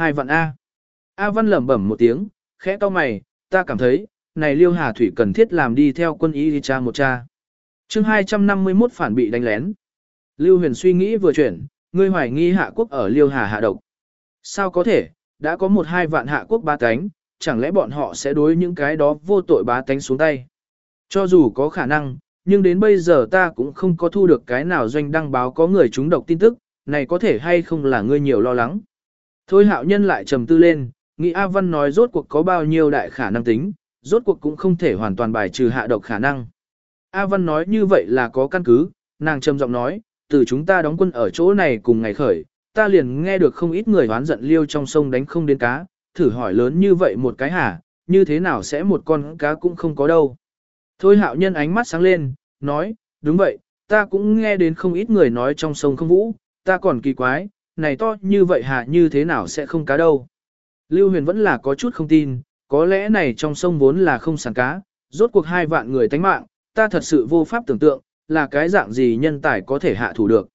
Hai vạn A. A Văn lẩm bẩm một tiếng, khẽ to mày, ta cảm thấy, này Liêu Hà Thủy cần thiết làm đi theo quân y đi cha một cha. chương 251 phản bị đánh lén. Lưu Huyền suy nghĩ vừa chuyển, ngươi hoài nghi hạ quốc ở Liêu Hà hạ độc. Sao có thể, đã có một hai vạn hạ quốc ba cánh, chẳng lẽ bọn họ sẽ đối những cái đó vô tội bá tánh xuống tay. Cho dù có khả năng, nhưng đến bây giờ ta cũng không có thu được cái nào doanh đăng báo có người trúng độc tin tức, này có thể hay không là ngươi nhiều lo lắng. Thôi hạo nhân lại trầm tư lên, nghĩ A Văn nói rốt cuộc có bao nhiêu đại khả năng tính, rốt cuộc cũng không thể hoàn toàn bài trừ hạ độc khả năng. A Văn nói như vậy là có căn cứ, nàng trầm giọng nói, từ chúng ta đóng quân ở chỗ này cùng ngày khởi, ta liền nghe được không ít người oán giận liêu trong sông đánh không đến cá, thử hỏi lớn như vậy một cái hả, như thế nào sẽ một con cá cũng không có đâu. Thôi hạo nhân ánh mắt sáng lên, nói, đúng vậy, ta cũng nghe đến không ít người nói trong sông không vũ, ta còn kỳ quái, này to như vậy hà như thế nào sẽ không cá đâu. Lưu huyền vẫn là có chút không tin, có lẽ này trong sông vốn là không sản cá, rốt cuộc hai vạn người tánh mạng, ta thật sự vô pháp tưởng tượng, là cái dạng gì nhân tài có thể hạ thủ được.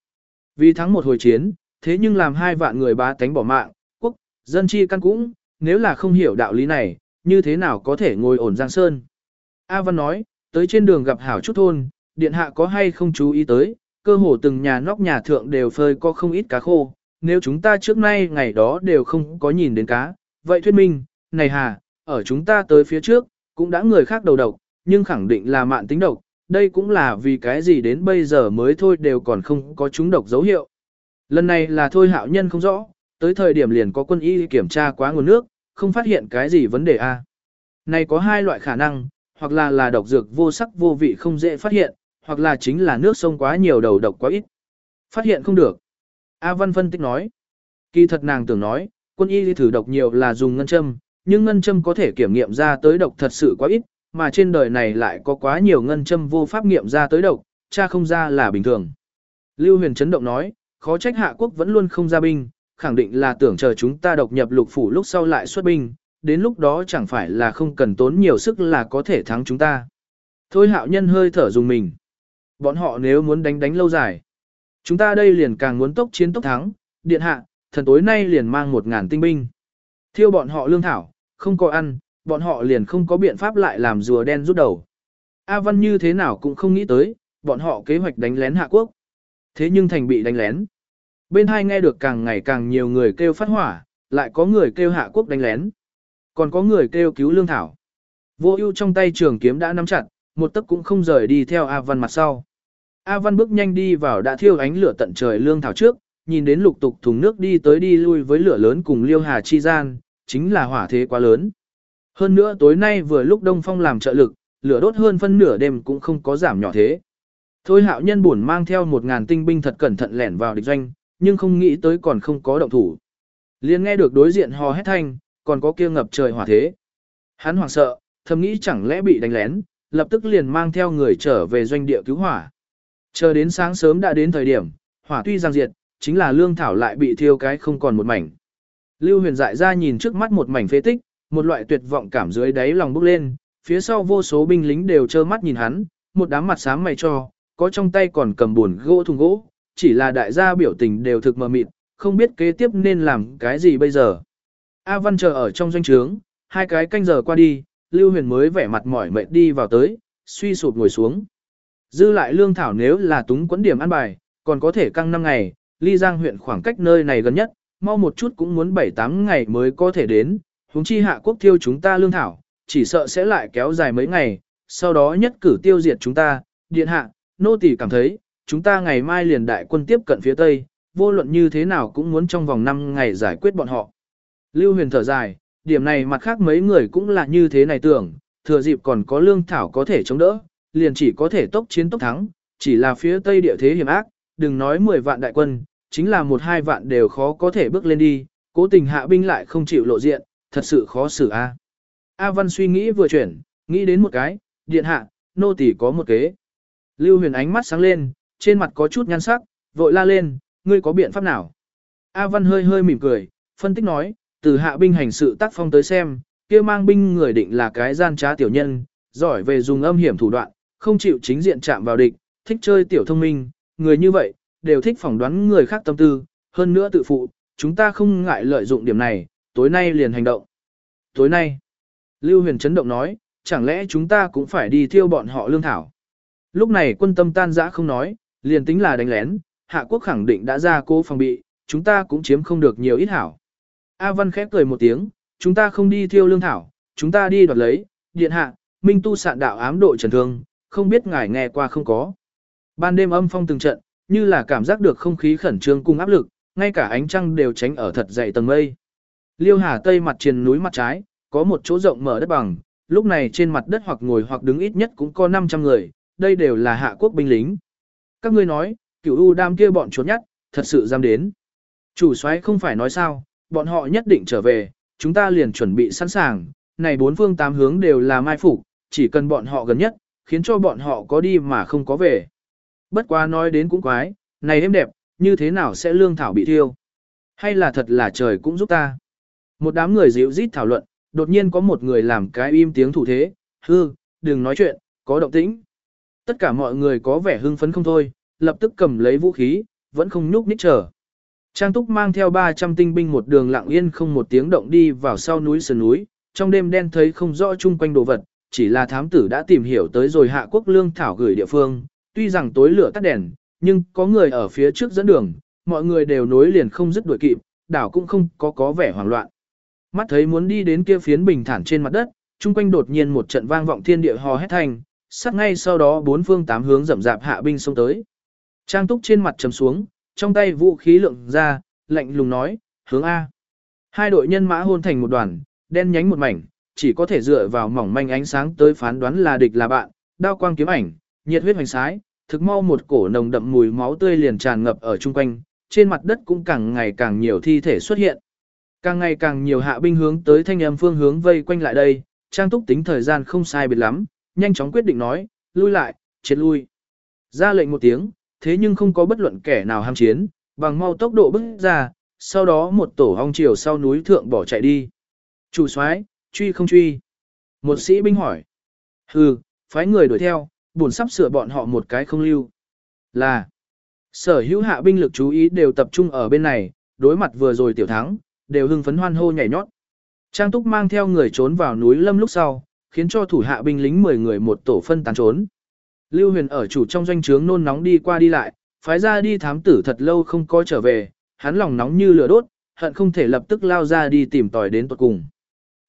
Vì thắng một hồi chiến, thế nhưng làm hai vạn người bá tánh bỏ mạng, quốc, dân chi căn cũng, nếu là không hiểu đạo lý này, như thế nào có thể ngồi ổn giang sơn. A Văn nói, tới trên đường gặp hảo chút thôn, điện hạ có hay không chú ý tới, cơ hồ từng nhà nóc nhà thượng đều phơi có không ít cá khô, nếu chúng ta trước nay ngày đó đều không có nhìn đến cá, vậy thuyết minh, này hà, ở chúng ta tới phía trước, cũng đã người khác đầu độc, nhưng khẳng định là mạn tính độc, đây cũng là vì cái gì đến bây giờ mới thôi đều còn không có chúng độc dấu hiệu. Lần này là thôi hạo nhân không rõ, tới thời điểm liền có quân y kiểm tra quá nguồn nước, không phát hiện cái gì vấn đề a. Này có hai loại khả năng, hoặc là là độc dược vô sắc vô vị không dễ phát hiện, hoặc là chính là nước sông quá nhiều đầu độc quá ít. Phát hiện không được. A Văn phân tích nói. Kỳ thật nàng tưởng nói, quân y thử độc nhiều là dùng ngân châm, nhưng ngân châm có thể kiểm nghiệm ra tới độc thật sự quá ít, mà trên đời này lại có quá nhiều ngân châm vô pháp nghiệm ra tới độc, cha không ra là bình thường. Lưu Huyền chấn động nói, khó trách hạ quốc vẫn luôn không ra binh, khẳng định là tưởng chờ chúng ta độc nhập lục phủ lúc sau lại xuất binh, đến lúc đó chẳng phải là không cần tốn nhiều sức là có thể thắng chúng ta. Thôi hạo nhân hơi thở dùng mình. Bọn họ nếu muốn đánh đánh lâu dài, chúng ta đây liền càng muốn tốc chiến tốc thắng, điện hạ, thần tối nay liền mang một ngàn tinh binh. Thiêu bọn họ lương thảo, không có ăn, bọn họ liền không có biện pháp lại làm rùa đen rút đầu. A Văn như thế nào cũng không nghĩ tới, bọn họ kế hoạch đánh lén Hạ Quốc. Thế nhưng thành bị đánh lén. Bên hai nghe được càng ngày càng nhiều người kêu phát hỏa, lại có người kêu Hạ Quốc đánh lén. Còn có người kêu cứu lương thảo. Vô ưu trong tay trường kiếm đã nắm chặt, một tấc cũng không rời đi theo A Văn mặt sau. A Văn bước nhanh đi vào đã thiêu ánh lửa tận trời lương thảo trước, nhìn đến lục tục thùng nước đi tới đi lui với lửa lớn cùng liêu hà chi gian, chính là hỏa thế quá lớn. Hơn nữa tối nay vừa lúc Đông Phong làm trợ lực, lửa đốt hơn phân nửa đêm cũng không có giảm nhỏ thế. Thôi hạo nhân buồn mang theo một ngàn tinh binh thật cẩn thận lẻn vào địch doanh, nhưng không nghĩ tới còn không có động thủ. liền nghe được đối diện hò hét thanh, còn có kia ngập trời hỏa thế. Hắn hoảng sợ, thầm nghĩ chẳng lẽ bị đánh lén, lập tức liền mang theo người trở về doanh địa cứu hỏa. Chờ đến sáng sớm đã đến thời điểm, hỏa tuy giang diệt, chính là lương thảo lại bị thiêu cái không còn một mảnh. Lưu huyền dại ra nhìn trước mắt một mảnh phế tích, một loại tuyệt vọng cảm dưới đáy lòng bốc lên, phía sau vô số binh lính đều trơ mắt nhìn hắn, một đám mặt sáng mày cho, có trong tay còn cầm buồn gỗ thùng gỗ, chỉ là đại gia biểu tình đều thực mờ mịt, không biết kế tiếp nên làm cái gì bây giờ. A Văn chờ ở trong doanh trướng, hai cái canh giờ qua đi, Lưu Huyền mới vẻ mặt mỏi mệt đi vào tới, suy sụp ngồi xuống. Dư lại lương thảo nếu là túng quẫn điểm ăn bài, còn có thể căng 5 ngày, ly giang huyện khoảng cách nơi này gần nhất, mau một chút cũng muốn 7-8 ngày mới có thể đến, huống chi hạ quốc tiêu chúng ta lương thảo, chỉ sợ sẽ lại kéo dài mấy ngày, sau đó nhất cử tiêu diệt chúng ta, điện hạ, nô tỳ cảm thấy, chúng ta ngày mai liền đại quân tiếp cận phía tây, vô luận như thế nào cũng muốn trong vòng 5 ngày giải quyết bọn họ. Lưu huyền thở dài, điểm này mặt khác mấy người cũng là như thế này tưởng, thừa dịp còn có lương thảo có thể chống đỡ, liền chỉ có thể tốc chiến tốc thắng, chỉ là phía tây địa thế hiểm ác, đừng nói 10 vạn đại quân, chính là một hai vạn đều khó có thể bước lên đi, cố tình hạ binh lại không chịu lộ diện, thật sự khó xử a. A Văn suy nghĩ vừa chuyển, nghĩ đến một cái, điện hạ, nô tỳ có một kế. Lưu huyền ánh mắt sáng lên, trên mặt có chút nhăn sắc, vội la lên, ngươi có biện pháp nào? A Văn hơi hơi mỉm cười, phân tích nói, từ hạ binh hành sự tác phong tới xem, kia mang binh người định là cái gian trá tiểu nhân, giỏi về dùng âm hiểm thủ đoạn, không chịu chính diện chạm vào địch, thích chơi tiểu thông minh, người như vậy, đều thích phỏng đoán người khác tâm tư, hơn nữa tự phụ, chúng ta không ngại lợi dụng điểm này, tối nay liền hành động. Tối nay, Lưu Huyền chấn động nói, chẳng lẽ chúng ta cũng phải đi thiêu bọn họ lương thảo. Lúc này quân tâm tan dã không nói, liền tính là đánh lén, Hạ Quốc khẳng định đã ra cố phòng bị, chúng ta cũng chiếm không được nhiều ít hảo. A Văn khép cười một tiếng, chúng ta không đi thiêu lương thảo, chúng ta đi đoạt lấy, điện hạ, minh tu sạn đạo ám độ trần thương, không biết ngài nghe qua không có. Ban đêm âm phong từng trận, như là cảm giác được không khí khẩn trương cùng áp lực, ngay cả ánh trăng đều tránh ở thật dày tầng mây. Liêu Hà Tây mặt trên núi mặt trái, có một chỗ rộng mở đất bằng, lúc này trên mặt đất hoặc ngồi hoặc đứng ít nhất cũng có 500 người, đây đều là hạ quốc binh lính. Các ngươi nói, cửu U đam kia bọn trốn nhất, thật sự dám đến. Chủ soái không phải nói sao, bọn họ nhất định trở về, chúng ta liền chuẩn bị sẵn sàng, này bốn phương tám hướng đều là mai phục, chỉ cần bọn họ gần nhất, khiến cho bọn họ có đi mà không có về. Bất quá nói đến cũng quái, này êm đẹp, như thế nào sẽ lương thảo bị thiêu? Hay là thật là trời cũng giúp ta? Một đám người dịu rít thảo luận, đột nhiên có một người làm cái im tiếng thủ thế, hư, đừng nói chuyện, có động tĩnh. Tất cả mọi người có vẻ hưng phấn không thôi, lập tức cầm lấy vũ khí, vẫn không nhúc nhích chờ. Trang Túc mang theo 300 tinh binh một đường lặng yên không một tiếng động đi vào sau núi sườn núi, trong đêm đen thấy không rõ chung quanh đồ vật, chỉ là thám tử đã tìm hiểu tới rồi hạ quốc lương thảo gửi địa phương, tuy rằng tối lửa tắt đèn, nhưng có người ở phía trước dẫn đường, mọi người đều nối liền không dứt đuổi kịp, đảo cũng không có có vẻ hoảng loạn. Mắt thấy muốn đi đến kia phiến bình thản trên mặt đất, chung quanh đột nhiên một trận vang vọng thiên địa hò hét thành, sát ngay sau đó bốn phương tám hướng rậm rạp hạ binh xông tới. Trang túc trên mặt trầm xuống, trong tay vũ khí lượng ra, lạnh lùng nói, hướng A. Hai đội nhân mã hôn thành một đoàn, đen nhánh một mảnh, chỉ có thể dựa vào mỏng manh ánh sáng tới phán đoán là địch là bạn, đao quang kiếm ảnh, nhiệt huyết hoành sái, thực mau một cổ nồng đậm mùi máu tươi liền tràn ngập ở chung quanh, trên mặt đất cũng càng ngày càng nhiều thi thể xuất hiện. Càng ngày càng nhiều hạ binh hướng tới thanh âm phương hướng vây quanh lại đây, trang túc tính thời gian không sai biệt lắm, nhanh chóng quyết định nói, lui lại, chết lui. Ra lệnh một tiếng, thế nhưng không có bất luận kẻ nào ham chiến, bằng mau tốc độ bước ra, sau đó một tổ hong chiều sau núi thượng bỏ chạy đi. Chủ soái, truy không truy? Một sĩ binh hỏi. Hừ, phái người đuổi theo, buồn sắp sửa bọn họ một cái không lưu. Là, sở hữu hạ binh lực chú ý đều tập trung ở bên này, đối mặt vừa rồi tiểu thắng, đều hưng phấn hoan hô nhảy nhót. Trang Túc mang theo người trốn vào núi lâm lúc sau, khiến cho thủ hạ binh lính 10 người một tổ phân tán trốn. Lưu Huyền ở chủ trong doanh trướng nôn nóng đi qua đi lại, phái ra đi thám tử thật lâu không có trở về, hắn lòng nóng như lửa đốt, hận không thể lập tức lao ra đi tìm tòi đến tuật cùng.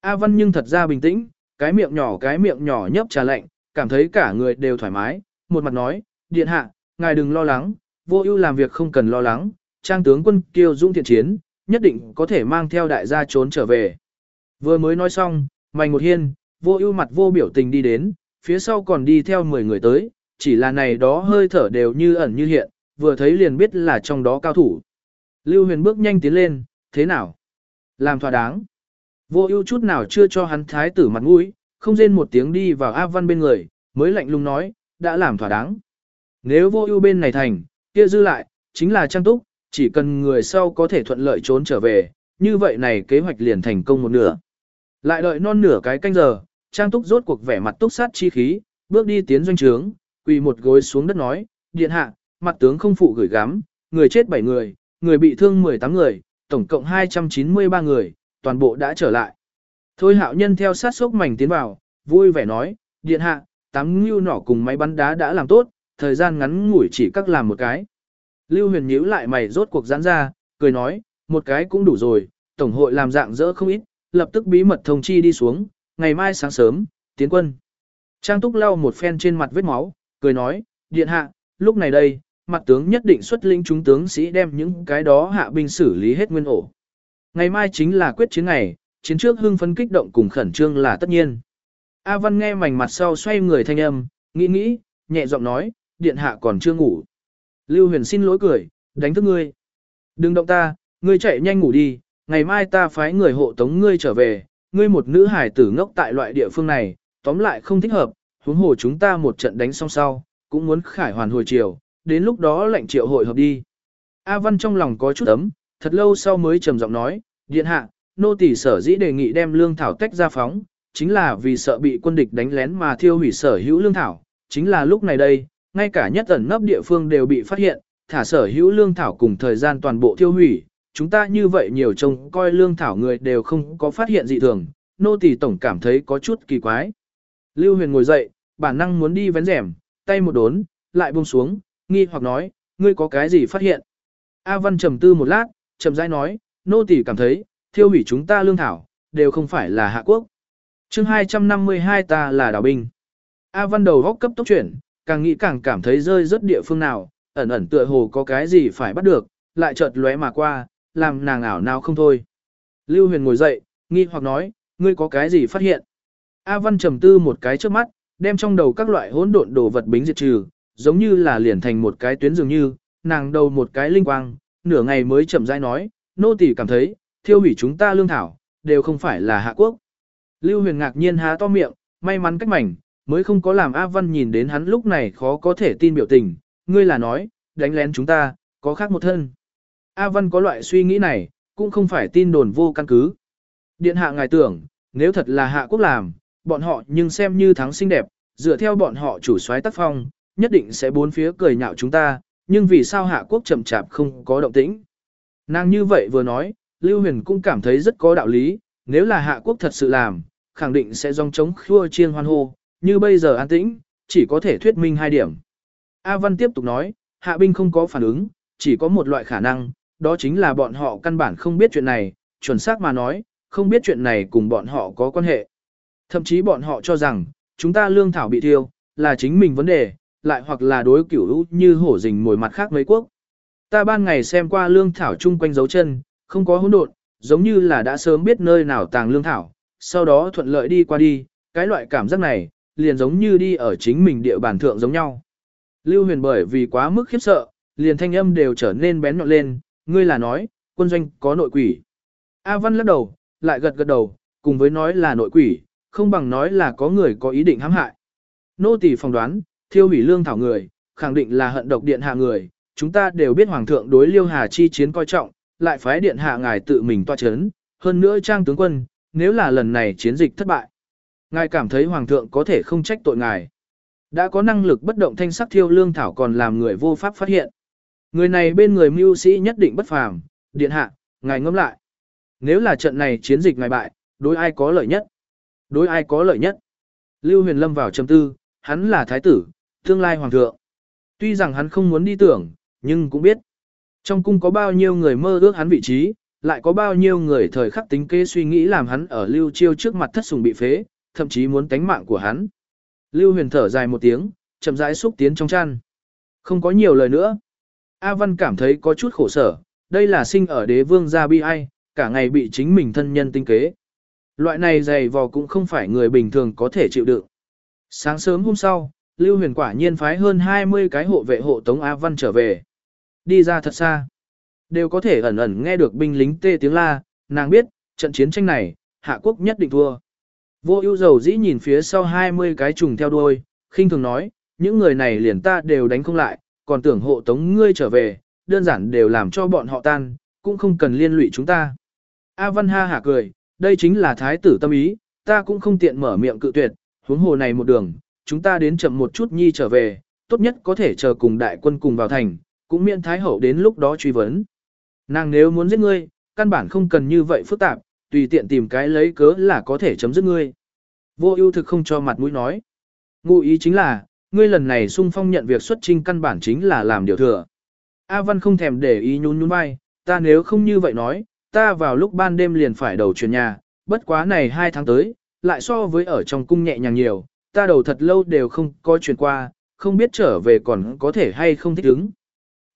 A Văn nhưng thật ra bình tĩnh, cái miệng nhỏ cái miệng nhỏ nhấp trà lạnh, cảm thấy cả người đều thoải mái, một mặt nói, điện hạ, ngài đừng lo lắng, vô ưu làm việc không cần lo lắng, trang tướng quân kiêu dũng thiện chiến, nhất định có thể mang theo đại gia trốn trở về. Vừa mới nói xong, mày một hiên, vô ưu mặt vô biểu tình đi đến, phía sau còn đi theo 10 người tới, chỉ là này đó hơi thở đều như ẩn như hiện, vừa thấy liền biết là trong đó cao thủ. Lưu huyền bước nhanh tiến lên, thế nào? Làm thỏa đáng. Vô ưu chút nào chưa cho hắn thái tử mặt mũi, không rên một tiếng đi vào A Văn bên người, mới lạnh lùng nói, đã làm thỏa đáng. Nếu vô ưu bên này thành, kia dư lại, chính là trang túc, chỉ cần người sau có thể thuận lợi trốn trở về, như vậy này kế hoạch liền thành công một nửa. Lại đợi non nửa cái canh giờ, trang túc rốt cuộc vẻ mặt túc sát chi khí, bước đi tiến doanh trướng, quỳ một gối xuống đất nói, điện hạ, mặt tướng không phụ gửi gắm, người chết 7 người, người bị thương 18 người, tổng cộng 293 người, toàn bộ đã trở lại. Thôi hạo nhân theo sát sốc mảnh tiến vào, vui vẻ nói, điện hạ, tám ngưu nỏ cùng máy bắn đá đã làm tốt, thời gian ngắn ngủi chỉ các làm một cái. Lưu huyền nhíu lại mày rốt cuộc giãn ra, cười nói, một cái cũng đủ rồi, tổng hội làm dạng dỡ không ít, lập tức bí mật thông chi đi xuống, ngày mai sáng sớm, tiến quân. Trang túc lau một phen trên mặt vết máu, cười nói, điện hạ, lúc này đây, mặt tướng nhất định xuất linh chúng tướng sĩ đem những cái đó hạ binh xử lý hết nguyên ổ. Ngày mai chính là quyết chiến ngày, chiến trước hưng phấn kích động cùng khẩn trương là tất nhiên. A Văn nghe mảnh mặt sau xoay người thanh âm, nghĩ nghĩ, nhẹ giọng nói, điện hạ còn chưa ngủ. Lưu huyền xin lỗi cười, đánh thức ngươi. Đừng động ta, ngươi chạy nhanh ngủ đi, ngày mai ta phái người hộ tống ngươi trở về, ngươi một nữ hải tử ngốc tại loại địa phương này, tóm lại không thích hợp, huống hồ chúng ta một trận đánh xong sau, cũng muốn khải hoàn hồi chiều, đến lúc đó lệnh triệu hội hợp đi. A Văn trong lòng có chút ấm, thật lâu sau mới trầm giọng nói, điện hạ, nô tỳ sở dĩ đề nghị đem lương thảo tách ra phóng, chính là vì sợ bị quân địch đánh lén mà thiêu hủy sở hữu lương thảo, chính là lúc này đây, ngay cả nhất ẩn nấp địa phương đều bị phát hiện, thả sở hữu lương thảo cùng thời gian toàn bộ thiêu hủy, chúng ta như vậy nhiều trông coi lương thảo người đều không có phát hiện dị thường, nô tỳ tổng cảm thấy có chút kỳ quái. Lưu Huyền ngồi dậy, bản năng muốn đi vén rèm, tay một đốn, lại buông xuống, nghi hoặc nói, ngươi có cái gì phát hiện? A Văn trầm tư một lát, chậm rãi nói, nô tỳ cảm thấy, thiêu hủy chúng ta lương thảo, đều không phải là hạ quốc. chương 252 ta là đảo binh. A Văn đầu góc cấp tốc chuyển, càng nghĩ càng cảm thấy rơi rất địa phương nào, ẩn ẩn tựa hồ có cái gì phải bắt được, lại chợt lóe mà qua, làm nàng ảo nào không thôi. Lưu Huyền ngồi dậy, nghi hoặc nói, ngươi có cái gì phát hiện? A Văn trầm tư một cái trước mắt, đem trong đầu các loại hỗn độn đồ vật bính diệt trừ, giống như là liền thành một cái tuyến dường như, nàng đầu một cái linh quang, nửa ngày mới chậm rãi nói, nô tỳ cảm thấy, thiêu hủy chúng ta lương thảo, đều không phải là hạ quốc. Lưu huyền ngạc nhiên há to miệng, may mắn cách mảnh, mới không có làm A Văn nhìn đến hắn lúc này khó có thể tin biểu tình, ngươi là nói, đánh lén chúng ta, có khác một thân. A Văn có loại suy nghĩ này, cũng không phải tin đồn vô căn cứ. Điện hạ ngài tưởng, nếu thật là hạ quốc làm, bọn họ nhưng xem như thắng xinh đẹp, dựa theo bọn họ chủ soái tác phong, nhất định sẽ bốn phía cười nhạo chúng ta, nhưng vì sao hạ quốc chậm chạp không có động tĩnh. Nàng như vậy vừa nói, Lưu Huyền cũng cảm thấy rất có đạo lý, nếu là hạ quốc thật sự làm, khẳng định sẽ dòng chống khua chiêng hoan hô, như bây giờ an tĩnh, chỉ có thể thuyết minh hai điểm. A Văn tiếp tục nói, hạ binh không có phản ứng, chỉ có một loại khả năng, đó chính là bọn họ căn bản không biết chuyện này, chuẩn xác mà nói, không biết chuyện này cùng bọn họ có quan hệ. Thậm chí bọn họ cho rằng, chúng ta lương thảo bị thiêu, là chính mình vấn đề, lại hoặc là đối cửu như hổ rình mồi mặt khác mấy quốc. Ta ban ngày xem qua lương thảo chung quanh dấu chân, không có hỗn độn, giống như là đã sớm biết nơi nào tàng lương thảo, sau đó thuận lợi đi qua đi, cái loại cảm giác này, liền giống như đi ở chính mình địa bàn thượng giống nhau. Lưu huyền bởi vì quá mức khiếp sợ, liền thanh âm đều trở nên bén nhọn lên, ngươi là nói, quân doanh có nội quỷ. A Văn lắc đầu, lại gật gật đầu, cùng với nói là nội quỷ, không bằng nói là có người có ý định hãm hại. Nô tỳ phỏng đoán, thiêu hủy lương thảo người, khẳng định là hận độc điện hạ người, chúng ta đều biết hoàng thượng đối liêu hà chi chiến coi trọng, lại phái điện hạ ngài tự mình toa chấn, hơn nữa trang tướng quân, nếu là lần này chiến dịch thất bại. Ngài cảm thấy hoàng thượng có thể không trách tội ngài. Đã có năng lực bất động thanh sắc thiêu lương thảo còn làm người vô pháp phát hiện. Người này bên người mưu sĩ nhất định bất phàm, điện hạ, ngài ngẫm lại. Nếu là trận này chiến dịch ngài bại, đối ai có lợi nhất? Đối ai có lợi nhất? Lưu Huyền Lâm vào trầm tư, hắn là thái tử, tương lai hoàng thượng. Tuy rằng hắn không muốn đi tưởng, nhưng cũng biết. Trong cung có bao nhiêu người mơ ước hắn vị trí, lại có bao nhiêu người thời khắc tính kế suy nghĩ làm hắn ở Lưu Chiêu trước mặt thất sùng bị phế, thậm chí muốn tánh mạng của hắn. Lưu Huyền thở dài một tiếng, chậm rãi xúc tiến trong chăn. Không có nhiều lời nữa. A Văn cảm thấy có chút khổ sở, đây là sinh ở đế vương gia bi ai, cả ngày bị chính mình thân nhân tinh kế. Loại này dày vò cũng không phải người bình thường có thể chịu đựng. Sáng sớm hôm sau, Lưu Huyền quả nhiên phái hơn 20 cái hộ vệ hộ tống A Văn trở về. Đi ra thật xa. Đều có thể ẩn ẩn nghe được binh lính tê tiếng la, nàng biết, trận chiến tranh này, Hạ Quốc nhất định thua. Vô ưu dầu dĩ nhìn phía sau 20 cái trùng theo đuôi, khinh thường nói, những người này liền ta đều đánh không lại, còn tưởng hộ tống ngươi trở về, đơn giản đều làm cho bọn họ tan, cũng không cần liên lụy chúng ta. A Văn ha hả cười, đây chính là thái tử tâm ý, ta cũng không tiện mở miệng cự tuyệt, huống hồ này một đường, chúng ta đến chậm một chút nhi trở về, tốt nhất có thể chờ cùng đại quân cùng vào thành, cũng miễn thái hậu đến lúc đó truy vấn. Nàng nếu muốn giết ngươi, căn bản không cần như vậy phức tạp, tùy tiện tìm cái lấy cớ là có thể chấm dứt ngươi. Vô ưu thực không cho mặt mũi nói. Ngụ ý chính là, ngươi lần này sung phong nhận việc xuất trinh căn bản chính là làm điều thừa. A Văn không thèm để ý nhún nhún vai, ta nếu không như vậy nói, ta vào lúc ban đêm liền phải đầu chuyển nhà, bất quá này hai tháng tới, lại so với ở trong cung nhẹ nhàng nhiều, ta đầu thật lâu đều không có chuyển qua, không biết trở về còn có thể hay không thích ứng.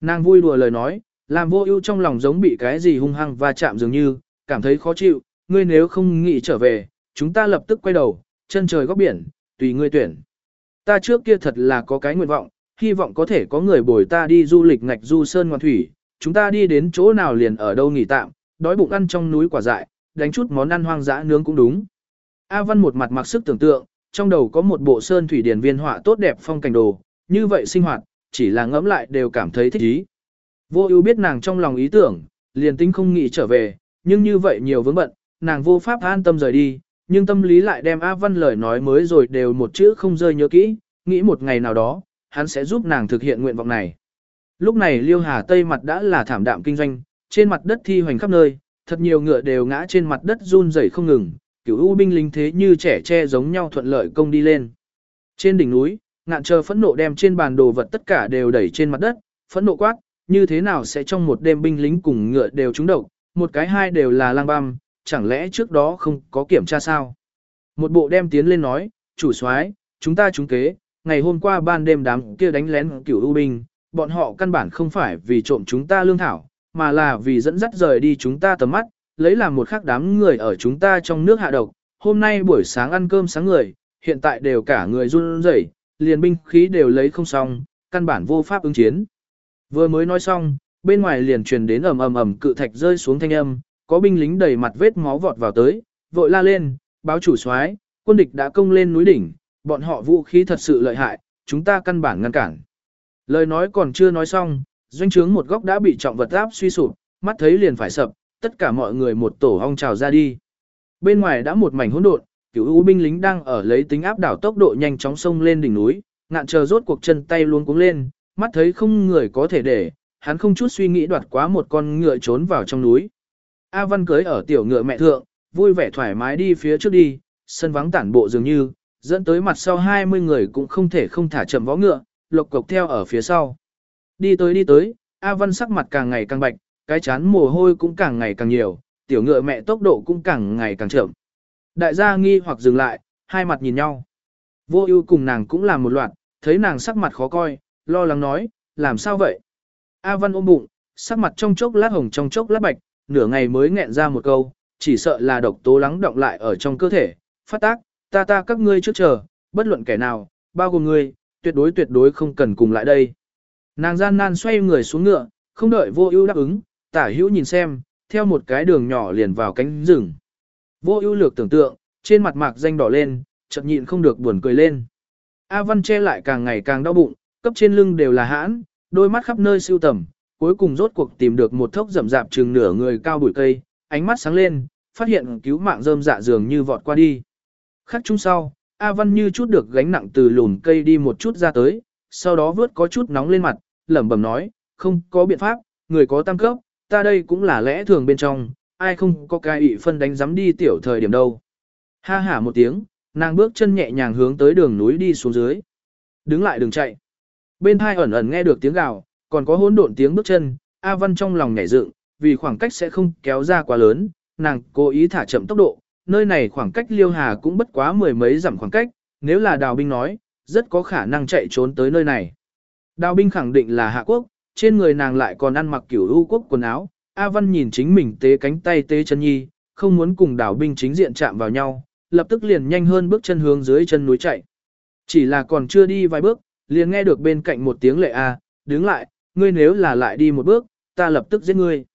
Nàng vui đùa lời nói, làm vô ưu trong lòng giống bị cái gì hung hăng và chạm dường như, cảm thấy khó chịu, ngươi nếu không nghĩ trở về, chúng ta lập tức quay đầu, chân trời góc biển, tùy ngươi tuyển. Ta trước kia thật là có cái nguyện vọng, hy vọng có thể có người bồi ta đi du lịch ngạch du sơn ngoan thủy, chúng ta đi đến chỗ nào liền ở đâu nghỉ tạm, đói bụng ăn trong núi quả dại, đánh chút món ăn hoang dã nướng cũng đúng. A Văn một mặt mặc sức tưởng tượng, trong đầu có một bộ sơn thủy điển viên họa tốt đẹp phong cảnh đồ, như vậy sinh hoạt, chỉ là ngẫm lại đều cảm thấy thích ý. Vô ưu biết nàng trong lòng ý tưởng, liền tính không nghĩ trở về, nhưng như vậy nhiều vướng bận, nàng vô pháp an tâm rời đi, nhưng tâm lý lại đem A Văn lời nói mới rồi đều một chữ không rơi nhớ kỹ, nghĩ một ngày nào đó, hắn sẽ giúp nàng thực hiện nguyện vọng này. Lúc này Liêu Hà Tây mặt đã là thảm đạm kinh doanh, trên mặt đất thi hoành khắp nơi, thật nhiều ngựa đều ngã trên mặt đất run rẩy không ngừng, cửu u binh lính thế như trẻ tre giống nhau thuận lợi công đi lên. Trên đỉnh núi, ngạn chờ phẫn nộ đem trên bàn đồ vật tất cả đều đẩy trên mặt đất, phẫn nộ quát, như thế nào sẽ trong một đêm binh lính cùng ngựa đều trúng độc, một cái hai đều là lang băm, chẳng lẽ trước đó không có kiểm tra sao? Một bộ đem tiến lên nói, chủ soái, chúng ta trúng kế, ngày hôm qua ban đêm đám kia đánh lén cửu ưu binh, bọn họ căn bản không phải vì trộm chúng ta lương thảo, mà là vì dẫn dắt rời đi chúng ta tầm mắt, lấy làm một khắc đám người ở chúng ta trong nước hạ độc. Hôm nay buổi sáng ăn cơm sáng người, hiện tại đều cả người run rẩy, liền binh khí đều lấy không xong, căn bản vô pháp ứng chiến. Vừa mới nói xong, bên ngoài liền truyền đến ầm ầm ầm cự thạch rơi xuống thanh âm, có binh lính đầy mặt vết máu vọt vào tới, vội la lên, báo chủ soái, quân địch đã công lên núi đỉnh, bọn họ vũ khí thật sự lợi hại, chúng ta căn bản ngăn cản. Lời nói còn chưa nói xong, doanh trướng một góc đã bị trọng vật áp suy sụp, mắt thấy liền phải sập, tất cả mọi người một tổ hong trào ra đi. Bên ngoài đã một mảnh hỗn độn, cửu u binh lính đang ở lấy tính áp đảo tốc độ nhanh chóng sông lên đỉnh núi, ngạn chờ rốt cuộc chân tay luôn cuống lên, mắt thấy không người có thể để, hắn không chút suy nghĩ đoạt quá một con ngựa trốn vào trong núi. A Văn cưới ở tiểu ngựa mẹ thượng, vui vẻ thoải mái đi phía trước đi, sân vắng tản bộ dường như, dẫn tới mặt sau 20 người cũng không thể không thả chậm vó ngựa, lộc cộc theo ở phía sau. Đi tới đi tới, A Văn sắc mặt càng ngày càng bạch, cái chán mồ hôi cũng càng ngày càng nhiều, tiểu ngựa mẹ tốc độ cũng càng ngày càng chậm. Đại gia nghi hoặc dừng lại, hai mặt nhìn nhau. Vô ưu cùng nàng cũng làm một loạt, thấy nàng sắc mặt khó coi, lo lắng nói, làm sao vậy? A Văn ôm bụng, sắc mặt trong chốc lát hồng trong chốc lát bạch, nửa ngày mới nghẹn ra một câu, chỉ sợ là độc tố lắng động lại ở trong cơ thể, phát tác, ta ta các ngươi trước chờ, bất luận kẻ nào, bao gồm ngươi, tuyệt đối tuyệt đối không cần cùng lại đây. Nàng gian nan xoay người xuống ngựa, không đợi vô ưu đáp ứng, tả hữu nhìn xem, theo một cái đường nhỏ liền vào cánh rừng. Vô ưu lược tưởng tượng, trên mặt mạc danh đỏ lên, chợt nhịn không được buồn cười lên. A Văn che lại càng ngày càng đau bụng, cấp trên lưng đều là hãn, đôi mắt khắp nơi siêu tầm, cuối cùng rốt cuộc tìm được một thốc rậm rạp chừng nửa người cao bụi cây, ánh mắt sáng lên, phát hiện cứu mạng rơm dạ dường như vọt qua đi. Khắc chung sau, A Văn như chút được gánh nặng từ lùn cây đi một chút ra tới, sau đó vớt có chút nóng lên mặt, lẩm bẩm nói, không có biện pháp, người có tam cấp, ta đây cũng là lẽ thường bên trong, ai không có cái ị phân đánh dám đi tiểu thời điểm đâu. Ha hả một tiếng, nàng bước chân nhẹ nhàng hướng tới đường núi đi xuống dưới. Đứng lại đừng chạy. Bên hai ẩn ẩn nghe được tiếng gào, còn có hỗn độn tiếng bước chân, A Văn trong lòng nhảy dựng, vì khoảng cách sẽ không kéo ra quá lớn, nàng cố ý thả chậm tốc độ, nơi này khoảng cách Liêu Hà cũng bất quá mười mấy dặm khoảng cách, nếu là đào binh nói, rất có khả năng chạy trốn tới nơi này. Đào binh khẳng định là Hạ Quốc, trên người nàng lại còn ăn mặc kiểu ưu quốc quần áo, A Văn nhìn chính mình tế cánh tay tế chân nhi, không muốn cùng đảo binh chính diện chạm vào nhau, lập tức liền nhanh hơn bước chân hướng dưới chân núi chạy. Chỉ là còn chưa đi vài bước, liền nghe được bên cạnh một tiếng lệ A, đứng lại, ngươi nếu là lại đi một bước, ta lập tức giết ngươi.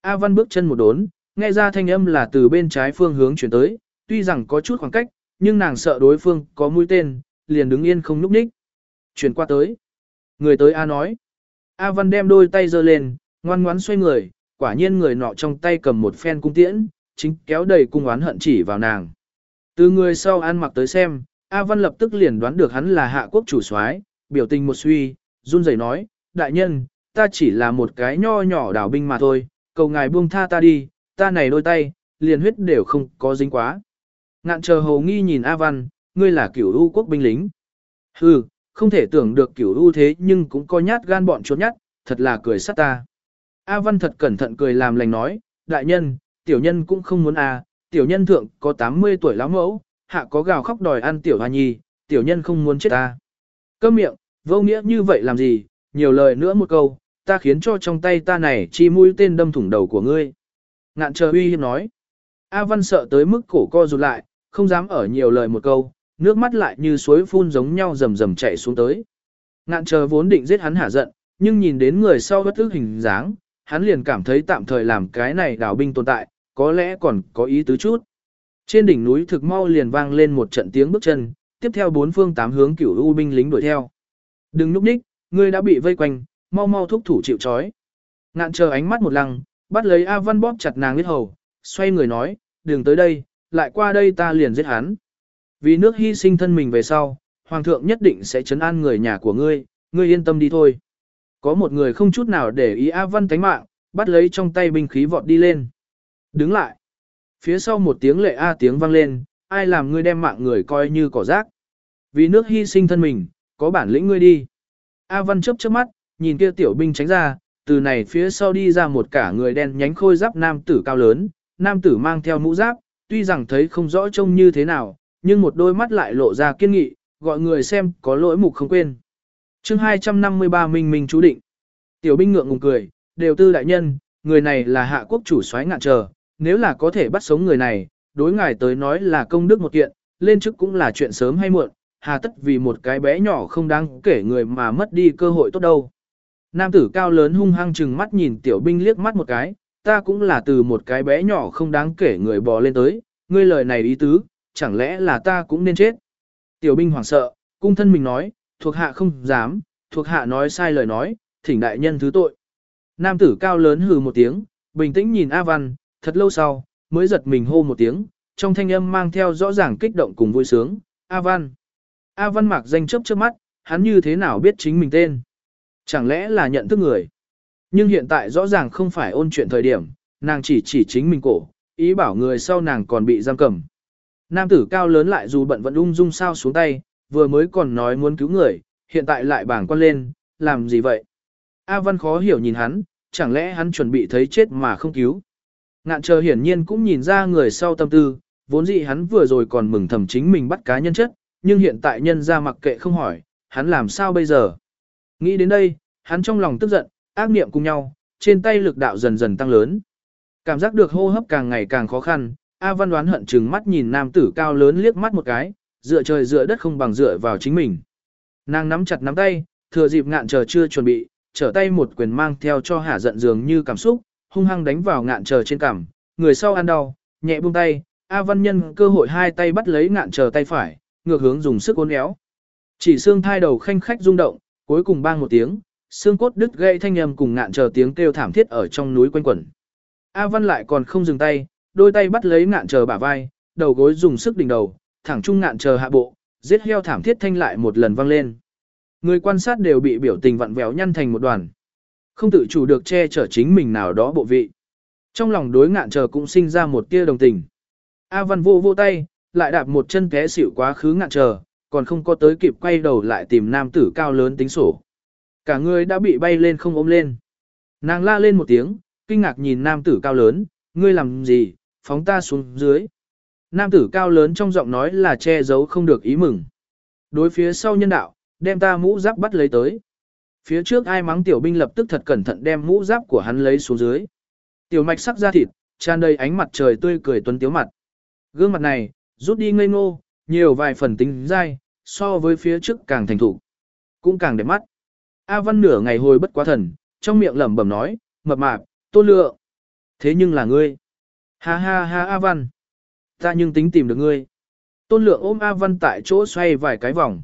A Văn bước chân một đốn, nghe ra thanh âm là từ bên trái phương hướng chuyển tới, tuy rằng có chút khoảng cách, nhưng nàng sợ đối phương có mũi tên, liền đứng yên không núp ních. Chuyển qua tới. Người tới A nói. A Văn đem đôi tay giơ lên, ngoan ngoãn xoay người, quả nhiên người nọ trong tay cầm một phen cung tiễn, chính kéo đầy cung oán hận chỉ vào nàng. Từ người sau ăn mặc tới xem, A Văn lập tức liền đoán được hắn là hạ quốc chủ soái, biểu tình một suy, run rẩy nói, đại nhân, ta chỉ là một cái nho nhỏ đảo binh mà thôi, cầu ngài buông tha ta đi, ta này đôi tay, liền huyết đều không có dính quá. Ngạn chờ hầu nghi nhìn A Văn, ngươi là cửu u quốc binh lính. Hừ, không thể tưởng được cửu u thế nhưng cũng có nhát gan bọn chuột nhát, thật là cười sát ta. A Văn thật cẩn thận cười làm lành nói, đại nhân, tiểu nhân cũng không muốn a, tiểu nhân thượng có 80 tuổi lão mẫu, hạ có gào khóc đòi ăn tiểu hoa nhi, tiểu nhân không muốn chết ta. Câm miệng, vô nghĩa như vậy làm gì, nhiều lời nữa một câu, ta khiến cho trong tay ta này chi mũi tên đâm thủng đầu của ngươi. Ngạn chờ uy hiếp nói. A Văn sợ tới mức cổ co rụt lại, không dám ở nhiều lời một câu, nước mắt lại như suối phun giống nhau rầm rầm chảy xuống tới. Ngạn chờ vốn định giết hắn hả giận, nhưng nhìn đến người sau bất ức hình dáng, hắn liền cảm thấy tạm thời làm cái này đảo binh tồn tại, có lẽ còn có ý tứ chút. Trên đỉnh núi thực mau liền vang lên một trận tiếng bước chân, tiếp theo bốn phương tám hướng cửu u binh lính đuổi theo. Đừng núp ních, ngươi đã bị vây quanh, mau mau thúc thủ chịu trói. Ngạn chờ ánh mắt một lăng, bắt lấy A Văn bóp chặt nàng huyết hầu, xoay người nói, đừng tới đây, lại qua đây ta liền giết hắn. Vì nước hy sinh thân mình về sau, Hoàng thượng nhất định sẽ chấn an người nhà của ngươi, ngươi yên tâm đi thôi. Có một người không chút nào để ý A Văn tánh mạng, bắt lấy trong tay binh khí vọt đi lên. Đứng lại. Phía sau một tiếng lệ a tiếng vang lên, ai làm ngươi đem mạng người coi như cỏ rác. Vì nước hy sinh thân mình, có bản lĩnh ngươi đi. A Văn chớp chớp mắt, nhìn kia tiểu binh tránh ra, từ này phía sau đi ra một cả người đen nhánh khôi giáp nam tử cao lớn, nam tử mang theo mũ giáp, tuy rằng thấy không rõ trông như thế nào, nhưng một đôi mắt lại lộ ra kiên nghị, gọi người xem có lỗi mục không quên chương 253 Minh Minh chú định. Tiểu binh ngượng ngùng cười, đều tư đại nhân, người này là hạ quốc chủ soái ngạn chờ, nếu là có thể bắt sống người này, đối ngài tới nói là công đức một kiện, lên chức cũng là chuyện sớm hay muộn, hà tất vì một cái bé nhỏ không đáng kể người mà mất đi cơ hội tốt đâu. Nam tử cao lớn hung hăng chừng mắt nhìn tiểu binh liếc mắt một cái, ta cũng là từ một cái bé nhỏ không đáng kể người bò lên tới, ngươi lời này ý tứ, chẳng lẽ là ta cũng nên chết. Tiểu binh hoảng sợ, cung thân mình nói, thuộc hạ không dám, thuộc hạ nói sai lời nói, thỉnh đại nhân thứ tội. Nam tử cao lớn hừ một tiếng, bình tĩnh nhìn A Văn, thật lâu sau, mới giật mình hô một tiếng, trong thanh âm mang theo rõ ràng kích động cùng vui sướng, A Văn. A Văn mạc danh chớp chớp mắt, hắn như thế nào biết chính mình tên. Chẳng lẽ là nhận thức người. Nhưng hiện tại rõ ràng không phải ôn chuyện thời điểm, nàng chỉ chỉ chính mình cổ, ý bảo người sau nàng còn bị giam cầm. Nam tử cao lớn lại dù bận vẫn ung dung sao xuống tay, vừa mới còn nói muốn cứu người, hiện tại lại bảng quan lên, làm gì vậy? A Văn khó hiểu nhìn hắn, chẳng lẽ hắn chuẩn bị thấy chết mà không cứu? Ngạn chờ hiển nhiên cũng nhìn ra người sau tâm tư, vốn dĩ hắn vừa rồi còn mừng thầm chính mình bắt cá nhân chất, nhưng hiện tại nhân ra mặc kệ không hỏi, hắn làm sao bây giờ? Nghĩ đến đây, hắn trong lòng tức giận, ác niệm cùng nhau, trên tay lực đạo dần dần tăng lớn. Cảm giác được hô hấp càng ngày càng khó khăn, A Văn đoán hận chừng mắt nhìn nam tử cao lớn liếc mắt một cái, dựa trời dựa đất không bằng dựa vào chính mình. Nàng nắm chặt nắm tay, thừa dịp ngạn chờ chưa chuẩn bị, trở tay một quyền mang theo cho hả giận dường như cảm xúc, hung hăng đánh vào ngạn chờ trên cằm, người sau ăn đau, nhẹ buông tay, A Văn Nhân cơ hội hai tay bắt lấy ngạn chờ tay phải, ngược hướng dùng sức uốn éo. Chỉ xương thai đầu khanh khách rung động, cuối cùng bang một tiếng, xương cốt đứt gây thanh âm cùng ngạn chờ tiếng kêu thảm thiết ở trong núi quanh quẩn. A Văn lại còn không dừng tay, đôi tay bắt lấy ngạn chờ bả vai, đầu gối dùng sức đỉnh đầu, thẳng trung ngạn chờ hạ bộ, giết heo thảm thiết thanh lại một lần vang lên. Người quan sát đều bị biểu tình vặn vẹo nhăn thành một đoàn. Không tự chủ được che chở chính mình nào đó bộ vị. Trong lòng đối ngạn chờ cũng sinh ra một tia đồng tình. A Văn vô vô tay, lại đạp một chân té xỉu quá khứ ngạn chờ, còn không có tới kịp quay đầu lại tìm nam tử cao lớn tính sổ. Cả người đã bị bay lên không ôm lên. Nàng la lên một tiếng, kinh ngạc nhìn nam tử cao lớn, ngươi làm gì, phóng ta xuống dưới. Nam tử cao lớn trong giọng nói là che giấu không được ý mừng. Đối phía sau nhân đạo, đem ta mũ giáp bắt lấy tới. Phía trước ai mắng tiểu binh lập tức thật cẩn thận đem mũ giáp của hắn lấy xuống dưới. Tiểu mạch sắc ra thịt, tràn đầy ánh mặt trời tươi cười tuấn tiếu mặt. Gương mặt này, rút đi ngây ngô, nhiều vài phần tính dai, so với phía trước càng thành thủ, cũng càng đẹp mắt. A Văn nửa ngày hồi bất quá thần, trong miệng lẩm bẩm nói, mập mạp, tôn lượng. Thế nhưng là ngươi. Ha ha ha A Văn. Ta nhưng tính tìm được ngươi. Tôn lượng ôm A Văn tại chỗ xoay vài cái vòng.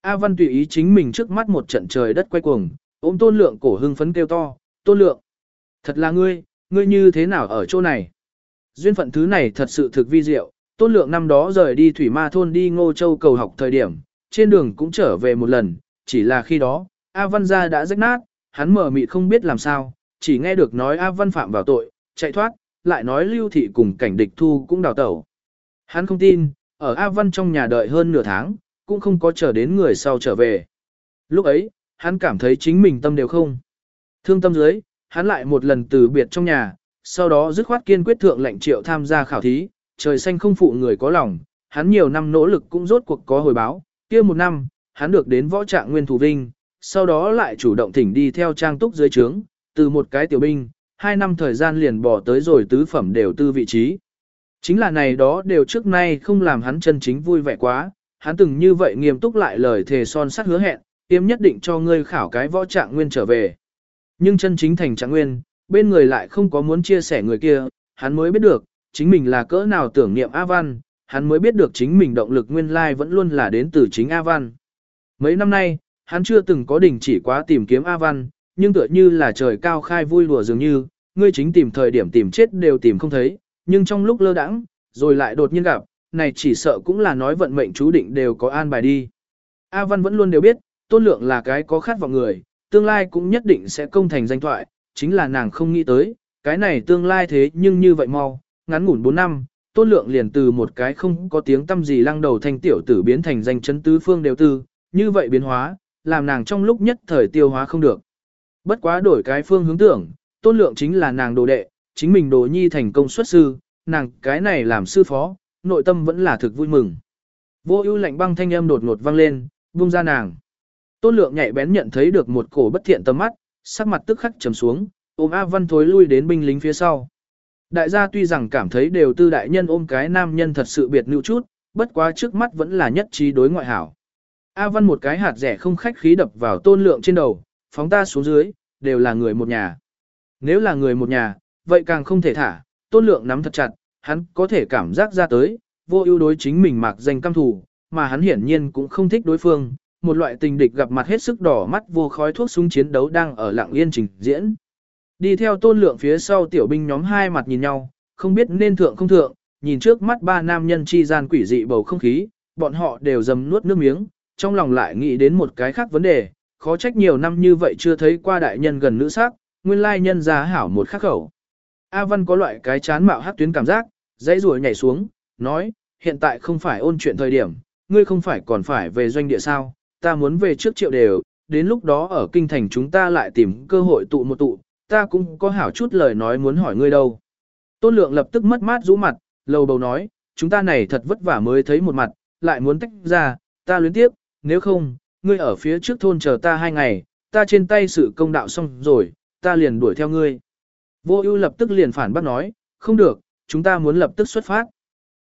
A Văn tùy ý chính mình trước mắt một trận trời đất quay cuồng, ôm tôn lượng cổ hưng phấn kêu to, tôn lượng. Thật là ngươi, ngươi như thế nào ở chỗ này? Duyên phận thứ này thật sự thực vi diệu, tôn lượng năm đó rời đi thủy ma thôn đi ngô châu cầu học thời điểm, trên đường cũng trở về một lần, chỉ là khi đó, A Văn gia đã rách nát, hắn mở mịt không biết làm sao, chỉ nghe được nói A Văn phạm vào tội, chạy thoát, lại nói lưu thị cùng cảnh địch thu cũng đào tẩu. Hắn không tin, ở A Văn trong nhà đợi hơn nửa tháng, cũng không có chờ đến người sau trở về. Lúc ấy, hắn cảm thấy chính mình tâm đều không. Thương tâm dưới, hắn lại một lần từ biệt trong nhà, sau đó dứt khoát kiên quyết thượng lệnh triệu tham gia khảo thí, trời xanh không phụ người có lòng, hắn nhiều năm nỗ lực cũng rốt cuộc có hồi báo, kia một năm, hắn được đến võ trạng nguyên thủ vinh, sau đó lại chủ động thỉnh đi theo trang túc dưới trướng, từ một cái tiểu binh, hai năm thời gian liền bỏ tới rồi tứ phẩm đều tư vị trí. Chính là này đó đều trước nay không làm hắn chân chính vui vẻ quá, hắn từng như vậy nghiêm túc lại lời thề son sắt hứa hẹn, tiêm nhất định cho ngươi khảo cái võ trạng nguyên trở về. Nhưng chân chính thành trạng nguyên, bên người lại không có muốn chia sẻ người kia, hắn mới biết được, chính mình là cỡ nào tưởng niệm A Văn, hắn mới biết được chính mình động lực nguyên lai vẫn luôn là đến từ chính A Văn. Mấy năm nay, hắn chưa từng có đình chỉ quá tìm kiếm A Văn, nhưng tựa như là trời cao khai vui đùa dường như, ngươi chính tìm thời điểm tìm chết đều tìm không thấy, nhưng trong lúc lơ đãng, rồi lại đột nhiên gặp, này chỉ sợ cũng là nói vận mệnh chú định đều có an bài đi. A Văn vẫn luôn đều biết, tôn lượng là cái có khát vọng người, tương lai cũng nhất định sẽ công thành danh thoại, chính là nàng không nghĩ tới, cái này tương lai thế nhưng như vậy mau, ngắn ngủn 4 năm, tôn lượng liền từ một cái không có tiếng tâm gì lăng đầu thành tiểu tử biến thành danh chấn tứ phương đều tư, như vậy biến hóa, làm nàng trong lúc nhất thời tiêu hóa không được. Bất quá đổi cái phương hướng tưởng, tôn lượng chính là nàng đồ đệ, chính mình đồ nhi thành công xuất sư, nàng cái này làm sư phó, nội tâm vẫn là thực vui mừng. Vô ưu lạnh băng thanh âm đột ngột vang lên, buông ra nàng. Tôn lượng nhạy bén nhận thấy được một cổ bất thiện tầm mắt, sắc mặt tức khắc trầm xuống, ôm A Văn thối lui đến binh lính phía sau. Đại gia tuy rằng cảm thấy đều tư đại nhân ôm cái nam nhân thật sự biệt nữ chút, bất quá trước mắt vẫn là nhất trí đối ngoại hảo. A Văn một cái hạt rẻ không khách khí đập vào tôn lượng trên đầu, phóng ta xuống dưới, đều là người một nhà. Nếu là người một nhà, vậy càng không thể thả, tôn lượng nắm thật chặt, hắn có thể cảm giác ra tới, vô ưu đối chính mình mạc danh căm thù, mà hắn hiển nhiên cũng không thích đối phương, một loại tình địch gặp mặt hết sức đỏ mắt vô khói thuốc súng chiến đấu đang ở lặng yên trình diễn. Đi theo tôn lượng phía sau tiểu binh nhóm hai mặt nhìn nhau, không biết nên thượng không thượng, nhìn trước mắt ba nam nhân chi gian quỷ dị bầu không khí, bọn họ đều dầm nuốt nước miếng, trong lòng lại nghĩ đến một cái khác vấn đề, khó trách nhiều năm như vậy chưa thấy qua đại nhân gần nữ sắc, nguyên lai nhân ra hảo một khắc khẩu. A Văn có loại cái chán mạo hát tuyến cảm giác, dãy ruồi nhảy xuống, nói, hiện tại không phải ôn chuyện thời điểm, ngươi không phải còn phải về doanh địa sao, ta muốn về trước triệu đều, đến lúc đó ở kinh thành chúng ta lại tìm cơ hội tụ một tụ, ta cũng có hảo chút lời nói muốn hỏi ngươi đâu. Tôn lượng lập tức mất mát rũ mặt, lầu bầu nói, chúng ta này thật vất vả mới thấy một mặt, lại muốn tách ra, ta luyến tiếp, nếu không, ngươi ở phía trước thôn chờ ta hai ngày, ta trên tay sự công đạo xong rồi, ta liền đuổi theo ngươi. Vô ưu lập tức liền phản bác nói, không được, chúng ta muốn lập tức xuất phát.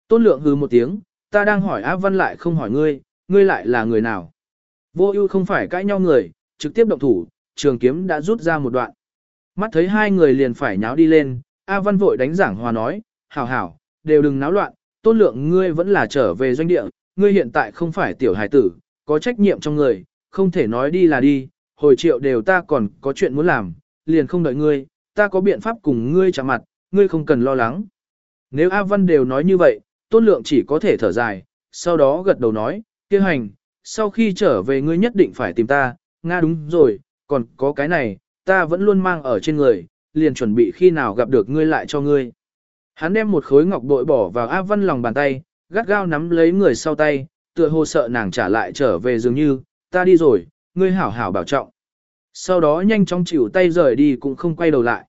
Tôn lượng hừ một tiếng, ta đang hỏi Á Văn lại không hỏi ngươi, ngươi lại là người nào. Vô ưu không phải cãi nhau người, trực tiếp động thủ, trường kiếm đã rút ra một đoạn. Mắt thấy hai người liền phải nháo đi lên, A Văn vội đánh giảng hòa nói, hảo hảo, đều đừng náo loạn, tôn lượng ngươi vẫn là trở về doanh địa, ngươi hiện tại không phải tiểu hải tử, có trách nhiệm trong người, không thể nói đi là đi, hồi triệu đều ta còn có chuyện muốn làm, liền không đợi ngươi, ta có biện pháp cùng ngươi chạm mặt, ngươi không cần lo lắng. Nếu A Văn đều nói như vậy, tôn lượng chỉ có thể thở dài, sau đó gật đầu nói, kia hành, sau khi trở về ngươi nhất định phải tìm ta, Nga đúng rồi, còn có cái này, ta vẫn luôn mang ở trên người, liền chuẩn bị khi nào gặp được ngươi lại cho ngươi. Hắn đem một khối ngọc bội bỏ vào A Văn lòng bàn tay, gắt gao nắm lấy người sau tay, tựa hồ sợ nàng trả lại trở về dường như, ta đi rồi, ngươi hảo hảo bảo trọng. Sau đó nhanh chóng chịu tay rời đi cũng không quay đầu lại.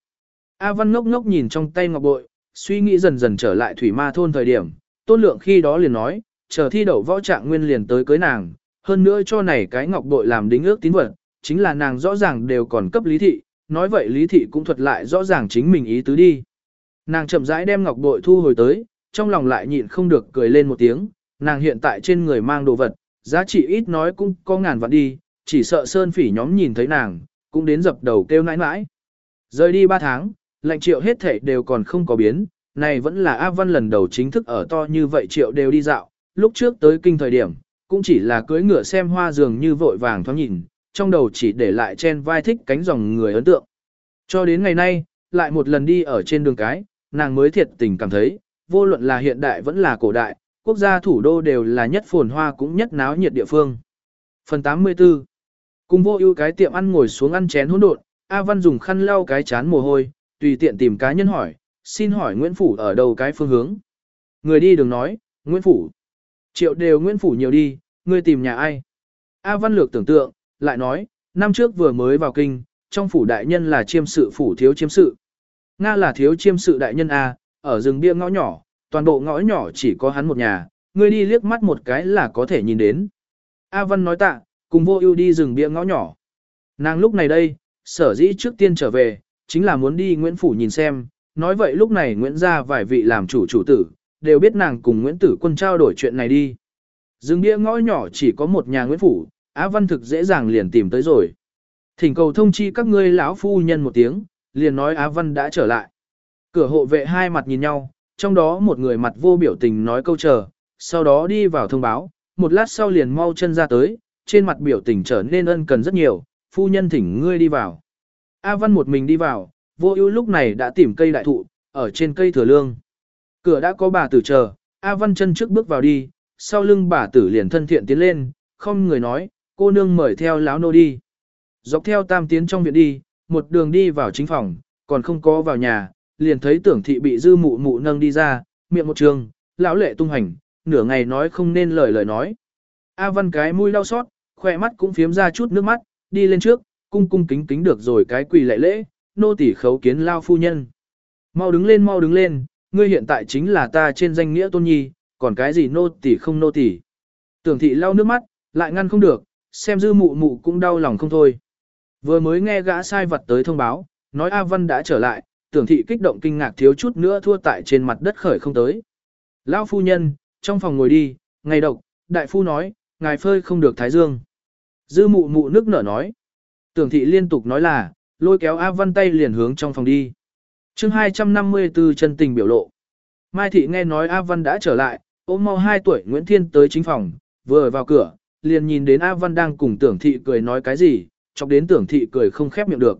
A Văn ngốc ngốc nhìn trong tay ngọc bội, suy nghĩ dần dần trở lại thủy ma thôn thời điểm, tôn lượng khi đó liền nói, chờ thi đậu võ trạng nguyên liền tới cưới nàng, hơn nữa cho này cái ngọc bội làm đính ước tín vật, chính là nàng rõ ràng đều còn cấp lý thị, nói vậy lý thị cũng thuật lại rõ ràng chính mình ý tứ đi. Nàng chậm rãi đem ngọc bội thu hồi tới, trong lòng lại nhịn không được cười lên một tiếng, nàng hiện tại trên người mang đồ vật, giá trị ít nói cũng có ngàn vạn đi, chỉ sợ sơn phỉ nhóm nhìn thấy nàng, cũng đến dập đầu kêu nãi nãi. Rời đi 3 tháng, lệnh triệu hết thể đều còn không có biến, này vẫn là A Văn lần đầu chính thức ở to như vậy triệu đều đi dạo, lúc trước tới kinh thời điểm, cũng chỉ là cưới ngựa xem hoa dường như vội vàng thoáng nhìn, trong đầu chỉ để lại chen vai thích cánh dòng người ấn tượng. Cho đến ngày nay, lại một lần đi ở trên đường cái, nàng mới thiệt tình cảm thấy, vô luận là hiện đại vẫn là cổ đại, quốc gia thủ đô đều là nhất phồn hoa cũng nhất náo nhiệt địa phương. Phần 84 Cùng vô ưu cái tiệm ăn ngồi xuống ăn chén hỗn độn, A Văn dùng khăn lau cái chán mồ hôi, tùy tiện tìm cá nhân hỏi, xin hỏi Nguyễn Phủ ở đâu cái phương hướng. Người đi đừng nói, Nguyễn Phủ. Triệu đều Nguyễn Phủ nhiều đi, người tìm nhà ai. A Văn lược tưởng tượng, lại nói, năm trước vừa mới vào kinh, trong phủ đại nhân là chiêm sự phủ thiếu chiêm sự. Nga là thiếu chiêm sự đại nhân A, ở rừng bia ngõ nhỏ, toàn bộ ngõ nhỏ chỉ có hắn một nhà, ngươi đi liếc mắt một cái là có thể nhìn đến. A Văn nói tạ, cùng vô ưu đi rừng bia ngõ nhỏ. Nàng lúc này đây, sở dĩ trước tiên trở về, chính là muốn đi Nguyễn Phủ nhìn xem, nói vậy lúc này Nguyễn gia vài vị làm chủ chủ tử, đều biết nàng cùng Nguyễn Tử Quân trao đổi chuyện này đi. Rừng bia ngõ nhỏ chỉ có một nhà Nguyễn Phủ, Á Văn thực dễ dàng liền tìm tới rồi. Thỉnh cầu thông chi các ngươi lão phu nhân một tiếng, liền nói Á Văn đã trở lại. Cửa hộ vệ hai mặt nhìn nhau, trong đó một người mặt vô biểu tình nói câu chờ, sau đó đi vào thông báo, một lát sau liền mau chân ra tới, trên mặt biểu tình trở nên ân cần rất nhiều, phu nhân thỉnh ngươi đi vào. A Văn một mình đi vào, vô ưu lúc này đã tìm cây đại thụ, ở trên cây thừa lương. Cửa đã có bà tử chờ, A Văn chân trước bước vào đi, sau lưng bà tử liền thân thiện tiến lên, không người nói, cô nương mời theo láo nô đi. Dọc theo tam tiến trong viện đi, một đường đi vào chính phòng, còn không có vào nhà, liền thấy tưởng thị bị dư mụ mụ nâng đi ra, miệng một trường, lão lệ tung hành, nửa ngày nói không nên lời lời nói. A văn cái mũi đau xót, khỏe mắt cũng phiếm ra chút nước mắt, đi lên trước, cung cung kính kính được rồi cái quỳ lệ lễ, nô tỳ khấu kiến lao phu nhân. Mau đứng lên mau đứng lên, ngươi hiện tại chính là ta trên danh nghĩa tôn nhi, còn cái gì nô tỳ không nô tỳ. Tưởng thị lau nước mắt, lại ngăn không được, xem dư mụ mụ cũng đau lòng không thôi. Vừa mới nghe gã sai vật tới thông báo, nói A Văn đã trở lại, tưởng thị kích động kinh ngạc thiếu chút nữa thua tại trên mặt đất khởi không tới. Lão phu nhân, trong phòng ngồi đi, ngày độc, đại phu nói, ngài phơi không được thái dương. Dư mụ mụ nước nở nói. Tưởng thị liên tục nói là, lôi kéo A Văn tay liền hướng trong phòng đi. chương 254 chân tình biểu lộ. Mai thị nghe nói A Văn đã trở lại, ôm mau 2 tuổi Nguyễn Thiên tới chính phòng, vừa vào cửa, liền nhìn đến A Văn đang cùng tưởng thị cười nói cái gì, chọc đến tưởng thị cười không khép miệng được.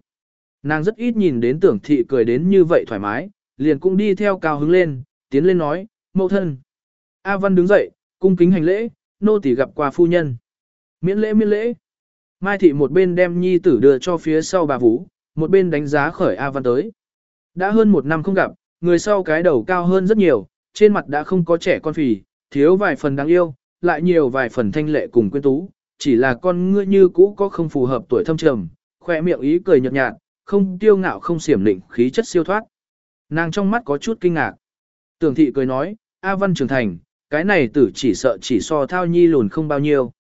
Nàng rất ít nhìn đến tưởng thị cười đến như vậy thoải mái, liền cũng đi theo cao hứng lên, tiến lên nói, mẫu thân. A Văn đứng dậy, cung kính hành lễ, nô tỳ gặp qua phu nhân. Miễn lễ miễn lễ. Mai thị một bên đem nhi tử đưa cho phía sau bà Vũ, một bên đánh giá khởi A Văn tới. Đã hơn một năm không gặp, người sau cái đầu cao hơn rất nhiều, trên mặt đã không có trẻ con phì, thiếu vài phần đáng yêu, lại nhiều vài phần thanh lệ cùng quyến tú, chỉ là con ngươi như cũ có không phù hợp tuổi thâm trầm, khoe miệng ý cười nhợt nhạt, không tiêu ngạo không xiểm lịnh khí chất siêu thoát. Nàng trong mắt có chút kinh ngạc. Tưởng thị cười nói, A Văn trưởng thành, cái này tử chỉ sợ chỉ so thao nhi lùn không bao nhiêu.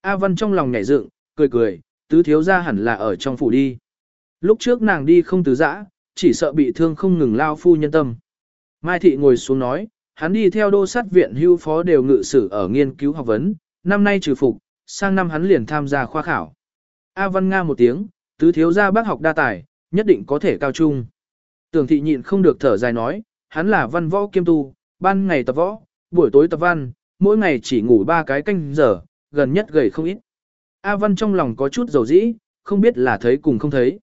A Văn trong lòng nhảy dựng, cười cười, tứ thiếu ra hẳn là ở trong phủ đi. Lúc trước nàng đi không tứ dã, chỉ sợ bị thương không ngừng lao phu nhân tâm. Mai thị ngồi xuống nói, hắn đi theo đô sát viện hưu phó đều ngự sử ở nghiên cứu học vấn, năm nay trừ phục, sang năm hắn liền tham gia khoa khảo. A Văn Nga một tiếng, tứ thiếu gia bác học đa tài, nhất định có thể cao trung. Tưởng thị nhịn không được thở dài nói, hắn là văn võ kiêm tu, ban ngày tập võ, buổi tối tập văn, mỗi ngày chỉ ngủ ba cái canh giờ, gần nhất gầy không ít. A Văn trong lòng có chút dầu dĩ, không biết là thấy cùng không thấy.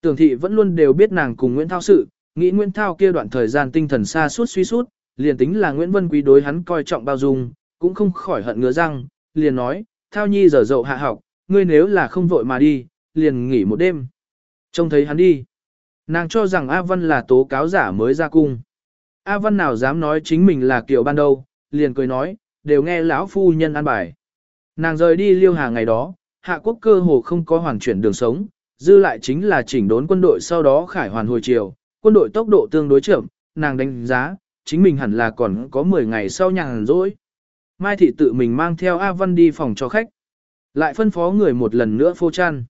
Tưởng thị vẫn luôn đều biết nàng cùng Nguyễn Thao sự, nghĩ Nguyễn Thao kia đoạn thời gian tinh thần xa suốt suy suốt, liền tính là Nguyễn Vân Quý đối hắn coi trọng bao dung, cũng không khỏi hận ngứa răng, liền nói, Thao Nhi giờ dậu hạ học, ngươi nếu là không vội mà đi, liền nghỉ một đêm. Trông thấy hắn đi. Nàng cho rằng A Văn là tố cáo giả mới ra cung. A Văn nào dám nói chính mình là kiểu ban đầu, liền cười nói, đều nghe lão phu nhân an bài. Nàng rời đi liêu hà ngày đó, hạ quốc cơ hồ không có hoàn chuyển đường sống, dư lại chính là chỉnh đốn quân đội sau đó khải hoàn hồi chiều, quân đội tốc độ tương đối chậm, nàng đánh giá, chính mình hẳn là còn có 10 ngày sau nhàn rỗi. Mai thị tự mình mang theo A Văn đi phòng cho khách. Lại phân phó người một lần nữa phô chăn.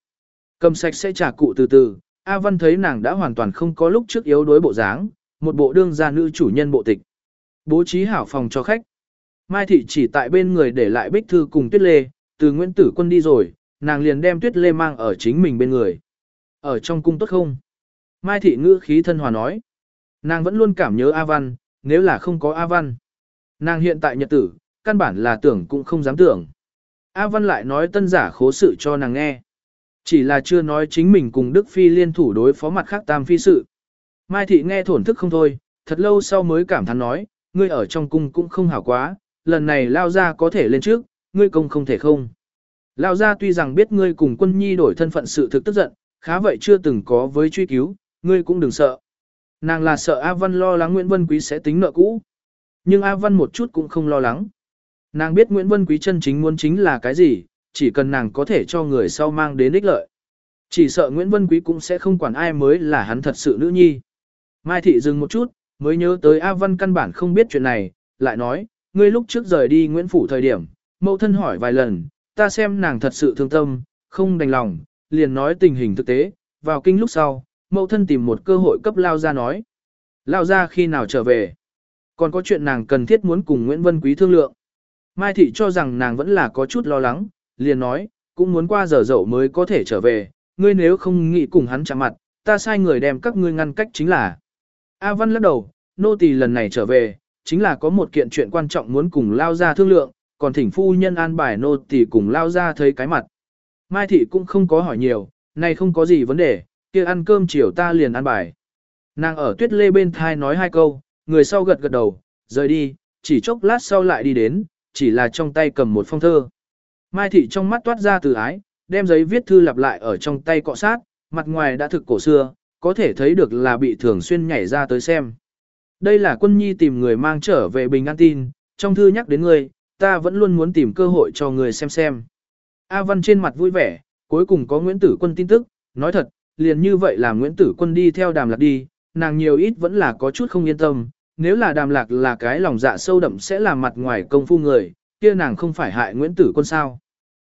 Cầm sạch sẽ trả cụ từ từ, A Văn thấy nàng đã hoàn toàn không có lúc trước yếu đối bộ dáng, một bộ đương gia nữ chủ nhân bộ tịch. Bố trí hảo phòng cho khách. Mai thị chỉ tại bên người để lại bích thư cùng tuyết lê, từ Nguyễn Tử Quân đi rồi, nàng liền đem tuyết lê mang ở chính mình bên người. Ở trong cung tốt không? Mai thị ngữ khí thân hòa nói. Nàng vẫn luôn cảm nhớ A Văn, nếu là không có A Văn. Nàng hiện tại nhật tử, căn bản là tưởng cũng không dám tưởng. A Văn lại nói tân giả khố sự cho nàng nghe. Chỉ là chưa nói chính mình cùng Đức Phi liên thủ đối phó mặt khác tam phi sự. Mai thị nghe thổn thức không thôi, thật lâu sau mới cảm thán nói, ngươi ở trong cung cũng không hảo quá, lần này lao ra có thể lên trước, ngươi công không thể không. Lao ra tuy rằng biết ngươi cùng quân nhi đổi thân phận sự thực tức giận, khá vậy chưa từng có với truy cứu, ngươi cũng đừng sợ. Nàng là sợ A Văn lo lắng Nguyễn Vân Quý sẽ tính nợ cũ. Nhưng A Văn một chút cũng không lo lắng. Nàng biết Nguyễn Vân Quý chân chính muốn chính là cái gì, chỉ cần nàng có thể cho người sau mang đến ích lợi. Chỉ sợ Nguyễn Vân Quý cũng sẽ không quản ai mới là hắn thật sự nữ nhi. Mai Thị dừng một chút, mới nhớ tới A Văn căn bản không biết chuyện này, lại nói, ngươi lúc trước rời đi Nguyễn Phủ thời điểm, mẫu thân hỏi vài lần, ta xem nàng thật sự thương tâm, không đành lòng, liền nói tình hình thực tế, vào kinh lúc sau, mẫu thân tìm một cơ hội cấp Lao ra nói. Lao ra khi nào trở về? Còn có chuyện nàng cần thiết muốn cùng Nguyễn Vân Quý thương lượng. Mai Thị cho rằng nàng vẫn là có chút lo lắng, liền nói, cũng muốn qua giờ dậu mới có thể trở về, ngươi nếu không nghĩ cùng hắn chạm mặt, ta sai người đem các ngươi ngăn cách chính là. A Văn lắc đầu, nô tỳ lần này trở về, chính là có một kiện chuyện quan trọng muốn cùng lao ra thương lượng, còn thỉnh phu nhân an bài nô tỳ cùng lao ra thấy cái mặt. Mai thị cũng không có hỏi nhiều, nay không có gì vấn đề, kia ăn cơm chiều ta liền an bài. Nàng ở tuyết lê bên thai nói hai câu, người sau gật gật đầu, rời đi, chỉ chốc lát sau lại đi đến, chỉ là trong tay cầm một phong thơ. Mai thị trong mắt toát ra từ ái, đem giấy viết thư lặp lại ở trong tay cọ sát, mặt ngoài đã thực cổ xưa, có thể thấy được là bị thường xuyên nhảy ra tới xem. Đây là quân nhi tìm người mang trở về bình an tin, trong thư nhắc đến ngươi, ta vẫn luôn muốn tìm cơ hội cho người xem xem. A Văn trên mặt vui vẻ, cuối cùng có Nguyễn Tử Quân tin tức, nói thật, liền như vậy là Nguyễn Tử Quân đi theo đàm lạc đi, nàng nhiều ít vẫn là có chút không yên tâm, nếu là đàm lạc là cái lòng dạ sâu đậm sẽ làm mặt ngoài công phu người, kia nàng không phải hại Nguyễn Tử Quân sao.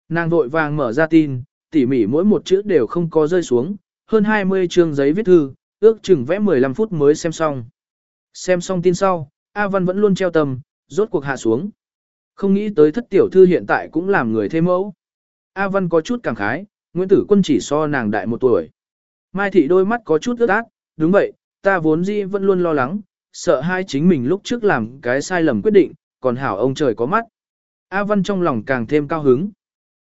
Nàng vội vàng mở ra tin, tỉ mỉ mỗi một chữ đều không có rơi xuống, hơn 20 chương giấy viết thư, ước chừng vẽ 15 phút mới xem xong. Xem xong tin sau, A Văn vẫn luôn treo tầm, rốt cuộc hạ xuống. Không nghĩ tới thất tiểu thư hiện tại cũng làm người thêm mẫu. A Văn có chút cảm khái, Nguyễn Tử Quân chỉ so nàng đại một tuổi. Mai Thị đôi mắt có chút ướt át, đúng vậy, ta vốn dĩ vẫn luôn lo lắng, sợ hai chính mình lúc trước làm cái sai lầm quyết định, còn hảo ông trời có mắt. A Văn trong lòng càng thêm cao hứng.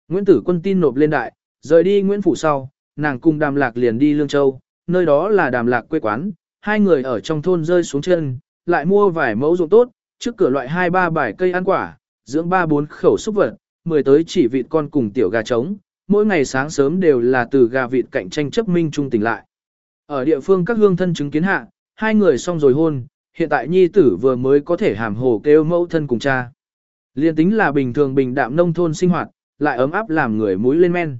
Nguyễn Tử Quân tin nộp lên đại, rời đi Nguyễn Phủ sau, nàng cùng Đàm Lạc liền đi Lương Châu, nơi đó là Đàm Lạc quê quán, hai người ở trong thôn rơi xuống chân, lại mua vài mẫu ruộng tốt, trước cửa loại hai ba bài cây ăn quả, dưỡng ba bốn khẩu súc vật, mười tới chỉ vịt con cùng tiểu gà trống, mỗi ngày sáng sớm đều là từ gà vịt cạnh tranh chấp minh trung tỉnh lại. Ở địa phương các hương thân chứng kiến hạ, hai người xong rồi hôn, hiện tại nhi tử vừa mới có thể hàm hồ kêu mẫu thân cùng cha. Liên tính là bình thường bình đạm nông thôn sinh hoạt, lại ấm áp làm người mũi lên men.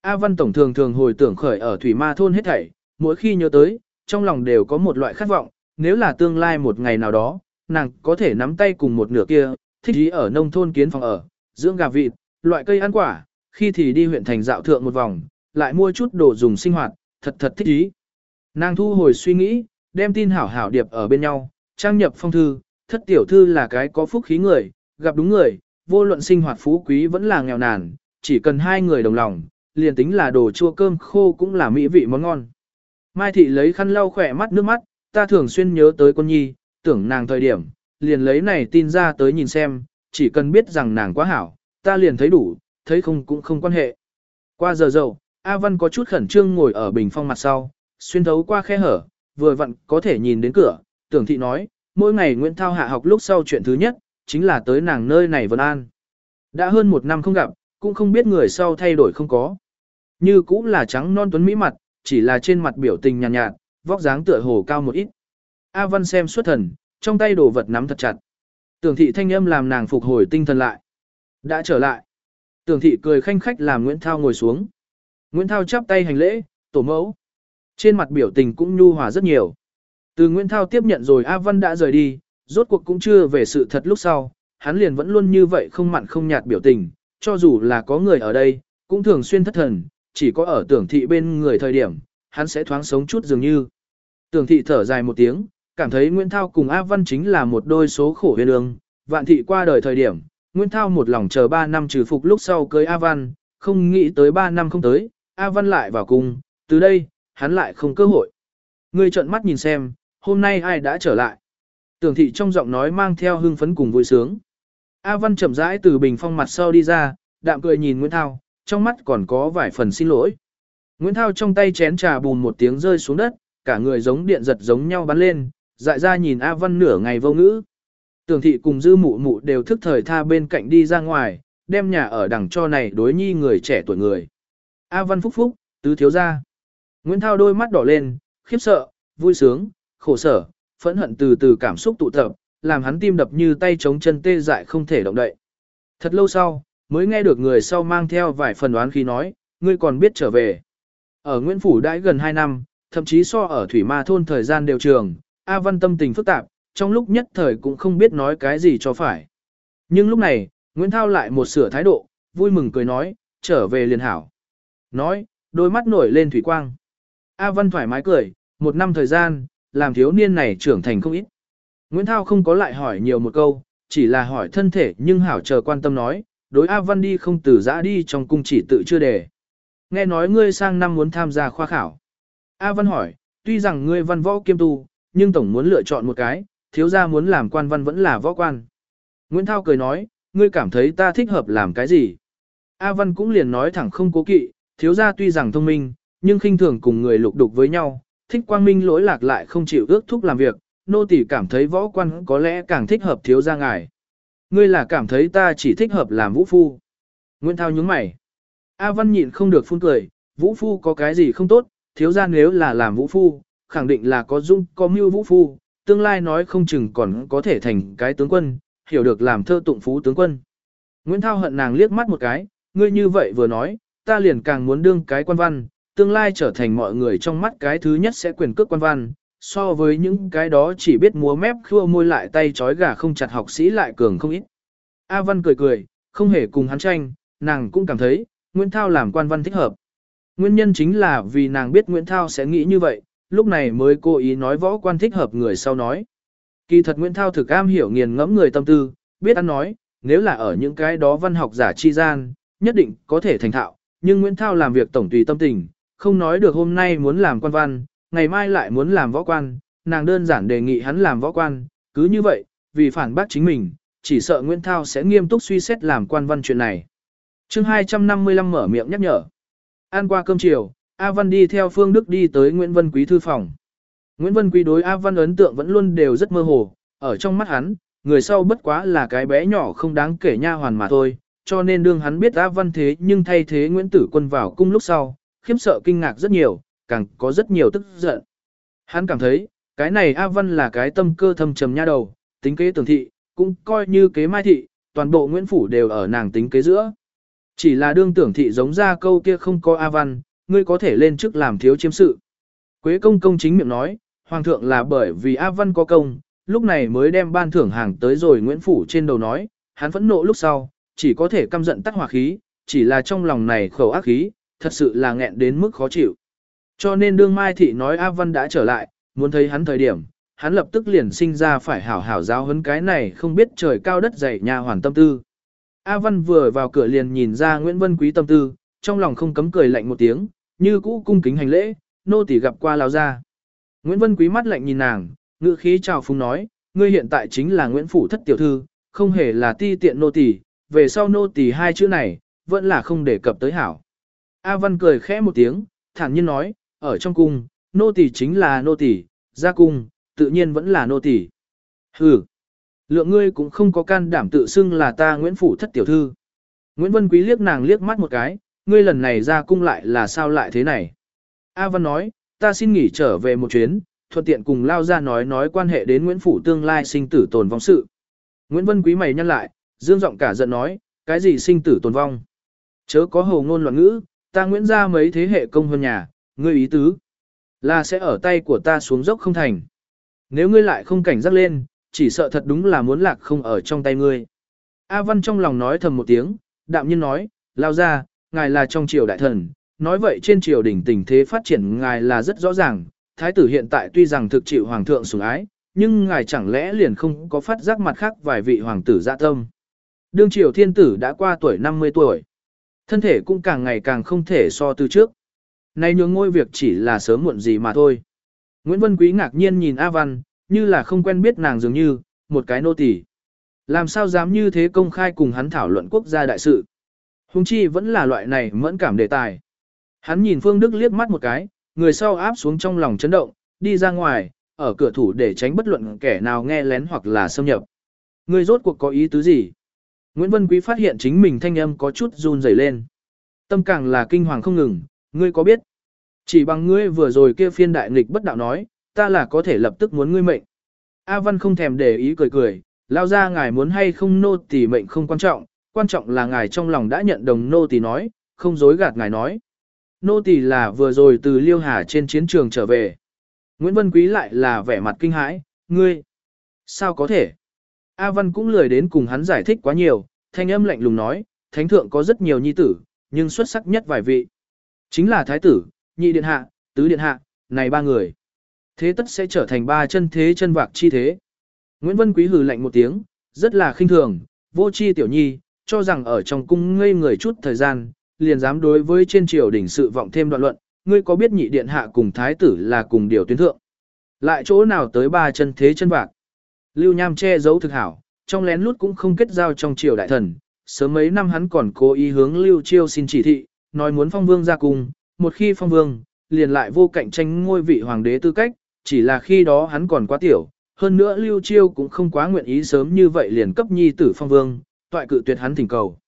A Văn Tổng thường thường hồi tưởng khởi ở Thủy Ma thôn hết thảy, mỗi khi nhớ tới, trong lòng đều có một loại khát vọng, nếu là tương lai một ngày nào đó, nàng có thể nắm tay cùng một nửa kia, thích ý ở nông thôn kiến phòng ở, dưỡng gà vịt, loại cây ăn quả, khi thì đi huyện thành dạo thượng một vòng, lại mua chút đồ dùng sinh hoạt, thật thật thích ý. Nàng thu hồi suy nghĩ, đem tin hảo hảo điệp ở bên nhau, trang nhập phong thư, thất tiểu thư là cái có phúc khí người, gặp đúng người, vô luận sinh hoạt phú quý vẫn là nghèo nàn, chỉ cần hai người đồng lòng, liền tính là đồ chua cơm khô cũng là mỹ vị món ngon. Mai thị lấy khăn lau khỏe mắt nước mắt, ta thường xuyên nhớ tới con nhi, tưởng nàng thời điểm, liền lấy này tin ra tới nhìn xem, chỉ cần biết rằng nàng quá hảo, ta liền thấy đủ, thấy không cũng không quan hệ. Qua giờ dậu, A Văn có chút khẩn trương ngồi ở bình phong mặt sau, xuyên thấu qua khe hở, vừa vặn có thể nhìn đến cửa, tưởng thị nói, mỗi ngày Nguyễn Thao hạ học lúc sau chuyện thứ nhất, chính là tới nàng nơi này Vân An. Đã hơn một năm không gặp, cũng không biết người sau thay đổi không có. Như cũng là trắng non tuấn mỹ mặt, chỉ là trên mặt biểu tình nhàn nhạt, nhạt, vóc dáng tựa hồ cao một ít. A Văn xem xuất thần, trong tay đồ vật nắm thật chặt. Tưởng thị thanh âm làm nàng phục hồi tinh thần lại. Đã trở lại. Tưởng thị cười khanh khách làm Nguyễn Thao ngồi xuống. Nguyễn Thao chắp tay hành lễ, tổ mẫu. Trên mặt biểu tình cũng nhu hòa rất nhiều. Từ Nguyễn Thao tiếp nhận rồi A Văn đã rời đi, rốt cuộc cũng chưa về sự thật lúc sau, hắn liền vẫn luôn như vậy không mặn không nhạt biểu tình, cho dù là có người ở đây, cũng thường xuyên thất thần, chỉ có ở tưởng thị bên người thời điểm, hắn sẽ thoáng sống chút dường như. Tưởng thị thở dài một tiếng, cảm thấy Nguyễn Thao cùng A Văn chính là một đôi số khổ huyền ương, vạn thị qua đời thời điểm, Nguyễn Thao một lòng chờ 3 năm trừ phục lúc sau cưới A Văn, không nghĩ tới 3 năm không tới, A Văn lại vào cung, từ đây, hắn lại không cơ hội. Người trợn mắt nhìn xem, hôm nay ai đã trở lại. Tưởng thị trong giọng nói mang theo hưng phấn cùng vui sướng. A Văn chậm rãi từ bình phong mặt sau đi ra, đạm cười nhìn Nguyễn Thao, trong mắt còn có vài phần xin lỗi. Nguyễn Thao trong tay chén trà bùn một tiếng rơi xuống đất, cả người giống điện giật giống nhau bắn lên, dại ra nhìn A Văn nửa ngày vô ngữ. Tưởng thị cùng dư mụ mụ đều thức thời tha bên cạnh đi ra ngoài, đem nhà ở đằng cho này đối nhi người trẻ tuổi người. A Văn phúc phúc, tứ thiếu ra. Nguyễn Thao đôi mắt đỏ lên, khiếp sợ, vui sướng, khổ sở, phẫn hận từ từ cảm xúc tụ tập, làm hắn tim đập như tay chống chân tê dại không thể động đậy. Thật lâu sau, mới nghe được người sau mang theo vài phần đoán khi nói, ngươi còn biết trở về. Ở Nguyễn Phủ đãi gần 2 năm, thậm chí so ở Thủy Ma thôn thời gian đều trường, A Văn tâm tình phức tạp, trong lúc nhất thời cũng không biết nói cái gì cho phải. Nhưng lúc này, Nguyễn Thao lại một sửa thái độ, vui mừng cười nói, trở về liền hảo. Nói, đôi mắt nổi lên thủy quang. A Văn thoải mái cười, một năm thời gian, làm thiếu niên này trưởng thành không ít. Nguyễn Thao không có lại hỏi nhiều một câu, chỉ là hỏi thân thể nhưng hảo chờ quan tâm nói, đối A Văn đi không từ giã đi trong cung chỉ tự chưa đề. Nghe nói ngươi sang năm muốn tham gia khoa khảo. A Văn hỏi, tuy rằng ngươi văn võ kiêm tu, nhưng tổng muốn lựa chọn một cái, thiếu gia muốn làm quan văn vẫn là võ quan. Nguyễn Thao cười nói, ngươi cảm thấy ta thích hợp làm cái gì? A Văn cũng liền nói thẳng không cố kỵ, thiếu gia tuy rằng thông minh, nhưng khinh thường cùng người lục đục với nhau, thích quang minh lỗi lạc lại không chịu ước thúc làm việc, nô tỳ cảm thấy võ quan có lẽ càng thích hợp thiếu gia ngài. Ngươi là cảm thấy ta chỉ thích hợp làm vũ phu. Nguyễn Thao nhướng mày. A Văn nhịn không được phun cười, vũ phu có cái gì không tốt, thiếu gia nếu là làm vũ phu, khẳng định là có dung có mưu vũ phu, tương lai nói không chừng còn có thể thành cái tướng quân, hiểu được làm thơ tụng phú tướng quân. Nguyễn Thao hận nàng liếc mắt một cái, ngươi như vậy vừa nói, ta liền càng muốn đương cái quan văn, tương lai trở thành mọi người trong mắt cái thứ nhất sẽ quyền cước quan văn, so với những cái đó chỉ biết múa mép khua môi lại tay trói gà không chặt học sĩ lại cường không ít. A Văn cười cười, không hề cùng hắn tranh, nàng cũng cảm thấy, Nguyễn Thao làm quan văn thích hợp. Nguyên nhân chính là vì nàng biết Nguyễn Thao sẽ nghĩ như vậy, lúc này mới cố ý nói võ quan thích hợp người sau nói. Kỳ thật Nguyễn Thao thực am hiểu nghiền ngẫm người tâm tư, biết ăn nói, nếu là ở những cái đó văn học giả chi gian, nhất định có thể thành thạo, nhưng Nguyễn Thao làm việc tổng tùy tâm tình, không nói được hôm nay muốn làm quan văn, ngày mai lại muốn làm võ quan, nàng đơn giản đề nghị hắn làm võ quan, cứ như vậy, vì phản bác chính mình, chỉ sợ Nguyễn Thao sẽ nghiêm túc suy xét làm quan văn chuyện này. chương 255 mở miệng nhắc nhở. Ăn qua cơm chiều, A Văn đi theo Phương Đức đi tới Nguyễn Vân Quý thư phòng. Nguyễn Vân Quý đối A Văn ấn tượng vẫn luôn đều rất mơ hồ, ở trong mắt hắn, người sau bất quá là cái bé nhỏ không đáng kể nha hoàn mà thôi, cho nên đương hắn biết A Văn thế nhưng thay thế Nguyễn Tử Quân vào cung lúc sau, khiếm sợ kinh ngạc rất nhiều, càng có rất nhiều tức giận. Hắn cảm thấy, cái này A Văn là cái tâm cơ thâm trầm nha đầu, tính kế tường thị, cũng coi như kế mai thị, toàn bộ Nguyễn Phủ đều ở nàng tính kế giữa. Chỉ là đương tưởng thị giống ra câu kia không có A Văn, ngươi có thể lên chức làm thiếu chiếm sự. Quế công công chính miệng nói, Hoàng thượng là bởi vì A Văn có công, lúc này mới đem ban thưởng hàng tới rồi Nguyễn Phủ trên đầu nói, hắn phẫn nộ lúc sau, chỉ có thể căm giận tắt hỏa khí, chỉ là trong lòng này khẩu ác khí, thật sự là nghẹn đến mức khó chịu. Cho nên đương Mai Thị nói A Văn đã trở lại, muốn thấy hắn thời điểm, hắn lập tức liền sinh ra phải hảo hảo giáo huấn cái này không biết trời cao đất dày nhà hoàn tâm tư. A Văn vừa vào cửa liền nhìn ra Nguyễn Vân Quý tâm tư, trong lòng không cấm cười lạnh một tiếng, như cũ cung kính hành lễ, nô tỳ gặp qua lão gia. Nguyễn Vân Quý mắt lạnh nhìn nàng, ngữ khí chào phúng nói, ngươi hiện tại chính là Nguyễn phủ thất tiểu thư, không hề là ti tiện nô tỳ, về sau nô tỳ hai chữ này, vẫn là không đề cập tới hảo. A Văn cười khẽ một tiếng, thản nhiên nói, ở trong cung, nô tỳ chính là nô tỳ, ra cung, tự nhiên vẫn là nô tỳ. Hừ, lượng ngươi cũng không có can đảm tự xưng là ta Nguyễn Phủ thất tiểu thư. Nguyễn Vân Quý liếc nàng liếc mắt một cái, ngươi lần này ra cung lại là sao lại thế này. A Văn nói, ta xin nghỉ trở về một chuyến, thuận tiện cùng lao ra nói nói quan hệ đến Nguyễn Phủ tương lai sinh tử tồn vong sự. Nguyễn Vân Quý mày nhăn lại, dương giọng cả giận nói, cái gì sinh tử tồn vong. Chớ có hồ ngôn loạn ngữ, ta Nguyễn ra mấy thế hệ công hơn nhà, ngươi ý tứ. Là sẽ ở tay của ta xuống dốc không thành. Nếu ngươi lại không cảnh giác lên, chỉ sợ thật đúng là muốn lạc không ở trong tay ngươi. A Văn trong lòng nói thầm một tiếng, đạm nhiên nói, lao ra, ngài là trong triều đại thần, nói vậy trên triều đỉnh tình thế phát triển ngài là rất rõ ràng, thái tử hiện tại tuy rằng thực chịu hoàng thượng sủng ái, nhưng ngài chẳng lẽ liền không có phát giác mặt khác vài vị hoàng tử dạ tâm. Đương triều thiên tử đã qua tuổi 50 tuổi, thân thể cũng càng ngày càng không thể so từ trước. Nay nhường ngôi việc chỉ là sớm muộn gì mà thôi. Nguyễn Vân Quý ngạc nhiên nhìn A Văn, như là không quen biết nàng dường như, một cái nô tỳ. Làm sao dám như thế công khai cùng hắn thảo luận quốc gia đại sự. Hùng chi vẫn là loại này mẫn cảm đề tài. Hắn nhìn Phương Đức liếc mắt một cái, người sau áp xuống trong lòng chấn động, đi ra ngoài, ở cửa thủ để tránh bất luận kẻ nào nghe lén hoặc là xâm nhập. Người rốt cuộc có ý tứ gì? Nguyễn Vân Quý phát hiện chính mình thanh âm có chút run rẩy lên. Tâm càng là kinh hoàng không ngừng, ngươi có biết? Chỉ bằng ngươi vừa rồi kia phiên đại nghịch bất đạo nói, ta là có thể lập tức muốn ngươi mệnh. A Văn không thèm để ý cười cười, lao ra ngài muốn hay không nô tỳ mệnh không quan trọng, quan trọng là ngài trong lòng đã nhận đồng nô tỳ nói, không dối gạt ngài nói. Nô tỳ là vừa rồi từ Liêu Hà trên chiến trường trở về. Nguyễn Vân Quý lại là vẻ mặt kinh hãi, ngươi, sao có thể? A Văn cũng lười đến cùng hắn giải thích quá nhiều, thanh âm lạnh lùng nói, thánh thượng có rất nhiều nhi tử, nhưng xuất sắc nhất vài vị. Chính là thái tử, nhị điện hạ, tứ điện hạ, này ba người. Thế tất sẽ trở thành ba chân thế chân vạc chi thế. Nguyễn Vân Quý hừ lạnh một tiếng, rất là khinh thường, vô chi tiểu nhi, cho rằng ở trong cung ngây người chút thời gian, liền dám đối với trên triều đỉnh sự vọng thêm đoạn luận, ngươi có biết nhị điện hạ cùng thái tử là cùng điều tuyến thượng. Lại chỗ nào tới ba chân thế chân vạc. Lưu Nham che giấu thực hảo, trong lén lút cũng không kết giao trong triều đại thần, sớm mấy năm hắn còn cố ý hướng Lưu Chiêu xin chỉ thị, nói muốn phong vương ra cùng, một khi phong vương, liền lại vô cạnh tranh ngôi vị hoàng đế tư cách, chỉ là khi đó hắn còn quá tiểu, hơn nữa Lưu Chiêu cũng không quá nguyện ý sớm như vậy liền cấp nhi tử phong vương, toại cự tuyệt hắn thỉnh cầu.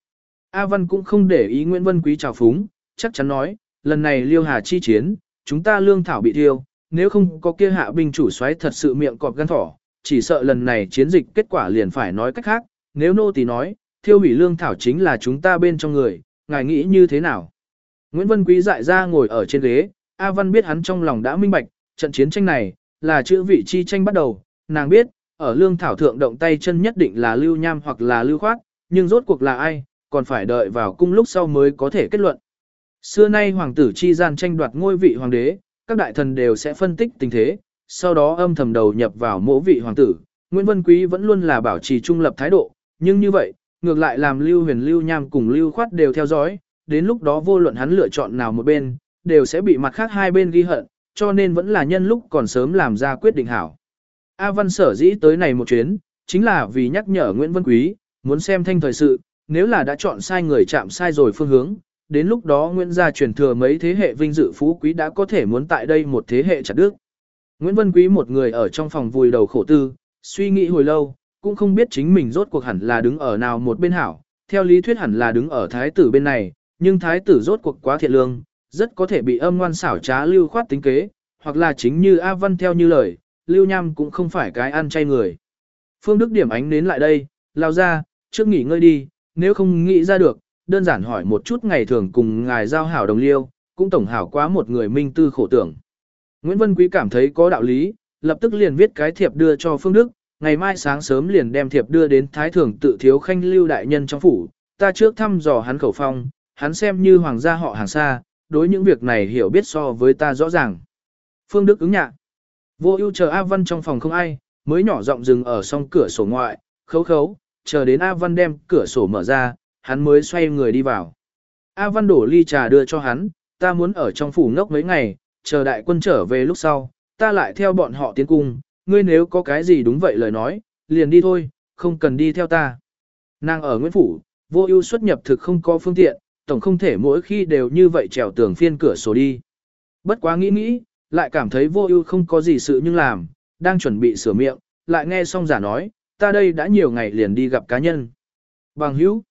A Văn cũng không để ý Nguyễn Vân Quý chào phúng, chắc chắn nói, lần này Liêu Hà chi chiến, chúng ta lương thảo bị thiêu, nếu không có kia hạ binh chủ xoáy thật sự miệng cọp gan thỏ, chỉ sợ lần này chiến dịch kết quả liền phải nói cách khác, nếu nô tỳ nói, thiêu hủy lương thảo chính là chúng ta bên trong người, ngài nghĩ như thế nào? Nguyễn Vân Quý dại ra ngồi ở trên ghế, A Văn biết hắn trong lòng đã minh bạch, trận chiến tranh này, là chữ vị chi tranh bắt đầu, nàng biết, ở lương thảo thượng động tay chân nhất định là lưu nham hoặc là lưu khoát, nhưng rốt cuộc là ai, còn phải đợi vào cung lúc sau mới có thể kết luận. Xưa nay hoàng tử chi gian tranh đoạt ngôi vị hoàng đế, các đại thần đều sẽ phân tích tình thế, sau đó âm thầm đầu nhập vào mỗ vị hoàng tử. Nguyễn Vân Quý vẫn luôn là bảo trì trung lập thái độ, nhưng như vậy, ngược lại làm Lưu Huyền Lưu Nham cùng Lưu Khoát đều theo dõi, đến lúc đó vô luận hắn lựa chọn nào một bên, đều sẽ bị mặt khác hai bên ghi hận, cho nên vẫn là nhân lúc còn sớm làm ra quyết định hảo. A Văn sở dĩ tới này một chuyến, chính là vì nhắc nhở Nguyễn Vân Quý, muốn xem thanh thời sự, nếu là đã chọn sai người chạm sai rồi phương hướng, đến lúc đó Nguyễn gia truyền thừa mấy thế hệ vinh dự phú quý đã có thể muốn tại đây một thế hệ chặt đức. Nguyễn Vân Quý một người ở trong phòng vùi đầu khổ tư, suy nghĩ hồi lâu, cũng không biết chính mình rốt cuộc hẳn là đứng ở nào một bên hảo, theo lý thuyết hẳn là đứng ở thái tử bên này, nhưng thái tử rốt cuộc quá thiện lương, rất có thể bị âm ngoan xảo trá lưu khoát tính kế, hoặc là chính như A Văn theo như lời, lưu nham cũng không phải cái ăn chay người. Phương Đức điểm ánh đến lại đây, lao ra, trước nghỉ ngơi đi, nếu không nghĩ ra được, đơn giản hỏi một chút ngày thường cùng ngài giao hảo đồng liêu, cũng tổng hảo quá một người minh tư khổ tưởng. Nguyễn Vân Quý cảm thấy có đạo lý, lập tức liền viết cái thiệp đưa cho Phương Đức, ngày mai sáng sớm liền đem thiệp đưa đến Thái Thường tự thiếu khanh lưu đại nhân trong phủ, ta trước thăm dò hắn khẩu phong, hắn xem như hoàng gia họ hàng xa, đối những việc này hiểu biết so với ta rõ ràng. Phương Đức ứng nhạc. Vô ưu chờ A Văn trong phòng không ai, mới nhỏ giọng dừng ở song cửa sổ ngoại, khấu khấu, chờ đến A Văn đem cửa sổ mở ra, hắn mới xoay người đi vào. A Văn đổ ly trà đưa cho hắn, ta muốn ở trong phủ ngốc mấy ngày, chờ đại quân trở về lúc sau, ta lại theo bọn họ tiến cung, ngươi nếu có cái gì đúng vậy lời nói, liền đi thôi, không cần đi theo ta. Nàng ở Nguyễn Phủ, vô ưu xuất nhập thực không có phương tiện, tổng không thể mỗi khi đều như vậy trèo tường phiên cửa sổ đi. Bất quá nghĩ nghĩ, lại cảm thấy vô ưu không có gì sự nhưng làm, đang chuẩn bị sửa miệng, lại nghe xong giả nói, ta đây đã nhiều ngày liền đi gặp cá nhân. Bằng hữu.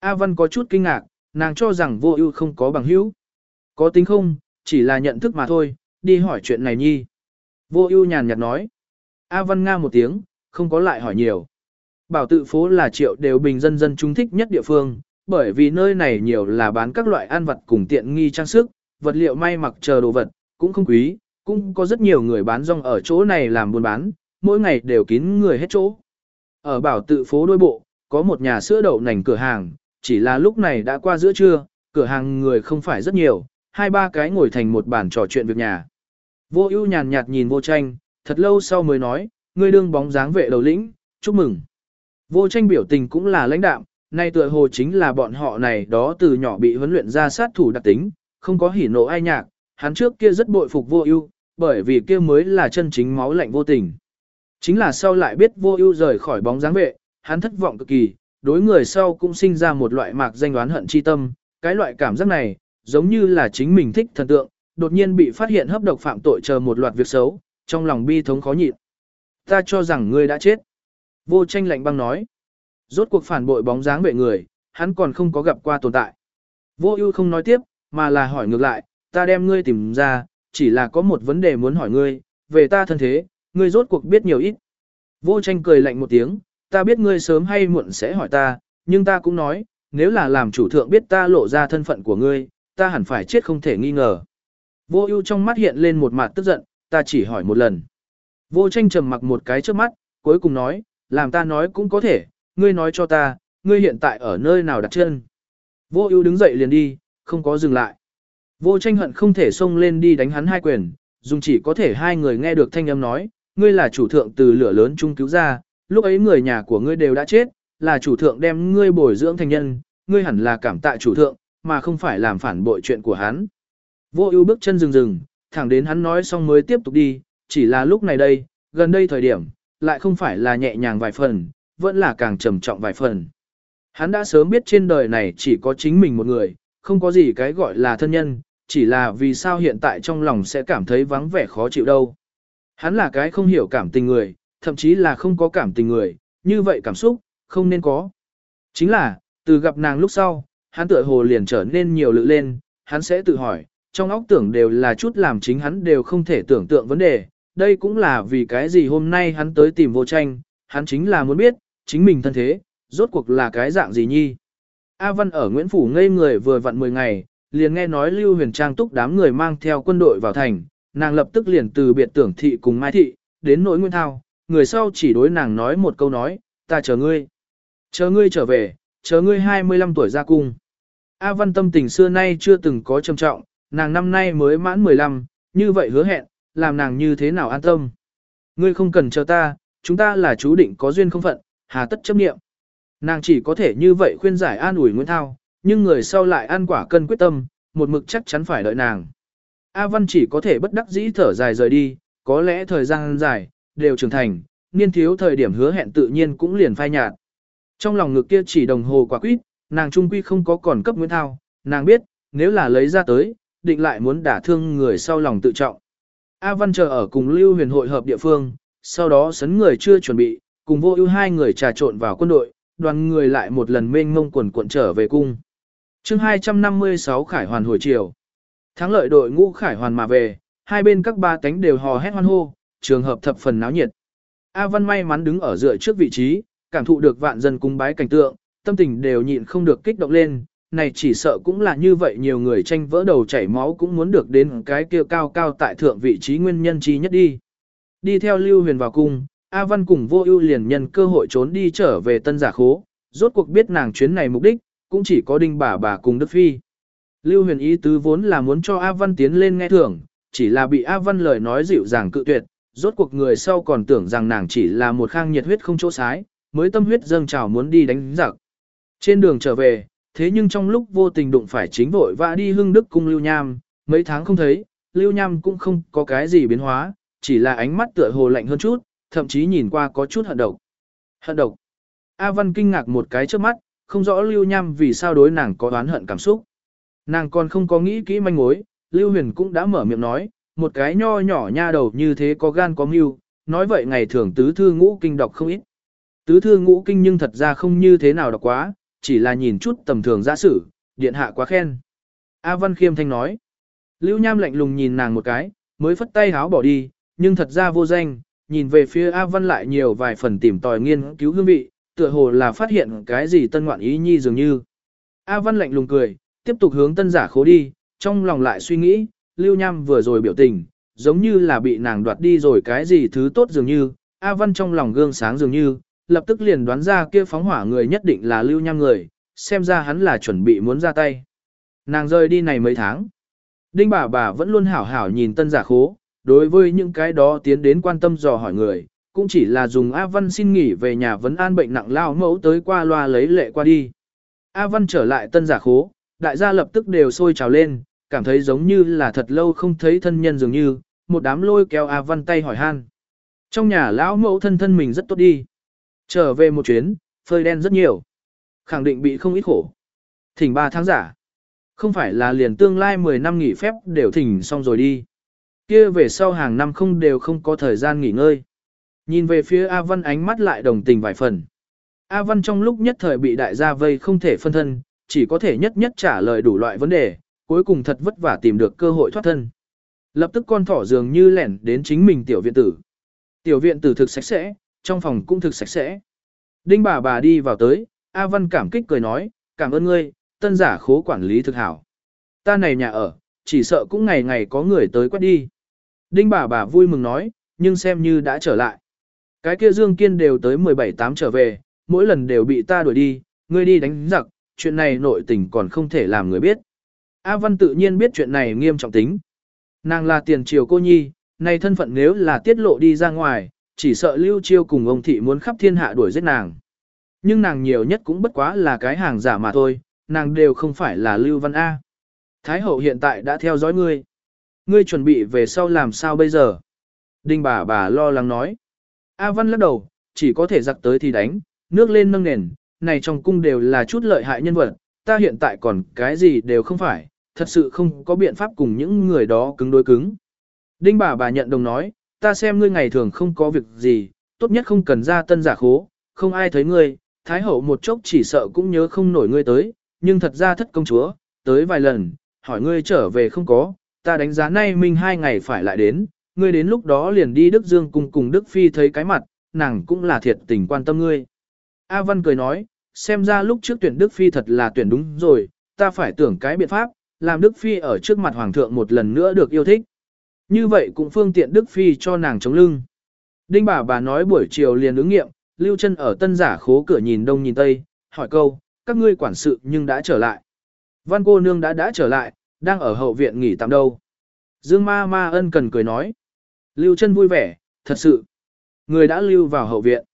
A Văn có chút kinh ngạc, nàng cho rằng vô ưu không có bằng hữu. Có tính không, chỉ là nhận thức mà thôi, đi hỏi chuyện này nhi. Vô ưu nhàn nhạt nói. A Văn nga một tiếng, không có lại hỏi nhiều. Bảo tự phố là triệu đều bình dân dân chúng thích nhất địa phương, bởi vì nơi này nhiều là bán các loại ăn vật cùng tiện nghi trang sức, vật liệu may mặc chờ đồ vật, cũng không quý, cũng có rất nhiều người bán rong ở chỗ này làm buôn bán, mỗi ngày đều kín người hết chỗ. Ở bảo tự phố đôi bộ, có một nhà sữa đậu nành cửa hàng, chỉ là lúc này đã qua giữa trưa, cửa hàng người không phải rất nhiều, hai ba cái ngồi thành một bàn trò chuyện việc nhà. Vô ưu nhàn nhạt nhìn vô tranh, thật lâu sau mới nói, ngươi đương bóng dáng vệ đầu lĩnh, chúc mừng. Vô tranh biểu tình cũng là lãnh đạm, nay tựa hồ chính là bọn họ này đó từ nhỏ bị huấn luyện ra sát thủ đặc tính, không có hỉ nộ ai nhạc, hắn trước kia rất bội phục vô ưu, bởi vì kia mới là chân chính máu lạnh vô tình. Chính là sau lại biết vô ưu rời khỏi bóng dáng vệ, hắn thất vọng cực kỳ, đối người sau cũng sinh ra một loại mạc danh oán hận chi tâm, cái loại cảm giác này, giống như là chính mình thích thần tượng, đột nhiên bị phát hiện hấp độc phạm tội chờ một loạt việc xấu, trong lòng bi thống khó nhịn. Ta cho rằng ngươi đã chết. Vô tranh lạnh băng nói. Rốt cuộc phản bội bóng dáng vệ người, hắn còn không có gặp qua tồn tại. Vô ưu không nói tiếp, mà là hỏi ngược lại, ta đem ngươi tìm ra, chỉ là có một vấn đề muốn hỏi ngươi, về ta thân thế, ngươi rốt cuộc biết nhiều ít. Vô tranh cười lạnh một tiếng, ta biết ngươi sớm hay muộn sẽ hỏi ta, nhưng ta cũng nói, nếu là làm chủ thượng biết ta lộ ra thân phận của ngươi, ta hẳn phải chết không thể nghi ngờ. Vô ưu trong mắt hiện lên một mặt tức giận, ta chỉ hỏi một lần. Vô tranh trầm mặc một cái trước mắt, cuối cùng nói, làm ta nói cũng có thể, ngươi nói cho ta, ngươi hiện tại ở nơi nào đặt chân. Vô ưu đứng dậy liền đi, không có dừng lại. Vô tranh hận không thể xông lên đi đánh hắn hai quyền, dùng chỉ có thể hai người nghe được thanh âm nói, ngươi là chủ thượng từ lửa lớn trung cứu ra, lúc ấy người nhà của ngươi đều đã chết, là chủ thượng đem ngươi bồi dưỡng thành nhân, ngươi hẳn là cảm tạ chủ thượng, mà không phải làm phản bội chuyện của hắn. Vô ưu bước chân rừng rừng, thẳng đến hắn nói xong mới tiếp tục đi, chỉ là lúc này đây, gần đây thời điểm, lại không phải là nhẹ nhàng vài phần, vẫn là càng trầm trọng vài phần. Hắn đã sớm biết trên đời này chỉ có chính mình một người, không có gì cái gọi là thân nhân, chỉ là vì sao hiện tại trong lòng sẽ cảm thấy vắng vẻ khó chịu đâu. Hắn là cái không hiểu cảm tình người, thậm chí là không có cảm tình người, như vậy cảm xúc, không nên có. Chính là, từ gặp nàng lúc sau, hắn tựa hồ liền trở nên nhiều lự lên, hắn sẽ tự hỏi, trong óc tưởng đều là chút làm chính hắn đều không thể tưởng tượng vấn đề, đây cũng là vì cái gì hôm nay hắn tới tìm vô tranh, hắn chính là muốn biết, chính mình thân thế, rốt cuộc là cái dạng gì nhi. A Văn ở Nguyễn Phủ ngây người vừa vặn 10 ngày, liền nghe nói Lưu Huyền Trang túc đám người mang theo quân đội vào thành, nàng lập tức liền từ biệt tưởng thị cùng Mai Thị, đến nỗi Nguyên Thao, người sau chỉ đối nàng nói một câu nói, ta chờ ngươi. Chờ ngươi trở về, chờ ngươi 25 tuổi ra cung. A Văn tâm tình xưa nay chưa từng có trầm trọng, nàng năm nay mới mãn 15, như vậy hứa hẹn, làm nàng như thế nào an tâm. Ngươi không cần chờ ta, chúng ta là chú định có duyên không phận, hà tất chấp nghiệm. Nàng chỉ có thể như vậy khuyên giải an ủi Nguyễn Thao, nhưng người sau lại ăn quả cân quyết tâm, một mực chắc chắn phải đợi nàng. A Văn chỉ có thể bất đắc dĩ thở dài rời đi, có lẽ thời gian dài, đều trưởng thành, niên thiếu thời điểm hứa hẹn tự nhiên cũng liền phai nhạt. Trong lòng ngực kia chỉ đồng hồ quả quýt, nàng trung quy không có còn cấp Nguyễn Thao, nàng biết, nếu là lấy ra tới, định lại muốn đả thương người sau lòng tự trọng. A Văn chờ ở cùng Lưu Huyền hội hợp địa phương, sau đó sấn người chưa chuẩn bị, cùng vô ưu hai người trà trộn vào quân đội, đoàn người lại một lần mênh mông quần cuộn trở về cung. chương 256 Khải Hoàn hồi chiều. Thắng lợi đội ngũ Khải Hoàn mà về, hai bên các ba cánh đều hò hét hoan hô, trường hợp thập phần náo nhiệt. A Văn may mắn đứng ở dựa trước vị trí, cảm thụ được vạn dân cung bái cảnh tượng, tâm tình đều nhịn không được kích động lên, này chỉ sợ cũng là như vậy nhiều người tranh vỡ đầu chảy máu cũng muốn được đến cái kia cao cao tại thượng vị trí nguyên nhân chi nhất đi. Đi theo Lưu Huyền vào cung, A Văn cùng vô ưu liền nhân cơ hội trốn đi trở về tân giả khố, rốt cuộc biết nàng chuyến này mục đích, cũng chỉ có đinh bà bà cùng Đức Phi. Lưu Huyền ý tứ vốn là muốn cho A Văn tiến lên nghe thưởng, chỉ là bị A Văn lời nói dịu dàng cự tuyệt, rốt cuộc người sau còn tưởng rằng nàng chỉ là một khang nhiệt huyết không chỗ sái, mới tâm huyết dâng trào muốn đi đánh giặc. Trên đường trở về, thế nhưng trong lúc vô tình đụng phải chính vội vã đi hưng đức cung Lưu Nham, mấy tháng không thấy, Lưu Nham cũng không có cái gì biến hóa, chỉ là ánh mắt tựa hồ lạnh hơn chút, thậm chí nhìn qua có chút hận độc. Hận độc. A Văn kinh ngạc một cái trước mắt, không rõ Lưu Nham vì sao đối nàng có oán hận cảm xúc. Nàng còn không có nghĩ kỹ manh mối, Lưu Huyền cũng đã mở miệng nói, một cái nho nhỏ nha đầu như thế có gan có mưu, nói vậy ngày thường tứ thư ngũ kinh đọc không ít. Tứ thư ngũ kinh nhưng thật ra không như thế nào đọc quá, chỉ là nhìn chút tầm thường giả sử, điện hạ quá khen. A Văn Khiêm Thanh nói. Lưu Nham lạnh lùng nhìn nàng một cái, mới phất tay háo bỏ đi, nhưng thật ra vô danh, nhìn về phía A Văn lại nhiều vài phần tìm tòi nghiên cứu hương vị, tựa hồ là phát hiện cái gì tân ngoạn ý nhi dường như. A Văn lạnh lùng cười, tiếp tục hướng tân giả khố đi, trong lòng lại suy nghĩ, Lưu Nham vừa rồi biểu tình, giống như là bị nàng đoạt đi rồi cái gì thứ tốt dường như, A Văn trong lòng gương sáng dường như, lập tức liền đoán ra kia phóng hỏa người nhất định là Lưu Nham người, xem ra hắn là chuẩn bị muốn ra tay. Nàng rời đi này mấy tháng. Đinh bà bà vẫn luôn hảo hảo nhìn tân giả khố, đối với những cái đó tiến đến quan tâm dò hỏi người, cũng chỉ là dùng A Văn xin nghỉ về nhà vấn an bệnh nặng lao mẫu tới qua loa lấy lệ qua đi. A Văn trở lại tân giả khố, đại gia lập tức đều sôi trào lên, cảm thấy giống như là thật lâu không thấy thân nhân dường như, một đám lôi kéo A Văn tay hỏi han. Trong nhà lão mẫu thân thân mình rất tốt đi. Trở về một chuyến, phơi đen rất nhiều. Khẳng định bị không ít khổ. Thỉnh ba tháng giả. Không phải là liền tương lai 10 năm nghỉ phép đều thỉnh xong rồi đi. Kia về sau hàng năm không đều không có thời gian nghỉ ngơi. Nhìn về phía A Văn ánh mắt lại đồng tình vài phần. A Văn trong lúc nhất thời bị đại gia vây không thể phân thân, chỉ có thể nhất nhất trả lời đủ loại vấn đề, cuối cùng thật vất vả tìm được cơ hội thoát thân. Lập tức con thỏ dường như lẻn đến chính mình tiểu viện tử. Tiểu viện tử thực sạch sẽ, trong phòng cũng thực sạch sẽ. Đinh bà bà đi vào tới, A Văn cảm kích cười nói, cảm ơn ngươi, tân giả khố quản lý thực hảo. Ta này nhà ở, chỉ sợ cũng ngày ngày có người tới quét đi. Đinh bà bà vui mừng nói, nhưng xem như đã trở lại. Cái kia Dương Kiên đều tới 17-8 trở về, mỗi lần đều bị ta đuổi đi, ngươi đi đánh giặc, chuyện này nội tình còn không thể làm người biết. A Văn tự nhiên biết chuyện này nghiêm trọng tính. Nàng là tiền triều cô nhi, này thân phận nếu là tiết lộ đi ra ngoài, chỉ sợ Lưu Chiêu cùng ông thị muốn khắp thiên hạ đuổi giết nàng. Nhưng nàng nhiều nhất cũng bất quá là cái hàng giả mà thôi, nàng đều không phải là Lưu Văn A. Thái hậu hiện tại đã theo dõi ngươi. Ngươi chuẩn bị về sau làm sao bây giờ? Đinh bà bà lo lắng nói. A Văn lắc đầu, chỉ có thể giặc tới thì đánh, nước lên nâng nền, này trong cung đều là chút lợi hại nhân vật, ta hiện tại còn cái gì đều không phải, thật sự không có biện pháp cùng những người đó cứng đối cứng. Đinh bà bà nhận đồng nói, ta xem ngươi ngày thường không có việc gì, tốt nhất không cần ra tân giả khố, không ai thấy ngươi, thái hậu một chốc chỉ sợ cũng nhớ không nổi ngươi tới, nhưng thật ra thất công chúa, tới vài lần, hỏi ngươi trở về không có, ta đánh giá nay minh hai ngày phải lại đến, ngươi đến lúc đó liền đi Đức Dương cùng cùng Đức Phi thấy cái mặt, nàng cũng là thiệt tình quan tâm ngươi. A Văn cười nói, xem ra lúc trước tuyển Đức Phi thật là tuyển đúng rồi, ta phải tưởng cái biện pháp, làm Đức Phi ở trước mặt Hoàng thượng một lần nữa được yêu thích. Như vậy cũng phương tiện Đức Phi cho nàng chống lưng. Đinh bà bà nói buổi chiều liền ứng nghiệm, lưu chân ở tân giả khố cửa nhìn đông nhìn tây, hỏi câu, các ngươi quản sự nhưng đã trở lại. Văn cô nương đã đã trở lại, đang ở hậu viện nghỉ tạm đâu. Dương ma ma ân cần cười nói. Lưu chân vui vẻ, thật sự. Người đã lưu vào hậu viện.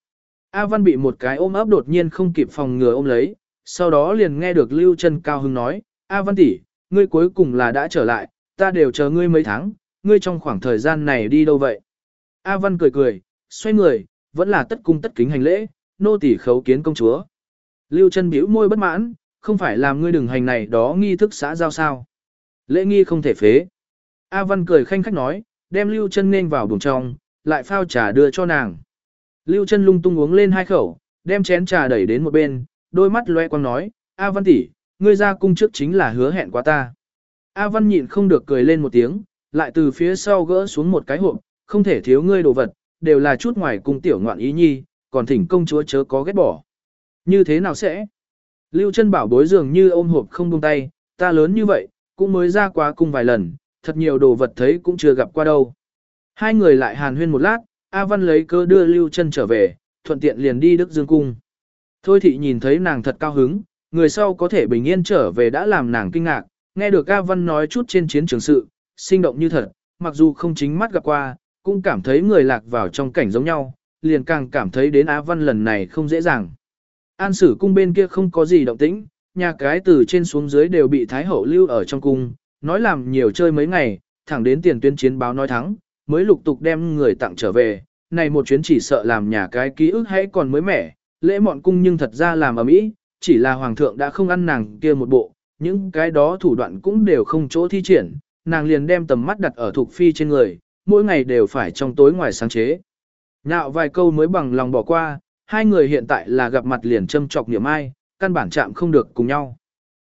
A Văn bị một cái ôm ấp đột nhiên không kịp phòng ngừa ôm lấy, sau đó liền nghe được Lưu chân cao hứng nói, A Văn tỷ, ngươi cuối cùng là đã trở lại, ta đều chờ ngươi mấy tháng, ngươi trong khoảng thời gian này đi đâu vậy? A Văn cười cười, xoay người, vẫn là tất cung tất kính hành lễ, nô tỳ khấu kiến công chúa. Lưu chân bĩu môi bất mãn, không phải làm ngươi đừng hành này đó nghi thức xã giao sao. Lễ nghi không thể phế. A Văn cười khanh khách nói, đem Lưu chân nên vào buồng trong, lại phao trà đưa cho nàng. Lưu chân lung tung uống lên hai khẩu, đem chén trà đẩy đến một bên, đôi mắt loe quang nói, A Văn tỷ, ngươi ra cung trước chính là hứa hẹn quá ta. A Văn nhịn không được cười lên một tiếng, lại từ phía sau gỡ xuống một cái hộp, không thể thiếu ngươi đồ vật, đều là chút ngoài cung tiểu ngoạn ý nhi, còn thỉnh công chúa chớ có ghét bỏ. Như thế nào sẽ? Lưu chân bảo bối dường như ôm hộp không buông tay, ta lớn như vậy, cũng mới ra qua cung vài lần, thật nhiều đồ vật thấy cũng chưa gặp qua đâu. Hai người lại hàn huyên một lát, A Văn lấy cơ đưa Lưu chân trở về, thuận tiện liền đi Đức Dương Cung. Thôi thị nhìn thấy nàng thật cao hứng, người sau có thể bình yên trở về đã làm nàng kinh ngạc, nghe được A Văn nói chút trên chiến trường sự, sinh động như thật, mặc dù không chính mắt gặp qua, cũng cảm thấy người lạc vào trong cảnh giống nhau, liền càng cảm thấy đến Á Văn lần này không dễ dàng. An sử cung bên kia không có gì động tĩnh, nhà cái từ trên xuống dưới đều bị Thái Hậu lưu ở trong cung, nói làm nhiều chơi mấy ngày, thẳng đến tiền tuyên chiến báo nói thắng, mới lục tục đem người tặng trở về, này một chuyến chỉ sợ làm nhà cái ký ức hãy còn mới mẻ, lễ mọn cung nhưng thật ra làm ở mỹ, chỉ là hoàng thượng đã không ăn nàng kia một bộ, những cái đó thủ đoạn cũng đều không chỗ thi triển, nàng liền đem tầm mắt đặt ở thuộc phi trên người, mỗi ngày đều phải trong tối ngoài sáng chế. Nhạo vài câu mới bằng lòng bỏ qua, hai người hiện tại là gặp mặt liền châm chọc niệm ai, căn bản chạm không được cùng nhau.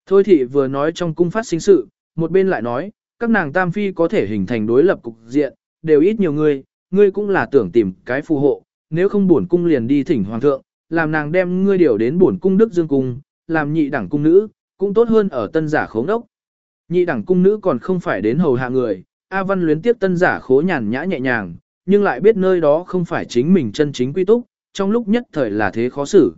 Thôi thị vừa nói trong cung phát sinh sự, một bên lại nói, các nàng tam phi có thể hình thành đối lập cục diện, đều ít nhiều người, ngươi cũng là tưởng tìm cái phù hộ, nếu không bổn cung liền đi thỉnh hoàng thượng, làm nàng đem ngươi điều đến bổn cung Đức Dương cung, làm nhị đẳng cung nữ, cũng tốt hơn ở tân giả khống đốc. Nhị đẳng cung nữ còn không phải đến hầu hạ người, A Văn luyến tiếp tân giả khố nhàn nhã nhẹ nhàng, nhưng lại biết nơi đó không phải chính mình chân chính quy túc, trong lúc nhất thời là thế khó xử.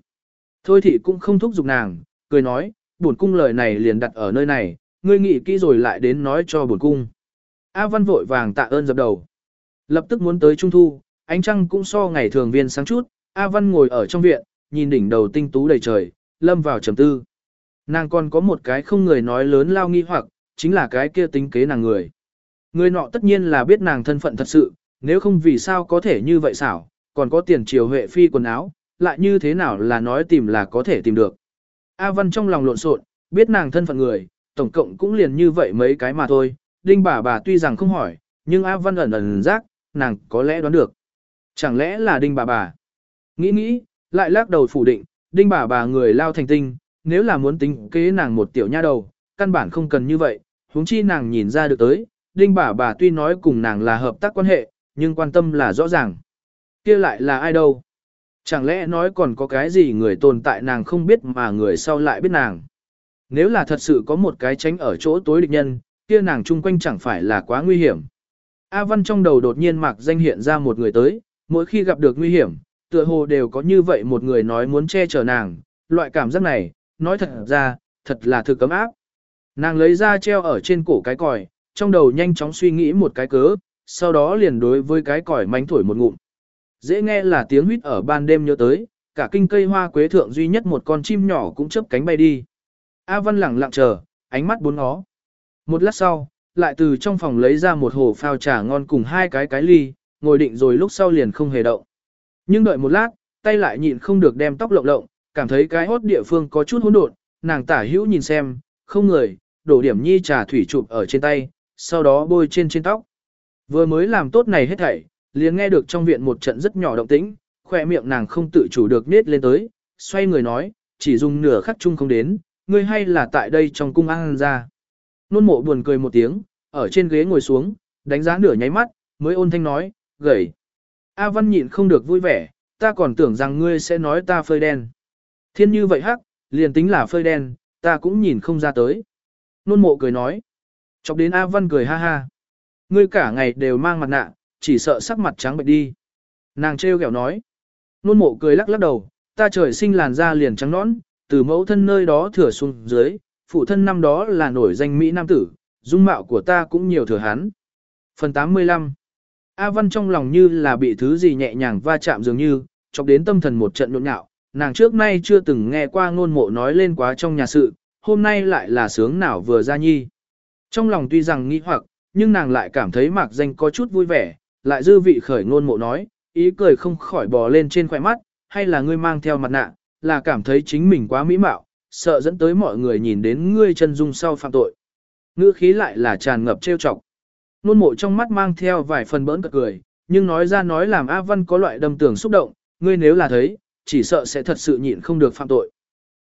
Thôi thị cũng không thúc giục nàng, cười nói, bổn cung lời này liền đặt ở nơi này, ngươi nghĩ kỹ rồi lại đến nói cho bổn cung. A Văn vội vàng tạ ơn dập đầu. Lập tức muốn tới trung thu, ánh trăng cũng so ngày thường viên sáng chút, A Văn ngồi ở trong viện, nhìn đỉnh đầu tinh tú đầy trời, lâm vào trầm tư. Nàng còn có một cái không người nói lớn lao nghi hoặc, chính là cái kia tính kế nàng người. Người nọ tất nhiên là biết nàng thân phận thật sự, nếu không vì sao có thể như vậy xảo, còn có tiền triều huệ phi quần áo, lại như thế nào là nói tìm là có thể tìm được. A Văn trong lòng lộn xộn, biết nàng thân phận người, tổng cộng cũng liền như vậy mấy cái mà thôi, đinh bà bà tuy rằng không hỏi, nhưng A Văn ẩn ẩn giác, nàng có lẽ đoán được. Chẳng lẽ là đinh bà bà? Nghĩ nghĩ, lại lắc đầu phủ định, đinh bà bà người lao thành tinh, nếu là muốn tính kế nàng một tiểu nha đầu, căn bản không cần như vậy, huống chi nàng nhìn ra được tới, đinh bà bà tuy nói cùng nàng là hợp tác quan hệ, nhưng quan tâm là rõ ràng. kia lại là ai đâu? Chẳng lẽ nói còn có cái gì người tồn tại nàng không biết mà người sau lại biết nàng? Nếu là thật sự có một cái tránh ở chỗ tối địch nhân, kia nàng chung quanh chẳng phải là quá nguy hiểm. A Văn trong đầu đột nhiên mạc danh hiện ra một người tới, mỗi khi gặp được nguy hiểm, tựa hồ đều có như vậy một người nói muốn che chở nàng, loại cảm giác này, nói thật ra, thật là thực cấm áp. Nàng lấy ra treo ở trên cổ cái còi, trong đầu nhanh chóng suy nghĩ một cái cớ, sau đó liền đối với cái còi mánh thổi một ngụm. Dễ nghe là tiếng huýt ở ban đêm nhớ tới, cả kinh cây hoa quế thượng duy nhất một con chim nhỏ cũng chớp cánh bay đi. A Văn lẳng lặng chờ, ánh mắt bốn ngó. Một lát sau, lại từ trong phòng lấy ra một hồ phao trà ngon cùng hai cái cái ly, ngồi định rồi lúc sau liền không hề động. Nhưng đợi một lát, tay lại nhịn không được đem tóc lộng lộng, cảm thấy cái hốt địa phương có chút hỗn độn, nàng tả hữu nhìn xem, không người, đổ điểm nhi trà thủy chụp ở trên tay, sau đó bôi trên trên tóc. Vừa mới làm tốt này hết thảy, liền nghe được trong viện một trận rất nhỏ động tĩnh, khỏe miệng nàng không tự chủ được nết lên tới, xoay người nói, chỉ dùng nửa khắc chung không đến, ngươi hay là tại đây trong cung ăn ra. Nôn mộ buồn cười một tiếng, ở trên ghế ngồi xuống, đánh giá nửa nháy mắt, mới ôn thanh nói, gầy. A Văn nhịn không được vui vẻ, ta còn tưởng rằng ngươi sẽ nói ta phơi đen. Thiên như vậy hắc, liền tính là phơi đen, ta cũng nhìn không ra tới. Nôn mộ cười nói. Chọc đến A Văn cười ha ha. Ngươi cả ngày đều mang mặt nạ, chỉ sợ sắc mặt trắng bệnh đi. Nàng trêu ghẹo nói. Nôn mộ cười lắc lắc đầu, ta trời sinh làn da liền trắng nõn, từ mẫu thân nơi đó thừa xuống dưới, phụ thân năm đó là nổi danh Mỹ Nam tử, dung mạo của ta cũng nhiều thừa hắn. Phần 85 A Văn trong lòng như là bị thứ gì nhẹ nhàng va chạm dường như, chọc đến tâm thần một trận nhộn nhạo, nàng trước nay chưa từng nghe qua ngôn mộ nói lên quá trong nhà sự, hôm nay lại là sướng nào vừa ra nhi. Trong lòng tuy rằng nghi hoặc, nhưng nàng lại cảm thấy mạc danh có chút vui vẻ, lại dư vị khởi ngôn mộ nói, ý cười không khỏi bò lên trên khỏe mắt, hay là ngươi mang theo mặt nạ, là cảm thấy chính mình quá mỹ mạo, sợ dẫn tới mọi người nhìn đến ngươi chân dung sau phạm tội. Ngữ khí lại là tràn ngập trêu chọc. Nôn mộ trong mắt mang theo vài phần bỡn cợt cười, nhưng nói ra nói làm A Văn có loại đâm tưởng xúc động, ngươi nếu là thấy, chỉ sợ sẽ thật sự nhịn không được phạm tội.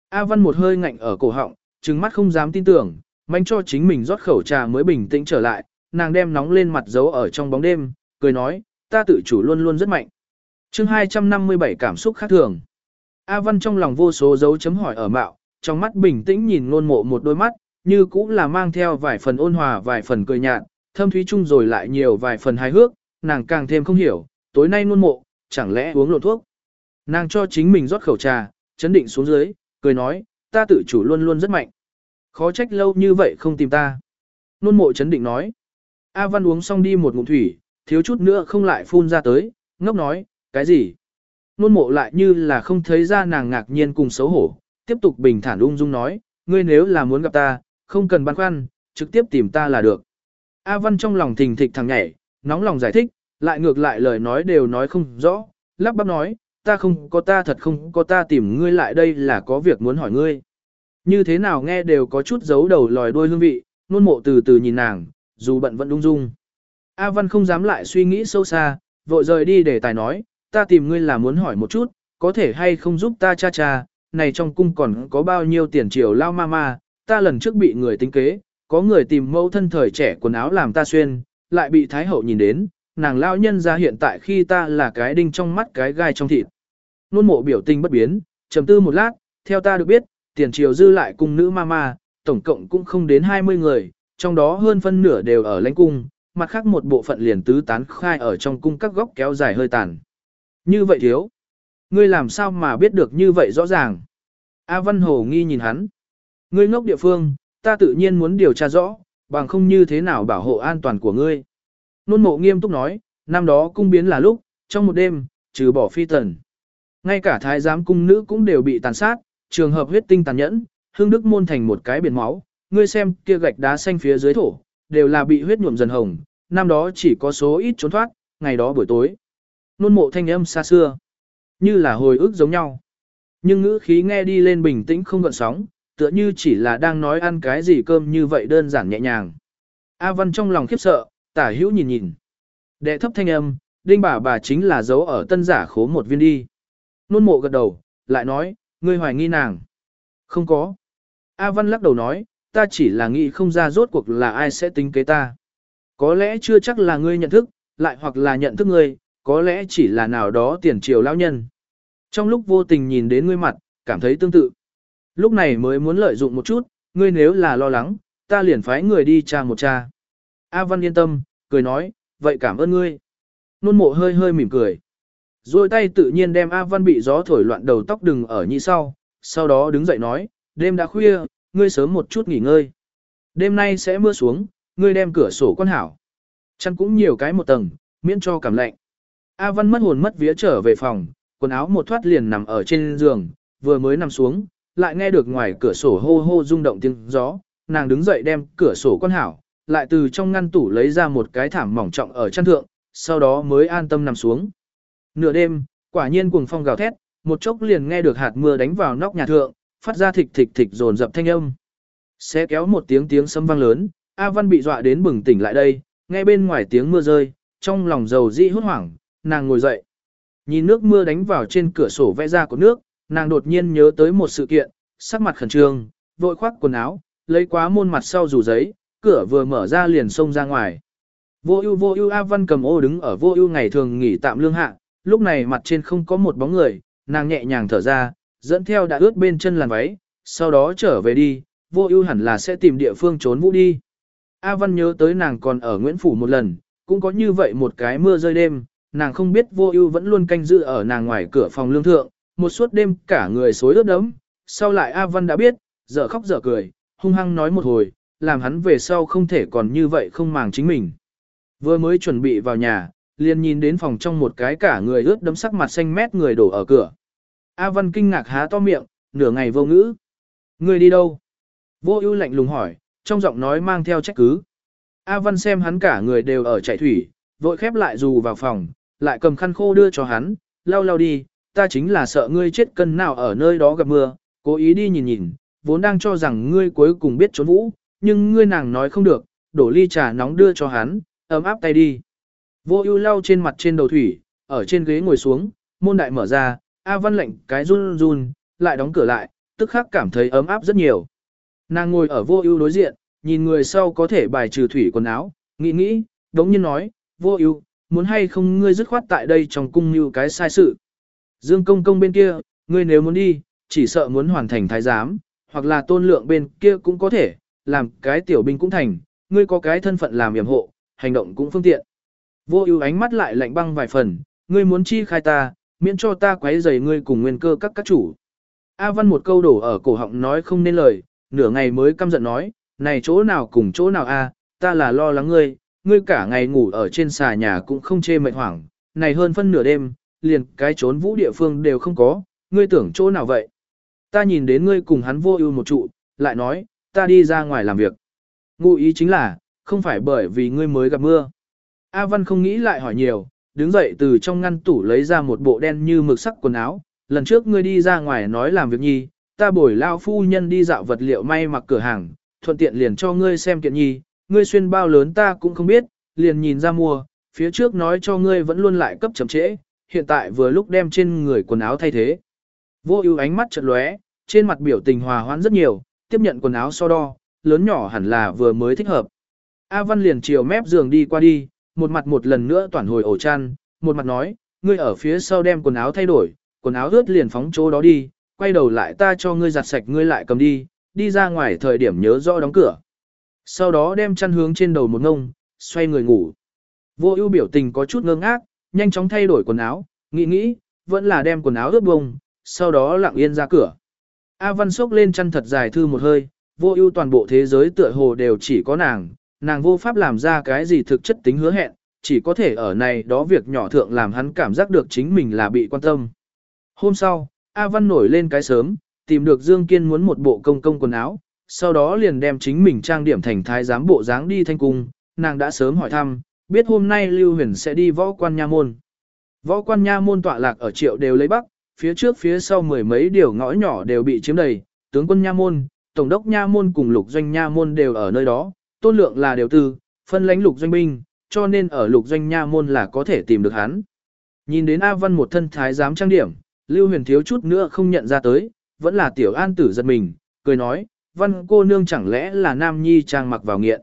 A Văn một hơi ngạnh ở cổ họng, trừng mắt không dám tin tưởng, manh cho chính mình rót khẩu trà mới bình tĩnh trở lại, nàng đem nóng lên mặt giấu ở trong bóng đêm, cười nói, ta tự chủ luôn luôn rất mạnh. chương 257 cảm xúc khác thường. A Văn trong lòng vô số dấu chấm hỏi ở mạo, trong mắt bình tĩnh nhìn ngôn mộ một đôi mắt, như cũng là mang theo vài phần ôn hòa vài phần cười nhạt, thâm thúy chung rồi lại nhiều vài phần hài hước, nàng càng thêm không hiểu, tối nay ngôn mộ, chẳng lẽ uống lộn thuốc. Nàng cho chính mình rót khẩu trà, chấn định xuống dưới, cười nói, ta tự chủ luôn luôn rất mạnh. Khó trách lâu như vậy không tìm ta. Nôn mộ chấn định nói. A Văn uống xong đi một ngụm thủy, thiếu chút nữa không lại phun ra tới, ngốc nói, cái gì? Nôn mộ lại như là không thấy ra nàng ngạc nhiên cùng xấu hổ, tiếp tục bình thản ung dung nói, ngươi nếu là muốn gặp ta, không cần băn khoăn, trực tiếp tìm ta là được. A Văn trong lòng thình thịch thằng nhảy, nóng lòng giải thích, lại ngược lại lời nói đều nói không rõ, lắp bắp nói, ta không có ta thật không có ta tìm ngươi lại đây là có việc muốn hỏi ngươi. Như thế nào nghe đều có chút giấu đầu lòi đuôi hương vị, nôn mộ từ từ nhìn nàng, dù bận vẫn đung dung. A Văn không dám lại suy nghĩ sâu xa, vội rời đi để tài nói, ta tìm ngươi là muốn hỏi một chút, có thể hay không giúp ta cha cha, này trong cung còn có bao nhiêu tiền triều lao ma ma, ta lần trước bị người tính kế, có người tìm mẫu thân thời trẻ quần áo làm ta xuyên, lại bị Thái Hậu nhìn đến, nàng lao nhân ra hiện tại khi ta là cái đinh trong mắt cái gai trong thịt. Nôn mộ biểu tình bất biến, trầm tư một lát, theo ta được biết, tiền triều dư lại cung nữ ma ma, tổng cộng cũng không đến 20 người, trong đó hơn phân nửa đều ở lãnh cung, mặt khác một bộ phận liền tứ tán khai ở trong cung các góc kéo dài hơi tàn. Như vậy thiếu. Ngươi làm sao mà biết được như vậy rõ ràng? A Văn Hồ nghi nhìn hắn. Ngươi ngốc địa phương, ta tự nhiên muốn điều tra rõ, bằng không như thế nào bảo hộ an toàn của ngươi. Nôn mộ nghiêm túc nói, năm đó cung biến là lúc, trong một đêm, trừ bỏ phi tần. Ngay cả thái giám cung nữ cũng đều bị tàn sát, trường hợp huyết tinh tàn nhẫn, hương đức môn thành một cái biển máu, ngươi xem kia gạch đá xanh phía dưới thổ, đều là bị huyết nhuộm dần hồng, năm đó chỉ có số ít trốn thoát, ngày đó buổi tối. Nôn mộ thanh âm xa xưa, như là hồi ức giống nhau. Nhưng ngữ khí nghe đi lên bình tĩnh không gợn sóng, tựa như chỉ là đang nói ăn cái gì cơm như vậy đơn giản nhẹ nhàng. A Văn trong lòng khiếp sợ, tả hữu nhìn nhìn. Đệ thấp thanh âm, đinh bà bà chính là dấu ở tân giả khố một viên đi. Nôn mộ gật đầu, lại nói, ngươi hoài nghi nàng. Không có. A Văn lắc đầu nói, ta chỉ là nghĩ không ra rốt cuộc là ai sẽ tính kế ta. Có lẽ chưa chắc là ngươi nhận thức, lại hoặc là nhận thức ngươi, có lẽ chỉ là nào đó tiền triều lão nhân. Trong lúc vô tình nhìn đến ngươi mặt, cảm thấy tương tự. Lúc này mới muốn lợi dụng một chút, ngươi nếu là lo lắng, ta liền phái người đi tra một tra. A Văn yên tâm, cười nói, vậy cảm ơn ngươi. Nôn mộ hơi hơi mỉm cười. Rồi tay tự nhiên đem A Văn bị gió thổi loạn đầu tóc đừng ở nhị sau, sau đó đứng dậy nói, đêm đã khuya, ngươi sớm một chút nghỉ ngơi. Đêm nay sẽ mưa xuống, ngươi đem cửa sổ quan hảo. Chăn cũng nhiều cái một tầng, miễn cho cảm lạnh. A Văn mất hồn mất vía trở về phòng, quần áo một thoát liền nằm ở trên giường, vừa mới nằm xuống, lại nghe được ngoài cửa sổ hô hô rung động tiếng gió, nàng đứng dậy đem cửa sổ quan hảo, lại từ trong ngăn tủ lấy ra một cái thảm mỏng trọng ở chăn thượng, sau đó mới an tâm nằm xuống. Nửa đêm, quả nhiên cuồng phong gào thét, một chốc liền nghe được hạt mưa đánh vào nóc nhà thượng, phát ra thịch thịch thịch dồn dập thanh âm. Sẽ kéo một tiếng tiếng sấm vang lớn, A Văn bị dọa đến bừng tỉnh lại đây, nghe bên ngoài tiếng mưa rơi, trong lòng dầu dĩ hốt hoảng, nàng ngồi dậy. Nhìn nước mưa đánh vào trên cửa sổ vẽ ra của nước, nàng đột nhiên nhớ tới một sự kiện, sắc mặt khẩn trương, vội khoác quần áo, lấy quá môn mặt sau rủ giấy, cửa vừa mở ra liền xông ra ngoài. Vô ưu vô ưu A Văn cầm ô đứng ở vô ưu ngày thường nghỉ tạm lương hạ, lúc này mặt trên không có một bóng người, nàng nhẹ nhàng thở ra, dẫn theo đã ướt bên chân làn váy, sau đó trở về đi, vô ưu hẳn là sẽ tìm địa phương trốn vũ đi. A Văn nhớ tới nàng còn ở Nguyễn Phủ một lần, cũng có như vậy một cái mưa rơi đêm, nàng không biết vô ưu vẫn luôn canh giữ ở nàng ngoài cửa phòng lương thượng, một suốt đêm cả người xối ướt đẫm. Sau lại A Văn đã biết, dở khóc dở cười, hung hăng nói một hồi, làm hắn về sau không thể còn như vậy không màng chính mình. Vừa mới chuẩn bị vào nhà, liền nhìn đến phòng trong một cái cả người ướt đấm sắc mặt xanh mét người đổ ở cửa. A Văn kinh ngạc há to miệng, nửa ngày vô ngữ. Người đi đâu? Vô ưu lạnh lùng hỏi, trong giọng nói mang theo trách cứ. A Văn xem hắn cả người đều ở chạy thủy, vội khép lại dù vào phòng, lại cầm khăn khô đưa cho hắn, lau lau đi, ta chính là sợ ngươi chết cân nào ở nơi đó gặp mưa, cố ý đi nhìn nhìn, vốn đang cho rằng ngươi cuối cùng biết trốn vũ, nhưng ngươi nàng nói không được, đổ ly trà nóng đưa cho hắn, ấm áp tay đi. Vô ưu lau trên mặt trên đầu thủy, ở trên ghế ngồi xuống, môn đại mở ra, A Văn lệnh cái run run, lại đóng cửa lại, tức khắc cảm thấy ấm áp rất nhiều. Nàng ngồi ở vô ưu đối diện, nhìn người sau có thể bài trừ thủy quần áo, nghĩ nghĩ, đống nhiên nói, vô ưu, muốn hay không ngươi dứt khoát tại đây trong cung như cái sai sự. Dương công công bên kia, ngươi nếu muốn đi, chỉ sợ muốn hoàn thành thái giám, hoặc là tôn lượng bên kia cũng có thể, làm cái tiểu binh cũng thành, ngươi có cái thân phận làm yểm hộ, hành động cũng phương tiện. Vô ưu ánh mắt lại lạnh băng vài phần, ngươi muốn chi khai ta, miễn cho ta quấy rầy ngươi cùng nguyên cơ các các chủ. A Văn một câu đổ ở cổ họng nói không nên lời, nửa ngày mới căm giận nói, này chỗ nào cùng chỗ nào a, ta là lo lắng ngươi, ngươi cả ngày ngủ ở trên xà nhà cũng không chê mệt hoảng, này hơn phân nửa đêm, liền cái trốn vũ địa phương đều không có, ngươi tưởng chỗ nào vậy? Ta nhìn đến ngươi cùng hắn vô ưu một trụ, lại nói, ta đi ra ngoài làm việc. Ngụ ý chính là, không phải bởi vì ngươi mới gặp mưa. A Văn không nghĩ lại hỏi nhiều, đứng dậy từ trong ngăn tủ lấy ra một bộ đen như mực sắc quần áo. Lần trước ngươi đi ra ngoài nói làm việc nhi, ta bồi lao phu nhân đi dạo vật liệu may mặc cửa hàng, thuận tiện liền cho ngươi xem kiện nhi, ngươi xuyên bao lớn ta cũng không biết, liền nhìn ra mua, phía trước nói cho ngươi vẫn luôn lại cấp chậm trễ, hiện tại vừa lúc đem trên người quần áo thay thế. Vô ưu ánh mắt chợt lóe, trên mặt biểu tình hòa hoãn rất nhiều, tiếp nhận quần áo so đo, lớn nhỏ hẳn là vừa mới thích hợp. A Văn liền chiều mép giường đi qua đi, một mặt một lần nữa toàn hồi ổ chăn, một mặt nói, ngươi ở phía sau đem quần áo thay đổi, quần áo ướt liền phóng chỗ đó đi, quay đầu lại ta cho ngươi giặt sạch ngươi lại cầm đi, đi ra ngoài thời điểm nhớ rõ đóng cửa. Sau đó đem chăn hướng trên đầu một ngông, xoay người ngủ. Vô ưu biểu tình có chút ngơ ngác, nhanh chóng thay đổi quần áo, nghĩ nghĩ, vẫn là đem quần áo ướt bông, sau đó lặng yên ra cửa. A Văn sốc lên chăn thật dài thư một hơi, vô ưu toàn bộ thế giới tựa hồ đều chỉ có nàng, nàng vô pháp làm ra cái gì thực chất tính hứa hẹn, chỉ có thể ở này đó việc nhỏ thượng làm hắn cảm giác được chính mình là bị quan tâm. Hôm sau, A Văn nổi lên cái sớm, tìm được Dương Kiên muốn một bộ công công quần áo, sau đó liền đem chính mình trang điểm thành thái giám bộ dáng đi thanh cung, nàng đã sớm hỏi thăm, biết hôm nay Lưu Huyền sẽ đi võ quan nha môn. Võ quan nha môn tọa lạc ở triệu đều lấy bắc, phía trước phía sau mười mấy điều ngõ nhỏ đều bị chiếm đầy, tướng quân nha môn, tổng đốc nha môn cùng lục doanh nha môn đều ở nơi đó, tôn lượng là điều tư, phân lãnh lục doanh binh, cho nên ở lục doanh nha môn là có thể tìm được hắn. Nhìn đến A Văn một thân thái giám trang điểm, Lưu Huyền thiếu chút nữa không nhận ra tới, vẫn là tiểu an tử giật mình, cười nói, Văn cô nương chẳng lẽ là nam nhi trang mặc vào nghiện.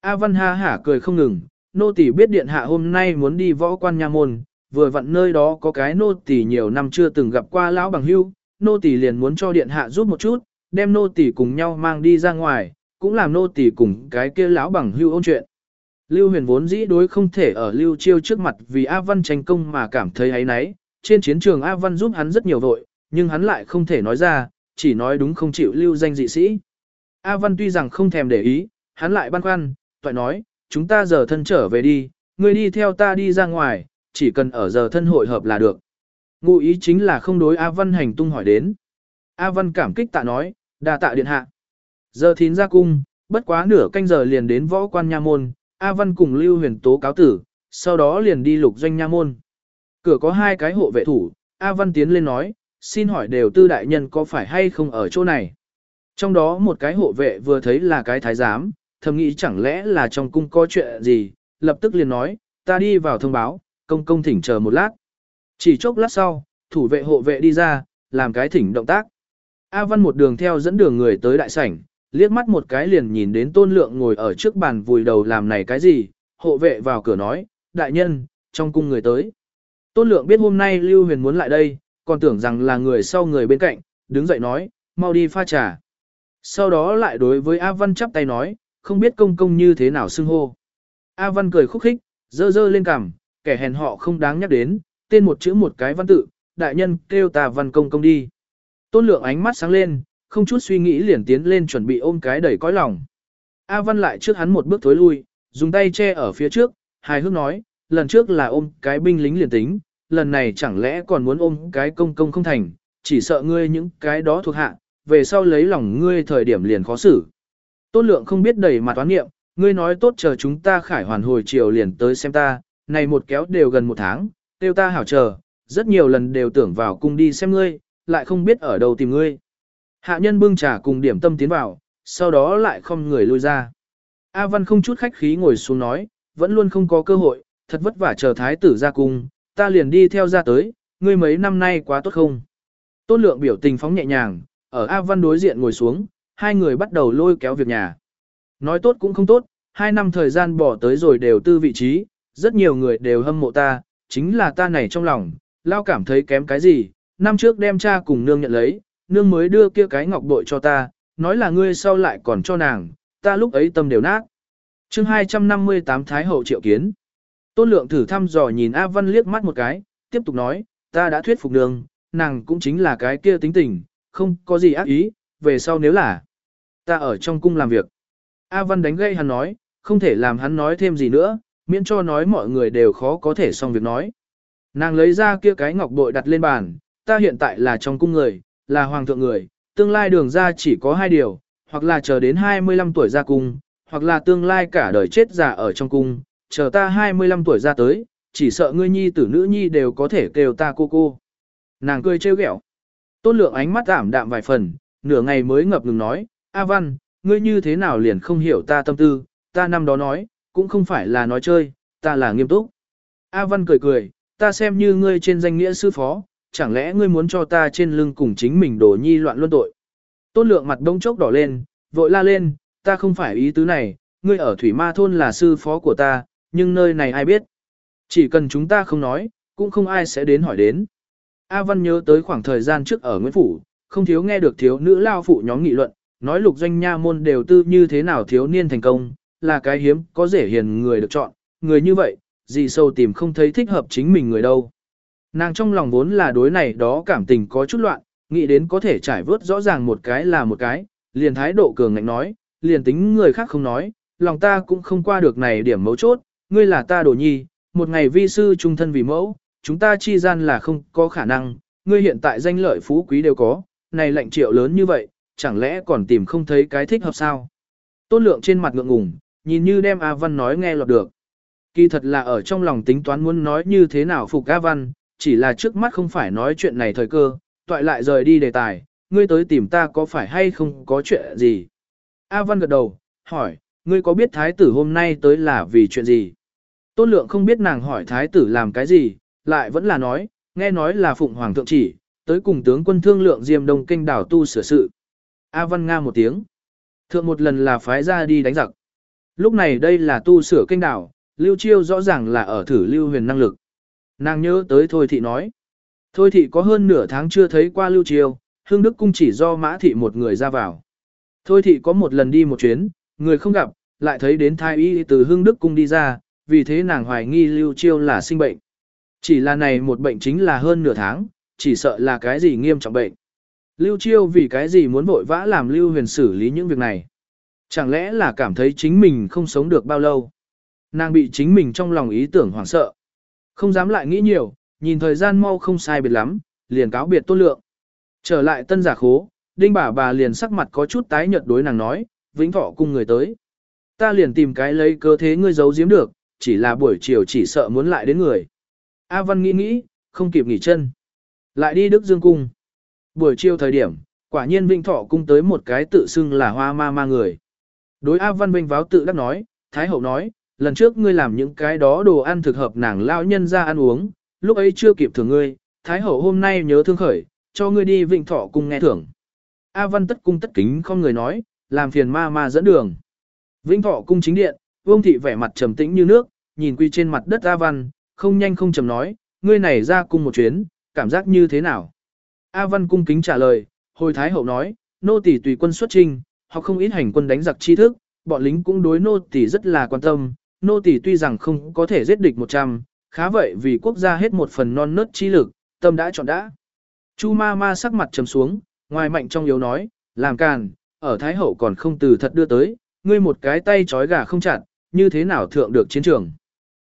A Văn ha hả cười không ngừng, nô tỳ biết điện hạ hôm nay muốn đi võ quan nha môn, vừa vặn nơi đó có cái nô tỳ nhiều năm chưa từng gặp qua lão bằng hưu, nô tỳ liền muốn cho điện hạ giúp một chút, đem nô tỳ cùng nhau mang đi ra ngoài, cũng làm nô tỳ cùng cái kia lão bằng hưu ôn chuyện. Lưu huyền vốn dĩ đối không thể ở Lưu Chiêu trước mặt vì A Văn tranh công mà cảm thấy ấy nấy, trên chiến trường A Văn giúp hắn rất nhiều vội, nhưng hắn lại không thể nói ra, chỉ nói đúng không chịu lưu danh dị sĩ. A Văn tuy rằng không thèm để ý, hắn lại băn khoăn, toại nói, chúng ta giờ thân trở về đi, ngươi đi theo ta đi ra ngoài, chỉ cần ở giờ thân hội hợp là được. Ngụ ý chính là không đối A Văn hành tung hỏi đến. A Văn cảm kích tạ nói, đa tạ điện hạ. Giờ thín ra cung, bất quá nửa canh giờ liền đến võ quan nha môn, A Văn cùng Lưu Huyền tố cáo tử, sau đó liền đi lục doanh nha môn. Cửa có hai cái hộ vệ thủ, A Văn tiến lên nói, xin hỏi đều tư đại nhân có phải hay không ở chỗ này. Trong đó một cái hộ vệ vừa thấy là cái thái giám, thầm nghĩ chẳng lẽ là trong cung có chuyện gì, lập tức liền nói, ta đi vào thông báo, công công thỉnh chờ một lát. Chỉ chốc lát sau, thủ vệ hộ vệ đi ra, làm cái thỉnh động tác. A Văn một đường theo dẫn đường người tới đại sảnh, liếc mắt một cái liền nhìn đến tôn lượng ngồi ở trước bàn vùi đầu làm này cái gì, hộ vệ vào cửa nói, đại nhân, trong cung người tới. Tôn lượng biết hôm nay Lưu Huyền muốn lại đây, còn tưởng rằng là người sau người bên cạnh, đứng dậy nói, mau đi pha trà. Sau đó lại đối với A Văn chắp tay nói, không biết công công như thế nào xưng hô. A Văn cười khúc khích, dơ dơ lên cằm, kẻ hèn họ không đáng nhắc đến, tên một chữ một cái văn tự, đại nhân kêu ta văn công công đi. Tôn lượng ánh mắt sáng lên, không chút suy nghĩ liền tiến lên chuẩn bị ôm cái đầy cõi lòng. A Văn lại trước hắn một bước thối lui, dùng tay che ở phía trước, hài hước nói, lần trước là ôm cái binh lính liền tính, lần này chẳng lẽ còn muốn ôm cái công công không thành, chỉ sợ ngươi những cái đó thuộc hạ, về sau lấy lòng ngươi thời điểm liền khó xử. Tôn lượng không biết đầy mặt toán nghiệm, ngươi nói tốt chờ chúng ta khải hoàn hồi chiều liền tới xem ta, này một kéo đều gần một tháng, tiêu ta hảo chờ, rất nhiều lần đều tưởng vào cung đi xem ngươi, lại không biết ở đâu tìm ngươi. Hạ nhân bưng trà cùng điểm tâm tiến vào, sau đó lại không người lui ra. A Văn không chút khách khí ngồi xuống nói, vẫn luôn không có cơ hội, thật vất vả chờ thái tử ra cung, ta liền đi theo ra tới, ngươi mấy năm nay quá tốt không? Tôn lượng biểu tình phóng nhẹ nhàng, ở A Văn đối diện ngồi xuống, hai người bắt đầu lôi kéo việc nhà. Nói tốt cũng không tốt, hai năm thời gian bỏ tới rồi đều tư vị trí, rất nhiều người đều hâm mộ ta, chính là ta này trong lòng, lao cảm thấy kém cái gì, năm trước đem cha cùng nương nhận lấy, nương mới đưa kia cái ngọc bội cho ta, nói là ngươi sau lại còn cho nàng, ta lúc ấy tâm đều nát. chương 258 Thái Hậu Triệu Kiến Tôn Lượng thử thăm dò nhìn A Văn liếc mắt một cái, tiếp tục nói, ta đã thuyết phục nương, nàng cũng chính là cái kia tính tình, không có gì ác ý, về sau nếu là ta ở trong cung làm việc. A Văn đánh gây hắn nói, không thể làm hắn nói thêm gì nữa, miễn cho nói mọi người đều khó có thể xong việc nói. Nàng lấy ra kia cái ngọc bội đặt lên bàn, ta hiện tại là trong cung người, là hoàng thượng người, tương lai đường ra chỉ có hai điều, hoặc là chờ đến 25 tuổi ra cung, hoặc là tương lai cả đời chết già ở trong cung, chờ ta 25 tuổi ra tới, chỉ sợ ngươi nhi tử nữ nhi đều có thể kêu ta cô cô. Nàng cười trêu ghẹo. Tôn lượng ánh mắt ảm đạm vài phần, nửa ngày mới ngập ngừng nói, A Văn, ngươi như thế nào liền không hiểu ta tâm tư, ta năm đó nói, cũng không phải là nói chơi, ta là nghiêm túc. A Văn cười cười, ta xem như ngươi trên danh nghĩa sư phó, chẳng lẽ ngươi muốn cho ta trên lưng cùng chính mình đổ nhi loạn luân tội. Tôn lượng mặt đông chốc đỏ lên, vội la lên, ta không phải ý tứ này, ngươi ở Thủy Ma Thôn là sư phó của ta, nhưng nơi này ai biết. Chỉ cần chúng ta không nói, cũng không ai sẽ đến hỏi đến. A Văn nhớ tới khoảng thời gian trước ở Nguyễn Phủ, không thiếu nghe được thiếu nữ lao phụ nhóm nghị luận, nói lục doanh nha môn đều tư như thế nào thiếu niên thành công, là cái hiếm, có dễ hiền người được chọn, người như vậy, gì sâu tìm không thấy thích hợp chính mình người đâu. Nàng trong lòng vốn là đối này đó cảm tình có chút loạn, nghĩ đến có thể trải vớt rõ ràng một cái là một cái, liền thái độ cường ngạnh nói, liền tính người khác không nói, lòng ta cũng không qua được này điểm mấu chốt, ngươi là ta đồ nhi, một ngày vi sư trung thân vì mẫu, chúng ta chi gian là không có khả năng, ngươi hiện tại danh lợi phú quý đều có, này lệnh triệu lớn như vậy, chẳng lẽ còn tìm không thấy cái thích hợp sao? Tôn lượng trên mặt ngượng ngùng, nhìn như đem A Văn nói nghe lọt được. Kỳ thật là ở trong lòng tính toán muốn nói như thế nào phục A Văn, chỉ là trước mắt không phải nói chuyện này thời cơ, toại lại rời đi đề tài, ngươi tới tìm ta có phải hay không có chuyện gì? A Văn gật đầu, hỏi, ngươi có biết thái tử hôm nay tới là vì chuyện gì? Tôn lượng không biết nàng hỏi thái tử làm cái gì, lại vẫn là nói, nghe nói là phụng hoàng thượng chỉ, tới cùng tướng quân thương lượng diêm đông kinh đảo tu sửa sự. A Văn Nga một tiếng. Thượng một lần là phái ra đi đánh giặc. Lúc này đây là tu sửa kinh đảo, Lưu Chiêu rõ ràng là ở thử Lưu Huyền năng lực. Nàng nhớ tới Thôi Thị nói. Thôi Thị có hơn nửa tháng chưa thấy qua Lưu Chiêu, Hương Đức Cung chỉ do Mã Thị một người ra vào. Thôi Thị có một lần đi một chuyến, người không gặp, lại thấy đến thái y từ Hương Đức Cung đi ra, vì thế nàng hoài nghi Lưu Chiêu là sinh bệnh. Chỉ là này một bệnh chính là hơn nửa tháng, chỉ sợ là cái gì nghiêm trọng bệnh. Lưu Chiêu vì cái gì muốn vội vã làm Lưu Huyền xử lý những việc này. Chẳng lẽ là cảm thấy chính mình không sống được bao lâu. Nàng bị chính mình trong lòng ý tưởng hoảng sợ. Không dám lại nghĩ nhiều, nhìn thời gian mau không sai biệt lắm, liền cáo biệt tôn lượng. Trở lại tân giả khố, đinh bà bà liền sắc mặt có chút tái nhợt đối nàng nói, vĩnh thọ cung người tới. Ta liền tìm cái lấy cơ thế ngươi giấu giếm được, chỉ là buổi chiều chỉ sợ muốn lại đến người. A Văn nghĩ nghĩ, không kịp nghỉ chân. Lại đi Đức Dương Cung. Buổi chiều thời điểm, quả nhiên Vinh Thọ Cung tới một cái tự xưng là hoa ma ma người. Đối A Văn Vinh váo tự đắc nói, Thái Hậu nói, lần trước ngươi làm những cái đó đồ ăn thực hợp nàng lao nhân ra ăn uống, lúc ấy chưa kịp thưởng ngươi, Thái Hậu hôm nay nhớ thương khởi, cho ngươi đi vịnh Thọ Cung nghe thưởng. A Văn tất cung tất kính không người nói, làm phiền ma ma dẫn đường. Vĩnh Thọ cung chính điện, Vương thị vẻ mặt trầm tĩnh như nước, nhìn quy trên mặt đất A Văn, không nhanh không chậm nói, ngươi này ra cung một chuyến, cảm giác như thế nào? A Văn cung kính trả lời, hồi thái hậu nói, nô tỳ tùy quân xuất trinh, họ không ít hành quân đánh giặc chi thức, bọn lính cũng đối nô tỳ rất là quan tâm, nô tỳ tuy rằng không có thể giết địch 100, khá vậy vì quốc gia hết một phần non nớt chi lực, tâm đã chọn đã. Chu ma ma sắc mặt trầm xuống, ngoài mạnh trong yếu nói, làm càn, ở Thái Hậu còn không từ thật đưa tới, ngươi một cái tay trói gà không chặt, như thế nào thượng được chiến trường.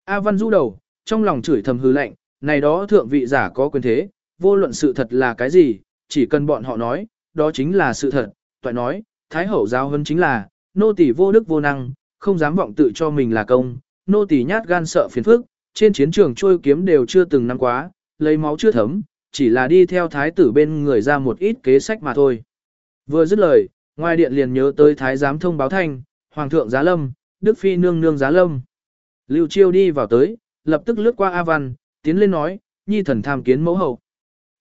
A Văn rũ đầu, trong lòng chửi thầm hư lạnh, này đó thượng vị giả có quyền thế, vô luận sự thật là cái gì, chỉ cần bọn họ nói, đó chính là sự thật, toại nói, Thái Hậu giáo huấn chính là, nô tỳ vô đức vô năng, không dám vọng tự cho mình là công, nô tỳ nhát gan sợ phiền phức, trên chiến trường trôi kiếm đều chưa từng năm quá, lấy máu chưa thấm, chỉ là đi theo thái tử bên người ra một ít kế sách mà thôi. Vừa dứt lời, ngoài điện liền nhớ tới thái giám thông báo thanh, hoàng thượng giá lâm, đức phi nương nương giá lâm. Lưu Chiêu đi vào tới, lập tức lướt qua A Văn, tiến lên nói, nhi thần tham kiến mẫu hậu.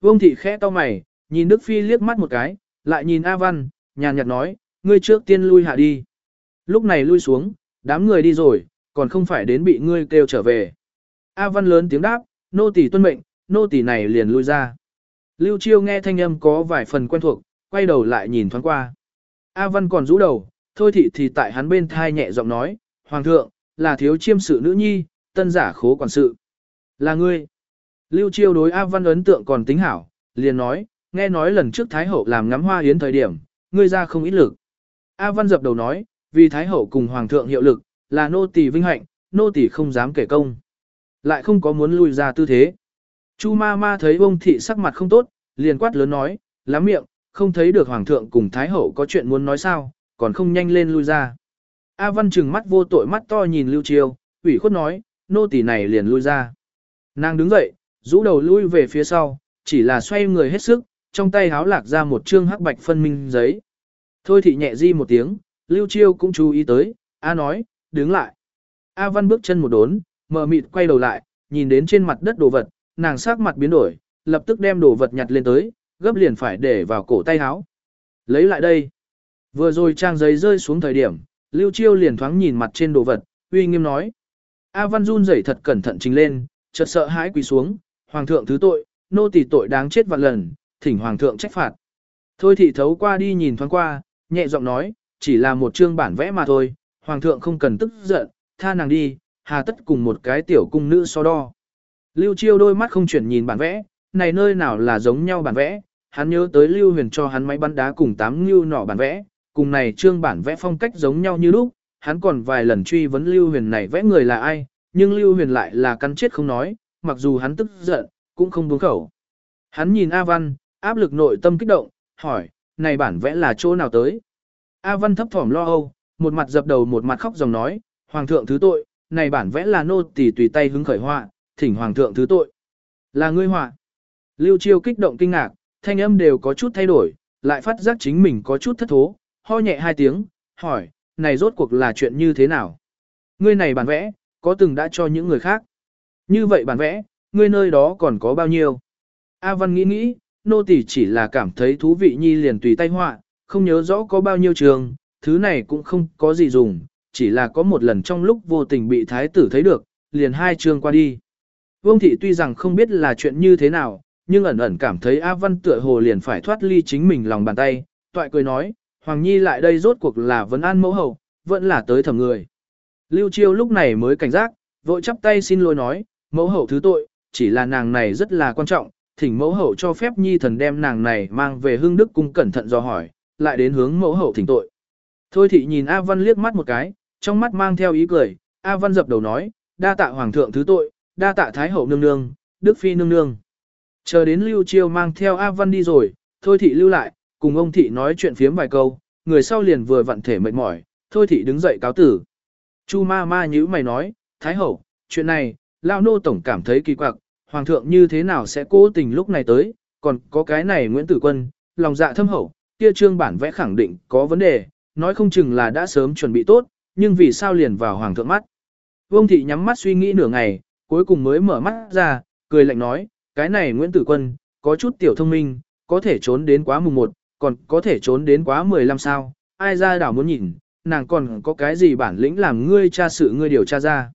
Vương thị khẽ to mày, nhìn Đức Phi liếc mắt một cái, lại nhìn A Văn, nhàn nhạt nói, ngươi trước tiên lui hạ đi. Lúc này lui xuống, đám người đi rồi, còn không phải đến bị ngươi kêu trở về. A Văn lớn tiếng đáp, nô tỳ tuân mệnh, nô tỳ này liền lui ra. Lưu Chiêu nghe thanh âm có vài phần quen thuộc, quay đầu lại nhìn thoáng qua. A Văn còn rũ đầu, thôi thị thì tại hắn bên thai nhẹ giọng nói, Hoàng thượng, là thiếu chiêm sự nữ nhi, tân giả khố quản sự. Là ngươi. Lưu Chiêu đối A Văn ấn tượng còn tính hảo, liền nói, nghe nói lần trước Thái Hậu làm ngắm hoa hiến thời điểm, ngươi ra không ít lực. A Văn dập đầu nói, vì Thái Hậu cùng Hoàng thượng hiệu lực, là nô tỳ vinh hạnh, nô tỳ không dám kể công. Lại không có muốn lui ra tư thế. Chu ma ma thấy ông thị sắc mặt không tốt, liền quát lớn nói, lắm miệng, không thấy được Hoàng thượng cùng Thái Hậu có chuyện muốn nói sao, còn không nhanh lên lui ra. A Văn trừng mắt vô tội mắt to nhìn Lưu Chiêu, ủy khuất nói, nô tỳ này liền lui ra. Nàng đứng dậy, rũ đầu lui về phía sau, chỉ là xoay người hết sức, trong tay háo lạc ra một chương hắc bạch phân minh giấy. Thôi thị nhẹ di một tiếng, Lưu Chiêu cũng chú ý tới, A nói, đứng lại. A Văn bước chân một đốn, mờ mịt quay đầu lại, nhìn đến trên mặt đất đồ vật, nàng sắc mặt biến đổi, lập tức đem đồ vật nhặt lên tới, gấp liền phải để vào cổ tay háo. Lấy lại đây. Vừa rồi trang giấy rơi xuống thời điểm, Lưu Chiêu liền thoáng nhìn mặt trên đồ vật, uy nghiêm nói. A Văn run rẩy thật cẩn thận trình lên, chợt sợ hãi quỳ xuống, Hoàng thượng thứ tội, nô tỳ tội đáng chết vạn lần, thỉnh Hoàng thượng trách phạt. Thôi thị thấu qua đi nhìn thoáng qua, nhẹ giọng nói, chỉ là một chương bản vẽ mà thôi, Hoàng thượng không cần tức giận, tha nàng đi, hà tất cùng một cái tiểu cung nữ so đo. Lưu Chiêu đôi mắt không chuyển nhìn bản vẽ, này nơi nào là giống nhau bản vẽ, hắn nhớ tới Lưu Huyền cho hắn máy bắn đá cùng tám ngưu nỏ bản vẽ, cùng này trương bản vẽ phong cách giống nhau như lúc, hắn còn vài lần truy vấn Lưu Huyền này vẽ người là ai, nhưng Lưu Huyền lại là căn chết không nói, mặc dù hắn tức giận, cũng không buông khẩu. Hắn nhìn A Văn, áp lực nội tâm kích động, hỏi, này bản vẽ là chỗ nào tới? A Văn thấp thỏm lo âu, một mặt dập đầu một mặt khóc dòng nói, Hoàng thượng thứ tội, này bản vẽ là nô tỳ tùy tay hứng khởi họa, thỉnh Hoàng thượng thứ tội. Là ngươi họa. Lưu Chiêu kích động kinh ngạc, thanh âm đều có chút thay đổi, lại phát giác chính mình có chút thất thố, ho nhẹ hai tiếng, hỏi, này rốt cuộc là chuyện như thế nào? Ngươi này bản vẽ, có từng đã cho những người khác? Như vậy bản vẽ, ngươi nơi đó còn có bao nhiêu? A Văn nghĩ nghĩ, nô tỳ chỉ là cảm thấy thú vị nhi liền tùy tay họa, không nhớ rõ có bao nhiêu trường, thứ này cũng không có gì dùng, chỉ là có một lần trong lúc vô tình bị thái tử thấy được, liền hai trường qua đi. Vương thị tuy rằng không biết là chuyện như thế nào, nhưng ẩn ẩn cảm thấy A Văn tựa hồ liền phải thoát ly chính mình lòng bàn tay, toại cười nói, Hoàng Nhi lại đây rốt cuộc là vấn an mẫu hậu, vẫn là tới thẩm người. Lưu Chiêu lúc này mới cảnh giác, vội chắp tay xin lỗi nói, mẫu hậu thứ tội, chỉ là nàng này rất là quan trọng, thỉnh mẫu hậu cho phép Nhi thần đem nàng này mang về hương đức cung cẩn thận do hỏi, lại đến hướng mẫu hậu thỉnh tội. Thôi thị nhìn A Văn liếc mắt một cái, trong mắt mang theo ý cười, A Văn dập đầu nói, đa tạ hoàng thượng thứ tội, đa tạ thái hậu nương nương, đức phi nương nương. Chờ đến Lưu Chiêu mang theo A Văn đi rồi, thôi thị lưu lại, cùng ông thị nói chuyện phiếm vài câu, người sau liền vừa vặn thể mệt mỏi, thôi thị đứng dậy cáo tử. Chu ma ma nhíu mày nói, Thái hậu, chuyện này, Lao nô tổng cảm thấy kỳ quặc, hoàng thượng như thế nào sẽ cố tình lúc này tới, còn có cái này Nguyễn Tử Quân, lòng dạ thâm hậu, kia trương bản vẽ khẳng định có vấn đề, nói không chừng là đã sớm chuẩn bị tốt, nhưng vì sao liền vào hoàng thượng mắt. Vương thị nhắm mắt suy nghĩ nửa ngày, cuối cùng mới mở mắt ra, cười lạnh nói, cái này Nguyễn Tử Quân, có chút tiểu thông minh, có thể trốn đến quá mùng 1, còn có thể trốn đến quá 15 sao, ai ra đảo muốn nhìn, nàng còn có cái gì bản lĩnh làm ngươi tra sự ngươi điều tra ra.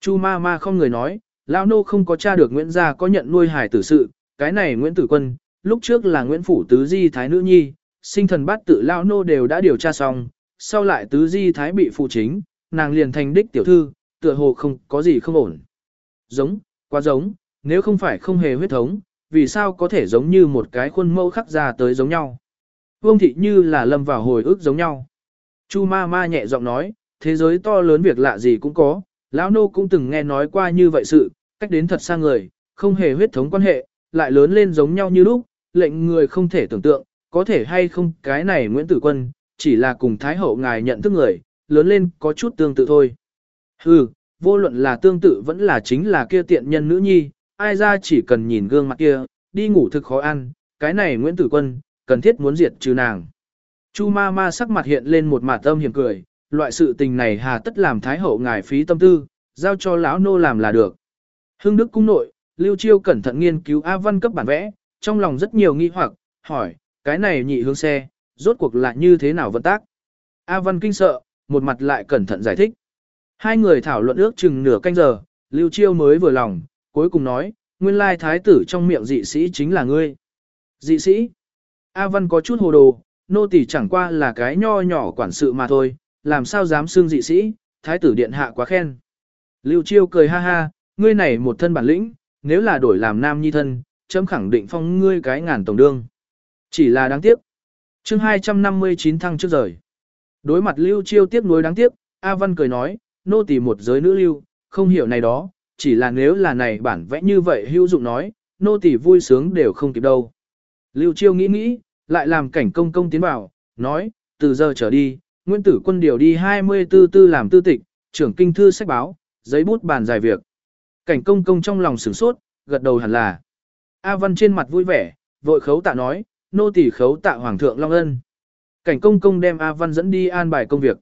Chu ma ma không người nói, lão nô không có tra được Nguyễn gia có nhận nuôi hải tử sự, cái này Nguyễn Tử Quân, lúc trước là Nguyễn Phủ Tứ Di Thái Nữ Nhi, sinh thần bát tự lão nô đều đã điều tra xong, sau lại Tứ Di Thái bị phụ chính, nàng liền thành đích tiểu thư, tựa hồ không có gì không ổn. Giống, quá giống, nếu không phải không hề huyết thống, vì sao có thể giống như một cái khuôn mẫu khắc ra tới giống nhau. Vương thị như là lâm vào hồi ức giống nhau. Chu ma ma nhẹ giọng nói, thế giới to lớn việc lạ gì cũng có, lão nô cũng từng nghe nói qua như vậy sự, cách đến thật xa người, không hề huyết thống quan hệ, lại lớn lên giống nhau như lúc, lệnh người không thể tưởng tượng, có thể hay không cái này Nguyễn Tử Quân, chỉ là cùng Thái Hậu ngài nhận thức người, lớn lên có chút tương tự thôi. Hừ, vô luận là tương tự vẫn là chính là kia tiện nhân nữ nhi, ai ra chỉ cần nhìn gương mặt kia, đi ngủ thực khó ăn, cái này Nguyễn Tử Quân, cần thiết muốn diệt trừ nàng. Chu ma ma sắc mặt hiện lên một mặt âm hiểm cười, loại sự tình này hà tất làm thái hậu ngài phí tâm tư, giao cho lão nô làm là được. Hưng Đức cung nội, Lưu Chiêu cẩn thận nghiên cứu A Văn cấp bản vẽ, trong lòng rất nhiều nghi hoặc, hỏi, cái này nhị hướng xe, rốt cuộc là như thế nào vận tác? A Văn kinh sợ, một mặt lại cẩn thận giải thích. Hai người thảo luận ước chừng nửa canh giờ, Lưu Chiêu mới vừa lòng, cuối cùng nói, nguyên lai thái tử trong miệng dị sĩ chính là ngươi. Dị sĩ? A Văn có chút hồ đồ, nô tỳ chẳng qua là cái nho nhỏ quản sự mà thôi, làm sao dám xưng dị sĩ, thái tử điện hạ quá khen. Lưu Chiêu cười ha ha, ngươi này một thân bản lĩnh, nếu là đổi làm nam nhi thân, chấm khẳng định phong ngươi cái ngàn tổng đương. Chỉ là đáng tiếc. chương 259 thăng trước rời. Đối mặt Lưu Chiêu tiếc nuối đáng tiếc, A Văn cười nói, nô tỳ một giới nữ lưu, không hiểu này đó, chỉ là nếu là này bản vẽ như vậy hữu dụng nói, nô tỳ vui sướng đều không kịp đâu. Lưu Chiêu nghĩ nghĩ, lại làm cảnh công công tiến vào, nói, từ giờ trở đi, Nguyễn Tử Quân điều đi 24 tư làm tư tịch, trưởng kinh thư sách báo, giấy bút bàn dài việc. Cảnh công công trong lòng sửng sốt, gật đầu hẳn là. A Văn trên mặt vui vẻ, vội khấu tạ nói, nô tỳ khấu tạ Hoàng thượng Long Ân. Cảnh công công đem A Văn dẫn đi an bài công việc.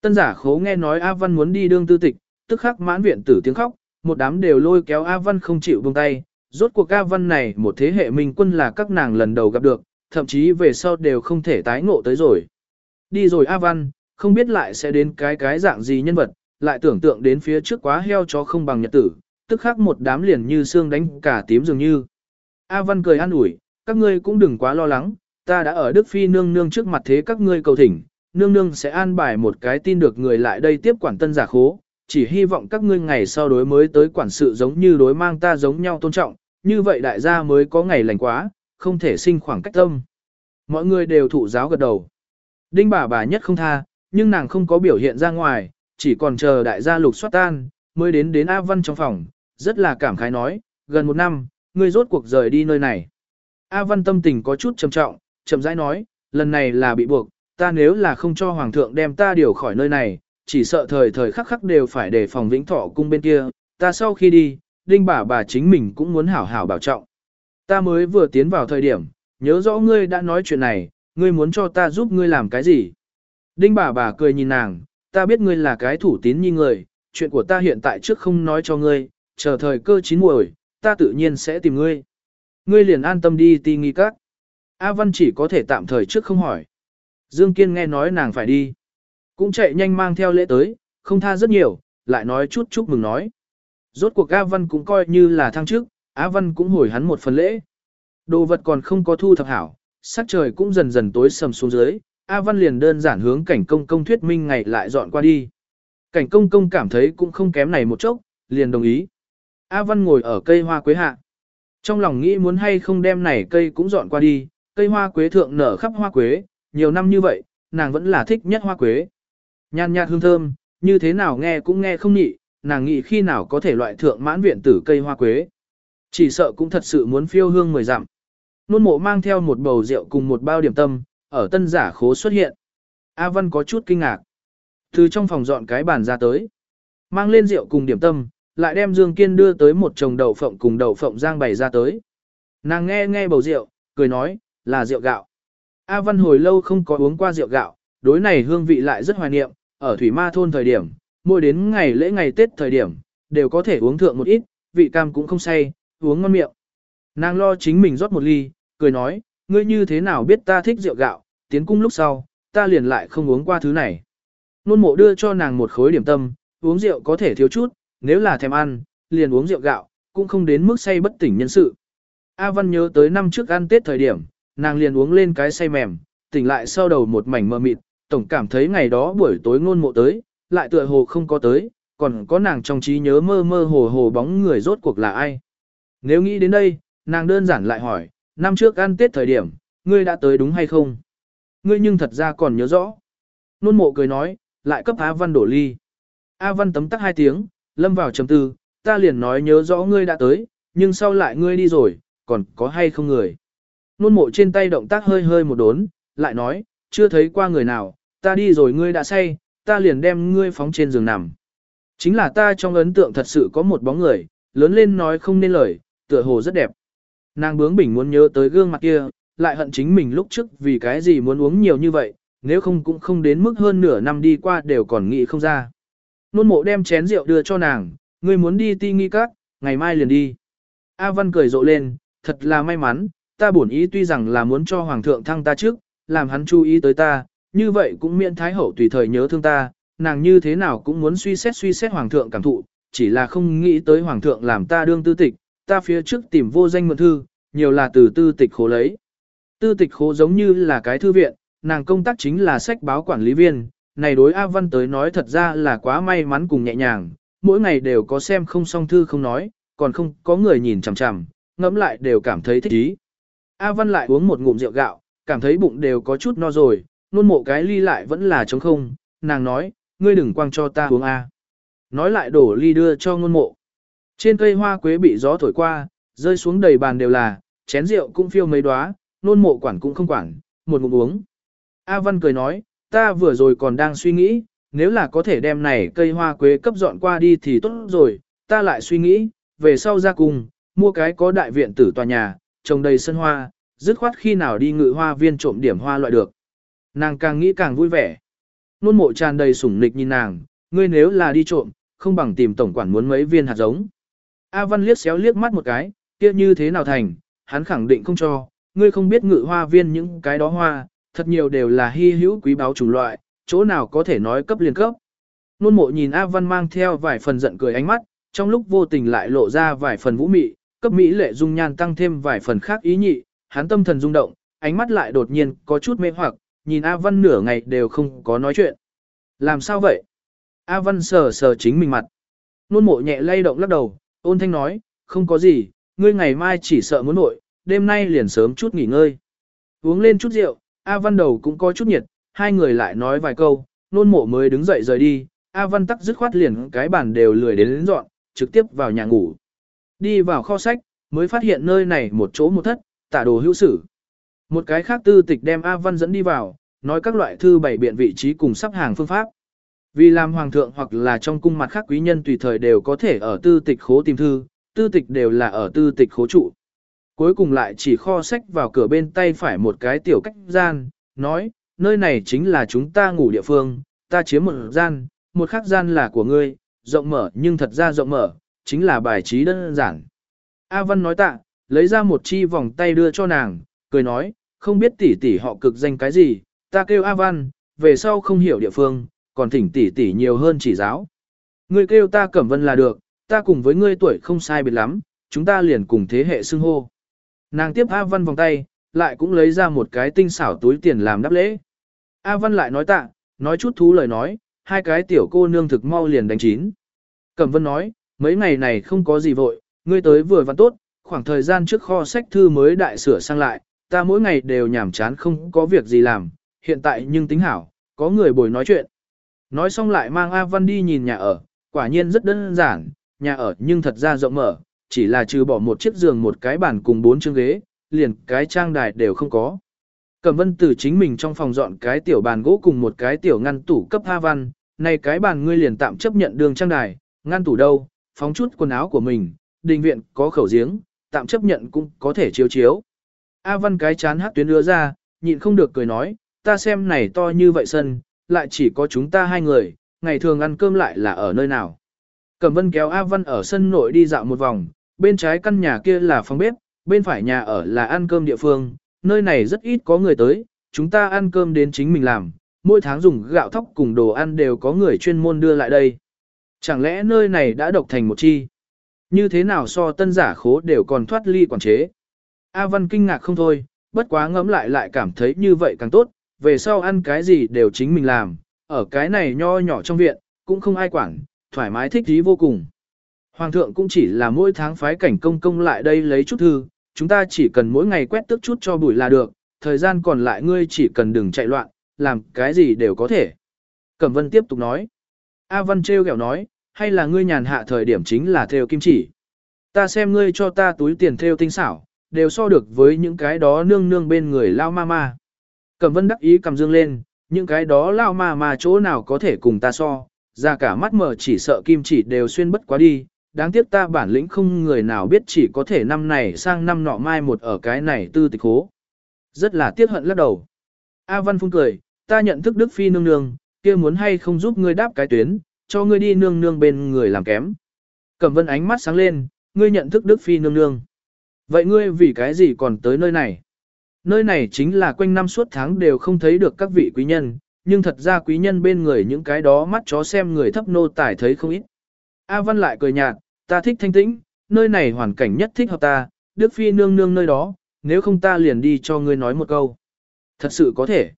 Tân giả khấu nghe nói A Văn muốn đi đương tư tịch, tức khắc mãn viện tử tiếng khóc, một đám đều lôi kéo A Văn không chịu buông tay. Rốt cuộc A Văn này một thế hệ minh quân là các nàng lần đầu gặp được, thậm chí về sau đều không thể tái ngộ tới rồi. Đi rồi A Văn, không biết lại sẽ đến cái cái dạng gì nhân vật, lại tưởng tượng đến phía trước quá heo chó không bằng nhật tử, tức khắc một đám liền như xương đánh cả tím dường như. A Văn cười an ủi, các ngươi cũng đừng quá lo lắng, ta đã ở Đức Phi nương nương trước mặt thế các ngươi cầu thỉnh, nương nương sẽ an bài một cái tin được người lại đây tiếp quản tân giả khố, chỉ hy vọng các ngươi ngày sau đối mới tới quản sự giống như đối mang ta giống nhau tôn trọng, như vậy đại gia mới có ngày lành quá, không thể sinh khoảng cách tâm. Mọi người đều thụ giáo gật đầu. Đinh bà bà nhất không tha, nhưng nàng không có biểu hiện ra ngoài, chỉ còn chờ đại gia lục soát tan, mới đến đến A Văn trong phòng, rất là cảm khái nói, gần một năm, ngươi rốt cuộc rời đi nơi này. A Văn tâm tình có chút trầm trọng, chậm rãi nói, lần này là bị buộc, ta nếu là không cho Hoàng thượng đem ta điều khỏi nơi này, chỉ sợ thời thời khắc khắc đều phải để phòng vĩnh thọ cung bên kia, ta sau khi đi, đinh bà bà chính mình cũng muốn hảo hảo bảo trọng. Ta mới vừa tiến vào thời điểm, nhớ rõ ngươi đã nói chuyện này, ngươi muốn cho ta giúp ngươi làm cái gì. Đinh bà bà cười nhìn nàng, ta biết ngươi là cái thủ tín như người, chuyện của ta hiện tại trước không nói cho ngươi, chờ thời cơ chín muồi, ta tự nhiên sẽ tìm ngươi. Ngươi liền an tâm đi ti nghi các. A Văn chỉ có thể tạm thời trước không hỏi. Dương Kiên nghe nói nàng phải đi. Cũng chạy nhanh mang theo lễ tới, không tha rất nhiều, lại nói chút chúc mừng nói. Rốt cuộc A Văn cũng coi như là thăng trước, A Văn cũng hồi hắn một phần lễ. Đồ vật còn không có thu thập hảo, sắc trời cũng dần dần tối sầm xuống dưới, A Văn liền đơn giản hướng cảnh công công thuyết minh ngày lại dọn qua đi. Cảnh công công cảm thấy cũng không kém này một chốc, liền đồng ý. A Văn ngồi ở cây hoa quế hạ. Trong lòng nghĩ muốn hay không đem này cây cũng dọn qua đi, cây hoa quế thượng nở khắp hoa quế, nhiều năm như vậy, nàng vẫn là thích nhất hoa quế. Nhàn nhạt hương thơm, như thế nào nghe cũng nghe không nhị, nàng nghĩ khi nào có thể loại thượng mãn viện tử cây hoa quế. Chỉ sợ cũng thật sự muốn phiêu hương mười dặm. Nôn mộ mang theo một bầu rượu cùng một bao điểm tâm, ở tân giả khố xuất hiện. A Văn có chút kinh ngạc. Từ trong phòng dọn cái bàn ra tới. Mang lên rượu cùng điểm tâm, lại đem Dương Kiên đưa tới một chồng đậu phộng cùng đậu phộng giang bày ra tới. Nàng nghe nghe bầu rượu, cười nói, là rượu gạo. A Văn hồi lâu không có uống qua rượu gạo, đối này hương vị lại rất hoài niệm, ở Thủy Ma thôn thời điểm, mỗi đến ngày lễ ngày Tết thời điểm, đều có thể uống thượng một ít, vị cam cũng không say, uống ngon miệng. Nàng lo chính mình rót một ly, cười nói, ngươi như thế nào biết ta thích rượu gạo, tiến cung lúc sau, ta liền lại không uống qua thứ này. Nôn mộ đưa cho nàng một khối điểm tâm, uống rượu có thể thiếu chút, nếu là thèm ăn, liền uống rượu gạo, cũng không đến mức say bất tỉnh nhân sự. A Văn nhớ tới năm trước ăn Tết thời điểm, nàng liền uống lên cái say mềm, tỉnh lại sau đầu một mảnh mơ mịt, tổng cảm thấy ngày đó buổi tối ngôn mộ tới, lại tựa hồ không có tới, còn có nàng trong trí nhớ mơ mơ hồ hồ bóng người rốt cuộc là ai. Nếu nghĩ đến đây, nàng đơn giản lại hỏi, năm trước ăn Tết thời điểm, ngươi đã tới đúng hay không? Ngươi nhưng thật ra còn nhớ rõ. Nôn mộ cười nói, lại cấp A Văn đổ ly. A Văn tấm tắc hai tiếng, lâm vào chấm tư, ta liền nói nhớ rõ ngươi đã tới, nhưng sau lại ngươi đi rồi, còn có hay không người. Nôn mộ trên tay động tác hơi hơi một đốn, lại nói, chưa thấy qua người nào, ta đi rồi ngươi đã say, ta liền đem ngươi phóng trên giường nằm. Chính là ta trong ấn tượng thật sự có một bóng người, lớn lên nói không nên lời, tựa hồ rất đẹp. Nàng bướng bỉnh muốn nhớ tới gương mặt kia, lại hận chính mình lúc trước vì cái gì muốn uống nhiều như vậy, nếu không cũng không đến mức hơn nửa năm đi qua đều còn nghĩ không ra. Nôn mộ đem chén rượu đưa cho nàng, ngươi muốn đi ti nghi các, ngày mai liền đi. A Văn cười rộ lên, thật là may mắn, ta bổn ý tuy rằng là muốn cho Hoàng thượng thăng ta trước, làm hắn chú ý tới ta, như vậy cũng miễn Thái Hậu tùy thời nhớ thương ta, nàng như thế nào cũng muốn suy xét suy xét Hoàng thượng cảm thụ, chỉ là không nghĩ tới Hoàng thượng làm ta đương tư tịch, ta phía trước tìm vô danh mượn thư, nhiều là từ tư tịch khố lấy. Tư tịch khố giống như là cái thư viện, nàng công tác chính là sách báo quản lý viên, này đối A Văn tới nói thật ra là quá may mắn cùng nhẹ nhàng, mỗi ngày đều có xem không xong thư không nói, còn không có người nhìn chằm chằm, ngẫm lại đều cảm thấy thích ý. A Văn lại uống một ngụm rượu gạo, cảm thấy bụng đều có chút no rồi, nôn mộ cái ly lại vẫn là trống không, nàng nói, ngươi đừng quăng cho ta uống A. Nói lại đổ ly đưa cho ngôn mộ. Trên cây hoa quế bị gió thổi qua, rơi xuống đầy bàn đều là, chén rượu cũng phiêu mấy đóa, nôn mộ quản cũng không quản, một ngụm uống. A Văn cười nói, ta vừa rồi còn đang suy nghĩ, nếu là có thể đem này cây hoa quế cấp dọn qua đi thì tốt rồi, ta lại suy nghĩ, về sau ra cùng, mua cái có đại viện tử tòa nhà, trồng đầy sân hoa, dứt khoát khi nào đi ngự hoa viên trộm điểm hoa loại được. Nàng càng nghĩ càng vui vẻ. Nôn mộ tràn đầy sủng nịch nhìn nàng, ngươi nếu là đi trộm, không bằng tìm tổng quản muốn mấy viên hạt giống. A Văn liếc xéo liếc mắt một cái, kia như thế nào thành, hắn khẳng định không cho, ngươi không biết ngự hoa viên những cái đó hoa, thật nhiều đều là hy hữu quý báu chủng loại, chỗ nào có thể nói cấp liên cấp. Nôn mộ nhìn A Văn mang theo vài phần giận cười ánh mắt, trong lúc vô tình lại lộ ra vài phần vũ mị, cấp mỹ lệ dung nhan tăng thêm vài phần khác ý nhị, hắn tâm thần rung động, ánh mắt lại đột nhiên có chút mê hoặc, nhìn A Văn nửa ngày đều không có nói chuyện. Làm sao vậy? A Văn sờ sờ chính mình mặt. Nôn mộ nhẹ lay động lắc đầu, ôn thanh nói, không có gì, ngươi ngày mai chỉ sợ muốn nội, đêm nay liền sớm chút nghỉ ngơi. Uống lên chút rượu, A Văn đầu cũng có chút nhiệt, hai người lại nói vài câu, nôn mộ mới đứng dậy rời đi, A Văn tắc dứt khoát liền cái bàn đều lười đến, đến dọn, trực tiếp vào nhà ngủ. Đi vào kho sách, mới phát hiện nơi này một chỗ một thất, tả đồ hữu sử. Một cái khác tư tịch đem A Văn dẫn đi vào, nói các loại thư bày biện vị trí cùng sắp hàng phương pháp. Vì làm hoàng thượng hoặc là trong cung mặt khác quý nhân tùy thời đều có thể ở tư tịch khố tìm thư, tư tịch đều là ở tư tịch khố trụ. Cuối cùng lại chỉ kho sách vào cửa bên tay phải một cái tiểu cách gian, nói, nơi này chính là chúng ta ngủ địa phương, ta chiếm một gian, một khác gian là của ngươi, rộng mở nhưng thật ra rộng mở, chính là bài trí đơn giản. A Văn nói tạ, lấy ra một chi vòng tay đưa cho nàng, cười nói, không biết tỷ tỷ họ cực danh cái gì, ta kêu A Văn, về sau không hiểu địa phương, còn thỉnh tỷ tỷ nhiều hơn chỉ giáo. Ngươi kêu ta Cẩm Vân là được, ta cùng với ngươi tuổi không sai biệt lắm, chúng ta liền cùng thế hệ xưng hô. Nàng tiếp A Văn vòng tay, lại cũng lấy ra một cái tinh xảo túi tiền làm đáp lễ. A Văn lại nói tạ, nói chút thú lời nói, hai cái tiểu cô nương thực mau liền đánh chín. Cẩm Vân nói, mấy ngày này không có gì vội, ngươi tới vừa văn tốt, khoảng thời gian trước kho sách thư mới đại sửa sang lại, ta mỗi ngày đều nhảm chán không có việc gì làm, hiện tại nhưng tính hảo, có người bồi nói chuyện. Nói xong lại mang A Văn đi nhìn nhà ở, quả nhiên rất đơn giản, nhà ở nhưng thật ra rộng mở, chỉ là trừ bỏ một chiếc giường một cái bàn cùng bốn chương ghế, liền cái trang đài đều không có. Cẩm vân từ chính mình trong phòng dọn cái tiểu bàn gỗ cùng một cái tiểu ngăn tủ cấp A Văn, này cái bàn ngươi liền tạm chấp nhận đường trang đài, ngăn tủ đâu, phóng chút quần áo của mình, đình viện có khẩu giếng, tạm chấp nhận cũng có thể chiếu chiếu. A Văn cái chán hát tuyến đưa ra, nhịn không được cười nói, ta xem này to như vậy sân, lại chỉ có chúng ta hai người, ngày thường ăn cơm lại là ở nơi nào. Cẩm vân kéo A Văn ở sân nội đi dạo một vòng, bên trái căn nhà kia là phòng bếp, bên phải nhà ở là ăn cơm địa phương, nơi này rất ít có người tới, chúng ta ăn cơm đến chính mình làm, mỗi tháng dùng gạo thóc cùng đồ ăn đều có người chuyên môn đưa lại đây. Chẳng lẽ nơi này đã độc thành một chi? Như thế nào so tân giả khố đều còn thoát ly quản chế? A Văn kinh ngạc không thôi, bất quá ngẫm lại lại cảm thấy như vậy càng tốt, về sau ăn cái gì đều chính mình làm, ở cái này nho nhỏ trong viện, cũng không ai quản, thoải mái thích thú vô cùng. Hoàng thượng cũng chỉ là mỗi tháng phái cảnh công công lại đây lấy chút thư, chúng ta chỉ cần mỗi ngày quét tước chút cho bụi là được, thời gian còn lại ngươi chỉ cần đừng chạy loạn, làm cái gì đều có thể. Cẩm Vân tiếp tục nói. A Văn treo kẹo nói, hay là ngươi nhàn hạ thời điểm chính là theo kim chỉ. Ta xem ngươi cho ta túi tiền theo tinh xảo, đều so được với những cái đó nương nương bên người lao ma ma. Cẩm Vân đắc ý cầm dương lên, những cái đó lao ma ma chỗ nào có thể cùng ta so, ra cả mắt mở chỉ sợ kim chỉ đều xuyên bất quá đi, đáng tiếc ta bản lĩnh không người nào biết chỉ có thể năm này sang năm nọ mai một ở cái này tư tịch hố. Rất là tiếc hận lắc đầu. A Văn phun cười, ta nhận thức Đức Phi nương nương, kia muốn hay không giúp ngươi đáp cái tuyến, cho ngươi đi nương nương bên người làm kém. Cẩm Vân ánh mắt sáng lên, ngươi nhận thức Đức Phi nương nương. Vậy ngươi vì cái gì còn tới nơi này? Nơi này chính là quanh năm suốt tháng đều không thấy được các vị quý nhân, nhưng thật ra quý nhân bên người những cái đó mắt chó xem người thấp nô tài thấy không ít. A Văn lại cười nhạt, ta thích thanh tĩnh, nơi này hoàn cảnh nhất thích hợp ta, Đức Phi nương nương nơi đó, nếu không ta liền đi cho ngươi nói một câu. Thật sự có thể.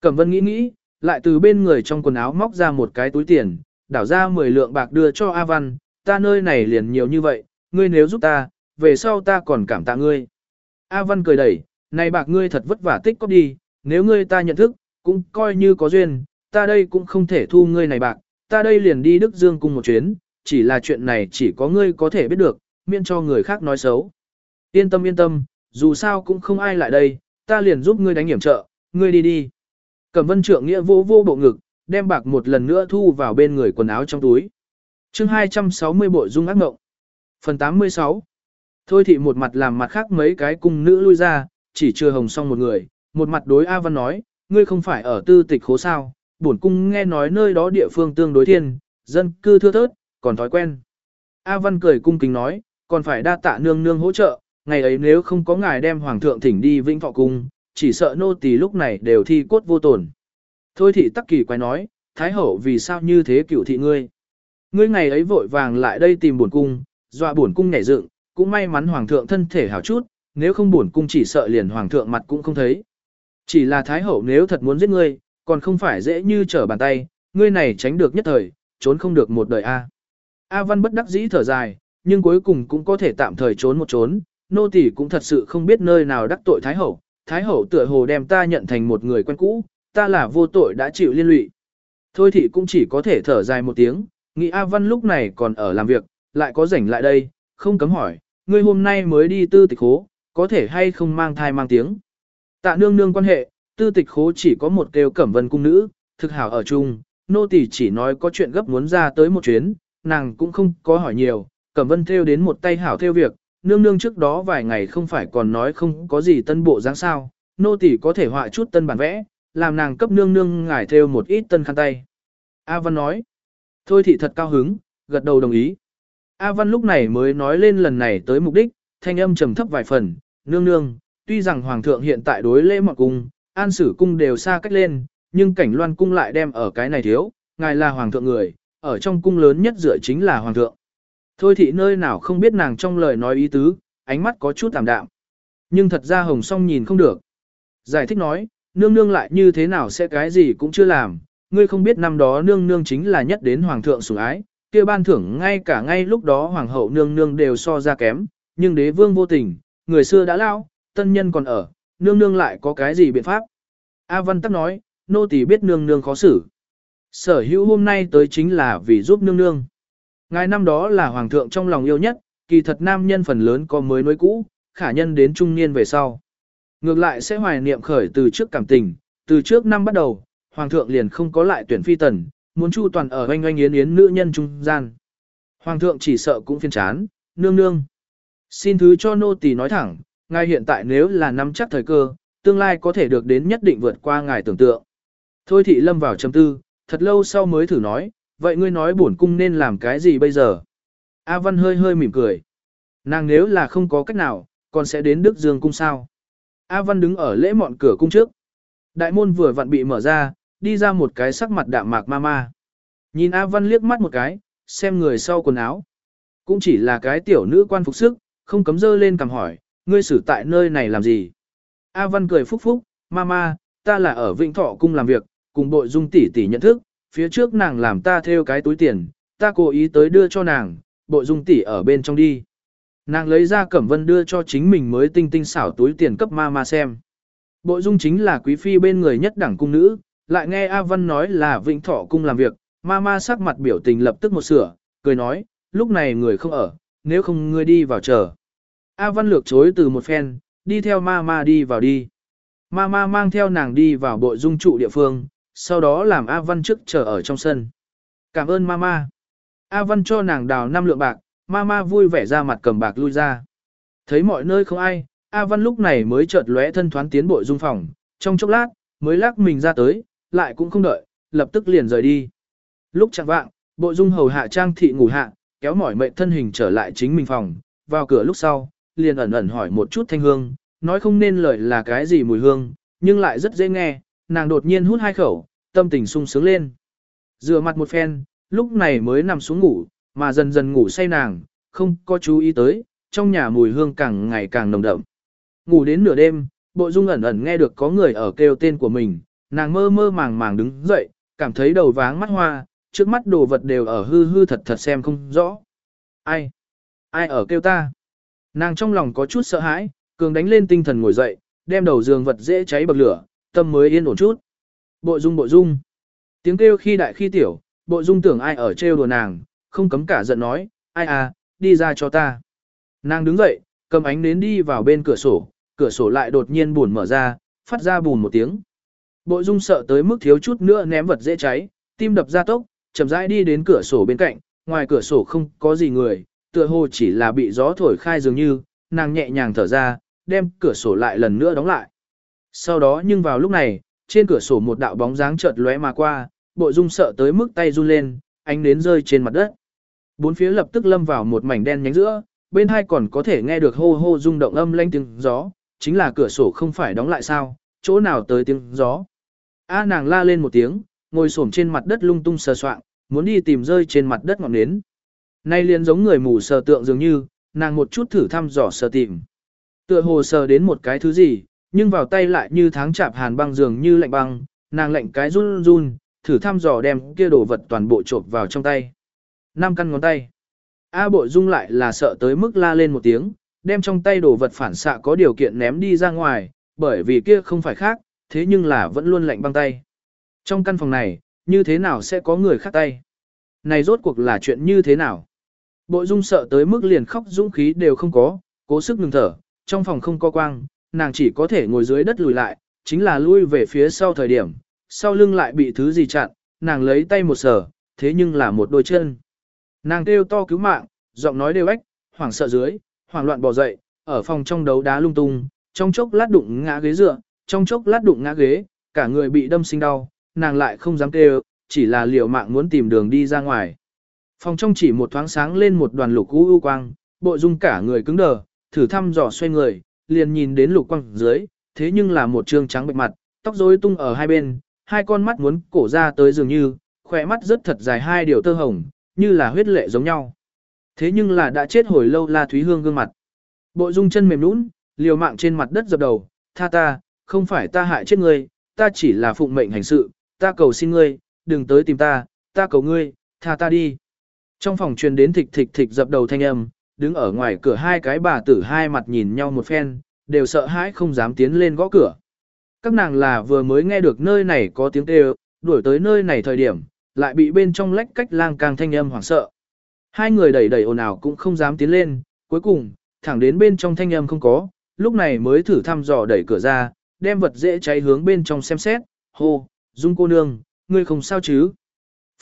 Cẩm Vân nghĩ nghĩ, lại từ bên người trong quần áo móc ra một cái túi tiền, đảo ra 10 lượng bạc đưa cho A Văn, ta nơi này liền nhiều như vậy, ngươi nếu giúp ta, về sau ta còn cảm tạ ngươi. A Văn cười đẩy, này bạc ngươi thật vất vả tích có đi, nếu ngươi ta nhận thức, cũng coi như có duyên, ta đây cũng không thể thu ngươi này bạc, ta đây liền đi Đức Dương cùng một chuyến, chỉ là chuyện này chỉ có ngươi có thể biết được, miễn cho người khác nói xấu. Yên tâm yên tâm, dù sao cũng không ai lại đây, ta liền giúp ngươi đánh hiểm trợ, ngươi đi đi. Cẩm vân trượng nghĩa vô vô bộ ngực, đem bạc một lần nữa thu vào bên người quần áo trong túi. chương 260 bộ dung ác ngộng. Phần 86 Thôi thị một mặt làm mặt khác mấy cái cung nữ lui ra, chỉ chưa hồng xong một người, một mặt đối A Văn nói, ngươi không phải ở tư tịch khố sao, bổn cung nghe nói nơi đó địa phương tương đối thiên, dân cư thưa thớt, còn thói quen. A Văn cười cung kính nói, còn phải đa tạ nương nương hỗ trợ, ngày ấy nếu không có ngài đem hoàng thượng thỉnh đi vĩnh thọ cung, chỉ sợ nô tỳ lúc này đều thi cốt vô tổn. Thôi thị tắc kỳ quay nói, thái hậu vì sao như thế cựu thị ngươi. Ngươi ngày ấy vội vàng lại đây tìm bổn cung, dọa bổn cung nhảy dựng, cũng may mắn hoàng thượng thân thể hảo chút, nếu không bổn cung chỉ sợ liền hoàng thượng mặt cũng không thấy. Chỉ là thái hậu nếu thật muốn giết ngươi, còn không phải dễ như trở bàn tay, ngươi này tránh được nhất thời, trốn không được một đời a. A Văn bất đắc dĩ thở dài, nhưng cuối cùng cũng có thể tạm thời trốn một trốn, nô tỳ cũng thật sự không biết nơi nào đắc tội thái hậu, thái hậu tựa hồ đem ta nhận thành một người quen cũ, ta là vô tội đã chịu liên lụy. Thôi thì cũng chỉ có thể thở dài một tiếng, nghĩ A Văn lúc này còn ở làm việc, lại có rảnh lại đây, không cấm hỏi, ngươi hôm nay mới đi tư tịch hố, có thể hay không mang thai mang tiếng. Tạ nương nương quan hệ, tư tịch khố chỉ có một kêu cẩm vân cung nữ, thực hảo ở chung, nô tỳ chỉ nói có chuyện gấp muốn ra tới một chuyến, nàng cũng không có hỏi nhiều, cẩm vân theo đến một tay hảo theo việc, nương nương trước đó vài ngày không phải còn nói không có gì tân bộ dáng sao, nô tỳ có thể họa chút tân bản vẽ, làm nàng cấp nương nương ngải theo một ít tân khăn tay. A Văn nói, thôi thị thật cao hứng, gật đầu đồng ý. A Văn lúc này mới nói lên lần này tới mục đích, thanh âm trầm thấp vài phần, nương nương, tuy rằng hoàng thượng hiện tại đối lễ mọt cung, an sử cung đều xa cách lên, nhưng cảnh loan cung lại đem ở cái này thiếu, ngài là hoàng thượng người, ở trong cung lớn nhất dựa chính là hoàng thượng. Thôi thị nơi nào không biết nàng trong lời nói ý tứ, ánh mắt có chút tạm đạm. Nhưng thật ra hồng song nhìn không được. Giải thích nói, nương nương lại như thế nào sẽ cái gì cũng chưa làm, ngươi không biết năm đó nương nương chính là nhất đến hoàng thượng sủng ái, kia ban thưởng ngay cả ngay lúc đó hoàng hậu nương nương đều so ra kém, nhưng đế vương vô tình, người xưa đã lao, tân nhân còn ở, nương nương lại có cái gì biện pháp. A Văn Tắc nói, nô tỳ biết nương nương khó xử. Sở hữu hôm nay tới chính là vì giúp nương nương. Ngài năm đó là hoàng thượng trong lòng yêu nhất, kỳ thật nam nhân phần lớn có mới nối cũ, khả nhân đến trung niên về sau. Ngược lại sẽ hoài niệm khởi từ trước cảm tình, từ trước năm bắt đầu, hoàng thượng liền không có lại tuyển phi tần, muốn chu toàn ở oanh oanh yến yến nữ nhân trung gian. Hoàng thượng chỉ sợ cũng phiền chán, nương nương. Xin thứ cho nô tỳ nói thẳng, ngài hiện tại nếu là nắm chắc thời cơ, tương lai có thể được đến nhất định vượt qua ngài tưởng tượng. Thôi thị lâm vào trầm tư, thật lâu sau mới thử nói, vậy ngươi nói bổn cung nên làm cái gì bây giờ? A Văn hơi hơi mỉm cười. Nàng nếu là không có cách nào, còn sẽ đến Đức Dương cung sao? A Văn đứng ở lễ mọn cửa cung trước. Đại môn vừa vặn bị mở ra, đi ra một cái sắc mặt đạm mạc ma ma. Nhìn A Văn liếc mắt một cái, xem người sau quần áo. Cũng chỉ là cái tiểu nữ quan phục sức, không cấm dơ lên cầm hỏi, ngươi xử tại nơi này làm gì? A Văn cười phúc phúc, ma ma ta là ở Vịnh Thọ cung làm việc, cùng bội dung tỷ tỷ nhận thức, phía trước nàng làm ta theo cái túi tiền, ta cố ý tới đưa cho nàng, bội dung tỷ ở bên trong đi. Nàng lấy ra cẩm vân đưa cho chính mình mới tinh tinh xảo túi tiền cấp mama xem. Bội dung chính là quý phi bên người nhất đẳng cung nữ, lại nghe A Văn nói là Vĩnh Thọ cung làm việc, mama sắc mặt biểu tình lập tức một sửa, cười nói, lúc này người không ở, nếu không ngươi đi vào chờ. A Văn lược chối từ một phen, đi theo mama đi vào đi. Mama mang theo nàng đi vào bội dung trụ địa phương, sau đó làm A Văn trước chờ ở trong sân. Cảm ơn mama. A Văn cho nàng đào năm lượng bạc, mama vui vẻ ra mặt cầm bạc lui ra. Thấy mọi nơi không ai, A Văn lúc này mới chợt lóe thân thoáng tiến bộ dung phòng, trong chốc lát, mới lắc mình ra tới, lại cũng không đợi, lập tức liền rời đi. Lúc chẳng vạng, bộ dung hầu hạ trang thị ngủ hạ, kéo mỏi mệnh thân hình trở lại chính mình phòng, vào cửa lúc sau, liền ẩn ẩn hỏi một chút thanh hương, nói không nên lời là cái gì mùi hương, nhưng lại rất dễ nghe, nàng đột nhiên hút hai khẩu, tâm tình sung sướng lên. Rửa mặt một phen, lúc này mới nằm xuống ngủ, mà dần dần ngủ say nàng, không có chú ý tới, trong nhà mùi hương càng ngày càng nồng đậm. Ngủ đến nửa đêm, bộ dung ẩn ẩn nghe được có người ở kêu tên của mình, nàng mơ mơ màng màng đứng dậy, cảm thấy đầu váng mắt hoa, trước mắt đồ vật đều ở hư hư thật thật xem không rõ. Ai? Ai ở kêu ta? Nàng trong lòng có chút sợ hãi, cường đánh lên tinh thần ngồi dậy, đem đầu giường vật dễ cháy bậc lửa, tâm mới yên ổn chút. Bộ dung bộ dung. Tiếng kêu khi đại khi tiểu, bộ dung tưởng ai ở trêu đùa nàng, không cấm cả giận nói, ai à, đi ra cho ta. Nàng đứng dậy, cầm ánh nến đi vào bên cửa sổ, cửa sổ lại đột nhiên buồn mở ra, phát ra bùn một tiếng. Bộ dung sợ tới mức thiếu chút nữa ném vật dễ cháy, tim đập ra tốc, chậm rãi đi đến cửa sổ bên cạnh, ngoài cửa sổ không có gì người, tựa hồ chỉ là bị gió thổi khai dường như, nàng nhẹ nhàng thở ra, đem cửa sổ lại lần nữa đóng lại. Sau đó nhưng vào lúc này, trên cửa sổ một đạo bóng dáng chợt lóe mà qua, bộ dung sợ tới mức tay run lên, ánh nến rơi trên mặt đất. Bốn phía lập tức lâm vào một mảnh đen nhánh giữa, bên hai còn có thể nghe được hô hô rung động âm lanh tiếng gió, chính là cửa sổ không phải đóng lại sao, chỗ nào tới tiếng gió. A nàng la lên một tiếng, ngồi xổm trên mặt đất lung tung sờ soạng, muốn đi tìm rơi trên mặt đất ngọn nến. Nay liền giống người mù sờ tượng dường như, nàng một chút thử thăm dò sờ tìm. Tựa hồ sờ đến một cái thứ gì, nhưng vào tay lại như tháng chạp hàn băng dường như lạnh băng, nàng lạnh cái run run, thử thăm dò đem kia đồ vật toàn bộ trộp vào trong tay. Năm căn ngón tay. A bộ dung lại là sợ tới mức la lên một tiếng, đem trong tay đồ vật phản xạ có điều kiện ném đi ra ngoài, bởi vì kia không phải khác, thế nhưng là vẫn luôn lạnh băng tay. Trong căn phòng này, như thế nào sẽ có người khác tay? Này rốt cuộc là chuyện như thế nào? Bộ dung sợ tới mức liền khóc dũng khí đều không có, cố sức ngừng thở, trong phòng không có quang, nàng chỉ có thể ngồi dưới đất lùi lại, chính là lui về phía sau thời điểm, sau lưng lại bị thứ gì chặn, nàng lấy tay một sở, thế nhưng là một đôi chân. Nàng kêu to cứu mạng, giọng nói đều ếch, hoảng sợ dưới, hoảng loạn bò dậy, ở phòng trong đấu đá lung tung, trong chốc lát đụng ngã ghế dựa, trong chốc lát đụng ngã ghế, cả người bị đâm sinh đau, nàng lại không dám kêu, chỉ là liều mạng muốn tìm đường đi ra ngoài. Phòng trong chỉ một thoáng sáng lên một đoàn lục u u quang, bộ dung cả người cứng đờ, thử thăm dò xoay người, liền nhìn đến lục quang dưới, thế nhưng là một trương trắng bệnh mặt, tóc rối tung ở hai bên, hai con mắt muốn cổ ra tới dường như, khỏe mắt rất thật dài hai điều tơ hồng, như là huyết lệ giống nhau. Thế nhưng là đã chết hồi lâu La Thúy Hương gương mặt. Bộ dung chân mềm nũng, liều mạng trên mặt đất dập đầu, tha ta, không phải ta hại chết ngươi, ta chỉ là phụng mệnh hành sự, ta cầu xin ngươi, đừng tới tìm ta, ta cầu ngươi, tha ta đi. Trong phòng truyền đến thịch thịch thịch dập đầu thanh âm, đứng ở ngoài cửa hai cái bà tử hai mặt nhìn nhau một phen, đều sợ hãi không dám tiến lên gõ cửa. Các nàng là vừa mới nghe được nơi này có tiếng kêu, đuổi tới nơi này thời điểm, lại bị bên trong lách cách lang càng thanh âm hoảng sợ. Hai người đẩy đẩy ồn ào cũng không dám tiến lên, cuối cùng, thẳng đến bên trong thanh âm không có, lúc này mới thử thăm dò đẩy cửa ra, đem vật dễ cháy hướng bên trong xem xét, hô, dung cô nương, ngươi không sao chứ.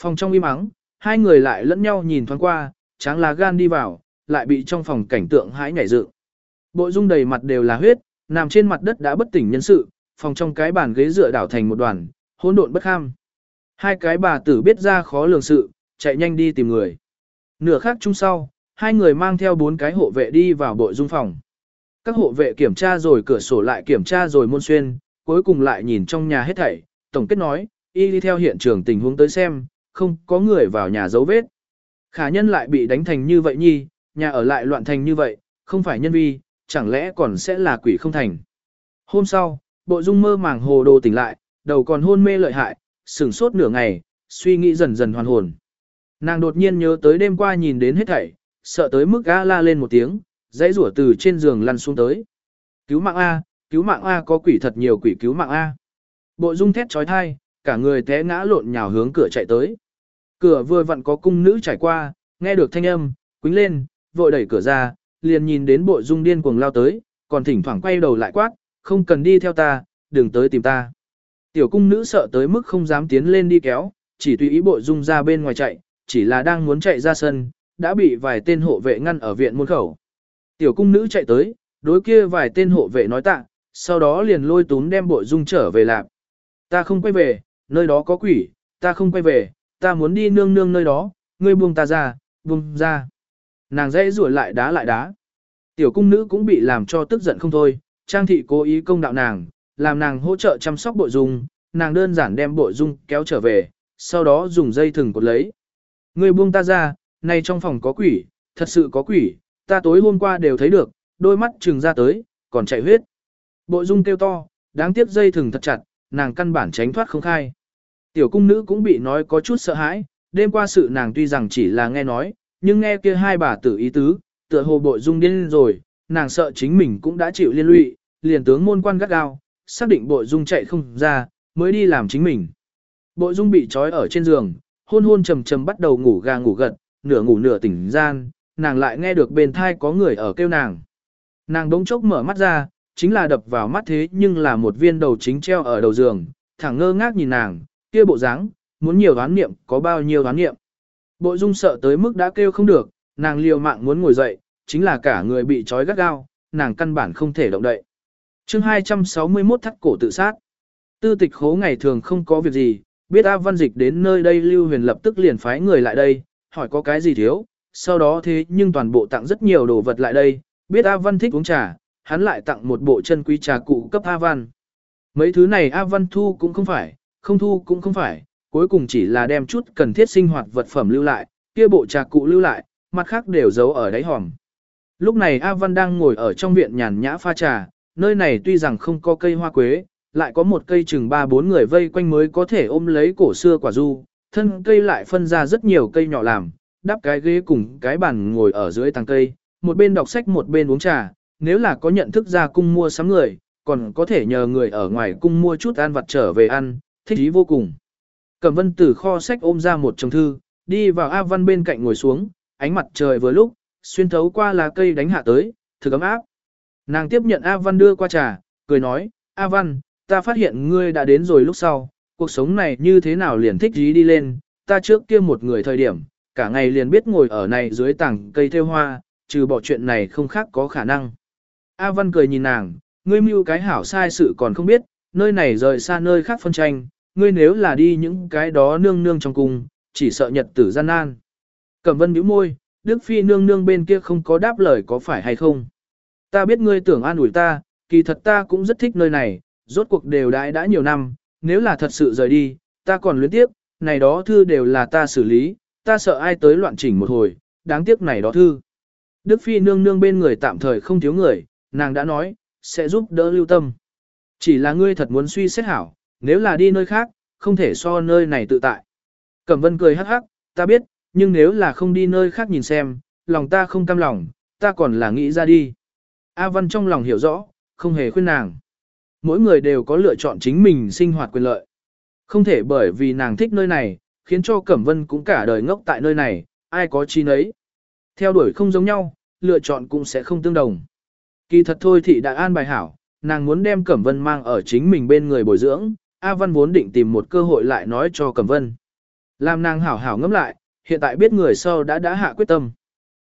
Phòng trong im ắng, hai người lại lẫn nhau nhìn thoáng qua, tráng lá gan đi vào, lại bị trong phòng cảnh tượng hãi nhảy dựng. bộ dung đầy mặt đều là huyết, nằm trên mặt đất đã bất tỉnh nhân sự, phòng trong cái bàn ghế dựa đảo thành một đoàn, hỗn độn bất kham. Hai cái bà tử biết ra khó lường sự, chạy nhanh đi tìm người. Nửa khắc chung sau, hai người mang theo bốn cái hộ vệ đi vào bộ dung phòng. Các hộ vệ kiểm tra rồi cửa sổ lại kiểm tra rồi môn xuyên, cuối cùng lại nhìn trong nhà hết thảy, tổng kết nói, y đi theo hiện trường tình huống tới xem, không có người vào nhà dấu vết. Khả nhân lại bị đánh thành như vậy nhi, nhà ở lại loạn thành như vậy, không phải nhân vi, chẳng lẽ còn sẽ là quỷ không thành. Hôm sau, bộ dung mơ màng hồ đồ tỉnh lại, đầu còn hôn mê lợi hại, sửng sốt nửa ngày, suy nghĩ dần dần hoàn hồn. Nàng đột nhiên nhớ tới đêm qua nhìn đến hết thảy, sợ tới mức gã la lên một tiếng, dãy rủa từ trên giường lăn xuống tới. Cứu mạng A, cứu mạng A có quỷ thật nhiều quỷ cứu mạng A. Bộ dung thét trói thai, cả người té ngã lộn nhào hướng cửa chạy tới. Cửa vừa vặn có cung nữ trải qua, nghe được thanh âm, quính lên, vội đẩy cửa ra, liền nhìn đến bộ dung điên cuồng lao tới, còn thỉnh thoảng quay đầu lại quát, không cần đi theo ta, đừng tới tìm ta. Tiểu cung nữ sợ tới mức không dám tiến lên đi kéo, chỉ tùy ý bộ dung ra bên ngoài chạy, chỉ là đang muốn chạy ra sân, đã bị vài tên hộ vệ ngăn ở viện môn khẩu. Tiểu cung nữ chạy tới, đối kia vài tên hộ vệ nói tạ, sau đó liền lôi túm đem bộ dung trở về lạp. Ta không quay về, nơi đó có quỷ, ta không quay về, ta muốn đi nương nương nơi đó, ngươi buông ta ra, buông ra. Nàng dễ rủa lại đá lại đá. Tiểu cung nữ cũng bị làm cho tức giận không thôi, trang thị cố ý công đạo nàng, làm nàng hỗ trợ chăm sóc bộ dung, nàng đơn giản đem bộ dung kéo trở về, sau đó dùng dây thừng cột lấy. người buông ta ra, này trong phòng có quỷ, thật sự có quỷ, ta tối hôm qua đều thấy được, đôi mắt trừng ra tới, còn chạy huyết. Bộ dung kêu to, đáng tiếc dây thừng thật chặt, nàng căn bản tránh thoát không khai. Tiểu cung nữ cũng bị nói có chút sợ hãi, đêm qua sự nàng tuy rằng chỉ là nghe nói, nhưng nghe kia hai bà tử ý tứ, tựa hồ bộ dung điên rồi, nàng sợ chính mình cũng đã chịu liên lụy, liền tướng môn quan gắt gao, xác định bộ dung chạy không ra, mới đi làm chính mình. Bộ dung bị trói ở trên giường, hôn hôn trầm trầm bắt đầu ngủ gà ngủ gật, nửa ngủ nửa tỉnh gian, nàng lại nghe được bên thai có người ở kêu nàng. Nàng đống chốc mở mắt ra, chính là đập vào mắt thế nhưng là một viên đầu chính treo ở đầu giường, thẳng ngơ ngác nhìn nàng, kia bộ dáng, muốn nhiều đoán niệm có bao nhiêu đoán niệm. Bộ dung sợ tới mức đã kêu không được, nàng liều mạng muốn ngồi dậy, chính là cả người bị trói gắt gao, nàng căn bản không thể động đậy. chương 261 thắt cổ tự sát. Tư tịch khố ngày thường không có việc gì, biết A Văn Dịch đến nơi đây Lưu Huyền lập tức liền phái người lại đây, hỏi có cái gì thiếu, sau đó thế nhưng toàn bộ tặng rất nhiều đồ vật lại đây, biết A Văn thích uống trà, hắn lại tặng một bộ chân quý trà cụ cấp A Văn. Mấy thứ này A Văn thu cũng không phải, không thu cũng không phải, cuối cùng chỉ là đem chút cần thiết sinh hoạt vật phẩm lưu lại, kia bộ trà cụ lưu lại, mặt khác đều giấu ở đáy hòm. Lúc này A Văn đang ngồi ở trong viện nhàn nhã pha trà, nơi này tuy rằng không có cây hoa quế, lại có một cây chừng ba bốn người vây quanh mới có thể ôm lấy cổ xưa quả du, thân cây lại phân ra rất nhiều cây nhỏ làm, đắp cái ghế cùng cái bàn ngồi ở dưới tàng cây, một bên đọc sách một bên uống trà, nếu là có nhận thức ra cung mua sắm người, còn có thể nhờ người ở ngoài cung mua chút ăn vặt trở về ăn, thích ý vô cùng. Cẩm vân từ kho sách ôm ra một chồng thư, đi vào A Văn bên cạnh ngồi xuống, ánh mặt trời vừa lúc, xuyên thấu qua lá cây đánh hạ tới, thử ấm áp. Nàng tiếp nhận A Văn đưa qua trà, cười nói, A Văn, ta phát hiện ngươi đã đến rồi lúc sau, cuộc sống này như thế nào liền thích dí đi lên, ta trước kia một người thời điểm, cả ngày liền biết ngồi ở này dưới tảng cây theo hoa, trừ bỏ chuyện này không khác có khả năng. A Văn cười nhìn nàng, ngươi mưu cái hảo sai sự còn không biết, nơi này rời xa nơi khác phân tranh, ngươi nếu là đi những cái đó nương nương trong cung, chỉ sợ nhật tử gian nan. Cẩm vân bĩu môi, Đức Phi nương nương bên kia không có đáp lời có phải hay không. Ta biết ngươi tưởng an ủi ta, kỳ thật ta cũng rất thích nơi này, rốt cuộc đều đãi đã nhiều năm, nếu là thật sự rời đi, ta còn luyến tiếp, này đó thư đều là ta xử lý, ta sợ ai tới loạn chỉnh một hồi, đáng tiếc này đó thư. Đức Phi nương nương bên người tạm thời không thiếu người, nàng đã nói, sẽ giúp đỡ lưu tâm. Chỉ là ngươi thật muốn suy xét hảo, nếu là đi nơi khác, không thể so nơi này tự tại. Cẩm vân cười hắc hắc, ta biết, nhưng nếu là không đi nơi khác nhìn xem, lòng ta không cam lòng, ta còn là nghĩ ra đi. A Văn trong lòng hiểu rõ, không hề khuyên nàng. Mỗi người đều có lựa chọn chính mình sinh hoạt quyền lợi. Không thể bởi vì nàng thích nơi này, khiến cho Cẩm Vân cũng cả đời ngốc tại nơi này, ai có chi nấy. Theo đuổi không giống nhau, lựa chọn cũng sẽ không tương đồng. Kỳ thật thôi thị đã an bài hảo, nàng muốn đem Cẩm Vân mang ở chính mình bên người bồi dưỡng, A Văn vốn định tìm một cơ hội lại nói cho Cẩm Vân. Làm nàng hảo hảo ngẫm lại, hiện tại biết người sau đã đã hạ quyết tâm.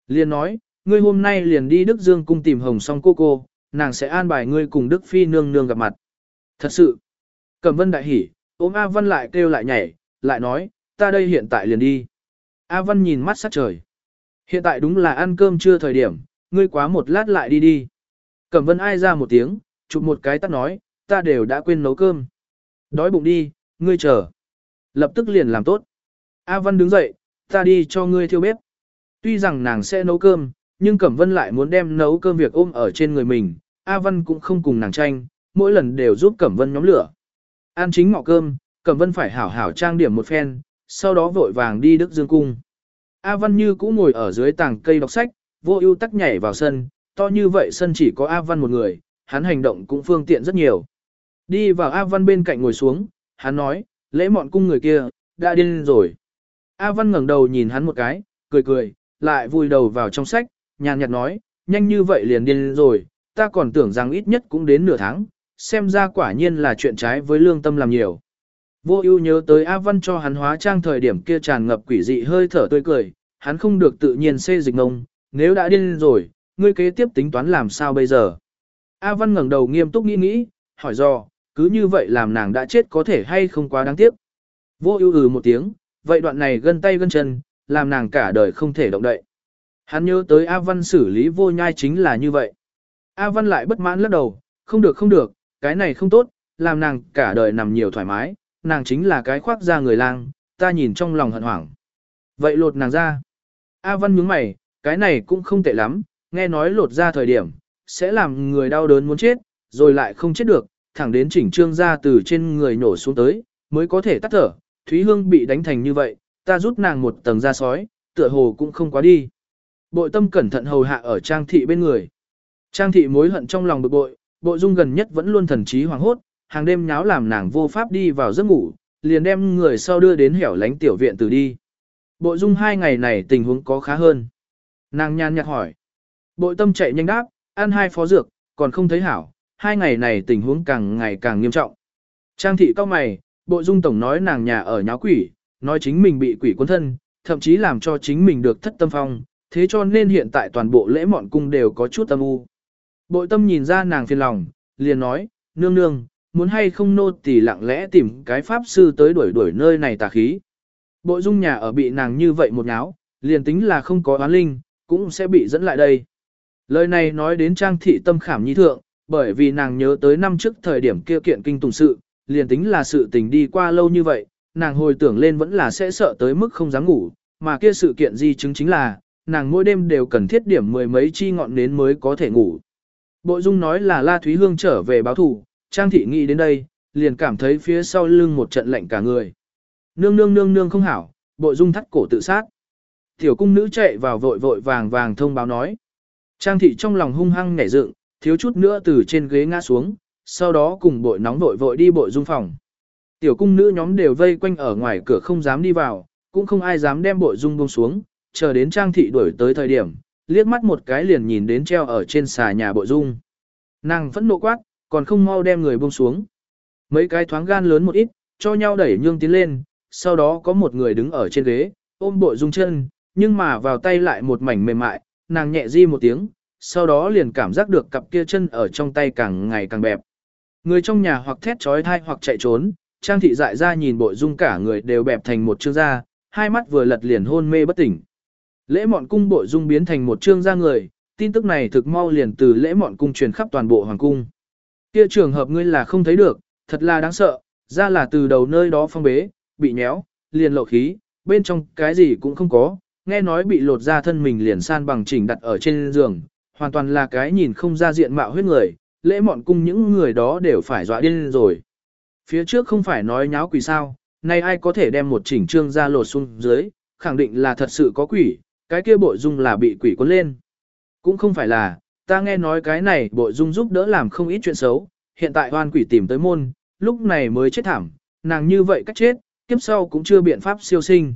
Liền nói, ngươi hôm nay liền đi Đức Dương cung tìm Hồng Song cô cô, nàng sẽ an bài ngươi cùng Đức Phi nương nương gặp mặt. Thật sự, Cẩm Vân đại hỉ, ôm A Văn lại kêu lại nhảy, lại nói, ta đây hiện tại liền đi. A Văn nhìn mắt sát trời. Hiện tại đúng là ăn cơm chưa thời điểm, ngươi quá một lát lại đi đi. Cẩm Vân ai ra một tiếng, chụp một cái tắt nói, ta đều đã quên nấu cơm. Đói bụng đi, ngươi chờ. Lập tức liền làm tốt. A Văn đứng dậy, ta đi cho ngươi thiêu bếp. Tuy rằng nàng sẽ nấu cơm, nhưng Cẩm Vân lại muốn đem nấu cơm việc ôm ở trên người mình. A Văn cũng không cùng nàng tranh, mỗi lần đều giúp Cẩm Vân nhóm lửa. Ăn chính ngọ cơm, Cẩm Vân phải hảo hảo trang điểm một phen, sau đó vội vàng đi Đức Dương Cung. A Văn như cũ ngồi ở dưới tàng cây đọc sách, vô ưu tắc nhảy vào sân, to như vậy sân chỉ có A Văn một người, hắn hành động cũng phương tiện rất nhiều. Đi vào A Văn bên cạnh ngồi xuống, hắn nói, lễ mọn cung người kia, đã điên rồi. A Văn ngẩng đầu nhìn hắn một cái, cười cười, lại vùi đầu vào trong sách, nhàn nhạt nói, nhanh như vậy liền điên rồi, ta còn tưởng rằng ít nhất cũng đến nửa tháng, xem ra quả nhiên là chuyện trái với lương tâm làm nhiều. Vô ưu nhớ tới A Văn cho hắn hóa trang thời điểm kia tràn ngập quỷ dị hơi thở tươi cười, hắn không được tự nhiên xê dịch ngông, nếu đã điên rồi, ngươi kế tiếp tính toán làm sao bây giờ. A Văn ngẩng đầu nghiêm túc nghĩ nghĩ, hỏi do, cứ như vậy làm nàng đã chết có thể hay không quá đáng tiếc. Vô ưu ừ một tiếng, vậy đoạn này gân tay gân chân, làm nàng cả đời không thể động đậy. Hắn nhớ tới A Văn xử lý vô nhai chính là như vậy. A Văn lại bất mãn lắc đầu, không được không được, cái này không tốt, làm nàng cả đời nằm nhiều thoải mái, nàng chính là cái khoác ra người lang, ta nhìn trong lòng hận hoảng. Vậy lột nàng ra. A Văn nhướng mày, cái này cũng không tệ lắm, nghe nói lột ra thời điểm, sẽ làm người đau đớn muốn chết, rồi lại không chết được, thẳng đến chỉnh trương ra từ trên người nổ xuống tới, mới có thể tắt thở. Thúy Hương bị đánh thành như vậy, ta rút nàng một tầng da sói, tựa hồ cũng không quá đi. Bội tâm cẩn thận hầu hạ ở trang thị bên người. Trang thị mối hận trong lòng bực bội, bộ dung gần nhất vẫn luôn thần trí hoàng hốt, hàng đêm nháo làm nàng vô pháp đi vào giấc ngủ, liền đem người sau đưa đến hẻo lánh tiểu viện từ đi. Bộ dung hai ngày này tình huống có khá hơn. Nàng nhàn nhạt hỏi. Bội tâm chạy nhanh đáp, ăn hai phó dược, còn không thấy hảo, hai ngày này tình huống càng ngày càng nghiêm trọng. Trang thị cao mày, bộ dung tổng nói nàng nhà ở nháo quỷ, nói chính mình bị quỷ cuốn thân, thậm chí làm cho chính mình được thất tâm phong, thế cho nên hiện tại toàn bộ lễ mọn cung đều có chút tâm u. Bội tâm nhìn ra nàng phiền lòng, liền nói, nương nương, muốn hay không nô tỳ lặng lẽ tìm cái pháp sư tới đuổi đuổi nơi này tà khí. Bội dung nhà ở bị nàng như vậy một nháo, liền tính là không có oán linh, cũng sẽ bị dẫn lại đây. Lời này nói đến trang thị tâm khảm nhi thượng, bởi vì nàng nhớ tới năm trước thời điểm kia kiện kinh tùng sự, liền tính là sự tình đi qua lâu như vậy, nàng hồi tưởng lên vẫn là sẽ sợ tới mức không dám ngủ, mà kia sự kiện di chứng chính là, nàng mỗi đêm đều cần thiết điểm mười mấy chi ngọn nến mới có thể ngủ. bộ Dung nói là La Thúy Hương trở về báo thủ, Trang Thị nghĩ đến đây, liền cảm thấy phía sau lưng một trận lạnh cả người. Nương nương nương nương không hảo, bộ Dung thắt cổ tự sát. Tiểu cung nữ chạy vào vội vội vàng vàng thông báo nói. Trang Thị trong lòng hung hăng nảy dựng, thiếu chút nữa từ trên ghế ngã xuống, sau đó cùng bội nóng vội vội đi Bội Dung phòng. Tiểu cung nữ nhóm đều vây quanh ở ngoài cửa không dám đi vào, cũng không ai dám đem Bội Dung buông xuống, chờ đến Trang Thị đuổi tới thời điểm, liếc mắt một cái liền nhìn đến treo ở trên xà nhà Bội Dung. Nàng phẫn nộ quát, còn không mau đem người buông xuống. Mấy cái thoáng gan lớn một ít, cho nhau đẩy nhương tiến lên, sau đó có một người đứng ở trên ghế, ôm bội dung chân, nhưng mà vào tay lại một mảnh mềm mại, nàng nhẹ di một tiếng, sau đó liền cảm giác được cặp kia chân ở trong tay càng ngày càng bẹp. Người trong nhà hoặc thét trói thai hoặc chạy trốn, trang thị dại ra nhìn bội dung cả người đều bẹp thành một chương da, hai mắt vừa lật liền hôn mê bất tỉnh. Lễ mọn cung bội dung biến thành một chương da người, tin tức này thực mau liền từ lễ mọn cung truyền khắp toàn bộ hoàng cung. Kia trường hợp ngươi là không thấy được, thật là đáng sợ, ra là từ đầu nơi đó phong bế, bị nhéo, liền lộ khí, bên trong cái gì cũng không có, nghe nói bị lột ra thân mình liền san bằng chỉnh đặt ở trên giường, hoàn toàn là cái nhìn không ra diện mạo huyết người, lễ mọn cung những người đó đều phải dọa điên rồi. Phía trước không phải nói nháo quỷ sao, nay ai có thể đem một chỉnh trương ra lột xuống dưới, khẳng định là thật sự có quỷ, cái kia bộ dung là bị quỷ cuốn lên. Cũng không phải là, ta nghe nói cái này bộ dung giúp đỡ làm không ít chuyện xấu, hiện tại hoan quỷ tìm tới môn, lúc này mới chết thảm, nàng như vậy cách chết, kiếp sau cũng chưa biện pháp siêu sinh.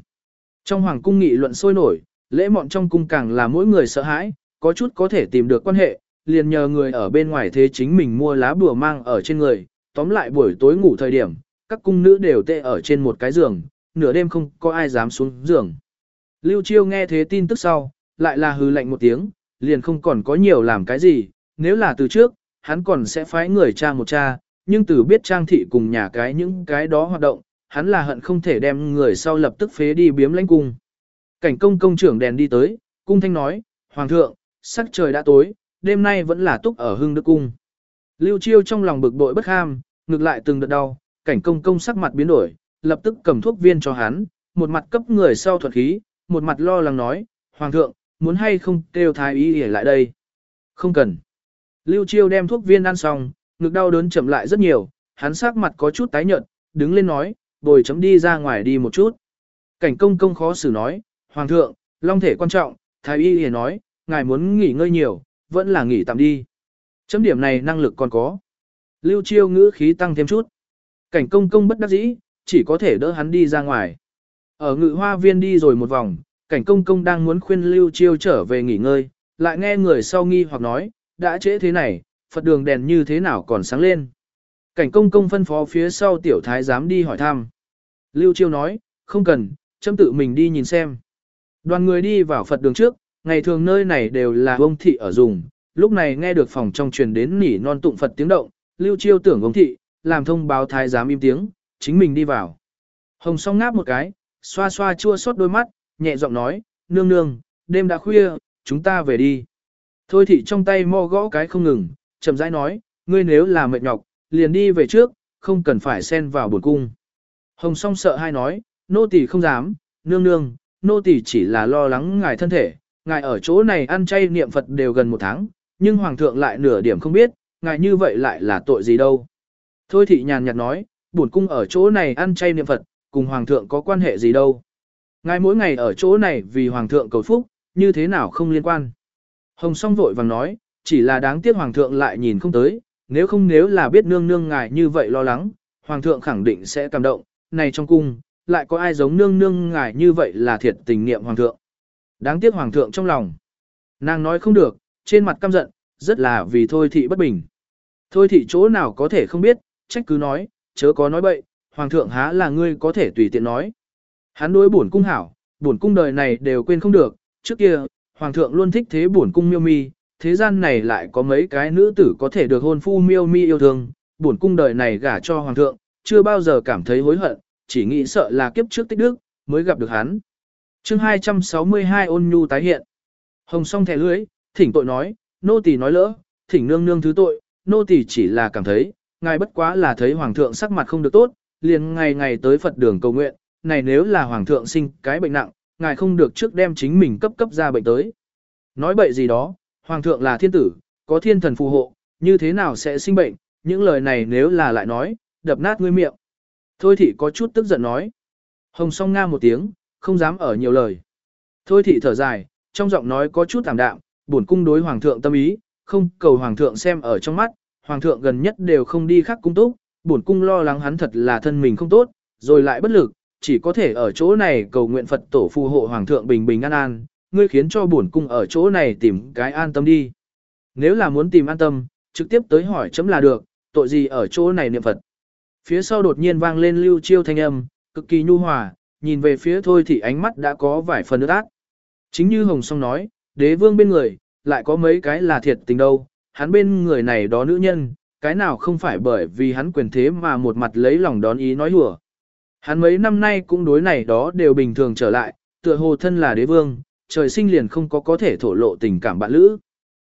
Trong hoàng cung nghị luận sôi nổi, lễ mọn trong cung càng là mỗi người sợ hãi, có chút có thể tìm được quan hệ, liền nhờ người ở bên ngoài thế chính mình mua lá bùa mang ở trên người, tóm lại buổi tối ngủ thời điểm, các cung nữ đều tê ở trên một cái giường, nửa đêm không có ai dám xuống giường. Lưu Chiêu nghe thế tin tức sau, lại là hư lạnh một tiếng, liền không còn có nhiều làm cái gì, nếu là từ trước, hắn còn sẽ phái người cha một cha, nhưng từ biết trang thị cùng nhà cái những cái đó hoạt động, hắn là hận không thể đem người sau lập tức phế đi biếm lãnh cung. Cảnh công công trưởng đèn đi tới, cung thanh nói, Hoàng thượng, sắc trời đã tối, đêm nay vẫn là túc ở hưng đức cung. Lưu chiêu trong lòng bực bội bất ham, ngược lại từng đợt đau, cảnh công công sắc mặt biến đổi, lập tức cầm thuốc viên cho hắn, một mặt cấp người sau thuật khí, một mặt lo lắng nói, Hoàng thượng, muốn hay không kêu thái y để lại đây. Không cần. Lưu Chiêu đem thuốc viên ăn xong, ngực đau đớn chậm lại rất nhiều, hắn sắc mặt có chút tái nhợt, đứng lên nói, bồi chấm đi ra ngoài đi một chút. Cảnh công công khó xử nói, Hoàng thượng, long thể quan trọng, thái y liền nói, ngài muốn nghỉ ngơi nhiều, vẫn là nghỉ tạm đi. Chấm điểm này năng lực còn có. Lưu Chiêu ngữ khí tăng thêm chút. Cảnh công công bất đắc dĩ, chỉ có thể đỡ hắn đi ra ngoài. Ở ngự hoa viên đi rồi một vòng, cảnh công công đang muốn khuyên Lưu Chiêu trở về nghỉ ngơi, lại nghe người sau nghi hoặc nói, đã trễ thế này, Phật đường đèn như thế nào còn sáng lên. Cảnh công công phân phó phía sau tiểu thái dám đi hỏi thăm. Lưu Chiêu nói, không cần, chấm tự mình đi nhìn xem. Đoàn người đi vào Phật đường trước, ngày thường nơi này đều là ông thị ở dùng, lúc này nghe được phòng trong truyền đến nỉ non tụng Phật tiếng động, Lưu Chiêu tưởng ông thị, làm thông báo thái giám im tiếng, chính mình đi vào. Hồng song ngáp một cái, xoa xoa chua xót đôi mắt, nhẹ giọng nói, nương nương, đêm đã khuya, chúng ta về đi. Thôi thị trong tay mo gõ cái không ngừng, chậm rãi nói, ngươi nếu là mệt nhọc, liền đi về trước, không cần phải xen vào buồn cung. Hồng song sợ hai nói, nô tỳ không dám, nương nương, nô tỳ chỉ là lo lắng ngài thân thể, ngài ở chỗ này ăn chay niệm Phật đều gần một tháng, nhưng hoàng thượng lại nửa điểm không biết, ngài như vậy lại là tội gì đâu. Thôi thị nhàn nhạt nói, buồn cung ở chỗ này ăn chay niệm Phật, cùng hoàng thượng có quan hệ gì đâu. Ngài mỗi ngày ở chỗ này vì hoàng thượng cầu phúc, như thế nào không liên quan. Hồng song vội vàng nói, chỉ là đáng tiếc hoàng thượng lại nhìn không tới, nếu không nếu là biết nương nương ngài như vậy lo lắng, hoàng thượng khẳng định sẽ cảm động, này trong cung, lại có ai giống nương nương ngài như vậy là thiệt tình niệm hoàng thượng. Đáng tiếc hoàng thượng trong lòng. Nàng nói không được, trên mặt căm giận, rất là vì thôi thị bất bình. Thôi thị chỗ nào có thể không biết, trách cứ nói, chớ có nói bậy, hoàng thượng há là ngươi có thể tùy tiện nói. Hắn đối bổn cung hảo, bổn cung đời này đều quên không được, trước kia, hoàng thượng luôn thích thế bổn cung miêu mi, thế gian này lại có mấy cái nữ tử có thể được hôn phu miêu mi yêu thương, bổn cung đời này gả cho hoàng thượng, chưa bao giờ cảm thấy hối hận, chỉ nghĩ sợ là kiếp trước tích đức, mới gặp được hắn chương 262 ôn nhu tái hiện. Hồng song thẻ lưới, thỉnh tội nói, nô tỳ nói lỡ, thỉnh nương nương thứ tội, nô tỳ chỉ là cảm thấy, ngài bất quá là thấy hoàng thượng sắc mặt không được tốt, liền ngày ngày tới Phật đường cầu nguyện, này nếu là hoàng thượng sinh cái bệnh nặng, ngài không được trước đem chính mình cấp cấp ra bệnh tới. Nói bậy gì đó, hoàng thượng là thiên tử, có thiên thần phù hộ, như thế nào sẽ sinh bệnh, những lời này nếu là lại nói, đập nát ngươi miệng. Thôi thì có chút tức giận nói. Hồng song nga một tiếng, không dám ở nhiều lời. Thôi thị thở dài, trong giọng nói có chút tạm đạm, buồn cung đối hoàng thượng tâm ý, không cầu hoàng thượng xem ở trong mắt, hoàng thượng gần nhất đều không đi khắc cung túc, buồn cung lo lắng hắn thật là thân mình không tốt, rồi lại bất lực, chỉ có thể ở chỗ này cầu nguyện Phật tổ phù hộ hoàng thượng bình bình an an, ngươi khiến cho buồn cung ở chỗ này tìm cái an tâm đi. Nếu là muốn tìm an tâm, trực tiếp tới hỏi chấm là được, tội gì ở chỗ này niệm Phật. Phía sau đột nhiên vang lên lưu chiêu thanh âm, cực kỳ nhu hòa, nhìn về phía thôi thì ánh mắt đã có vài phần ướt át. Chính như Hồng Song nói, đế vương bên người, lại có mấy cái là thiệt tình đâu, hắn bên người này đó nữ nhân, cái nào không phải bởi vì hắn quyền thế mà một mặt lấy lòng đón ý nói hùa. Hắn mấy năm nay cũng đối này đó đều bình thường trở lại, tựa hồ thân là đế vương, trời sinh liền không có có thể thổ lộ tình cảm bạn lữ.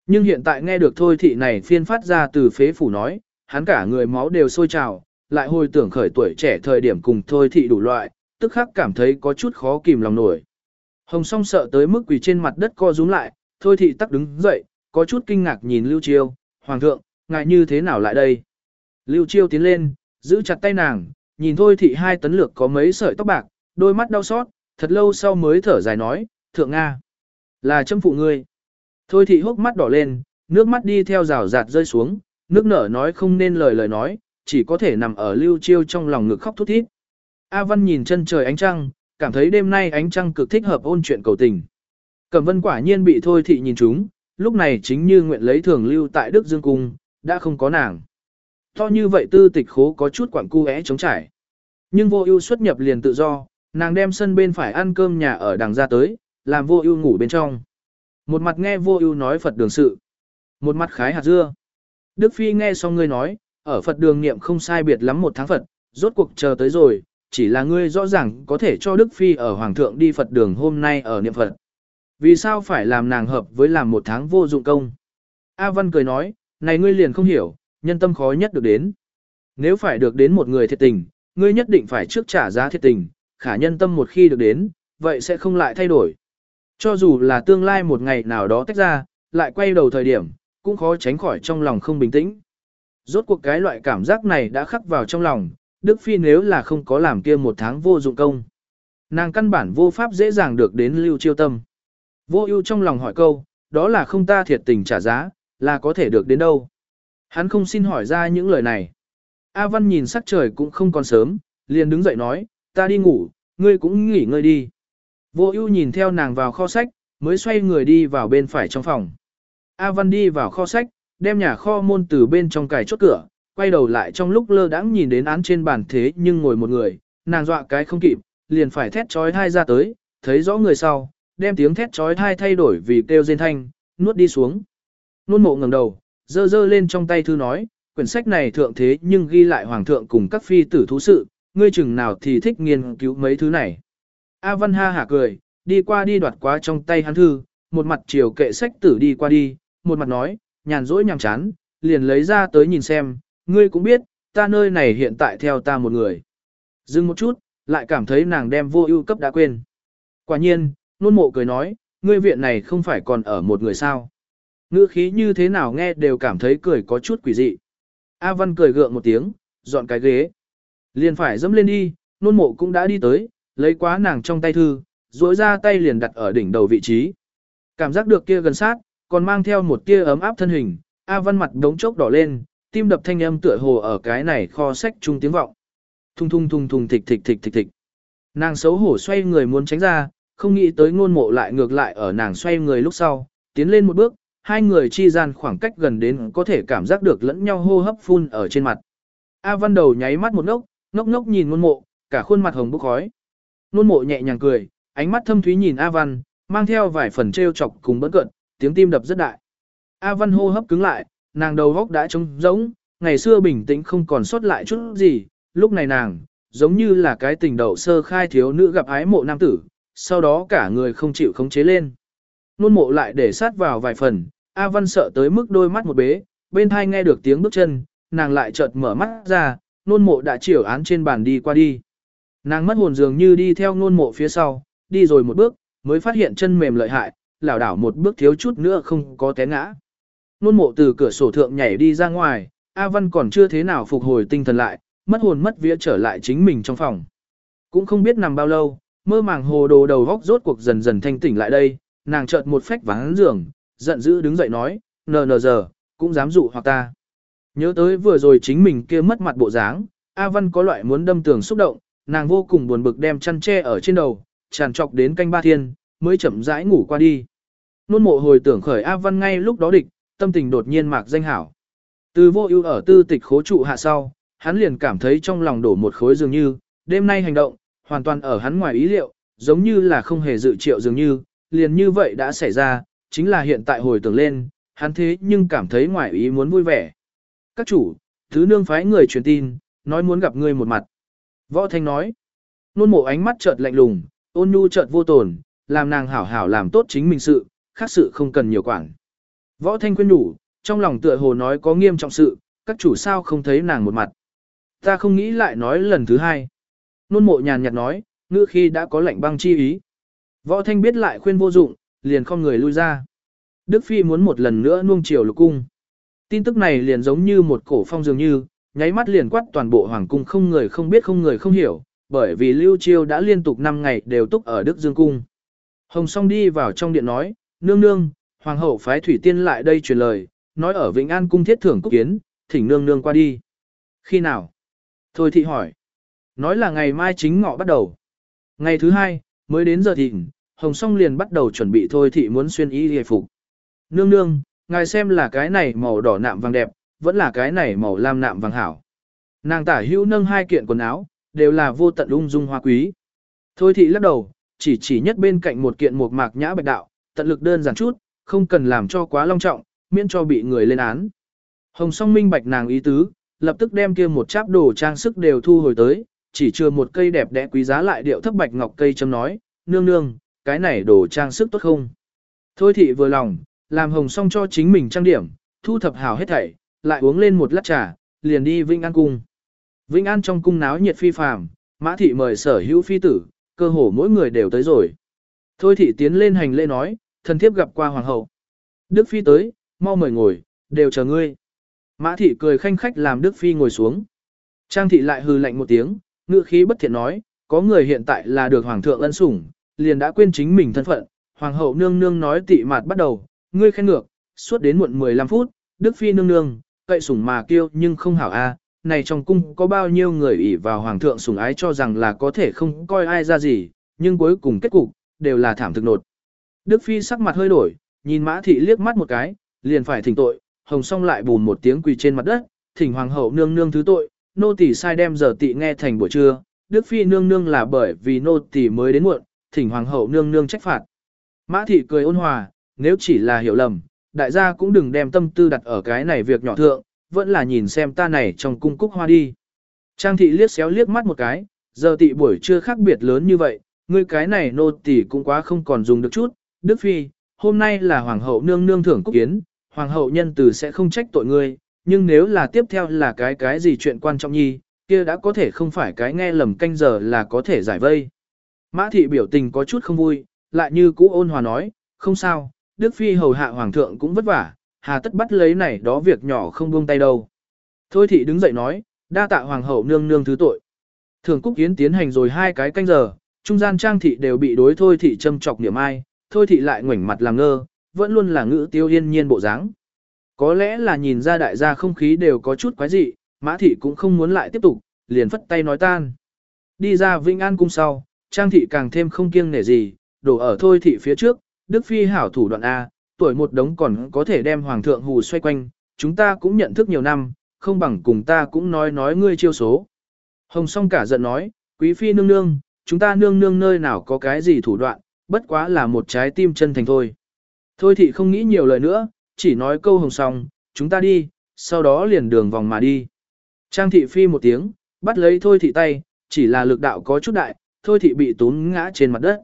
Nhưng hiện tại nghe được thôi thị này phiên phát ra từ phế phủ nói, hắn cả người máu đều sôi trào, lại hồi tưởng khởi tuổi trẻ thời điểm cùng thôi thị đủ loại, tức khắc cảm thấy có chút khó kìm lòng nổi. Hồng song sợ tới mức quỳ trên mặt đất co rúm lại, thôi thị tắc đứng dậy, có chút kinh ngạc nhìn Lưu Chiêu, Hoàng thượng, ngài như thế nào lại đây? Lưu Chiêu tiến lên, giữ chặt tay nàng, nhìn thôi thị hai tấn lược có mấy sợi tóc bạc, đôi mắt đau xót, thật lâu sau mới thở dài nói, thượng Nga, là châm phụ ngươi. Thôi thị hốc mắt đỏ lên, nước mắt đi theo rào rạt rơi xuống, nước nở nói không nên lời lời nói, chỉ có thể nằm ở lưu chiêu trong lòng ngực khóc thút thít. A Văn nhìn chân trời ánh trăng, cảm thấy đêm nay ánh trăng cực thích hợp ôn chuyện cầu tình. Cẩm Vân quả nhiên bị thôi thị nhìn chúng, lúc này chính như nguyện lấy thường lưu tại Đức Dương Cung, đã không có nàng. To như vậy tư tịch khố có chút quảng cu é chống trải. Nhưng vô ưu xuất nhập liền tự do, nàng đem sân bên phải ăn cơm nhà ở đằng ra tới, làm vô ưu ngủ bên trong. Một mặt nghe vô ưu nói Phật đường sự. Một mặt khái hạt dưa. Đức Phi nghe xong ngươi nói, ở Phật đường niệm không sai biệt lắm một tháng Phật, rốt cuộc chờ tới rồi, chỉ là ngươi rõ ràng có thể cho Đức Phi ở Hoàng thượng đi Phật đường hôm nay ở niệm Phật. Vì sao phải làm nàng hợp với làm một tháng vô dụng công? A Văn cười nói, này ngươi liền không hiểu, nhân tâm khó nhất được đến. Nếu phải được đến một người thiệt tình, ngươi nhất định phải trước trả giá thiệt tình, khả nhân tâm một khi được đến, vậy sẽ không lại thay đổi. Cho dù là tương lai một ngày nào đó tách ra, lại quay đầu thời điểm, cũng khó tránh khỏi trong lòng không bình tĩnh. Rốt cuộc cái loại cảm giác này đã khắc vào trong lòng, Đức Phi nếu là không có làm kia một tháng vô dụng công. Nàng căn bản vô pháp dễ dàng được đến lưu chiêu tâm. Vô ưu trong lòng hỏi câu, đó là không ta thiệt tình trả giá, là có thể được đến đâu. Hắn không xin hỏi ra những lời này. A Văn nhìn sắc trời cũng không còn sớm, liền đứng dậy nói, ta đi ngủ, ngươi cũng nghỉ ngơi đi. Vô ưu nhìn theo nàng vào kho sách, mới xoay người đi vào bên phải trong phòng. A Văn đi vào kho sách, đem nhà kho môn từ bên trong cài chốt cửa, quay đầu lại trong lúc lơ đãng nhìn đến án trên bàn thế nhưng ngồi một người, nàng dọa cái không kịp, liền phải thét trói thai ra tới, thấy rõ người sau, đem tiếng thét trói thai thay đổi vì kêu rên thanh, nuốt đi xuống. Nôn mộ ngẩng đầu, dơ dơ lên trong tay thư nói, quyển sách này thượng thế nhưng ghi lại hoàng thượng cùng các phi tử thú sự, ngươi chừng nào thì thích nghiên cứu mấy thứ này. A Văn ha hả cười, đi qua đi đoạt qua trong tay hắn thư, một mặt chiều kệ sách tử đi qua đi, một mặt nói, nhàn rỗi nhàm chán, liền lấy ra tới nhìn xem, ngươi cũng biết, ta nơi này hiện tại theo ta một người. Dừng một chút, lại cảm thấy nàng đem vô ưu cấp đã quên. Quả nhiên, nôn mộ cười nói, ngươi viện này không phải còn ở một người sao. Ngữ khí như thế nào nghe đều cảm thấy cười có chút quỷ dị. A Văn cười gượng một tiếng, dọn cái ghế. Liền phải dẫm lên đi, nôn mộ cũng đã đi tới, lấy quá nàng trong tay thư, duỗi ra tay liền đặt ở đỉnh đầu vị trí. Cảm giác được kia gần sát, còn mang theo một tia ấm áp thân hình, A Văn mặt đống chốc đỏ lên, tim đập thanh âm tựa hồ ở cái này kho sách trung tiếng vọng. Thung thung thung thung thịch thịch thịch thịch thịch. Nàng xấu hổ xoay người muốn tránh ra, không nghĩ tới ngôn mộ lại ngược lại ở nàng xoay người lúc sau, tiến lên một bước, hai người chi gian khoảng cách gần đến có thể cảm giác được lẫn nhau hô hấp phun ở trên mặt. A Văn đầu nháy mắt một ngốc, ngốc ngốc nhìn ngôn mộ, cả khuôn mặt hồng bốc khói. Ngôn mộ nhẹ nhàng cười, ánh mắt thâm thúy nhìn A Văn, mang theo vài phần trêu chọc cùng bỡn cận, tiếng tim đập rất đại. A Văn hô hấp cứng lại, nàng đầu góc đã trống rỗng, ngày xưa bình tĩnh không còn sót lại chút gì, lúc này nàng, giống như là cái tình đầu sơ khai thiếu nữ gặp ái mộ nam tử, sau đó cả người không chịu khống chế lên. Nôn mộ lại để sát vào vài phần, A Văn sợ tới mức đôi mắt một bế, bên thai nghe được tiếng bước chân, nàng lại chợt mở mắt ra, nôn mộ đã chiều án trên bàn đi qua đi. Nàng mất hồn dường như đi theo nôn mộ phía sau, đi rồi một bước, mới phát hiện chân mềm lợi hại, lảo đảo một bước thiếu chút nữa không có té ngã. Nôn mộ từ cửa sổ thượng nhảy đi ra ngoài, A Văn còn chưa thế nào phục hồi tinh thần lại, mất hồn mất vía trở lại chính mình trong phòng. Cũng không biết nằm bao lâu, mơ màng hồ đồ đầu góc rốt cuộc dần dần thanh tỉnh lại đây, nàng chợt một phách vắng giường, giận dữ đứng dậy nói, nờ nờ giờ, cũng dám dụ hoặc ta. Nhớ tới vừa rồi chính mình kia mất mặt bộ dáng, A Văn có loại muốn đâm tường xúc động, nàng vô cùng buồn bực đem chăn che ở trên đầu, tràn trọc đến canh ba thiên, mới chậm rãi ngủ qua đi. Nôn mộ hồi tưởng khởi A Văn ngay lúc đó địch, tâm tình đột nhiên mạc danh hảo. Từ vô ưu ở tư tịch khố trụ hạ sau, hắn liền cảm thấy trong lòng đổ một khối dường như, đêm nay hành động, hoàn toàn ở hắn ngoài ý liệu, giống như là không hề dự triệu dường như, liền như vậy đã xảy ra, chính là hiện tại hồi tưởng lên, hắn thế nhưng cảm thấy ngoài ý muốn vui vẻ. Các chủ, thứ nương phái người truyền tin, nói muốn gặp ngươi một mặt. Võ Thanh nói, nôn mộ ánh mắt chợt lạnh lùng, ôn nhu chợt vô tồn, làm nàng hảo hảo làm tốt chính mình sự, khác sự không cần nhiều quản. Võ Thanh khuyên đủ, trong lòng tựa hồ nói có nghiêm trọng sự, các chủ sao không thấy nàng một mặt. Ta không nghĩ lại nói lần thứ hai. Nôn mộ nhàn nhạt nói, ngữ khi đã có lệnh băng chi ý. Võ Thanh biết lại khuyên vô dụng, liền không người lui ra. Đức Phi muốn một lần nữa nuông chiều lục cung. Tin tức này liền giống như một cổ phong dường như, nháy mắt liền quát toàn bộ hoàng cung không người không biết không người không hiểu, bởi vì Lưu Chiêu đã liên tục 5 ngày đều túc ở Đức Dương Cung. Hồng Song đi vào trong điện nói, nương nương, hoàng hậu phái thủy tiên lại đây truyền lời, nói ở Vĩnh An cung thiết thưởng cúc kiến, thỉnh nương nương qua đi. Khi nào? Thôi thị hỏi. Nói là ngày mai chính ngọ bắt đầu. Ngày thứ hai, mới đến giờ thịnh, Hồng Song liền bắt đầu chuẩn bị thôi thị muốn xuyên y hề phục. Nương nương, ngài xem là cái này màu đỏ nạm vàng đẹp, vẫn là cái này màu lam nạm vàng hảo. Nàng tả hữu nâng hai kiện quần áo, đều là vô tận ung dung hoa quý. Thôi thị lắc đầu, chỉ chỉ nhất bên cạnh một kiện một mạc nhã bạch đạo, tận lực đơn giản chút, không cần làm cho quá long trọng, miễn cho bị người lên án. Hồng song minh bạch nàng ý tứ, lập tức đem kia một cháp đồ trang sức đều thu hồi tới, chỉ chưa một cây đẹp đẽ quý giá lại điệu thấp bạch ngọc cây châm nói, nương nương, cái này đồ trang sức tốt không? Thôi thị vừa lòng, làm hồng song cho chính mình trang điểm, thu thập hào hết thảy, lại uống lên một lát trà, liền đi Vinh An Cung. Vĩnh An trong cung náo nhiệt phi phàm, Mã thị mời sở hữu phi tử, cơ hồ mỗi người đều tới rồi. Thôi thị tiến lên hành lễ nói, thần thiếp gặp qua hoàng hậu. Đức phi tới, mau mời ngồi, đều chờ ngươi. Mã thị cười khanh khách làm Đức phi ngồi xuống. Trang thị lại hừ lạnh một tiếng, ngữ khí bất thiện nói, có người hiện tại là được hoàng thượng ân sủng, liền đã quên chính mình thân phận. Hoàng hậu nương nương nói tị mạt bắt đầu, ngươi khen ngược, suốt đến muộn 15 phút, Đức phi nương nương, cậy sủng mà kêu nhưng không hảo a. À. Này trong cung có bao nhiêu người ỷ vào hoàng thượng sủng ái cho rằng là có thể không coi ai ra gì, nhưng cuối cùng kết cục đều là thảm thực nột. Đức phi sắc mặt hơi đổi, nhìn mã thị liếc mắt một cái, liền phải thỉnh tội, hồng song lại bùn một tiếng quỳ trên mặt đất, thỉnh hoàng hậu nương nương thứ tội, nô tỳ sai đem giờ tị nghe thành buổi trưa, đức phi nương nương là bởi vì nô tỳ mới đến muộn, thỉnh hoàng hậu nương nương trách phạt. Mã thị cười ôn hòa, nếu chỉ là hiểu lầm, đại gia cũng đừng đem tâm tư đặt ở cái này việc nhỏ thượng, vẫn là nhìn xem ta này trong cung cúc hoa đi. Trang thị liếc xéo liếc mắt một cái, giờ tị buổi trưa khác biệt lớn như vậy, ngươi cái này nô tỳ cũng quá không còn dùng được chút, Đức Phi, hôm nay là Hoàng hậu nương nương thưởng cúc kiến, Hoàng hậu nhân từ sẽ không trách tội ngươi, nhưng nếu là tiếp theo là cái cái gì chuyện quan trọng nhi, kia đã có thể không phải cái nghe lầm canh giờ là có thể giải vây. Mã thị biểu tình có chút không vui, lại như cũ ôn hòa nói, không sao, Đức Phi hầu hạ Hoàng thượng cũng vất vả, hà tất bắt lấy này đó việc nhỏ không buông tay đâu. Thôi thị đứng dậy nói, đa tạ Hoàng hậu nương nương thứ tội. Thường Cúc yến tiến hành rồi hai cái canh giờ, trung gian trang thị đều bị đối thôi thị châm chọc niệm ai, thôi thị lại ngoảnh mặt làm ngơ, vẫn luôn là ngữ tiêu yên nhiên bộ dáng. Có lẽ là nhìn ra đại gia không khí đều có chút quái dị, mã thị cũng không muốn lại tiếp tục, liền phất tay nói tan. Đi ra Vĩnh An cung sau, trang thị càng thêm không kiêng nể gì, đổ ở thôi thị phía trước, Đức Phi hảo thủ đoạn A, tuổi một đống còn có thể đem hoàng thượng hù xoay quanh, chúng ta cũng nhận thức nhiều năm, không bằng cùng ta cũng nói nói ngươi chiêu số. Hồng song cả giận nói, quý phi nương nương, chúng ta nương nương nơi nào có cái gì thủ đoạn, bất quá là một trái tim chân thành thôi. Thôi thị không nghĩ nhiều lời nữa, chỉ nói câu hồng xong, chúng ta đi, sau đó liền đường vòng mà đi. Trang thị phi một tiếng, bắt lấy thôi thị tay, chỉ là lực đạo có chút đại, thôi thị bị tốn ngã trên mặt đất.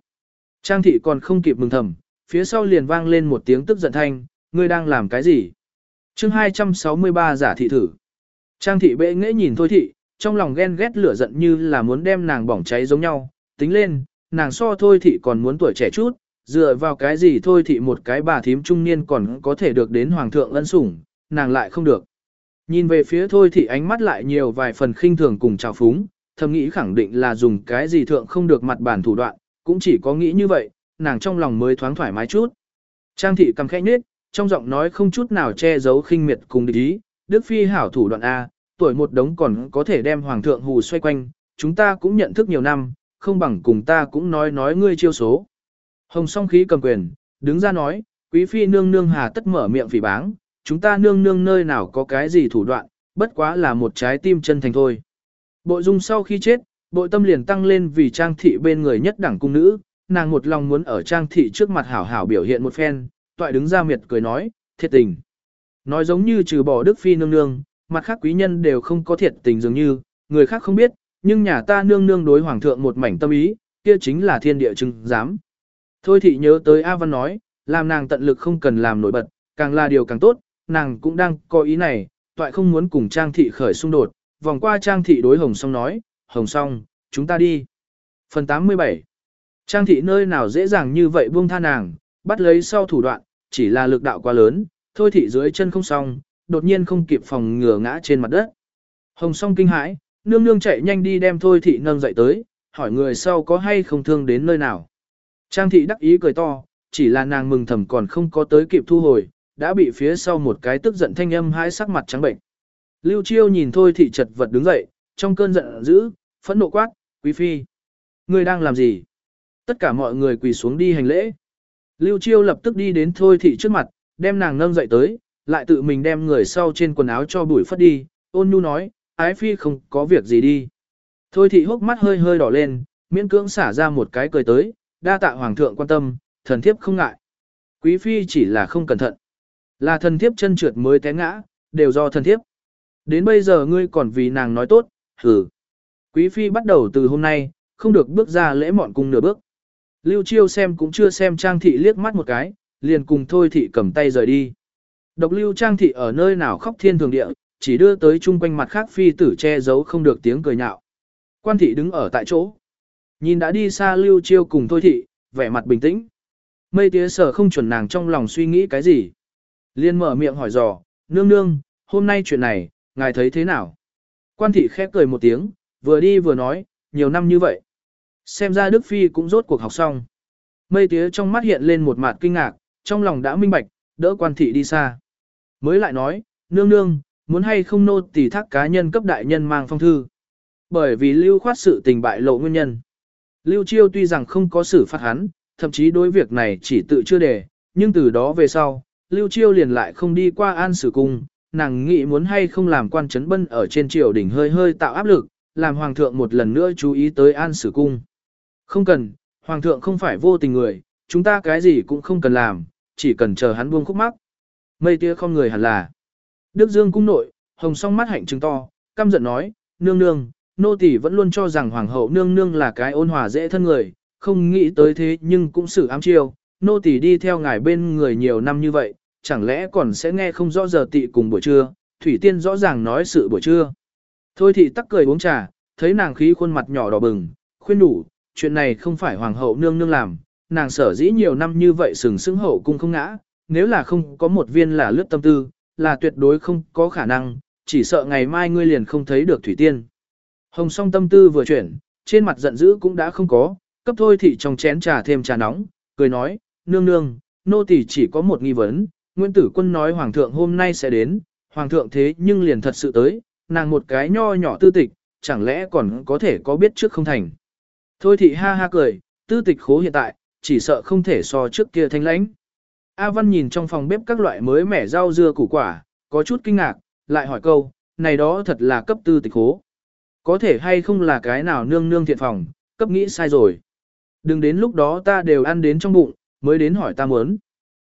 Trang thị còn không kịp mừng thầm, phía sau liền vang lên một tiếng tức giận thanh, ngươi đang làm cái gì? chương 263 giả thị thử. Trang thị bệ nghẽ nhìn thôi thị, trong lòng ghen ghét lửa giận như là muốn đem nàng bỏng cháy giống nhau, tính lên, nàng so thôi thị còn muốn tuổi trẻ chút, dựa vào cái gì thôi thị một cái bà thím trung niên còn có thể được đến hoàng thượng ân sủng, nàng lại không được. Nhìn về phía thôi thị ánh mắt lại nhiều vài phần khinh thường cùng trào phúng, thầm nghĩ khẳng định là dùng cái gì thượng không được mặt bản thủ đoạn, cũng chỉ có nghĩ như vậy, nàng trong lòng mới thoáng thoải mái chút. Trang thị cầm khẽ nết, trong giọng nói không chút nào che giấu khinh miệt cùng địch ý, Đức Phi hảo thủ đoạn A, tuổi một đống còn có thể đem hoàng thượng hù xoay quanh, chúng ta cũng nhận thức nhiều năm, không bằng cùng ta cũng nói nói ngươi chiêu số. Hồng song khí cầm quyền, đứng ra nói, quý phi nương nương hà tất mở miệng phỉ báng, chúng ta nương nương nơi nào có cái gì thủ đoạn, bất quá là một trái tim chân thành thôi. Bội dung sau khi chết, bội tâm liền tăng lên vì trang thị bên người nhất đẳng cung nữ, nàng một lòng muốn ở trang thị trước mặt hảo hảo biểu hiện một phen, toại đứng ra miệt cười nói, thiệt tình. Nói giống như trừ bỏ đức phi nương nương, mặt khác quý nhân đều không có thiệt tình dường như, người khác không biết, nhưng nhà ta nương nương đối hoàng thượng một mảnh tâm ý, kia chính là thiên địa chứng giám. Thôi thị nhớ tới A Văn nói, làm nàng tận lực không cần làm nổi bật, càng là điều càng tốt, nàng cũng đang có ý này, toại không muốn cùng Trang thị khởi xung đột, vòng qua Trang thị đối Hồng Song nói, Hồng Song, chúng ta đi. Phần 87 Trang thị nơi nào dễ dàng như vậy buông tha nàng, bắt lấy sau thủ đoạn, chỉ là lực đạo quá lớn, thôi thị dưới chân không xong, đột nhiên không kịp phòng ngừa ngã trên mặt đất. Hồng Song kinh hãi, nương nương chạy nhanh đi đem thôi thị nâng dậy tới, hỏi người sau có hay không thương đến nơi nào. Trang thị đắc ý cười to, chỉ là nàng mừng thầm còn không có tới kịp thu hồi, đã bị phía sau một cái tức giận thanh âm hai sắc mặt trắng bệnh. Lưu Chiêu nhìn thôi thị chật vật đứng dậy, trong cơn giận dữ, phẫn nộ quát, quý phi. Người đang làm gì? Tất cả mọi người quỳ xuống đi hành lễ. Lưu Chiêu lập tức đi đến thôi thị trước mặt, đem nàng nâng dậy tới, lại tự mình đem người sau trên quần áo cho bụi phất đi, ôn nhu nói, ái phi không có việc gì đi. Thôi thị hốc mắt hơi hơi đỏ lên, miễn cưỡng xả ra một cái cười tới, đa tạ hoàng thượng quan tâm, thần thiếp không ngại. Quý phi chỉ là không cẩn thận. Là thần thiếp chân trượt mới té ngã, đều do thần thiếp. Đến bây giờ ngươi còn vì nàng nói tốt, hử. Quý phi bắt đầu từ hôm nay, không được bước ra lễ mọn cung nửa bước. Lưu chiêu xem cũng chưa xem trang thị liếc mắt một cái, liền cùng thôi thị cầm tay rời đi. Độc lưu trang thị ở nơi nào khóc thiên thường địa, chỉ đưa tới chung quanh mặt khác phi tử che giấu không được tiếng cười nhạo. Quan thị đứng ở tại chỗ. Nhìn đã đi xa lưu chiêu cùng thôi thị, vẻ mặt bình tĩnh. Mây tía sở không chuẩn nàng trong lòng suy nghĩ cái gì. Liên mở miệng hỏi dò, nương nương, hôm nay chuyện này, ngài thấy thế nào? Quan thị khép cười một tiếng, vừa đi vừa nói, nhiều năm như vậy. Xem ra Đức Phi cũng rốt cuộc học xong. Mây tía trong mắt hiện lên một mặt kinh ngạc, trong lòng đã minh bạch, đỡ quan thị đi xa. Mới lại nói, nương nương, muốn hay không nô tỳ thác cá nhân cấp đại nhân mang phong thư. Bởi vì lưu khoát sự tình bại lộ nguyên nhân. Lưu Chiêu tuy rằng không có xử phạt hắn, thậm chí đối việc này chỉ tự chưa đề, nhưng từ đó về sau, Lưu Chiêu liền lại không đi qua an sử cung, nàng nghĩ muốn hay không làm quan chấn bân ở trên triều đỉnh hơi hơi tạo áp lực, làm hoàng thượng một lần nữa chú ý tới an sử cung. Không cần, hoàng thượng không phải vô tình người, chúng ta cái gì cũng không cần làm, chỉ cần chờ hắn buông khúc mắc. Mây tia không người hẳn là. Đức Dương cung nội, hồng song mắt hạnh trừng to, căm giận nói, nương nương, nô tỳ vẫn luôn cho rằng hoàng hậu nương nương là cái ôn hòa dễ thân người, không nghĩ tới thế nhưng cũng xử ám chiêu, nô tỳ đi theo ngài bên người nhiều năm như vậy, chẳng lẽ còn sẽ nghe không rõ giờ tị cùng buổi trưa, thủy tiên rõ ràng nói sự buổi trưa. Thôi thì tắc cười uống trà, thấy nàng khí khuôn mặt nhỏ đỏ bừng, khuyên đủ, chuyện này không phải hoàng hậu nương nương làm, nàng sở dĩ nhiều năm như vậy sừng sững hậu cung không ngã, nếu là không có một viên là lướt tâm tư, là tuyệt đối không có khả năng, chỉ sợ ngày mai ngươi liền không thấy được thủy tiên. Hồng song tâm tư vừa chuyển, trên mặt giận dữ cũng đã không có, cấp thôi thì trong chén trà thêm trà nóng, cười nói, nương nương, nô tỳ chỉ có một nghi vấn, Nguyễn Tử Quân nói Hoàng thượng hôm nay sẽ đến, Hoàng thượng thế nhưng liền thật sự tới, nàng một cái nho nhỏ tư tịch, chẳng lẽ còn có thể có biết trước không thành. Thôi thị ha ha cười, tư tịch khố hiện tại, chỉ sợ không thể so trước kia thanh lãnh. A Văn nhìn trong phòng bếp các loại mới mẻ rau dưa củ quả, có chút kinh ngạc, lại hỏi câu, này đó thật là cấp tư tịch hố. Có thể hay không là cái nào nương nương thiện phòng, cấp nghĩ sai rồi. Đừng đến lúc đó ta đều ăn đến trong bụng, mới đến hỏi ta muốn.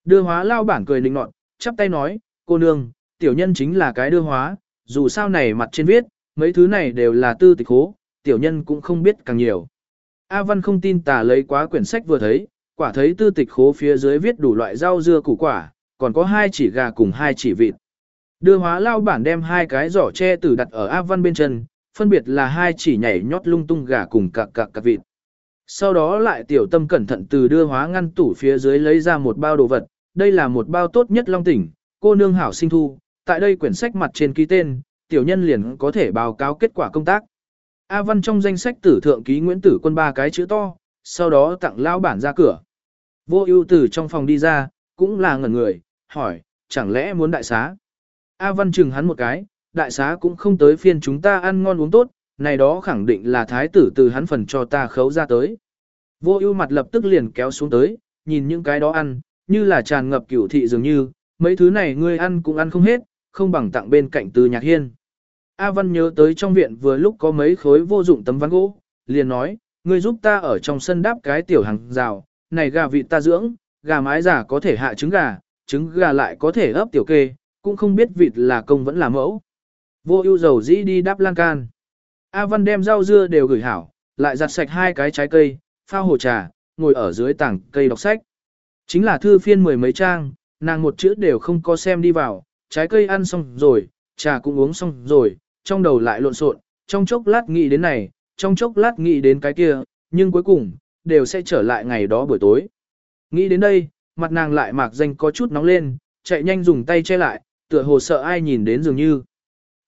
Đưa hóa lao bản cười nịnh nọt, chắp tay nói, cô nương, tiểu nhân chính là cái đưa hóa, dù sao này mặt trên viết, mấy thứ này đều là tư tịch hố, tiểu nhân cũng không biết càng nhiều. A Văn không tin tà lấy quá quyển sách vừa thấy, quả thấy tư tịch khố phía dưới viết đủ loại rau dưa củ quả, còn có hai chỉ gà cùng hai chỉ vịt. Đưa hóa lao bản đem hai cái giỏ tre tử đặt ở A Văn bên chân, phân biệt là hai chỉ nhảy nhót lung tung gà cùng cạc cạc cạc vịt. Sau đó lại tiểu tâm cẩn thận từ đưa hóa ngăn tủ phía dưới lấy ra một bao đồ vật, đây là một bao tốt nhất long tỉnh, cô nương hảo sinh thu, tại đây quyển sách mặt trên ký tên, tiểu nhân liền có thể báo cáo kết quả công tác. A Văn trong danh sách tử thượng ký Nguyễn Tử Quân ba cái chữ to, sau đó tặng lão bản ra cửa. Vô ưu từ trong phòng đi ra, cũng là ngẩn người, hỏi, chẳng lẽ muốn đại xá? A Văn chừng hắn một cái, đại xá cũng không tới phiên chúng ta ăn ngon uống tốt, này đó khẳng định là thái tử từ hắn phần cho ta khấu ra tới. Vô ưu mặt lập tức liền kéo xuống tới, nhìn những cái đó ăn, như là tràn ngập cửu thị dường như, mấy thứ này ngươi ăn cũng ăn không hết, không bằng tặng bên cạnh từ nhạc hiên. A Văn nhớ tới trong viện vừa lúc có mấy khối vô dụng tấm ván gỗ, liền nói, ngươi giúp ta ở trong sân đáp cái tiểu hàng rào, này gà vịt ta dưỡng, gà mái giả có thể hạ trứng gà, trứng gà lại có thể ấp tiểu kê, cũng không biết vịt là công vẫn là mẫu. Vô ưu dầu dĩ đi đáp lan can. A Văn đem rau dưa đều gửi hảo, lại giặt sạch hai cái trái cây, pha hồ trà, ngồi ở dưới tảng cây đọc sách. Chính là thư phiên mười mấy trang, nàng một chữ đều không có xem đi vào, trái cây ăn xong rồi, trà cũng uống xong rồi, trong đầu lại lộn xộn, trong chốc lát nghĩ đến này, trong chốc lát nghĩ đến cái kia, nhưng cuối cùng, đều sẽ trở lại ngày đó buổi tối. Nghĩ đến đây, mặt nàng lại mạc danh có chút nóng lên, chạy nhanh dùng tay che lại, tựa hồ sợ ai nhìn đến dường như.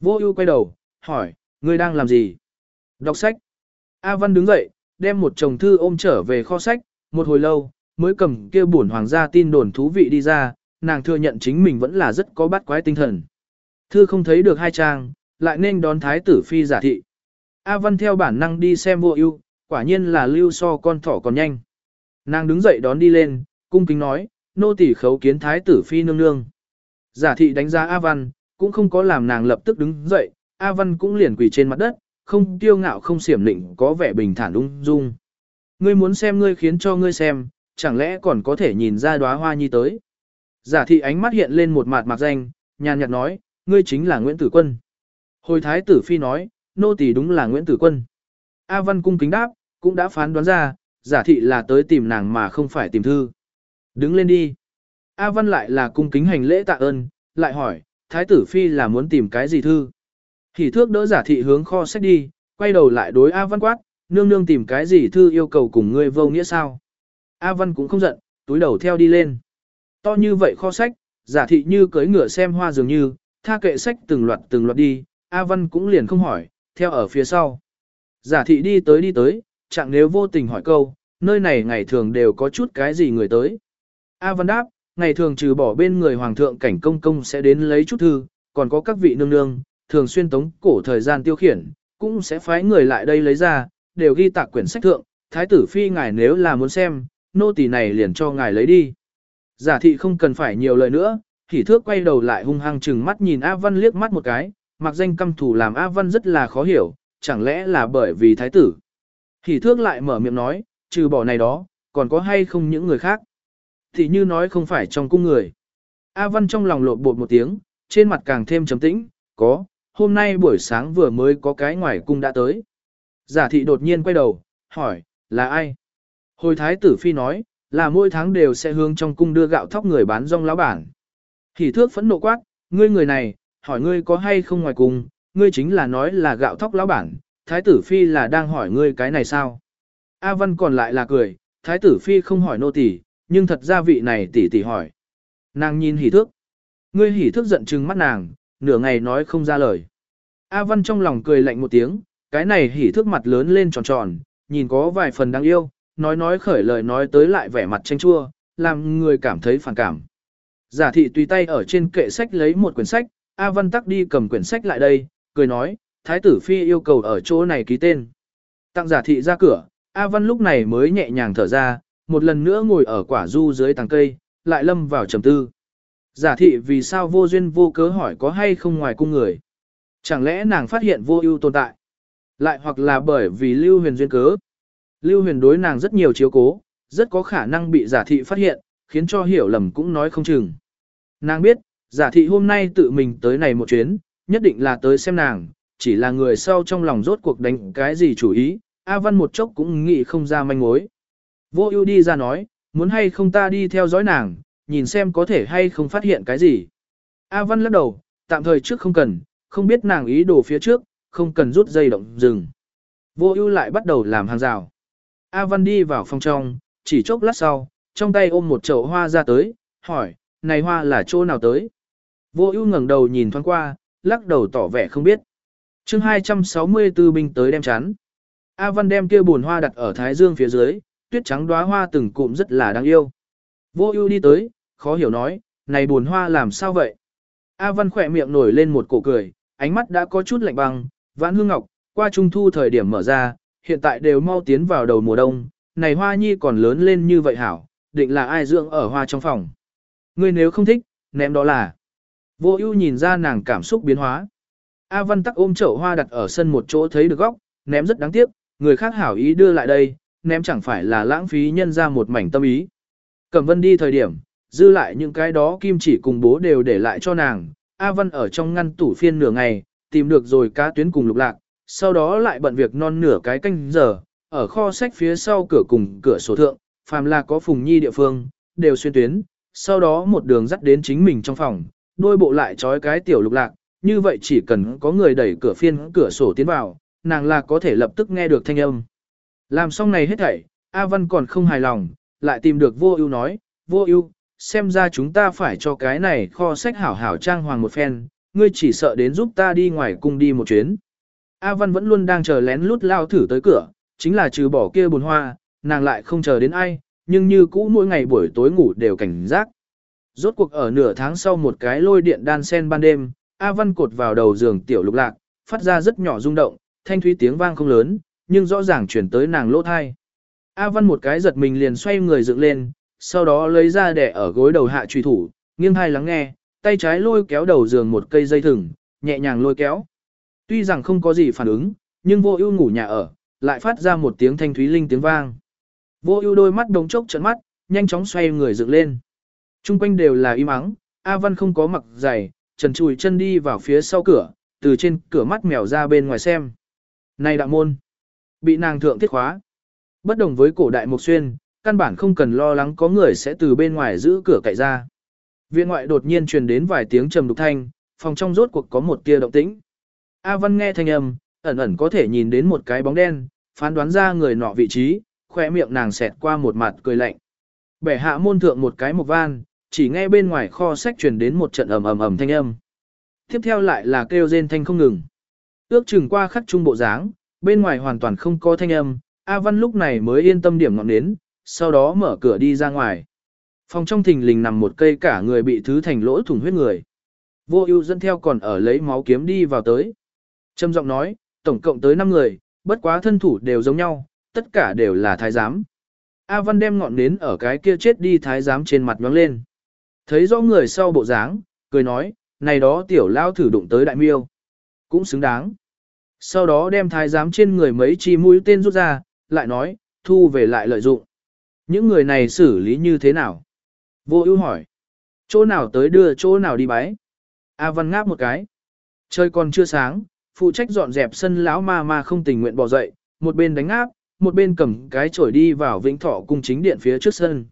Vô ưu quay đầu, hỏi, ngươi đang làm gì? Đọc sách. A Văn đứng dậy, đem một chồng thư ôm trở về kho sách, một hồi lâu, mới cầm kia buồn hoàng gia tin đồn thú vị đi ra, nàng thừa nhận chính mình vẫn là rất có bắt quái tinh thần. Thư không thấy được hai trang, lại nên đón thái tử phi giả thị. A Văn theo bản năng đi xem vô ưu, quả nhiên là lưu so con thỏ còn nhanh. Nàng đứng dậy đón đi lên, cung kính nói, nô tỳ khấu kiến thái tử phi nương nương. Giả thị đánh giá A Văn, cũng không có làm nàng lập tức đứng dậy, A Văn cũng liền quỳ trên mặt đất, không tiêu ngạo không xiểm lịnh có vẻ bình thản ung dung. Ngươi muốn xem ngươi khiến cho ngươi xem, chẳng lẽ còn có thể nhìn ra đóa hoa nhi tới. Giả thị ánh mắt hiện lên một mặt mạc danh, nhàn nhạt nói, ngươi chính là Nguyễn Tử Quân. Hồi thái tử phi nói, nô tỳ đúng là Nguyễn Tử Quân. A Văn cung kính đáp, cũng đã phán đoán ra, giả thị là tới tìm nàng mà không phải tìm thư. Đứng lên đi. A Văn lại là cung kính hành lễ tạ ơn, lại hỏi, thái tử phi là muốn tìm cái gì thư. Hỉ thước đỡ giả thị hướng kho sách đi, quay đầu lại đối A Văn quát, nương nương tìm cái gì thư yêu cầu cùng ngươi vô nghĩa sao. A Văn cũng không giận, túi đầu theo đi lên. To như vậy kho sách, giả thị như cưỡi ngựa xem hoa dường như, tha kệ sách từng loạt từng loạt đi, A Văn cũng liền không hỏi, theo ở phía sau. Giả thị đi tới đi tới, chẳng nếu vô tình hỏi câu, nơi này ngày thường đều có chút cái gì người tới. A Văn đáp, ngày thường trừ bỏ bên người hoàng thượng cảnh công công sẽ đến lấy chút thư, còn có các vị nương nương, thường xuyên tống cổ thời gian tiêu khiển, cũng sẽ phái người lại đây lấy ra, đều ghi tạc quyển sách thượng, thái tử phi ngài nếu là muốn xem, nô tỳ này liền cho ngài lấy đi. Giả thị không cần phải nhiều lời nữa, thì thước quay đầu lại hung hăng chừng mắt nhìn A Văn liếc mắt một cái, mặc danh căm thù làm A Văn rất là khó hiểu, chẳng lẽ là bởi vì thái tử. Hỉ thước lại mở miệng nói, trừ bỏ này đó, còn có hay không những người khác. Thì như nói không phải trong cung người. A Văn trong lòng lộn bột một tiếng, trên mặt càng thêm trầm tĩnh, có, hôm nay buổi sáng vừa mới có cái ngoài cung đã tới. Giả thị đột nhiên quay đầu, hỏi, là ai? Hồi thái tử phi nói, là mỗi tháng đều sẽ hướng trong cung đưa gạo thóc người bán rong lão bản. Hỉ thước phẫn nộ quát, ngươi người này, hỏi ngươi có hay không ngoài cùng, ngươi chính là nói là gạo thóc lão bản, thái tử phi là đang hỏi ngươi cái này sao? A Văn còn lại là cười, thái tử phi không hỏi nô tỳ, nhưng thật ra vị này tỷ tỷ hỏi. Nàng nhìn hỉ thước. Ngươi hỉ thước giận trừng mắt nàng, nửa ngày nói không ra lời. A Văn trong lòng cười lạnh một tiếng, cái này hỉ thước mặt lớn lên tròn tròn, nhìn có vài phần đáng yêu, nói nói khởi lời nói tới lại vẻ mặt tranh chua, làm người cảm thấy phản cảm. Giả thị tùy tay ở trên kệ sách lấy một quyển sách, A Văn tắc đi cầm quyển sách lại đây, cười nói, Thái tử Phi yêu cầu ở chỗ này ký tên. Tặng giả thị ra cửa, A Văn lúc này mới nhẹ nhàng thở ra, một lần nữa ngồi ở quả du dưới tàng cây, lại lâm vào trầm tư. Giả thị vì sao vô duyên vô cớ hỏi có hay không ngoài cung người. Chẳng lẽ nàng phát hiện vô ưu tồn tại? Lại hoặc là bởi vì lưu huyền duyên cớ. Lưu huyền đối nàng rất nhiều chiếu cố, rất có khả năng bị giả thị phát hiện, khiến cho hiểu lầm cũng nói không chừng. Nàng biết, giả thị hôm nay tự mình tới này một chuyến, nhất định là tới xem nàng, chỉ là người sau trong lòng rốt cuộc đánh cái gì chủ ý, A Văn một chốc cũng nghĩ không ra manh mối. Vô ưu đi ra nói, muốn hay không ta đi theo dõi nàng, nhìn xem có thể hay không phát hiện cái gì. A Văn lắc đầu, tạm thời trước không cần, không biết nàng ý đồ phía trước, không cần rút dây động dừng. Vô ưu lại bắt đầu làm hàng rào. A Văn đi vào phòng trong, chỉ chốc lát sau, trong tay ôm một chậu hoa ra tới, hỏi, này hoa là chỗ nào tới? Vô ưu ngẩng đầu nhìn thoáng qua, lắc đầu tỏ vẻ không biết. chương 264 binh tới đem chán. A Văn đem kia buồn hoa đặt ở thái dương phía dưới, tuyết trắng đóa hoa từng cụm rất là đáng yêu. Vô ưu đi tới, khó hiểu nói, này buồn hoa làm sao vậy? A Văn khỏe miệng nổi lên một cổ cười, ánh mắt đã có chút lạnh băng, vãn hương ngọc, qua trung thu thời điểm mở ra, hiện tại đều mau tiến vào đầu mùa đông, này hoa nhi còn lớn lên như vậy hảo, định là ai dưỡng ở hoa trong phòng. Ngươi nếu không thích, ném đó là. Vô ưu nhìn ra nàng cảm xúc biến hóa. A Văn tắc ôm chậu hoa đặt ở sân một chỗ thấy được góc, ném rất đáng tiếc, người khác hảo ý đưa lại đây, ném chẳng phải là lãng phí nhân ra một mảnh tâm ý. Cẩm Vân đi thời điểm, dư lại những cái đó kim chỉ cùng bố đều để lại cho nàng. A Văn ở trong ngăn tủ phiên nửa ngày, tìm được rồi cá tuyến cùng lục lạc, sau đó lại bận việc non nửa cái canh giờ, ở kho sách phía sau cửa cùng cửa sổ thượng, phàm là có phùng nhi địa phương, đều xuyên tuyến, sau đó một đường dắt đến chính mình trong phòng, đôi bộ lại trói cái tiểu lục lạc, như vậy chỉ cần có người đẩy cửa phiên cửa sổ tiến vào, nàng là có thể lập tức nghe được thanh âm. Làm xong này hết thảy, A Văn còn không hài lòng, lại tìm được vô ưu nói, vô ưu, xem ra chúng ta phải cho cái này kho sách hảo hảo trang hoàng một phen, ngươi chỉ sợ đến giúp ta đi ngoài cung đi một chuyến. A Văn vẫn luôn đang chờ lén lút lao thử tới cửa, chính là trừ bỏ kia buồn hoa, nàng lại không chờ đến ai, nhưng như cũ mỗi ngày buổi tối ngủ đều cảnh giác. Rốt cuộc ở nửa tháng sau một cái lôi điện đan sen ban đêm, A Văn cột vào đầu giường tiểu lục lạc, phát ra rất nhỏ rung động, thanh thúy tiếng vang không lớn, nhưng rõ ràng chuyển tới nàng lỗ thai. A Văn một cái giật mình liền xoay người dựng lên, sau đó lấy ra đẻ ở gối đầu hạ truy thủ, nghiêng hai lắng nghe, tay trái lôi kéo đầu giường một cây dây thừng, nhẹ nhàng lôi kéo. Tuy rằng không có gì phản ứng, nhưng vô ưu ngủ nhà ở, lại phát ra một tiếng thanh thúy linh tiếng vang. Vô ưu đôi mắt đống chốc trận mắt, nhanh chóng xoay người dựng lên. Trung quanh đều là im ắng, A Văn không có mặc giày, trần chùi chân đi vào phía sau cửa, từ trên cửa mắt mèo ra bên ngoài xem. Này đạo môn, bị nàng thượng thiết khóa. Bất đồng với cổ đại mục xuyên, căn bản không cần lo lắng có người sẽ từ bên ngoài giữ cửa cậy ra. Viện ngoại đột nhiên truyền đến vài tiếng trầm đục thanh, phòng trong rốt cuộc có một tia động tĩnh. A Văn nghe thanh âm, ẩn ẩn có thể nhìn đến một cái bóng đen, phán đoán ra người nọ vị trí, khỏe miệng nàng xẹt qua một mặt cười lạnh. Bẻ hạ môn thượng một cái một van, chỉ nghe bên ngoài kho sách truyền đến một trận ầm ầm ầm thanh âm. Tiếp theo lại là kêu rên thanh không ngừng. Ước chừng qua khắc trung bộ dáng, bên ngoài hoàn toàn không có thanh âm, A Văn lúc này mới yên tâm điểm ngọn nến, sau đó mở cửa đi ra ngoài. Phòng trong thình lình nằm một cây cả người bị thứ thành lỗ thủng huyết người. Vô ưu dẫn theo còn ở lấy máu kiếm đi vào tới. Trâm giọng nói, tổng cộng tới 5 người, bất quá thân thủ đều giống nhau, tất cả đều là thái giám. A Văn đem ngọn nến ở cái kia chết đi thái giám trên mặt nhóng lên. Thấy rõ người sau bộ dáng, cười nói, này đó tiểu lao thử đụng tới đại miêu. Cũng xứng đáng. Sau đó đem thái giám trên người mấy chi mũi tên rút ra, lại nói, thu về lại lợi dụng. Những người này xử lý như thế nào? Vô ưu hỏi. Chỗ nào tới đưa chỗ nào đi bái? A Văn ngáp một cái. Trời còn chưa sáng, phụ trách dọn dẹp sân lão ma ma không tình nguyện bỏ dậy, một bên đánh áp, một bên cầm cái chổi đi vào vĩnh thọ cung chính điện phía trước sân.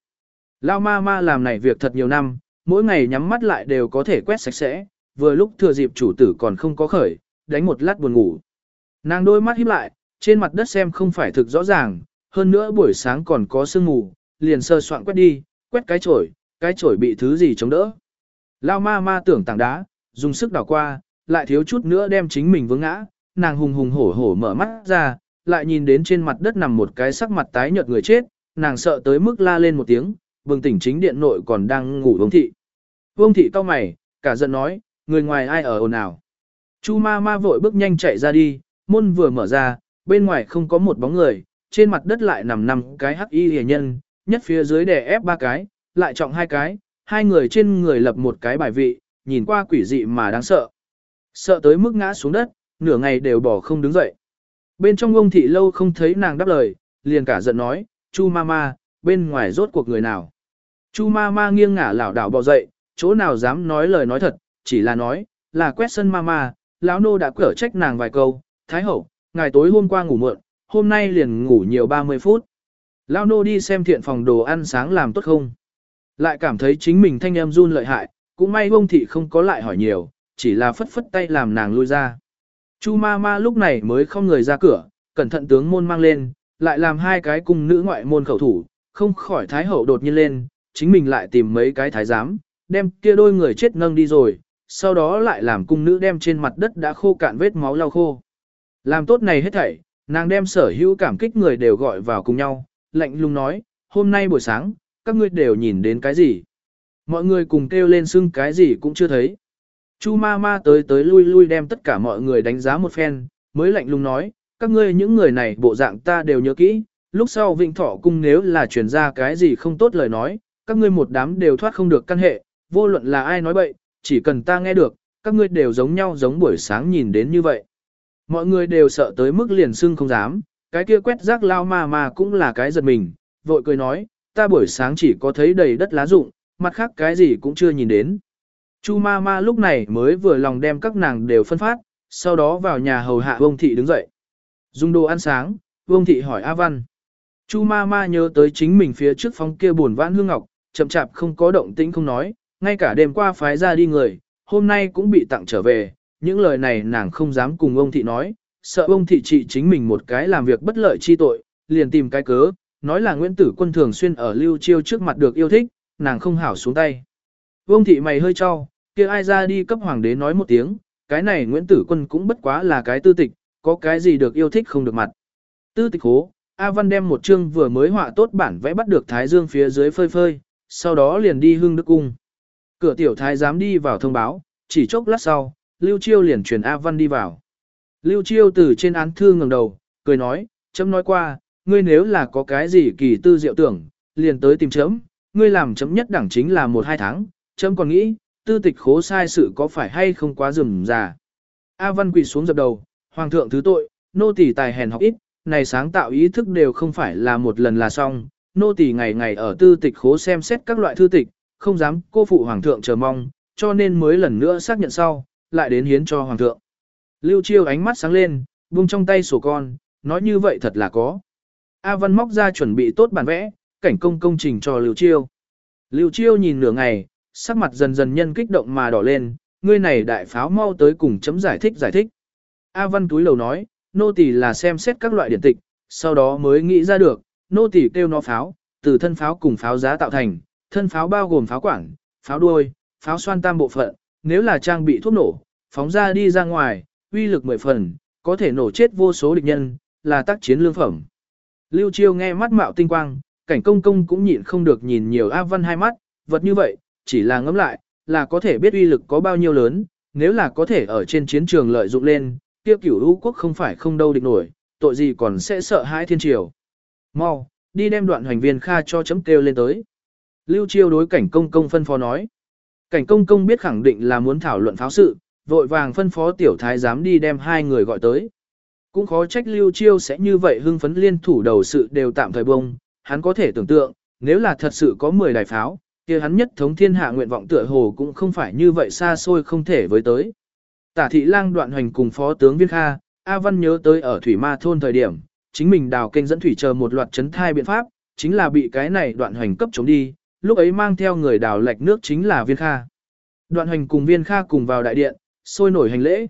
Lão ma ma làm này việc thật nhiều năm, mỗi ngày nhắm mắt lại đều có thể quét sạch sẽ, vừa lúc thừa dịp chủ tử còn không có khởi, đánh một lát buồn ngủ. Nàng đôi mắt híp lại, trên mặt đất xem không phải thực rõ ràng, hơn nữa buổi sáng còn có sương mù, liền sơ soạn quét đi, quét cái chổi, cái chổi bị thứ gì chống đỡ. Lao ma ma tưởng tảng đá, dùng sức đảo qua, lại thiếu chút nữa đem chính mình vướng ngã, nàng hùng hùng hổ hổ mở mắt ra, lại nhìn đến trên mặt đất nằm một cái sắc mặt tái nhợt người chết, nàng sợ tới mức la lên một tiếng, bừng tỉnh chính điện nội còn đang ngủ vương thị. Vương thị cau mày, cả giận nói, người ngoài ai ở ồn ào. Chu ma ma vội bước nhanh chạy ra đi, môn vừa mở ra, bên ngoài không có một bóng người, trên mặt đất lại nằm nằm cái hắc y hề nhân, nhất phía dưới đè ép ba cái, lại trọng hai cái, hai người trên người lập một cái bài vị, nhìn qua quỷ dị mà đáng sợ. Sợ tới mức ngã xuống đất, nửa ngày đều bỏ không đứng dậy. Bên trong ông thị lâu không thấy nàng đáp lời, liền cả giận nói, Chu ma ma bên ngoài rốt cuộc người nào. Chu Mama nghiêng ngả lảo đảo bò dậy, chỗ nào dám nói lời nói thật, chỉ là nói, là quét sân Mama, lão nô đã cở trách nàng vài câu, thái hậu, ngày tối hôm qua ngủ muộn, hôm nay liền ngủ nhiều 30 phút. Lão nô đi xem thiện phòng đồ ăn sáng làm tốt không. Lại cảm thấy chính mình thanh em run lợi hại, cũng may ông thị không có lại hỏi nhiều, chỉ là phất phất tay làm nàng lui ra. Chu ma ma lúc này mới không người ra cửa, cẩn thận tướng môn mang lên, lại làm hai cái cung nữ ngoại môn khẩu thủ, không khỏi thái hậu đột nhiên lên, chính mình lại tìm mấy cái thái giám, đem kia đôi người chết nâng đi rồi, sau đó lại làm cung nữ đem trên mặt đất đã khô cạn vết máu lau khô. Làm tốt này hết thảy, nàng đem sở hữu cảm kích người đều gọi vào cùng nhau, lạnh lùng nói, hôm nay buổi sáng, các ngươi đều nhìn đến cái gì? Mọi người cùng kêu lên xưng cái gì cũng chưa thấy. Chu ma ma tới tới lui lui đem tất cả mọi người đánh giá một phen, mới lạnh lùng nói, các ngươi những người này bộ dạng ta đều nhớ kỹ, lúc sau vịnh thọ cung nếu là truyền ra cái gì không tốt lời nói, các ngươi một đám đều thoát không được căn hệ, vô luận là ai nói bậy, chỉ cần ta nghe được, các ngươi đều giống nhau giống buổi sáng nhìn đến như vậy. Mọi người đều sợ tới mức liền xưng không dám, cái kia quét rác lao ma ma cũng là cái giật mình, vội cười nói, ta buổi sáng chỉ có thấy đầy đất lá rụng, mặt khác cái gì cũng chưa nhìn đến. Chu ma ma lúc này mới vừa lòng đem các nàng đều phân phát, sau đó vào nhà hầu hạ vông Thị đứng dậy. Dùng đồ ăn sáng, vông Thị hỏi A Văn. Chu ma ma nhớ tới chính mình phía trước phòng kia buồn vãn hương ngọc, chậm chạp không có động tĩnh không nói, ngay cả đêm qua phái ra đi người, hôm nay cũng bị tặng trở về, những lời này nàng không dám cùng ông thị nói, sợ ông thị trị chính mình một cái làm việc bất lợi chi tội, liền tìm cái cớ, nói là Nguyễn Tử Quân thường xuyên ở lưu chiêu trước mặt được yêu thích, nàng không hảo xuống tay. Vương thị mày hơi cho, kia ai ra đi cấp hoàng đế nói một tiếng, cái này Nguyễn Tử Quân cũng bất quá là cái tư tịch, có cái gì được yêu thích không được mặt. Tư tịch hố, A Văn đem một chương vừa mới họa tốt bản vẽ bắt được Thái Dương phía dưới phơi phơi, sau đó liền đi hương đức cung. Cửa tiểu thái dám đi vào thông báo, chỉ chốc lát sau, Lưu Chiêu liền truyền A Văn đi vào. Lưu Chiêu từ trên án thư ngẩng đầu, cười nói, chấm nói qua, ngươi nếu là có cái gì kỳ tư diệu tưởng, liền tới tìm chấm, ngươi làm chấm nhất đẳng chính là một hai tháng, chấm còn nghĩ, tư tịch khố sai sự có phải hay không quá rườm rà. A Văn quỳ xuống dập đầu, Hoàng thượng thứ tội, nô tỳ tài hèn học ít, này sáng tạo ý thức đều không phải là một lần là xong, nô tỳ ngày ngày ở tư tịch khố xem xét các loại thư tịch, không dám cô phụ Hoàng thượng chờ mong, cho nên mới lần nữa xác nhận sau, lại đến hiến cho Hoàng thượng. Lưu Chiêu ánh mắt sáng lên, buông trong tay sổ con, nói như vậy thật là có. A Văn móc ra chuẩn bị tốt bản vẽ, cảnh công công trình cho Lưu Chiêu. Lưu Chiêu nhìn nửa ngày, sắc mặt dần dần nhân kích động mà đỏ lên, ngươi này đại pháo mau tới cùng chấm giải thích giải thích. A Văn túi lầu nói, nô tỳ là xem xét các loại điển tịch, sau đó mới nghĩ ra được, nô tỳ kêu nó pháo, từ thân pháo cùng pháo giá tạo thành, thân pháo bao gồm pháo quản, pháo đuôi, pháo xoan tam bộ phận, nếu là trang bị thuốc nổ, phóng ra đi ra ngoài, uy lực mười phần, có thể nổ chết vô số địch nhân, là tác chiến lương phẩm. Lưu Chiêu nghe mắt mạo tinh quang, cảnh công công cũng nhịn không được nhìn nhiều A Văn hai mắt, vật như vậy, chỉ là ngẫm lại, là có thể biết uy lực có bao nhiêu lớn, nếu là có thể ở trên chiến trường lợi dụng lên, tiêu cửu lũ quốc không phải không đâu địch nổi, tội gì còn sẽ sợ hãi thiên triều. Mau, đi đem đoạn hoành viên kha cho chấm kêu lên tới. Lưu Chiêu đối cảnh công công phân phó nói. Cảnh công công biết khẳng định là muốn thảo luận pháo sự, vội vàng phân phó tiểu thái giám đi đem hai người gọi tới. Cũng khó trách Lưu Chiêu sẽ như vậy hưng phấn liên thủ đầu sự đều tạm thời bông, hắn có thể tưởng tượng, nếu là thật sự có 10 đài pháo, kia hắn nhất thống thiên hạ nguyện vọng tựa hồ cũng không phải như vậy xa xôi không thể với tới. Tả thị lang đoạn hoành cùng phó tướng Viên Kha, A Văn nhớ tới ở Thủy Ma thôn thời điểm, chính mình đào kênh dẫn thủy chờ một loạt chấn thai biện pháp, chính là bị cái này đoạn hoành cấp chống đi, lúc ấy mang theo người đào lệch nước chính là Viên Kha. Đoạn hoành cùng Viên Kha cùng vào đại điện, sôi nổi hành lễ.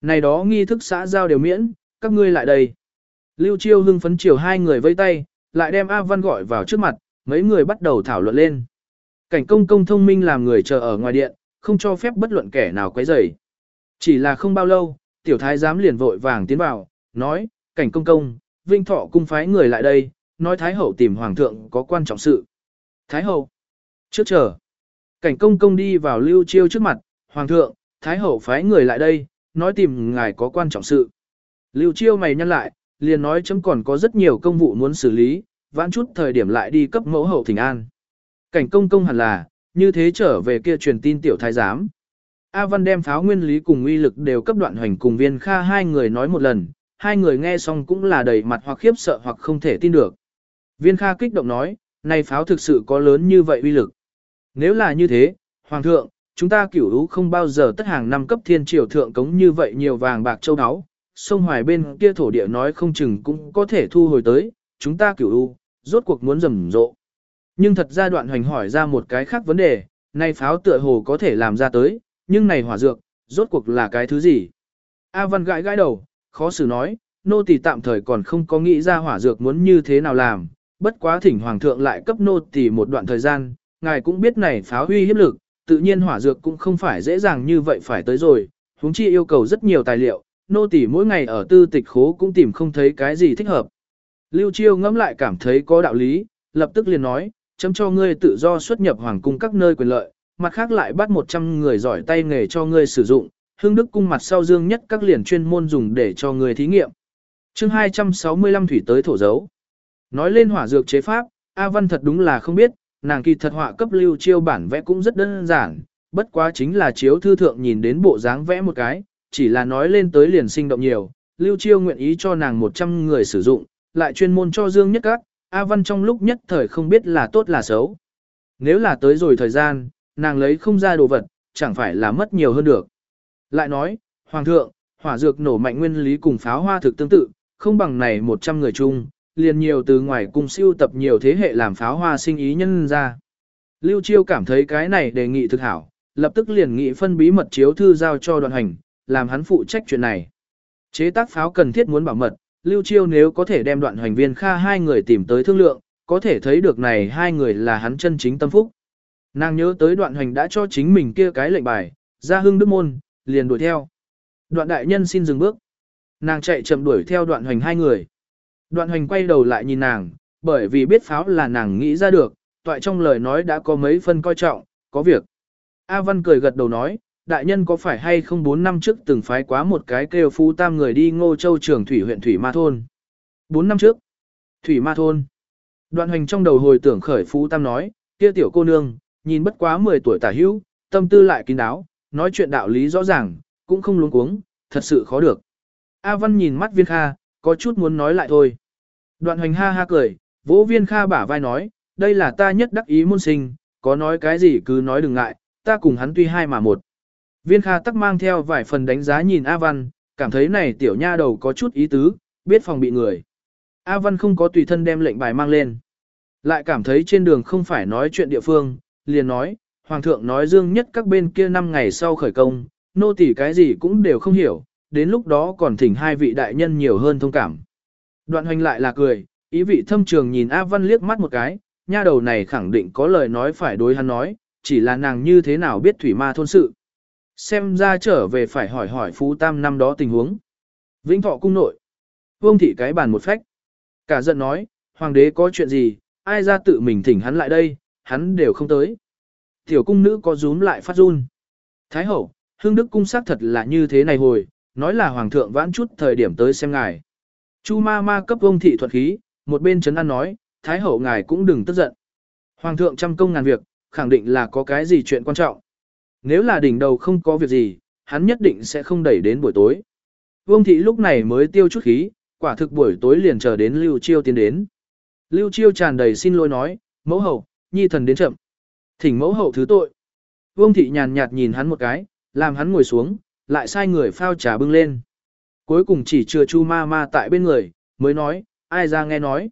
Này đó nghi thức xã giao đều miễn, các ngươi lại đây. Lưu Chiêu hưng phấn chiều hai người vây tay, lại đem A Văn gọi vào trước mặt, mấy người bắt đầu thảo luận lên. Cảnh công công thông minh làm người chờ ở ngoài điện, không cho phép bất luận kẻ nào quấy rầy. Chỉ là không bao lâu, tiểu thái giám liền vội vàng tiến vào, nói, cảnh công công, vinh thọ cung phái người lại đây, nói thái hậu tìm hoàng thượng có quan trọng sự. Thái hậu, trước chờ. Cảnh công công đi vào lưu chiêu trước mặt, hoàng thượng, thái hậu phái người lại đây, nói tìm ngài có quan trọng sự. Lưu chiêu mày nhăn lại, liền nói chấm còn có rất nhiều công vụ muốn xử lý, vãn chút thời điểm lại đi cấp mẫu hậu thỉnh an. Cảnh công công hẳn là, như thế trở về kia truyền tin tiểu thái giám. A Văn đem pháo nguyên lý cùng uy lực đều cấp đoạn hoành cùng viên kha hai người nói một lần, hai người nghe xong cũng là đầy mặt hoặc khiếp sợ hoặc không thể tin được. Viên kha kích động nói, này pháo thực sự có lớn như vậy uy lực. Nếu là như thế, Hoàng thượng, chúng ta cửu lũ không bao giờ tất hàng năm cấp thiên triều thượng cống như vậy nhiều vàng bạc châu áo, sông hoài bên kia thổ địa nói không chừng cũng có thể thu hồi tới, chúng ta cửu lũ, rốt cuộc muốn rầm rộ. Nhưng thật ra đoạn hoành hỏi ra một cái khác vấn đề, này pháo tựa hồ có thể làm ra tới, nhưng này hỏa dược, rốt cuộc là cái thứ gì? A Văn gãi gãi đầu, khó xử nói, nô tỳ tạm thời còn không có nghĩ ra hỏa dược muốn như thế nào làm, bất quá thỉnh hoàng thượng lại cấp nô tỳ một đoạn thời gian, ngài cũng biết này pháo huy hiếp lực, tự nhiên hỏa dược cũng không phải dễ dàng như vậy phải tới rồi, huống chi yêu cầu rất nhiều tài liệu, nô tỳ mỗi ngày ở tư tịch khố cũng tìm không thấy cái gì thích hợp. Lưu Chiêu ngẫm lại cảm thấy có đạo lý, lập tức liền nói, chấm cho ngươi tự do xuất nhập hoàng cung các nơi quyền lợi, mặt khác lại bắt 100 người giỏi tay nghề cho ngươi sử dụng, hương đức cung mặt sau dương nhất các liền chuyên môn dùng để cho người thí nghiệm. chương 265 thủy tới thổ dấu. Nói lên hỏa dược chế pháp, A Văn thật đúng là không biết, nàng kỳ thật họa cấp lưu chiêu bản vẽ cũng rất đơn giản, bất quá chính là chiếu thư thượng nhìn đến bộ dáng vẽ một cái, chỉ là nói lên tới liền sinh động nhiều, lưu chiêu nguyện ý cho nàng 100 người sử dụng, lại chuyên môn cho dương nhất các, A Văn trong lúc nhất thời không biết là tốt là xấu. Nếu là tới rồi thời gian, nàng lấy không ra đồ vật, chẳng phải là mất nhiều hơn được. Lại nói, Hoàng thượng, hỏa dược nổ mạnh nguyên lý cùng pháo hoa thực tương tự, không bằng này 100 người chung, liền nhiều từ ngoài cùng siêu tập nhiều thế hệ làm pháo hoa sinh ý nhân ra. Lưu Chiêu cảm thấy cái này đề nghị thực hảo, lập tức liền nghị phân bí mật chiếu thư giao cho đoàn hành, làm hắn phụ trách chuyện này. Chế tác pháo cần thiết muốn bảo mật, Lưu Chiêu nếu có thể đem đoạn hành viên kha hai người tìm tới thương lượng, có thể thấy được này hai người là hắn chân chính tâm phúc. Nàng nhớ tới đoạn hành đã cho chính mình kia cái lệnh bài, ra hưng đức môn, liền đuổi theo. Đoạn đại nhân xin dừng bước. Nàng chạy chậm đuổi theo đoạn Hoành hai người. Đoạn Hoành quay đầu lại nhìn nàng, bởi vì biết pháo là nàng nghĩ ra được, toại trong lời nói đã có mấy phân coi trọng, có việc. A Văn cười gật đầu nói, đại nhân có phải hay không 4 năm trước từng phái quá một cái kêu phu tam người đi ngô châu trường thủy huyện Thủy Ma Thôn. 4 năm trước, Thủy Ma Thôn. Đoạn Hoành trong đầu hồi tưởng khởi phú tam nói, kia tiểu cô nương, nhìn bất quá 10 tuổi tả hữu, tâm tư lại kín đáo, nói chuyện đạo lý rõ ràng, cũng không luống cuống, thật sự khó được. A Văn nhìn mắt viên kha, có chút muốn nói lại thôi. Đoạn hoành ha ha cười, vỗ viên kha bả vai nói, đây là ta nhất đắc ý môn sinh, có nói cái gì cứ nói đừng ngại, ta cùng hắn tuy hai mà một. Viên kha tắc mang theo vài phần đánh giá nhìn A Văn, cảm thấy này tiểu nha đầu có chút ý tứ, biết phòng bị người. A Văn không có tùy thân đem lệnh bài mang lên. Lại cảm thấy trên đường không phải nói chuyện địa phương, liền nói, Hoàng thượng nói dương nhất các bên kia năm ngày sau khởi công, nô tỳ cái gì cũng đều không hiểu, đến lúc đó còn thỉnh hai vị đại nhân nhiều hơn thông cảm. Đoạn hoành lại là cười, ý vị thâm trường nhìn A Văn liếc mắt một cái, nha đầu này khẳng định có lời nói phải đối hắn nói, chỉ là nàng như thế nào biết thủy ma thôn sự. Xem ra trở về phải hỏi hỏi Phú Tam năm đó tình huống. Vĩnh thọ cung nội. Vương thị cái bàn một phách. Cả giận nói, hoàng đế có chuyện gì, ai ra tự mình thỉnh hắn lại đây, hắn đều không tới. Tiểu cung nữ có rúm lại phát run. Thái hậu, hương đức cung xác thật là như thế này hồi, nói là hoàng thượng vãn chút thời điểm tới xem ngài. Chu ma ma cấp ông thị thuật khí, một bên chấn an nói, thái hậu ngài cũng đừng tức giận. Hoàng thượng trăm công ngàn việc, khẳng định là có cái gì chuyện quan trọng. Nếu là đỉnh đầu không có việc gì, hắn nhất định sẽ không đẩy đến buổi tối. Vương thị lúc này mới tiêu chút khí, quả thực buổi tối liền chờ đến Lưu Chiêu tiến đến. Lưu Chiêu tràn đầy xin lỗi nói, mẫu hậu, nhi thần đến chậm. Thỉnh mẫu hậu thứ tội. Vương thị nhàn nhạt nhìn hắn một cái, làm hắn ngồi xuống, lại sai người phao trà bưng lên. Cuối cùng chỉ chưa chu ma ma tại bên người, mới nói, ai ra nghe nói.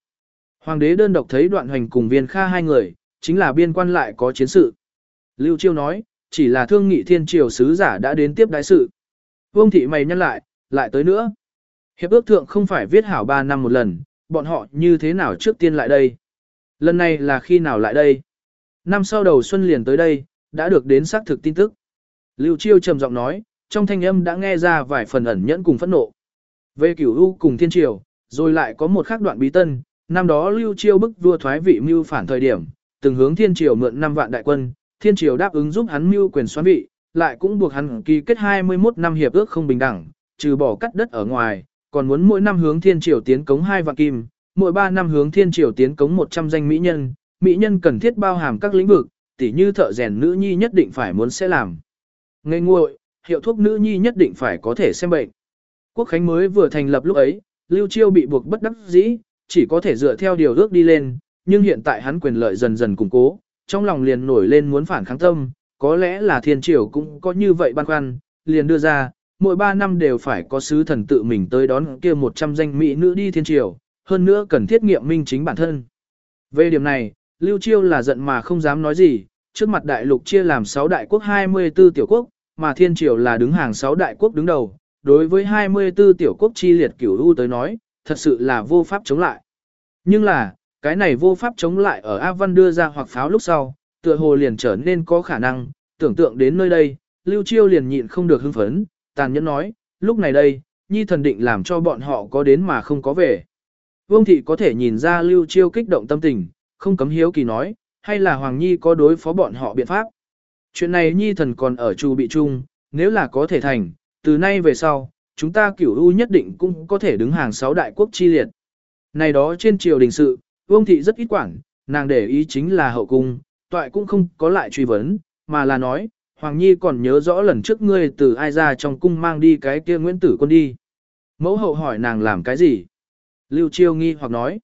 Hoàng đế đơn độc thấy đoạn hoành cùng viên kha hai người, chính là biên quan lại có chiến sự. Lưu Chiêu nói, chỉ là thương nghị thiên triều sứ giả đã đến tiếp đại sự. Vương thị mày nhắc lại, lại tới nữa. Hiệp ước thượng không phải viết hảo 3 năm một lần, bọn họ như thế nào trước tiên lại đây? Lần này là khi nào lại đây? Năm sau đầu xuân liền tới đây, đã được đến xác thực tin tức. Lưu Chiêu trầm giọng nói, trong thanh âm đã nghe ra vài phần ẩn nhẫn cùng phẫn nộ. Về cửu u cùng thiên triều, rồi lại có một khác đoạn bí tân, năm đó Lưu Chiêu bức vua thoái vị mưu phản thời điểm, từng hướng thiên triều mượn 5 vạn đại quân, thiên triều đáp ứng giúp hắn mưu quyền xoán vị, lại cũng buộc hắn ký kết 21 năm hiệp ước không bình đẳng, trừ bỏ cắt đất ở ngoài, còn muốn mỗi năm hướng thiên triều tiến cống hai vạn kim, mỗi 3 năm hướng thiên triều tiến cống 100 danh mỹ nhân, mỹ nhân cần thiết bao hàm các lĩnh vực, tỉ như thợ rèn nữ nhi nhất định phải muốn sẽ làm. Ngây nguội, hiệu thuốc nữ nhi nhất định phải có thể xem bệnh. Quốc Khánh mới vừa thành lập lúc ấy, Lưu Chiêu bị buộc bất đắc dĩ, chỉ có thể dựa theo điều ước đi lên, nhưng hiện tại hắn quyền lợi dần dần củng cố, trong lòng liền nổi lên muốn phản kháng tâm, có lẽ là thiên triều cũng có như vậy băn khoăn, liền đưa ra, mỗi 3 năm đều phải có sứ thần tự mình tới đón kia 100 danh mỹ nữ đi thiên triều, hơn nữa cần thiết nghiệm minh chính bản thân. Về điểm này, Lưu Chiêu là giận mà không dám nói gì, trước mặt đại lục chia làm 6 đại quốc 24 tiểu quốc, mà thiên triều là đứng hàng 6 đại quốc đứng đầu, đối với 24 tiểu quốc chi liệt cửu u tới nói, thật sự là vô pháp chống lại. Nhưng là, cái này vô pháp chống lại ở A Văn đưa ra hoặc pháo lúc sau, tựa hồ liền trở nên có khả năng, tưởng tượng đến nơi đây, Lưu Chiêu liền nhịn không được hưng phấn, tàn nhẫn nói, lúc này đây, Nhi thần định làm cho bọn họ có đến mà không có về. Vương thị có thể nhìn ra Lưu Chiêu kích động tâm tình, không cấm hiếu kỳ nói, hay là Hoàng Nhi có đối phó bọn họ biện pháp. Chuyện này Nhi thần còn ở chu bị chung, nếu là có thể thành, từ nay về sau, chúng ta cửu u nhất định cũng có thể đứng hàng sáu đại quốc chi liệt. Này đó trên triều đình sự, Vương thị rất ít quản, nàng để ý chính là hậu cung, toại cũng không có lại truy vấn, mà là nói, Hoàng Nhi còn nhớ rõ lần trước ngươi từ ai ra trong cung mang đi cái kia Nguyễn Tử Quân đi. Mẫu hậu hỏi nàng làm cái gì? Lưu Chiêu nghi hoặc nói.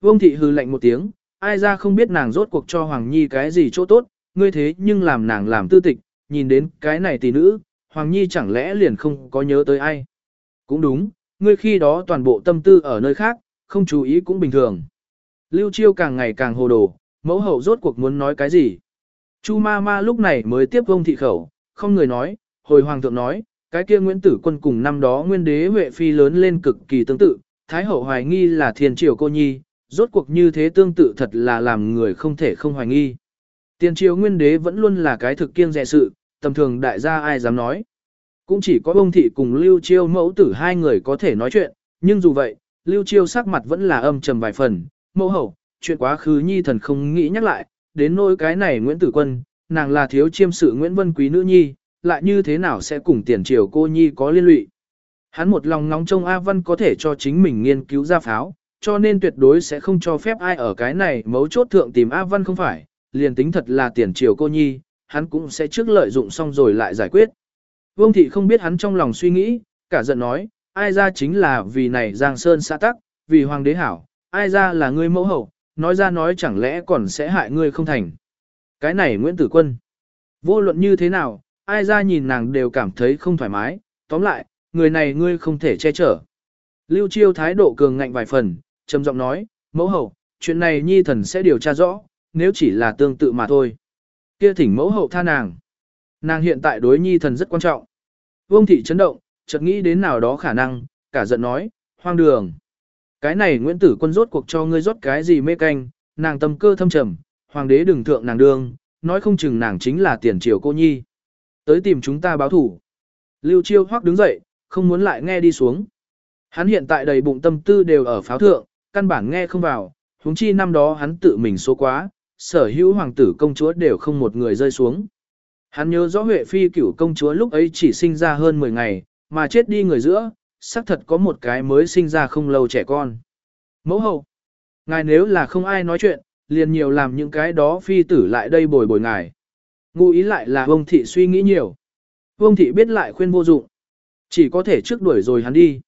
Vương thị hư lạnh một tiếng, ai ra không biết nàng rốt cuộc cho Hoàng Nhi cái gì chỗ tốt, ngươi thế nhưng làm nàng làm tư tịch, nhìn đến cái này tỷ nữ, Hoàng Nhi chẳng lẽ liền không có nhớ tới ai. Cũng đúng, ngươi khi đó toàn bộ tâm tư ở nơi khác, không chú ý cũng bình thường. Lưu Chiêu càng ngày càng hồ đồ, mẫu hậu rốt cuộc muốn nói cái gì. Chu ma ma lúc này mới tiếp vông thị khẩu, không người nói, hồi hoàng thượng nói, cái kia Nguyễn Tử Quân cùng năm đó nguyên đế Huệ Phi lớn lên cực kỳ tương tự, Thái hậu hoài nghi là thiên triều cô nhi, rốt cuộc như thế tương tự thật là làm người không thể không hoài nghi. Tiền triều nguyên đế vẫn luôn là cái thực kiêng dè sự, tầm thường đại gia ai dám nói. Cũng chỉ có ông thị cùng Lưu Chiêu mẫu tử hai người có thể nói chuyện, nhưng dù vậy, Lưu Chiêu sắc mặt vẫn là âm trầm vài phần, mẫu hậu, chuyện quá khứ nhi thần không nghĩ nhắc lại, đến nỗi cái này Nguyễn Tử Quân, nàng là thiếu chiêm sự Nguyễn Vân Quý nữ nhi, lại như thế nào sẽ cùng tiền triều cô nhi có liên lụy. Hắn một lòng nóng trong A Văn có thể cho chính mình nghiên cứu ra pháo, cho nên tuyệt đối sẽ không cho phép ai ở cái này mấu chốt thượng tìm A Văn không phải, liền tính thật là tiền triều cô nhi, hắn cũng sẽ trước lợi dụng xong rồi lại giải quyết. Vương thị không biết hắn trong lòng suy nghĩ, cả giận nói, ai ra chính là vì này Giang Sơn xã tắc, vì hoàng đế hảo, ai ra là ngươi mẫu hậu, nói ra nói chẳng lẽ còn sẽ hại ngươi không thành. Cái này Nguyễn Tử Quân, vô luận như thế nào, ai ra nhìn nàng đều cảm thấy không thoải mái, tóm lại, người này ngươi không thể che chở. Lưu Chiêu thái độ cường ngạnh vài phần, trầm giọng nói, mẫu hậu, chuyện này nhi thần sẽ điều tra rõ, nếu chỉ là tương tự mà thôi. Kia thỉnh mẫu hậu tha nàng. Nàng hiện tại đối nhi thần rất quan trọng. Vương thị chấn động, chợt nghĩ đến nào đó khả năng, cả giận nói, hoang đường. Cái này Nguyễn Tử quân rốt cuộc cho ngươi rốt cái gì mê canh, nàng tâm cơ thâm trầm, hoàng đế đừng thượng nàng đường, nói không chừng nàng chính là tiền triều cô nhi. Tới tìm chúng ta báo thủ. Lưu Chiêu hoắc đứng dậy, không muốn lại nghe đi xuống. Hắn hiện tại đầy bụng tâm tư đều ở pháo thượng, căn bản nghe không vào, huống chi năm đó hắn tự mình số quá, sở hữu hoàng tử công chúa đều không một người rơi xuống. Hắn nhớ rõ Huệ Phi cửu công chúa lúc ấy chỉ sinh ra hơn 10 ngày, mà chết đi người giữa, xác thật có một cái mới sinh ra không lâu trẻ con. Mẫu hậu, ngài nếu là không ai nói chuyện, liền nhiều làm những cái đó phi tử lại đây bồi bồi ngài. Ngụ ý lại là ông thị suy nghĩ nhiều. vương thị biết lại khuyên vô dụng. Chỉ có thể trước đuổi rồi hắn đi.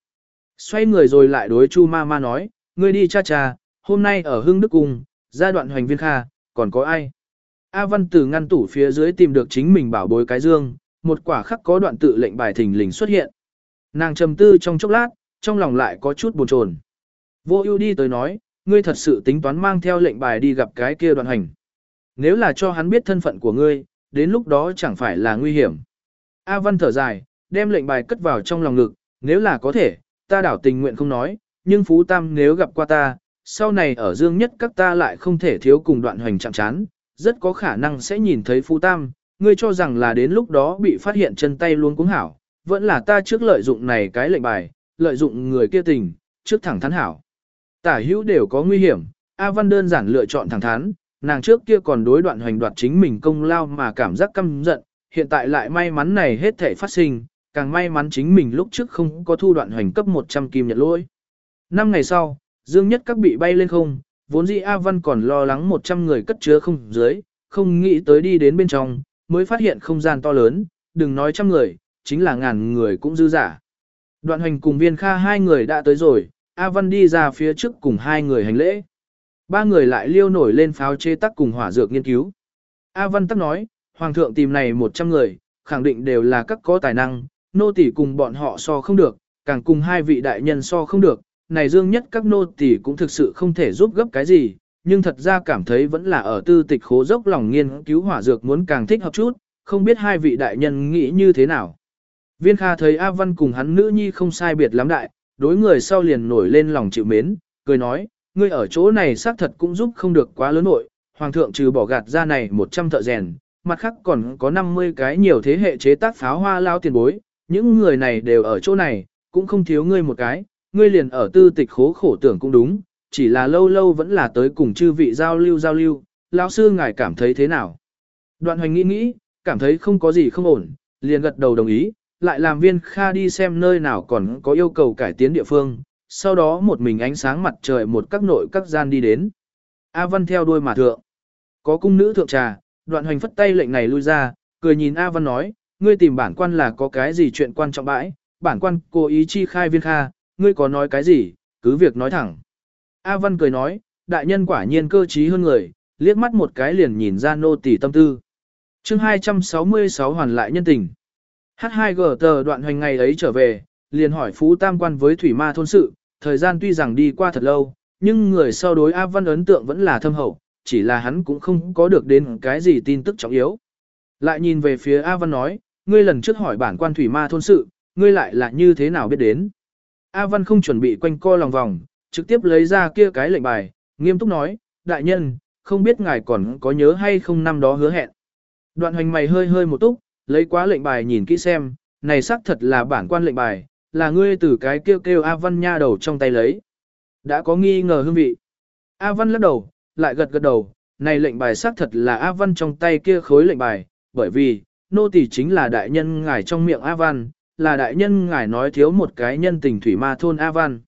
Xoay người rồi lại đối Chu ma ma nói, ngươi đi cha cha, hôm nay ở Hưng Đức Cung, giai đoạn hoành viên kha, còn có ai? A Văn từ ngăn tủ phía dưới tìm được chính mình bảo bối cái dương, một quả khắc có đoạn tự lệnh bài thình lình xuất hiện. Nàng trầm tư trong chốc lát, trong lòng lại có chút buồn chồn. Vô ưu đi tới nói, ngươi thật sự tính toán mang theo lệnh bài đi gặp cái kia đoạn hành. Nếu là cho hắn biết thân phận của ngươi, đến lúc đó chẳng phải là nguy hiểm. A Văn thở dài, đem lệnh bài cất vào trong lòng ngực, nếu là có thể, ta đảo tình nguyện không nói, nhưng Phú Tam nếu gặp qua ta, sau này ở dương nhất các ta lại không thể thiếu cùng đoạn hoành chạm chán, rất có khả năng sẽ nhìn thấy Phú Tam, ngươi cho rằng là đến lúc đó bị phát hiện chân tay luôn cũng hảo, vẫn là ta trước lợi dụng này cái lệnh bài, lợi dụng người kia tình, trước thẳng thắn hảo. Tả hữu đều có nguy hiểm, A Văn đơn giản lựa chọn thẳng thắn, nàng trước kia còn đối đoạn hoành đoạt chính mình công lao mà cảm giác căm giận, hiện tại lại may mắn này hết thể phát sinh, càng may mắn chính mình lúc trước không có thu đoạn hoành cấp 100 kim nhật lỗi. Năm ngày sau, Dương Nhất các bị bay lên không, vốn dĩ A Văn còn lo lắng 100 người cất chứa không dưới, không nghĩ tới đi đến bên trong, mới phát hiện không gian to lớn, đừng nói trăm người, chính là ngàn người cũng dư giả. Đoạn hành cùng viên kha hai người đã tới rồi, A Văn đi ra phía trước cùng hai người hành lễ. Ba người lại liêu nổi lên pháo chế tắc cùng hỏa dược nghiên cứu. A Văn tắc nói, Hoàng thượng tìm này 100 người, khẳng định đều là các có tài năng, nô tỷ cùng bọn họ so không được, càng cùng hai vị đại nhân so không được, này dương nhất các nô tỳ cũng thực sự không thể giúp gấp cái gì, nhưng thật ra cảm thấy vẫn là ở tư tịch khố dốc lòng nghiên cứu hỏa dược muốn càng thích hợp chút, không biết hai vị đại nhân nghĩ như thế nào. Viên Kha thấy A Văn cùng hắn nữ nhi không sai biệt lắm đại, đối người sau liền nổi lên lòng chịu mến, cười nói, ngươi ở chỗ này xác thật cũng giúp không được quá lớn nội, hoàng thượng trừ bỏ gạt ra này 100 thợ rèn, mặt khác còn có 50 cái nhiều thế hệ chế tác pháo hoa lao tiền bối, những người này đều ở chỗ này, cũng không thiếu ngươi một cái, ngươi liền ở tư tịch khố khổ tưởng cũng đúng, chỉ là lâu lâu vẫn là tới cùng chư vị giao lưu giao lưu, lão sư ngài cảm thấy thế nào? Đoạn hoành nghĩ nghĩ, cảm thấy không có gì không ổn, liền gật đầu đồng ý, lại làm viên kha đi xem nơi nào còn có yêu cầu cải tiến địa phương, sau đó một mình ánh sáng mặt trời một các nội các gian đi đến. A Văn theo đuôi mà thượng. Có cung nữ thượng trà, đoạn hoành phất tay lệnh này lui ra, cười nhìn A Văn nói, ngươi tìm bản quan là có cái gì chuyện quan trọng bãi, bản quan cố ý chi khai viên kha, ngươi có nói cái gì, cứ việc nói thẳng. A Văn cười nói, đại nhân quả nhiên cơ trí hơn người, liếc mắt một cái liền nhìn ra nô tỳ tâm tư. chương 266 hoàn lại nhân tình. H2G tờ đoạn hoành ngày ấy trở về, liền hỏi Phú Tam quan với Thủy Ma thôn sự, thời gian tuy rằng đi qua thật lâu, nhưng người sau đối A Văn ấn tượng vẫn là thâm hậu, chỉ là hắn cũng không có được đến cái gì tin tức trọng yếu. Lại nhìn về phía A Văn nói, ngươi lần trước hỏi bản quan Thủy Ma thôn sự, ngươi lại là như thế nào biết đến. A Văn không chuẩn bị quanh co lòng vòng, trực tiếp lấy ra kia cái lệnh bài, nghiêm túc nói, đại nhân, không biết ngài còn có nhớ hay không năm đó hứa hẹn. Đoạn hoành mày hơi hơi một túc, lấy quá lệnh bài nhìn kỹ xem, này xác thật là bản quan lệnh bài, là ngươi từ cái kêu kêu A Văn nha đầu trong tay lấy. Đã có nghi ngờ hương vị. A Văn lắc đầu, lại gật gật đầu, này lệnh bài xác thật là A Văn trong tay kia khối lệnh bài, bởi vì, nô tỳ chính là đại nhân ngài trong miệng A Văn, là đại nhân ngài nói thiếu một cái nhân tình thủy ma thôn A Văn.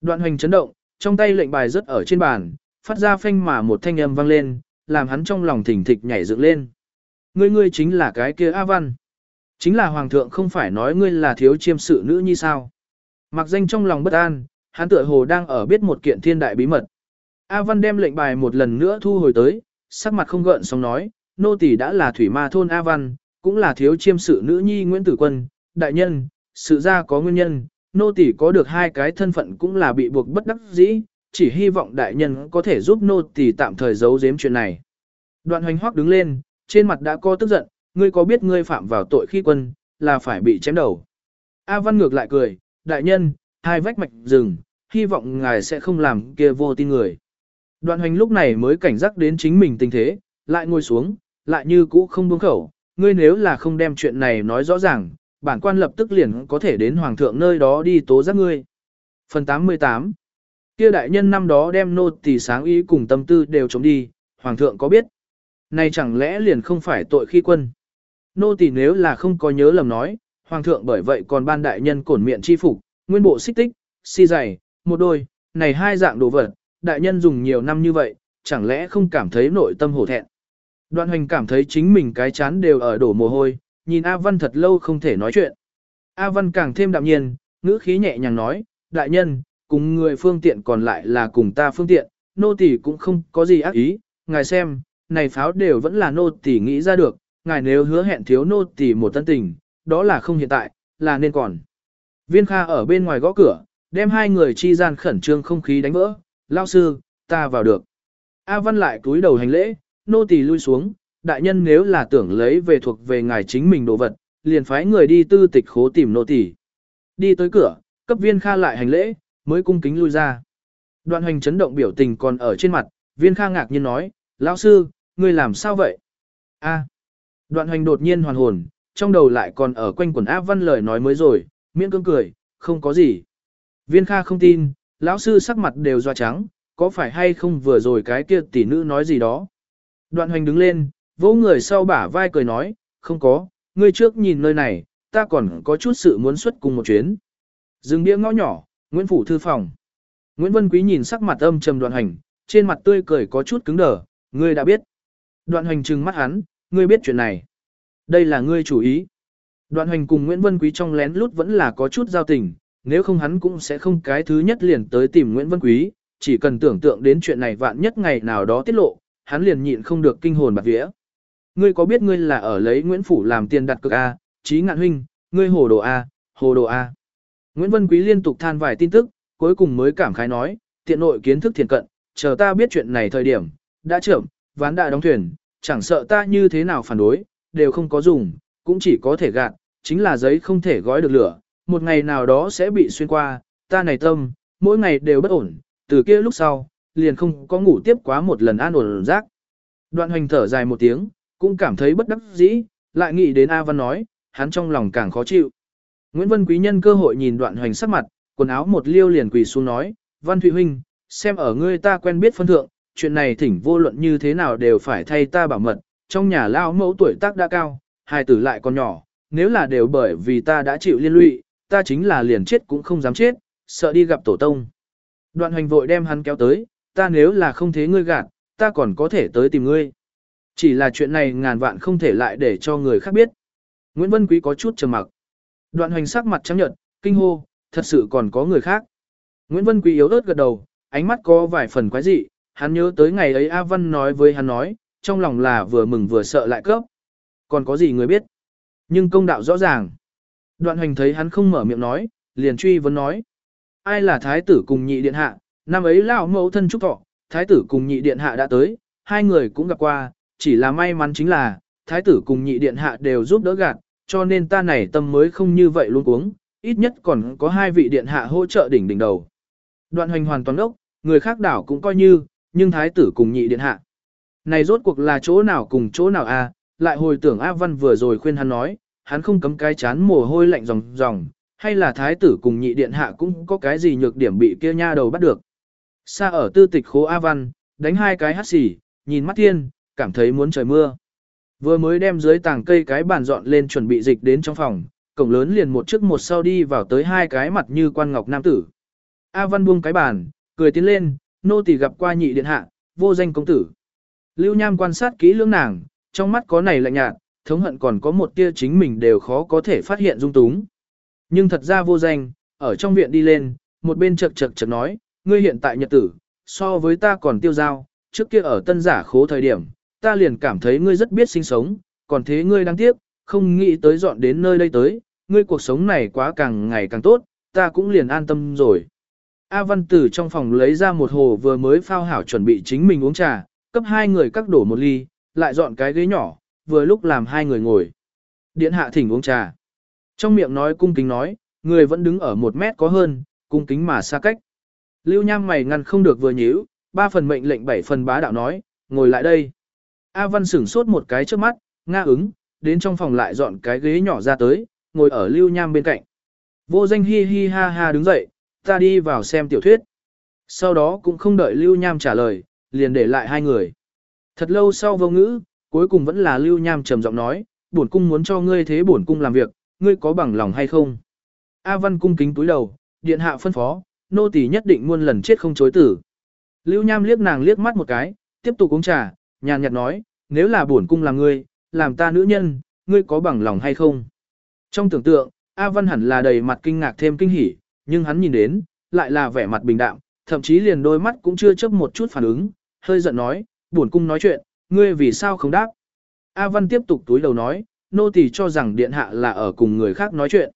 Đoạn hoành chấn động, trong tay lệnh bài rất ở trên bàn, phát ra phanh mà một thanh âm vang lên, làm hắn trong lòng thỉnh thịch nhảy dựng lên. Ngươi ngươi chính là cái kia A Văn. Chính là hoàng thượng không phải nói ngươi là thiếu chiêm sự nữ như sao. Mặc danh trong lòng bất an, hắn tựa hồ đang ở biết một kiện thiên đại bí mật. A Văn đem lệnh bài một lần nữa thu hồi tới, sắc mặt không gợn xong nói, nô tỳ đã là thủy ma thôn A Văn, cũng là thiếu chiêm sự nữ nhi Nguyễn Tử Quân, đại nhân, sự ra có nguyên nhân, nô tỳ có được hai cái thân phận cũng là bị buộc bất đắc dĩ, chỉ hy vọng đại nhân có thể giúp nô tỳ tạm thời giấu giếm chuyện này. Đoạn hoành hoắc đứng lên, trên mặt đã có tức giận, ngươi có biết ngươi phạm vào tội khi quân, là phải bị chém đầu. A Văn ngược lại cười, đại nhân, hai vách mạch rừng, hy vọng ngài sẽ không làm kia vô tin người. Đoạn hoành lúc này mới cảnh giác đến chính mình tình thế, lại ngồi xuống, lại như cũ không buông khẩu, ngươi nếu là không đem chuyện này nói rõ ràng, bản quan lập tức liền có thể đến hoàng thượng nơi đó đi tố giác ngươi. Phần 88 Kia đại nhân năm đó đem nô tỳ sáng ý cùng tâm tư đều chống đi, hoàng thượng có biết. Này chẳng lẽ liền không phải tội khi quân. Nô tỳ nếu là không có nhớ lầm nói, hoàng thượng bởi vậy còn ban đại nhân cổn miệng chi phục, nguyên bộ xích tích, si dày, một đôi, này hai dạng đồ vật, đại nhân dùng nhiều năm như vậy, chẳng lẽ không cảm thấy nội tâm hổ thẹn. Đoạn hoành cảm thấy chính mình cái chán đều ở đổ mồ hôi, nhìn A Văn thật lâu không thể nói chuyện. A Văn càng thêm đạm nhiên, ngữ khí nhẹ nhàng nói, đại nhân, cùng người phương tiện còn lại là cùng ta phương tiện, nô tỳ cũng không có gì ác ý, ngài xem, này pháo đều vẫn là nô tỳ nghĩ ra được, ngài nếu hứa hẹn thiếu nô tỳ một tân tình, đó là không hiện tại, là nên còn. Viên Kha ở bên ngoài gõ cửa, đem hai người chi gian khẩn trương không khí đánh vỡ, lao sư, ta vào được. A Văn lại cúi đầu hành lễ, nô tỳ lui xuống, đại nhân nếu là tưởng lấy về thuộc về ngài chính mình đồ vật, liền phái người đi tư tịch khố tìm nô tỳ. Đi tới cửa, cấp viên Kha lại hành lễ, mới cung kính lui ra. Đoạn hành chấn động biểu tình còn ở trên mặt, viên Kha ngạc nhiên nói, lão sư, ngươi làm sao vậy? A. Đoạn hành đột nhiên hoàn hồn, trong đầu lại còn ở quanh quần áp văn lời nói mới rồi, miễn cưỡng cười, không có gì. Viên Kha không tin, lão sư sắc mặt đều doa trắng, có phải hay không vừa rồi cái kia tỷ nữ nói gì đó. Đoạn hoành đứng lên, vỗ người sau bả vai cười nói, không có, ngươi trước nhìn nơi này, ta còn có chút sự muốn xuất cùng một chuyến. Dừng bia ngõ nhỏ, Nguyễn Phủ thư phòng. Nguyễn Vân Quý nhìn sắc mặt âm trầm đoạn hành, trên mặt tươi cười có chút cứng đờ, ngươi đã biết. Đoạn hành trừng mắt hắn, ngươi biết chuyện này. Đây là ngươi chủ ý. Đoạn hành cùng Nguyễn Vân Quý trong lén lút vẫn là có chút giao tình, nếu không hắn cũng sẽ không cái thứ nhất liền tới tìm Nguyễn Vân Quý, chỉ cần tưởng tượng đến chuyện này vạn nhất ngày nào đó tiết lộ, hắn liền nhịn không được kinh hồn bạc vía. Ngươi có biết ngươi là ở lấy Nguyễn Phủ làm tiền đặt cược A, trí ngạn huynh, ngươi hồ đồ A, hồ đồ A. Nguyễn Vân Quý liên tục than vài tin tức, cuối cùng mới cảm khái nói, tiện nội kiến thức thiền cận, chờ ta biết chuyện này thời điểm, đã trưởng, ván đã đóng thuyền, chẳng sợ ta như thế nào phản đối, đều không có dùng, cũng chỉ có thể gạt, chính là giấy không thể gói được lửa, một ngày nào đó sẽ bị xuyên qua, ta này tâm, mỗi ngày đều bất ổn, từ kia lúc sau, liền không có ngủ tiếp quá một lần an ổn rác. Đoạn hoành thở dài một tiếng, cũng cảm thấy bất đắc dĩ, lại nghĩ đến A Văn nói, hắn trong lòng càng khó chịu. Nguyễn Vân Quý nhân cơ hội nhìn đoạn hoành sắc mặt, quần áo một liêu liền quỳ xuống nói, Văn Thụy Huynh, xem ở ngươi ta quen biết phân thượng, chuyện này thỉnh vô luận như thế nào đều phải thay ta bảo mật, trong nhà lao mẫu tuổi tác đã cao, hai tử lại còn nhỏ, nếu là đều bởi vì ta đã chịu liên lụy, ta chính là liền chết cũng không dám chết, sợ đi gặp tổ tông. Đoạn hoành vội đem hắn kéo tới, ta nếu là không thế ngươi gạt, ta còn có thể tới tìm ngươi. Chỉ là chuyện này ngàn vạn không thể lại để cho người khác biết. Nguyễn Vân Quý có chút trầm mặc. Đoạn hoành sắc mặt trắng nhợt, kinh hô, thật sự còn có người khác. Nguyễn Vân Quý yếu ớt gật đầu, ánh mắt có vài phần quái dị, hắn nhớ tới ngày ấy A Văn nói với hắn nói, trong lòng là vừa mừng vừa sợ lại cấp. Còn có gì người biết? Nhưng công đạo rõ ràng. Đoạn hoành thấy hắn không mở miệng nói, liền truy vấn nói. Ai là thái tử cùng nhị điện hạ, năm ấy lão mẫu thân trúc thọ, thái tử cùng nhị điện hạ đã tới, hai người cũng gặp qua, chỉ là may mắn chính là, thái tử cùng nhị điện hạ đều giúp đỡ gạt, cho nên ta này tâm mới không như vậy luôn uống, ít nhất còn có hai vị điện hạ hỗ trợ đỉnh đỉnh đầu. Đoạn hoành hoàn toàn ốc, người khác đảo cũng coi như, nhưng thái tử cùng nhị điện hạ. Này rốt cuộc là chỗ nào cùng chỗ nào a? À? lại hồi tưởng A Văn vừa rồi khuyên hắn nói, hắn không cấm cái chán mồ hôi lạnh ròng ròng, hay là thái tử cùng nhị điện hạ cũng có cái gì nhược điểm bị kia nha đầu bắt được. Xa ở tư tịch khố A Văn, đánh hai cái hát xỉ, nhìn mắt thiên, cảm thấy muốn trời mưa. Vừa mới đem dưới tàng cây cái bàn dọn lên chuẩn bị dịch đến trong phòng, cổng lớn liền một trước một sau đi vào tới hai cái mặt như quan ngọc nam tử. A Văn buông cái bàn, cười tiến lên, nô tỳ gặp qua nhị điện hạ, vô danh công tử. Lưu Nham quan sát kỹ lưỡng nàng, trong mắt có này lạnh nhạt, thống hận còn có một tia chính mình đều khó có thể phát hiện dung túng. Nhưng thật ra vô danh, ở trong viện đi lên, một bên chật chật chật nói, ngươi hiện tại nhật tử, so với ta còn tiêu giao, trước kia ở tân giả khố thời điểm, ta liền cảm thấy ngươi rất biết sinh sống, còn thế ngươi đáng tiếc, không nghĩ tới dọn đến nơi đây tới, ngươi cuộc sống này quá càng ngày càng tốt, ta cũng liền an tâm rồi. A Văn Tử trong phòng lấy ra một hồ vừa mới phao hảo chuẩn bị chính mình uống trà, cấp hai người các đổ một ly, lại dọn cái ghế nhỏ, vừa lúc làm hai người ngồi. Điện hạ thỉnh uống trà. Trong miệng nói cung kính nói, người vẫn đứng ở một mét có hơn, cung kính mà xa cách. Lưu Nham mày ngăn không được vừa nhíu, ba phần mệnh lệnh bảy phần bá đạo nói, ngồi lại đây. A Văn sửng sốt một cái trước mắt, nga ứng, đến trong phòng lại dọn cái ghế nhỏ ra tới, ngồi ở Lưu Nham bên cạnh. Vô danh hi hi ha ha đứng dậy, ta đi vào xem tiểu thuyết. Sau đó cũng không đợi Lưu Nham trả lời, liền để lại hai người. Thật lâu sau vô ngữ, cuối cùng vẫn là Lưu Nham trầm giọng nói, bổn cung muốn cho ngươi thế bổn cung làm việc, ngươi có bằng lòng hay không? A Văn cung kính túi đầu, điện hạ phân phó, nô tỳ nhất định muôn lần chết không chối tử. Lưu Nham liếc nàng liếc mắt một cái, tiếp tục uống trà, nhàn nhạt nói, nếu là bổn cung làm ngươi, làm ta nữ nhân, ngươi có bằng lòng hay không? Trong tưởng tượng, A Văn hẳn là đầy mặt kinh ngạc thêm kinh hỉ, nhưng hắn nhìn đến, lại là vẻ mặt bình đạm, thậm chí liền đôi mắt cũng chưa chấp một chút phản ứng, hơi giận nói, bổn cung nói chuyện, ngươi vì sao không đáp? A Văn tiếp tục túi đầu nói, nô tỳ cho rằng điện hạ là ở cùng người khác nói chuyện.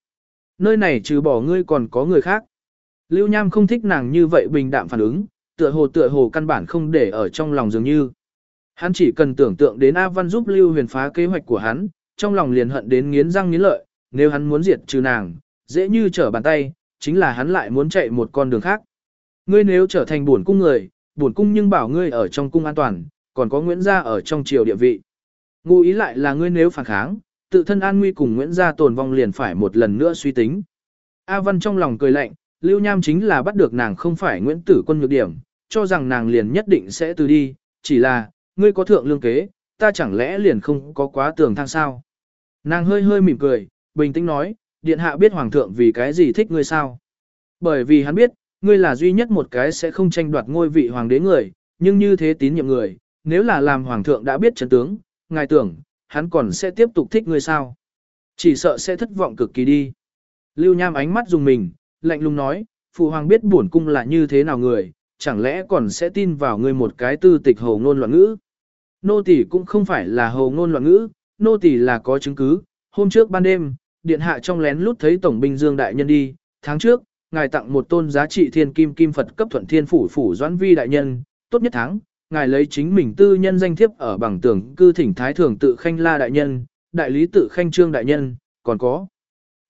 Nơi này trừ bỏ ngươi còn có người khác. Lưu Nham không thích nàng như vậy bình đạm phản ứng, tựa hồ tựa hồ căn bản không để ở trong lòng dường như. Hắn chỉ cần tưởng tượng đến A Văn giúp Lưu Huyền phá kế hoạch của hắn, trong lòng liền hận đến nghiến răng nghiến lợi, nếu hắn muốn diệt trừ nàng, dễ như trở bàn tay, chính là hắn lại muốn chạy một con đường khác. Ngươi nếu trở thành buồn cung người, buồn cung nhưng bảo ngươi ở trong cung an toàn, còn có Nguyễn gia ở trong triều địa vị. Ngụ ý lại là ngươi nếu phản kháng, tự thân an nguy cùng Nguyễn gia tồn vong liền phải một lần nữa suy tính. A Văn trong lòng cười lạnh, Lưu Nham chính là bắt được nàng không phải Nguyễn Tử quân nhược điểm, cho rằng nàng liền nhất định sẽ từ đi, chỉ là, ngươi có thượng lương kế, ta chẳng lẽ liền không có quá tường thang sao. Nàng hơi hơi mỉm cười, bình tĩnh nói, điện hạ biết hoàng thượng vì cái gì thích ngươi sao. Bởi vì hắn biết, ngươi là duy nhất một cái sẽ không tranh đoạt ngôi vị hoàng đế người, nhưng như thế tín nhiệm người, nếu là làm hoàng thượng đã biết chân tướng, ngài tưởng, hắn còn sẽ tiếp tục thích ngươi sao. Chỉ sợ sẽ thất vọng cực kỳ đi. Lưu Nham ánh mắt dùng mình, lạnh lùng nói, phụ hoàng biết bổn cung là như thế nào người, chẳng lẽ còn sẽ tin vào ngươi một cái tư tịch hồ ngôn loạn ngữ. Nô tỳ cũng không phải là hồ ngôn loạn ngữ, nô tỳ là có chứng cứ, hôm trước ban đêm, điện hạ trong lén lút thấy tổng binh Dương đại nhân đi, tháng trước, ngài tặng một tôn giá trị thiên kim kim Phật cấp thuận thiên phủ phủ doãn vi đại nhân, tốt nhất tháng, ngài lấy chính mình tư nhân danh thiếp ở bằng tường cư thỉnh thái thường tự khanh la đại nhân, đại lý tự khanh trương đại nhân, còn có.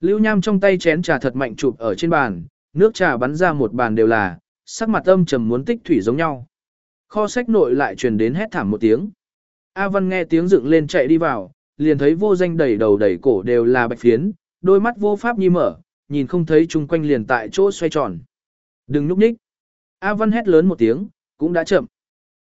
Lưu Nham trong tay chén trà thật mạnh chụp ở trên bàn, nước trà bắn ra một bàn đều là, sắc mặt âm trầm muốn tích thủy giống nhau. Kho sách nội lại truyền đến hét thảm một tiếng. A Văn nghe tiếng dựng lên chạy đi vào, liền thấy vô danh đầy đầu đầy cổ đều là bạch phiến, đôi mắt vô pháp nhi mở, nhìn không thấy chung quanh liền tại chỗ xoay tròn. Đừng núp nhích. A Văn hét lớn một tiếng, cũng đã chậm.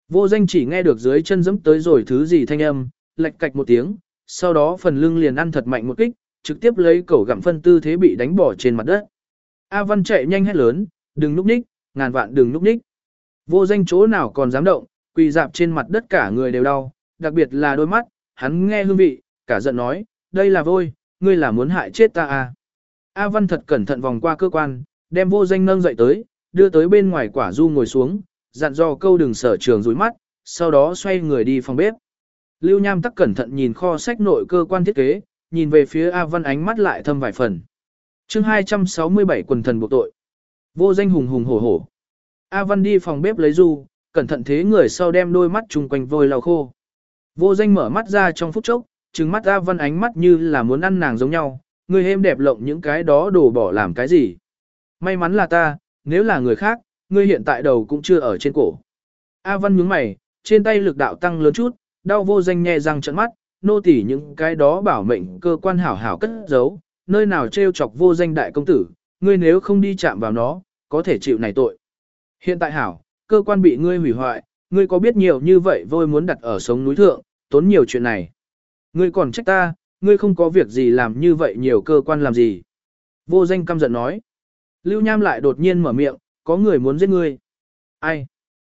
Vô danh chỉ nghe được dưới chân dẫm tới rồi thứ gì thanh âm, lạch cạch một tiếng, sau đó phần lưng liền ăn thật mạnh một kích, trực tiếp lấy cẩu gặm phân tư thế bị đánh bỏ trên mặt đất. A Văn chạy nhanh hét lớn, đừng núp nhích, ngàn vạn đừng núp nhích. Vô danh chỗ nào còn dám động, quỳ dạp trên mặt đất cả người đều đau, đặc biệt là đôi mắt, hắn nghe hương vị, cả giận nói, đây là vôi, ngươi là muốn hại chết ta à. A Văn thật cẩn thận vòng qua cơ quan, đem vô danh nâng dậy tới, đưa tới bên ngoài quả du ngồi xuống, dặn dò câu đừng sở trường rủi mắt, sau đó xoay người đi phòng bếp. Lưu Nham tắc cẩn thận nhìn kho sách nội cơ quan thiết kế, nhìn về phía A Văn ánh mắt lại thâm vài phần. chương 267 quần thần buộc tội. Vô danh hùng hùng hổ hổ. A Văn đi phòng bếp lấy du, cẩn thận thế người sau đem đôi mắt chung quanh vôi lau khô. Vô danh mở mắt ra trong phút chốc, trừng mắt A Văn ánh mắt như là muốn ăn nàng giống nhau, người hêm đẹp lộng những cái đó đổ bỏ làm cái gì. May mắn là ta, nếu là người khác, ngươi hiện tại đầu cũng chưa ở trên cổ. A Văn nhướng mày, trên tay lực đạo tăng lớn chút, đau vô danh nhẹ răng trận mắt, nô tỉ những cái đó bảo mệnh cơ quan hảo hảo cất giấu, nơi nào trêu chọc vô danh đại công tử, ngươi nếu không đi chạm vào nó, có thể chịu này tội. Hiện tại hảo, cơ quan bị ngươi hủy hoại, ngươi có biết nhiều như vậy vôi muốn đặt ở sống núi thượng, tốn nhiều chuyện này. Ngươi còn trách ta, ngươi không có việc gì làm như vậy nhiều cơ quan làm gì. Vô danh căm giận nói. Lưu Nham lại đột nhiên mở miệng, có người muốn giết ngươi. Ai?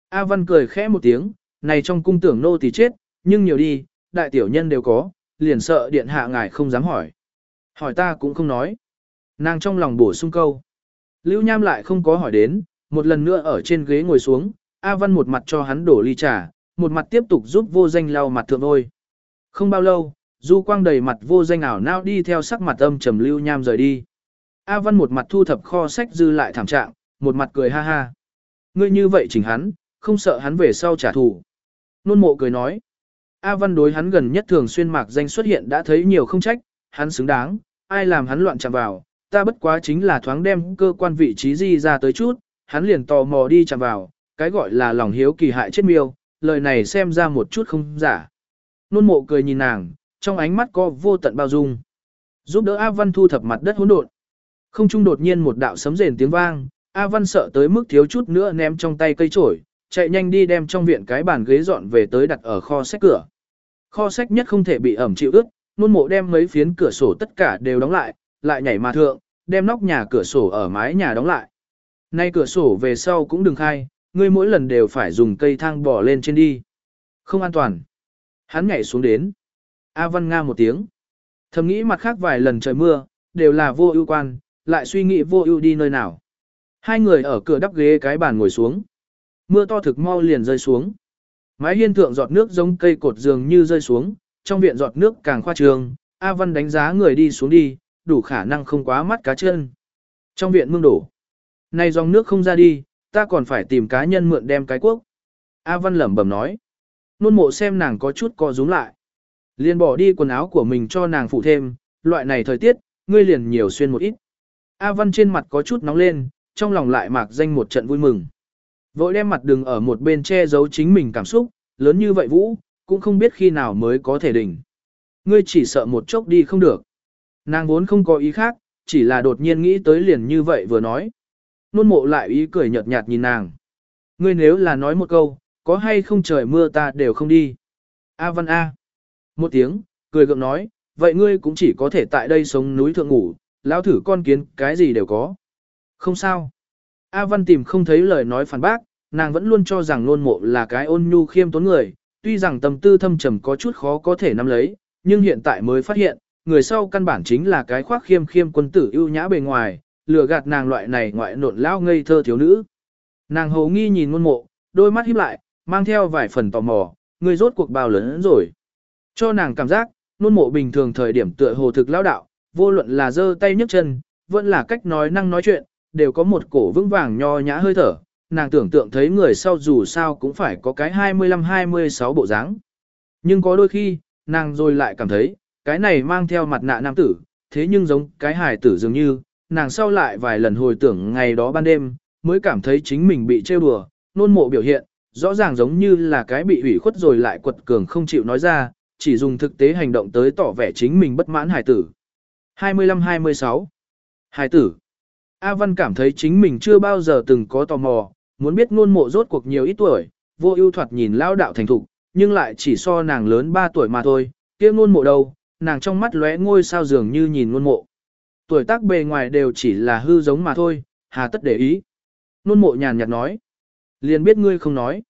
A Văn cười khẽ một tiếng, này trong cung tưởng nô thì chết, nhưng nhiều đi, đại tiểu nhân đều có, liền sợ điện hạ ngài không dám hỏi. Hỏi ta cũng không nói. Nàng trong lòng bổ sung câu. Lưu Nham lại không có hỏi đến, một lần nữa ở trên ghế ngồi xuống, A Văn một mặt cho hắn đổ ly trà, một mặt tiếp tục giúp vô danh lau mặt thượng ôi. Không bao lâu, Du Quang đầy mặt vô danh ảo nao đi theo sắc mặt âm trầm Lưu Nham rời đi. A Văn một mặt thu thập kho sách dư lại thảm trạng, một mặt cười ha ha. Ngươi như vậy chỉnh hắn, không sợ hắn về sau trả thù. Nôn mộ cười nói. A Văn đối hắn gần nhất thường xuyên mạc danh xuất hiện đã thấy nhiều không trách, hắn xứng đáng, ai làm hắn loạn chạm vào, ta bất quá chính là thoáng đem cơ quan vị trí gì ra tới chút, hắn liền tò mò đi chạm vào, cái gọi là lòng hiếu kỳ hại chết miêu, lời này xem ra một chút không giả. Nôn mộ cười nhìn nàng, trong ánh mắt có vô tận bao dung. Giúp đỡ A Văn thu thập mặt đất hỗn độn. Không trung đột nhiên một đạo sấm rền tiếng vang, A Văn sợ tới mức thiếu chút nữa ném trong tay cây chổi, chạy nhanh đi đem trong viện cái bàn ghế dọn về tới đặt ở kho sách cửa. Kho sách nhất không thể bị ẩm chịu ướt, nôn mộ đem mấy phiến cửa sổ tất cả đều đóng lại, lại nhảy mà thượng, đem nóc nhà cửa sổ ở mái nhà đóng lại. Nay cửa sổ về sau cũng đừng khai, ngươi mỗi lần đều phải dùng cây thang bò lên trên đi. Không an toàn. Hắn nhảy xuống đến. A Văn Nga một tiếng. Thầm nghĩ mặt khác vài lần trời mưa, đều là vô ưu quan, lại suy nghĩ vô ưu đi nơi nào. Hai người ở cửa đắp ghế cái bàn ngồi xuống. Mưa to thực mau liền rơi xuống. Mái hiên thượng giọt nước giống cây cột dường như rơi xuống, trong viện giọt nước càng khoa trường, A Văn đánh giá người đi xuống đi, đủ khả năng không quá mắt cá chân. Trong viện mương đổ. Này dòng nước không ra đi, ta còn phải tìm cá nhân mượn đem cái quốc. A Văn lẩm bẩm nói. Nôn mộ xem nàng có chút co rúm lại. Liền bỏ đi quần áo của mình cho nàng phụ thêm, loại này thời tiết, ngươi liền nhiều xuyên một ít. A Văn trên mặt có chút nóng lên, trong lòng lại mạc danh một trận vui mừng. Vội đem mặt đừng ở một bên che giấu chính mình cảm xúc, lớn như vậy Vũ, cũng không biết khi nào mới có thể đỉnh. Ngươi chỉ sợ một chốc đi không được. Nàng vốn không có ý khác, chỉ là đột nhiên nghĩ tới liền như vậy vừa nói. Nôn mộ lại ý cười nhợt nhạt nhìn nàng. Ngươi nếu là nói một câu, có hay không trời mưa ta đều không đi. A văn A. Một tiếng, cười gượng nói, vậy ngươi cũng chỉ có thể tại đây sống núi thượng ngủ, lão thử con kiến cái gì đều có. Không sao. A văn tìm không thấy lời nói phản bác, nàng vẫn luôn cho rằng nôn mộ là cái ôn nhu khiêm tốn người, tuy rằng tâm tư thâm trầm có chút khó có thể nắm lấy, nhưng hiện tại mới phát hiện, người sau căn bản chính là cái khoác khiêm khiêm quân tử ưu nhã bề ngoài, lừa gạt nàng loại này ngoại nộn lao ngây thơ thiếu nữ. Nàng hầu nghi nhìn ngôn mộ, đôi mắt híp lại, mang theo vài phần tò mò, người rốt cuộc bao lớn rồi. Cho nàng cảm giác, ngôn mộ bình thường thời điểm tựa hồ thực lao đạo, vô luận là giơ tay nhấc chân, vẫn là cách nói năng nói chuyện, đều có một cổ vững vàng nho nhã hơi thở. Nàng tưởng tượng thấy người sau dù sao cũng phải có cái 25-26 bộ dáng. Nhưng có đôi khi, nàng rồi lại cảm thấy, cái này mang theo mặt nạ nam tử, thế nhưng giống cái hài tử dường như, nàng sau lại vài lần hồi tưởng ngày đó ban đêm, mới cảm thấy chính mình bị trêu đùa, nôn mộ biểu hiện, rõ ràng giống như là cái bị ủy khuất rồi lại quật cường không chịu nói ra, chỉ dùng thực tế hành động tới tỏ vẻ chính mình bất mãn hài tử. 25-26 Hài tử A Văn cảm thấy chính mình chưa bao giờ từng có tò mò, muốn biết nôn mộ rốt cuộc nhiều ít tuổi, vô ưu thoạt nhìn lao đạo thành thục, nhưng lại chỉ so nàng lớn 3 tuổi mà thôi, kia nôn mộ đâu, nàng trong mắt lóe ngôi sao dường như nhìn nôn mộ. Tuổi tác bề ngoài đều chỉ là hư giống mà thôi, hà tất để ý. Nôn mộ nhàn nhạt nói. Liền biết ngươi không nói.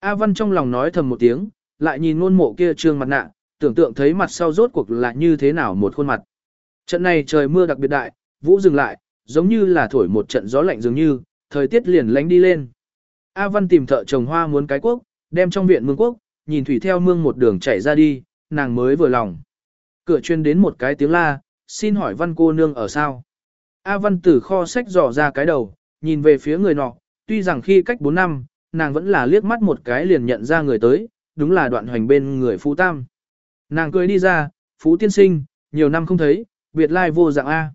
A Văn trong lòng nói thầm một tiếng, lại nhìn nôn mộ kia trương mặt nạ, tưởng tượng thấy mặt sau rốt cuộc là như thế nào một khuôn mặt. Trận này trời mưa đặc biệt đại, vũ dừng lại, giống như là thổi một trận gió lạnh dường như, thời tiết liền lánh đi lên. A Văn tìm thợ trồng hoa muốn cái quốc, đem trong viện mương quốc, nhìn thủy theo mương một đường chảy ra đi, nàng mới vừa lòng. Cửa chuyên đến một cái tiếng la, xin hỏi văn cô nương ở sao? A văn từ kho sách dò ra cái đầu, nhìn về phía người nọ, tuy rằng khi cách 4 năm, nàng vẫn là liếc mắt một cái liền nhận ra người tới, đúng là đoạn hoành bên người Phú Tam. Nàng cười đi ra, Phú Tiên Sinh, nhiều năm không thấy, biệt lai vô dạng A.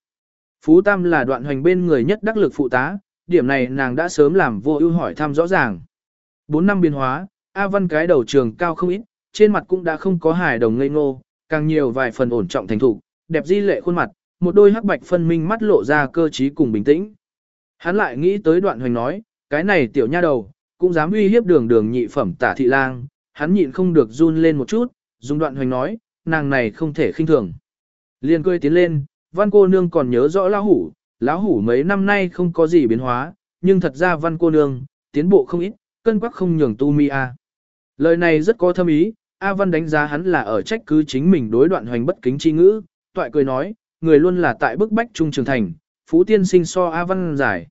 Phú Tam là đoạn hoành bên người nhất đắc lực phụ tá, điểm này nàng đã sớm làm vô ưu hỏi thăm rõ ràng. 4 năm biến hóa, A văn cái đầu trường cao không ít, trên mặt cũng đã không có hài đồng ngây ngô, càng nhiều vài phần ổn trọng thành thục, đẹp di lệ khuôn mặt, một đôi hắc bạch phân minh mắt lộ ra cơ trí cùng bình tĩnh. Hắn lại nghĩ tới đoạn hoành nói, cái này tiểu nha đầu, cũng dám uy hiếp đường đường nhị phẩm tả thị lang, hắn nhịn không được run lên một chút, dùng đoạn hoành nói, nàng này không thể khinh thường. Liên cười tiến lên, văn cô nương còn nhớ rõ lão hủ, lão hủ mấy năm nay không có gì biến hóa, nhưng thật ra văn cô nương, tiến bộ không ít, cân quắc không nhường tu mi a. Lời này rất có thâm ý, A Văn đánh giá hắn là ở trách cứ chính mình đối đoạn hoành bất kính chi ngữ, toại cười nói, người luôn là tại bức bách trung trường thành, phú tiên sinh so A Văn giải.